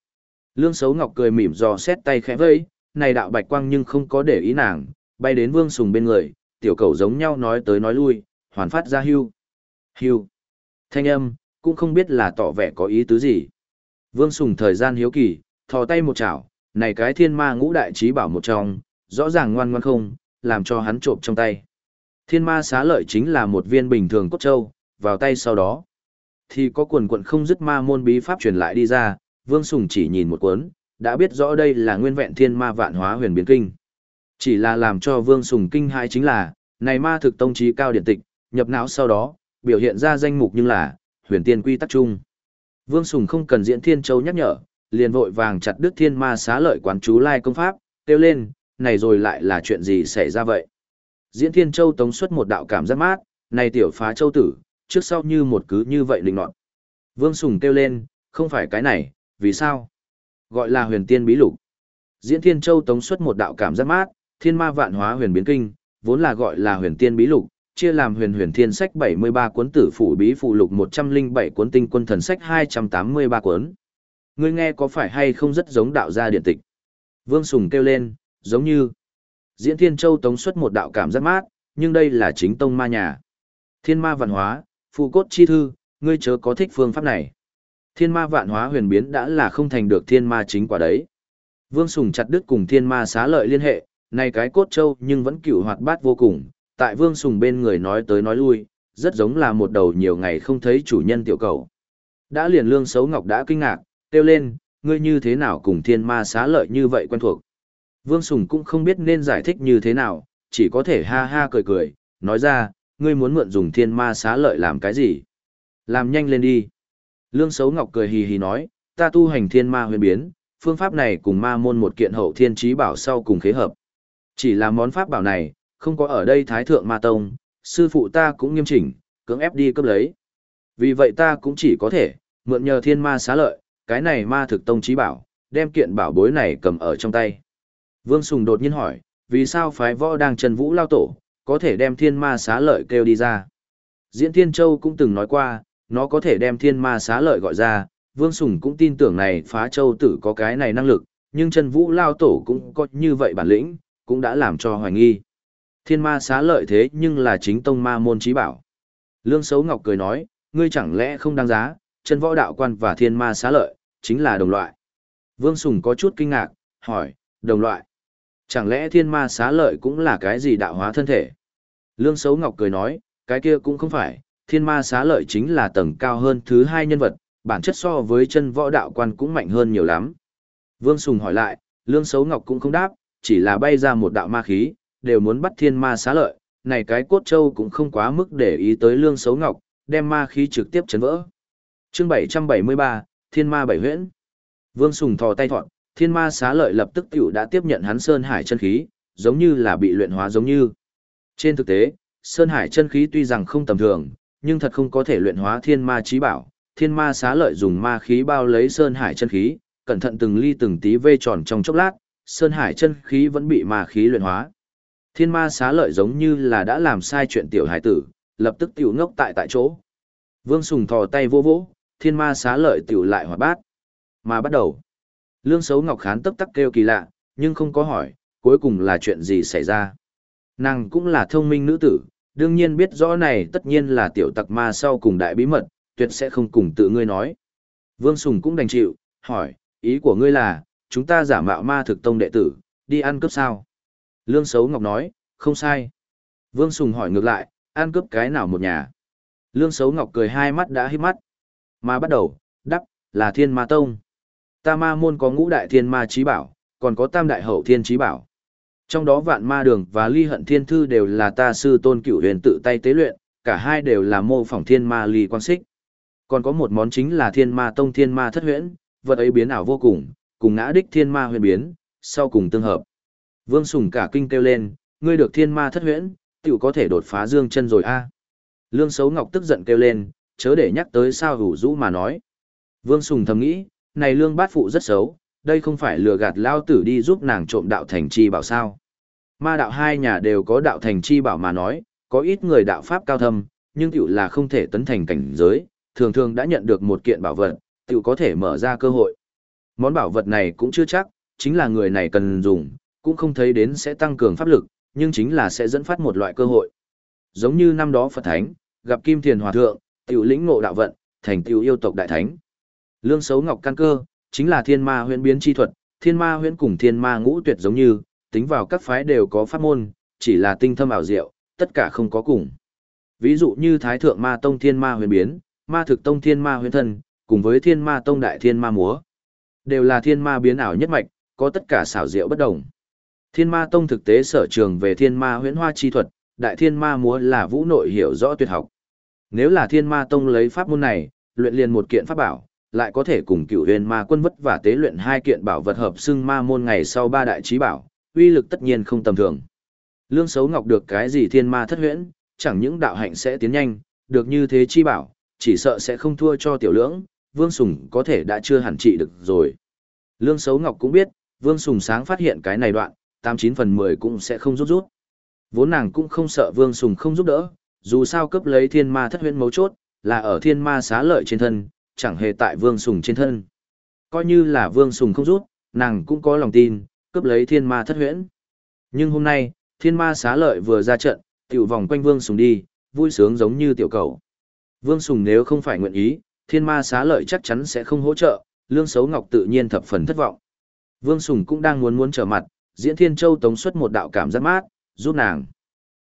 [SPEAKER 1] Lương Sấu Ngọc cười mỉm do xét tay khẽ vây, này đạo bạch quang nhưng không có để ý nàng, bay đến Vương Sùng bên người, tiểu cầu giống nhau nói tới nói lui, hoàn phát ra hưu. Hưu. Thanh âm, cũng không biết là tỏ vẻ có ý tứ gì. Vương Sùng thời gian hiếu kỳ, thò tay một chảo, này cái thiên ma ngũ đại trí bảo một trong, rõ ràng ngoan ngoan không, làm cho hắn trộm trong tay. Thiên ma xá lợi chính là một viên bình thường cốt châu, vào tay sau đó. Thì có quần quận không dứt ma môn bí pháp truyền lại đi ra, Vương Sùng chỉ nhìn một cuốn, đã biết rõ đây là nguyên vẹn thiên ma vạn hóa huyền biến kinh. Chỉ là làm cho Vương Sùng kinh hãi chính là, này ma thực tông trí cao điện tịch, nhập não sau đó, biểu hiện ra danh mục nhưng là, huyền tiên quy tắc chung. Vương Sùng không cần diễn thiên châu nhắc nhở, liền vội vàng chặt đứt thiên ma xá lợi quán chú lai công pháp, kêu lên, này rồi lại là chuyện gì xảy ra vậy? Diễn thiên châu tống xuất một đạo cảm giác mát, này tiểu phá châu tử, trước sau như một cứ như vậy linh nọt. Vương Sùng kêu lên, không phải cái này, vì sao? Gọi là huyền tiên bí lục. Diễn thiên châu tống xuất một đạo cảm giác mát, thiên ma vạn hóa huyền biến kinh, vốn là gọi là huyền tiên bí lục, chia làm huyền huyền thiên sách 73 cuốn tử phủ bí phụ lục 107 cuốn tinh quân thần sách 283 cuốn. Ngươi nghe có phải hay không rất giống đạo gia điện tịch? Vương Sùng kêu lên, giống như Diễn Thiên Châu tống xuất một đạo cảm giác mát, nhưng đây là chính tông ma nhà. Thiên ma vạn hóa, phụ cốt chi thư, ngươi chớ có thích phương pháp này. Thiên ma vạn hóa huyền biến đã là không thành được thiên ma chính quả đấy. Vương Sùng chặt đứt cùng thiên ma xá lợi liên hệ, này cái cốt châu nhưng vẫn cửu hoạt bát vô cùng, tại Vương Sùng bên người nói tới nói lui, rất giống là một đầu nhiều ngày không thấy chủ nhân tiểu cầu. Đã liền lương xấu ngọc đã kinh ngạc, kêu lên, ngươi như thế nào cùng thiên ma xá lợi như vậy quen thuộc. Vương Sùng cũng không biết nên giải thích như thế nào, chỉ có thể ha ha cười cười, nói ra, ngươi muốn mượn dùng thiên ma xá lợi làm cái gì? Làm nhanh lên đi. Lương Sấu Ngọc cười hì hì nói, ta tu hành thiên ma huyền biến, phương pháp này cùng ma môn một kiện hậu thiên trí bảo sau cùng khế hợp. Chỉ là món pháp bảo này, không có ở đây Thái Thượng Ma Tông, sư phụ ta cũng nghiêm chỉnh, cưỡng ép đi cấp lấy. Vì vậy ta cũng chỉ có thể, mượn nhờ thiên ma xá lợi, cái này ma thực tông trí bảo, đem kiện bảo bối này cầm ở trong tay. Vương Sùng đột nhiên hỏi, vì sao phái võ đang trần vũ lao tổ, có thể đem thiên ma xá lợi kêu đi ra. Diễn Thiên Châu cũng từng nói qua, nó có thể đem thiên ma xá lợi gọi ra, Vương Sùng cũng tin tưởng này phá châu tử có cái này năng lực, nhưng Trần Vũ Lao Tổ cũng có như vậy bản lĩnh, cũng đã làm cho hoài nghi. Thiên ma xá lợi thế nhưng là chính tông ma môn trí bảo. Lương Sấu Ngọc cười nói, ngươi chẳng lẽ không đáng giá, chân võ đạo quan và thiên ma xá lợi, chính là đồng loại. Vương Sùng có chút kinh ngạc, hỏi, đồng loại. Chẳng lẽ thiên ma xá lợi cũng là cái gì đạo hóa thân thể? Lương Sấu Ngọc cười nói, cái kia cũng không phải, thiên ma xá lợi chính là tầng cao hơn thứ hai nhân vật, bản chất so với chân võ đạo quan cũng mạnh hơn nhiều lắm. Vương Sùng hỏi lại, Lương Sấu Ngọc cũng không đáp, chỉ là bay ra một đạo ma khí, đều muốn bắt thiên ma xá lợi, này cái cốt châu cũng không quá mức để ý tới Lương xấu Ngọc, đem ma khí trực tiếp chấn vỡ. chương 773, Thiên ma bảy huyễn. Vương Sùng thò tay thọn, thiên ma xá lợi lập tức tiểu đã tiếp nhận hắn Sơn Hải chân khí, giống như là bị luyện hóa giống như. Trên thực tế, Sơn Hải chân khí tuy rằng không tầm thường, nhưng thật không có thể luyện hóa thiên ma trí bảo. Thiên ma xá lợi dùng ma khí bao lấy Sơn Hải chân khí, cẩn thận từng ly từng tí vê tròn trong chốc lát, Sơn Hải chân khí vẫn bị ma khí luyện hóa. Thiên ma xá lợi giống như là đã làm sai chuyện tiểu hải tử, lập tức tiểu ngốc tại tại chỗ. Vương Sùng thò tay vô vỗ, thiên ma xá lợi tiểu lại hoạt bát. Mà bắt đầu. Lương xấu ngọc khán tấp tắc kêu kỳ lạ, nhưng không có hỏi, cuối cùng là chuyện gì xảy ra. Nàng cũng là thông minh nữ tử, đương nhiên biết rõ này tất nhiên là tiểu tặc ma sau cùng đại bí mật, tuyệt sẽ không cùng tự ngươi nói. Vương Sùng cũng đành chịu, hỏi, ý của ngươi là, chúng ta giả mạo ma thực tông đệ tử, đi ăn cướp sao? Lương Sấu Ngọc nói, không sai. Vương Sùng hỏi ngược lại, ăn cướp cái nào một nhà? Lương Sấu Ngọc cười hai mắt đã hít mắt. Mà bắt đầu, đắp, là thiên ma tông. Ta ma môn có ngũ đại thiên ma trí bảo, còn có tam đại hậu thiên trí bảo. Trong đó vạn ma đường và ly hận thiên thư đều là ta sư tôn cửu huyền tự tay tế luyện, cả hai đều là mô phỏng thiên ma ly quan xích. Còn có một món chính là thiên ma tông thiên ma thất huyễn, vật ấy biến ảo vô cùng, cùng ngã đích thiên ma huyền biến, sau cùng tương hợp. Vương Sùng cả kinh kêu lên, ngươi được thiên ma thất huyễn, tiểu có thể đột phá dương chân rồi a. Lương Sấu Ngọc tức giận kêu lên, chớ để nhắc tới sao hủ rũ mà nói. Vương Sùng thầm nghĩ, này lương bát phụ rất xấu, đây không phải lừa gạt lao tử đi giúp nàng trộm đạo thành chi bảo sao. Ma đạo hai nhà đều có đạo thành chi bảo mà nói, có ít người đạo pháp cao thâm, nhưng tiểu là không thể tấn thành cảnh giới, thường thường đã nhận được một kiện bảo vật, tiểu có thể mở ra cơ hội. Món bảo vật này cũng chưa chắc, chính là người này cần dùng, cũng không thấy đến sẽ tăng cường pháp lực, nhưng chính là sẽ dẫn phát một loại cơ hội. Giống như năm đó Phật Thánh, gặp Kim Thiền Hòa Thượng, tiểu lĩnh ngộ đạo vận, thành tiểu yêu tộc đại thánh. Lương xấu ngọc căn cơ, chính là thiên ma huyễn biến chi thuật, thiên ma huyễn cùng thiên ma ngũ tuyệt giống như, tính vào các phái đều có pháp môn, chỉ là tinh thâm ảo diệu, tất cả không có cùng. Ví dụ như Thái Thượng Ma Tông Thiên Ma Huyền Biến, Ma Thực Tông Thiên Ma Huyền Thần cùng với Thiên Ma Tông Đại Thiên Ma Múa. Đều là thiên ma biến ảo nhất mạch, có tất cả xảo diệu bất đồng. Thiên Ma Tông thực tế sở trường về Thiên Ma Huyễn Hoa chi thuật, Đại Thiên Ma Múa là vũ nội hiểu rõ tuyệt học. Nếu là Thiên Ma Tông lấy pháp môn này, luyện liền một kiện pháp bảo, lại có thể cùng cựu huyền ma quân vất và tế luyện hai kiện bảo vật hợp xưng ma môn ngày sau ba đại trí bảo, uy lực tất nhiên không tầm thường. Lương xấu ngọc được cái gì thiên ma thất huyễn, chẳng những đạo hạnh sẽ tiến nhanh, được như thế chi bảo, chỉ sợ sẽ không thua cho tiểu lưỡng, Vương Sùng có thể đã chưa hẳn trị được rồi. Lương xấu ngọc cũng biết, Vương Sùng sáng phát hiện cái này đoạn, 89 phần 10 cũng sẽ không rút rút. Vốn nàng cũng không sợ Vương Sùng không giúp đỡ, dù sao cấp lấy thiên ma thất huyễn mấu chốt, là ở thiên ma xá lợi trên thân, chẳng hề tại Vương Sùng trên thân. Coi như là Vương Sùng không rút, nàng cũng có lòng tin, cướp lấy thiên ma thất huyễn. Nhưng hôm nay, thiên ma xá lợi vừa ra trận, tiểu vòng quanh Vương Sùng đi, vui sướng giống như tiểu cầu. Vương Sùng nếu không phải nguyện ý, thiên ma xá lợi chắc chắn sẽ không hỗ trợ, lương xấu ngọc tự nhiên thập phần thất vọng. Vương Sùng cũng đang muốn muốn trở mặt, diễn thiên châu tống xuất một đạo cảm giác mát, giúp nàng.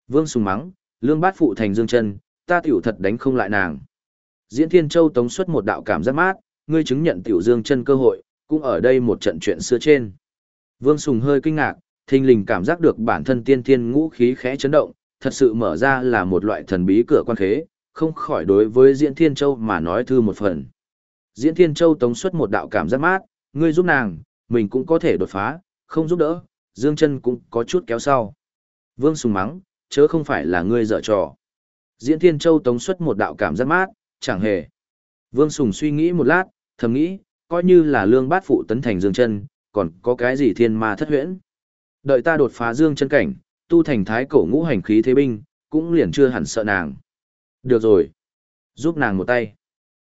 [SPEAKER 1] Vương Sùng mắng, lương bát phụ thành dương chân, ta tiểu thật đánh không lại nàng. Diễn thiên châu tống xuất một đạo cảm giác mát, ngươi chứng nhận tiểu dương chân cơ hội, cũng ở đây một trận chuyện xưa trên. Vương Sùng hơi kinh ngạc, thình lình cảm giác được bản thân tiên thiên ngũ khí khẽ chấn động, thật sự mở ra là một loại thần bí cửa quan khế, không khỏi đối với Diễn Thiên Châu mà nói thư một phần. Diễn Thiên Châu tống xuất một đạo cảm giác mát, ngươi giúp nàng, mình cũng có thể đột phá, không giúp đỡ, Dương chân cũng có chút kéo sau. Vương Sùng mắng, chớ không phải là ngươi dở trò. Diễn Thiên Châu tống xuất một đạo cảm giác mát, chẳng hề. Vương Sùng suy nghĩ một lát, thầm nghĩ, coi như là lương bát phụ tấn thành Dương chân, còn có cái gì thiên ma thất huyễn. Đợi ta đột phá dương chân cảnh, tu thành thái cổ ngũ hành khí thế binh, cũng liền chưa hẳn sợ nàng. Được rồi. Giúp nàng một tay.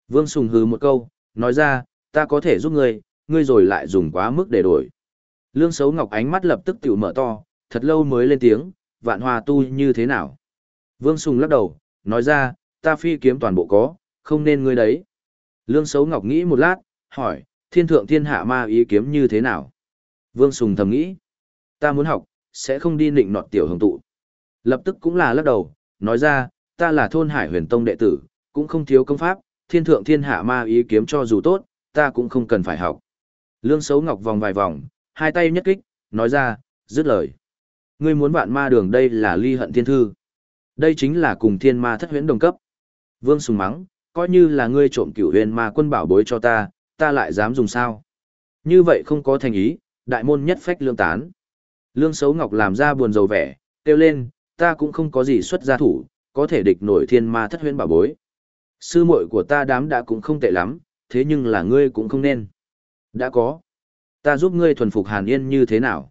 [SPEAKER 1] Vương Sùng hứ một câu, nói ra, ta có thể giúp ngươi, ngươi rồi lại dùng quá mức để đổi. Lương Sấu Ngọc ánh mắt lập tức tiểu mở to, thật lâu mới lên tiếng, vạn hoa tu như thế nào. Vương Sùng lắc đầu, nói ra, ta phi kiếm toàn bộ có, không nên ngươi đấy. Lương Sấu Ngọc nghĩ một lát, hỏi, thiên thượng thiên hạ ma ý kiếm như thế nào? Vương Sùng thầm nghĩ, ta muốn học, sẽ không đi nịnh nọt tiểu hồng tụ. Lập tức cũng là lắc đầu, nói ra, ta là thôn hải huyền tông đệ tử, cũng không thiếu công pháp, thiên thượng thiên hạ ma ý kiếm cho dù tốt, ta cũng không cần phải học. Lương Sấu Ngọc vòng vài vòng, hai tay nhất kích, nói ra, dứt lời. Ngươi muốn vạn ma đường đây là ly hận thiên thư. Đây chính là cùng thiên ma thất huyễn đồng cấp. Vương Sùng mắng, coi như là ngươi trộm cửu huyền ma quân bảo bối cho ta, ta lại dám dùng sao. Như vậy không có thành ý, đại môn nhất phách lương tán. Lương xấu Ngọc làm ra buồn rầu vẻ, kêu lên, ta cũng không có gì xuất gia thủ, có thể địch nổi thiên ma thất huyễn bảo bối. Sư muội của ta đám đã cũng không tệ lắm, thế nhưng là ngươi cũng không nên. Đã có. Ta giúp ngươi thuần phục Hàn Yên như thế nào?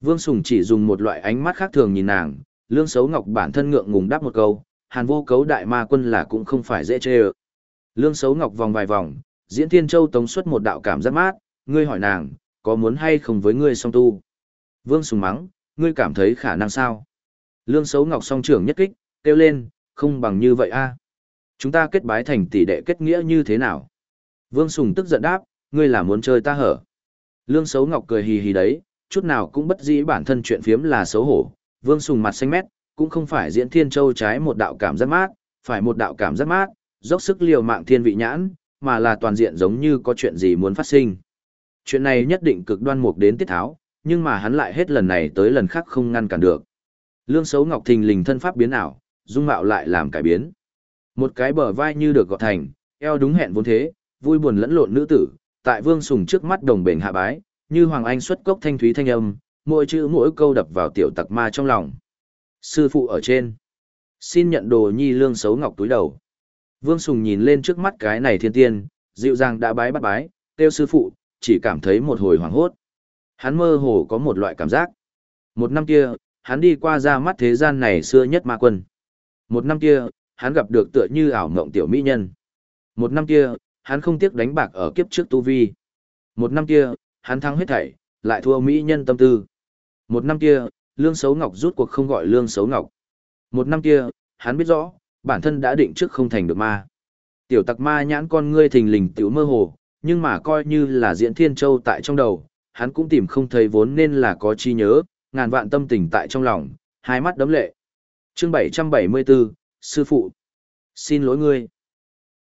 [SPEAKER 1] Vương Sùng chỉ dùng một loại ánh mắt khác thường nhìn nàng, Lương Sấu Ngọc bản thân ngượng ngùng đáp một câu, Hàn vô cấu đại ma quân là cũng không phải dễ chê ơ. Lương Sấu Ngọc vòng vài vòng, diễn thiên châu tống xuất một đạo cảm giác mát, ngươi hỏi nàng, có muốn hay không với ngươi song tu? Vương Sùng mắng, ngươi cảm thấy khả năng sao? Lương Sấu Ngọc song trưởng nhất kích, kêu lên, không bằng như vậy a Chúng ta kết bái thành tỷ đệ kết nghĩa như thế nào? Vương Sùng tức giận đáp, ngươi là muốn chơi ta hở. Lương Sấu Ngọc cười hì hì đấy, chút nào cũng bất dĩ bản thân chuyện phiếm là xấu hổ. Vương Sùng mặt xanh mét, cũng không phải diễn thiên châu trái một đạo cảm giác mát, phải một đạo cảm giác mát, dốc sức liều mạng thiên vị nhãn, mà là toàn diện giống như có chuyện gì muốn phát sinh. Chuyện này nhất định cực đoan mục đến tiết tháo, nhưng mà hắn lại hết lần này tới lần khác không ngăn cản được. Lương xấu ngọc thình lình thân pháp biến ảo, dung mạo lại làm cải biến. Một cái bờ vai như được gọt thành, eo đúng hẹn vốn thế, vui buồn lẫn lộn nữ tử, tại Vương Sùng trước mắt đồng bền hạ bái, như hoàng anh xuất cốc thanh thúy thanh âm, mỗi chữ mỗi câu đập vào tiểu tặc ma trong lòng. Sư phụ ở trên, xin nhận đồ nhi lương xấu ngọc túi đầu. Vương Sùng nhìn lên trước mắt cái này thiên tiên, dịu dàng đã bái bắt bái, kêu sư phụ, chỉ cảm thấy một hồi hoảng hốt. Hắn mơ hồ có một loại cảm giác. Một năm kia, hắn đi qua ra mắt thế gian này xưa nhất ma quân. Một năm kia, hắn gặp được tựa như ảo mộng tiểu mỹ nhân. Một năm kia, hắn không tiếc đánh bạc ở kiếp trước tu vi. Một năm kia, hắn thắng hết thảy, lại thua mỹ nhân tâm tư. Một năm kia, lương xấu ngọc rút cuộc không gọi lương xấu ngọc. Một năm kia, hắn biết rõ, bản thân đã định trước không thành được ma. Tiểu tặc ma nhãn con ngươi thình lình tiểu mơ hồ, nhưng mà coi như là diễn thiên châu tại trong đầu, hắn cũng tìm không thấy vốn nên là có chi nhớ, ngàn vạn tâm tình tại trong lòng, hai mắt đấm lệ. Chương 774, Sư Phụ. Xin lỗi ngươi.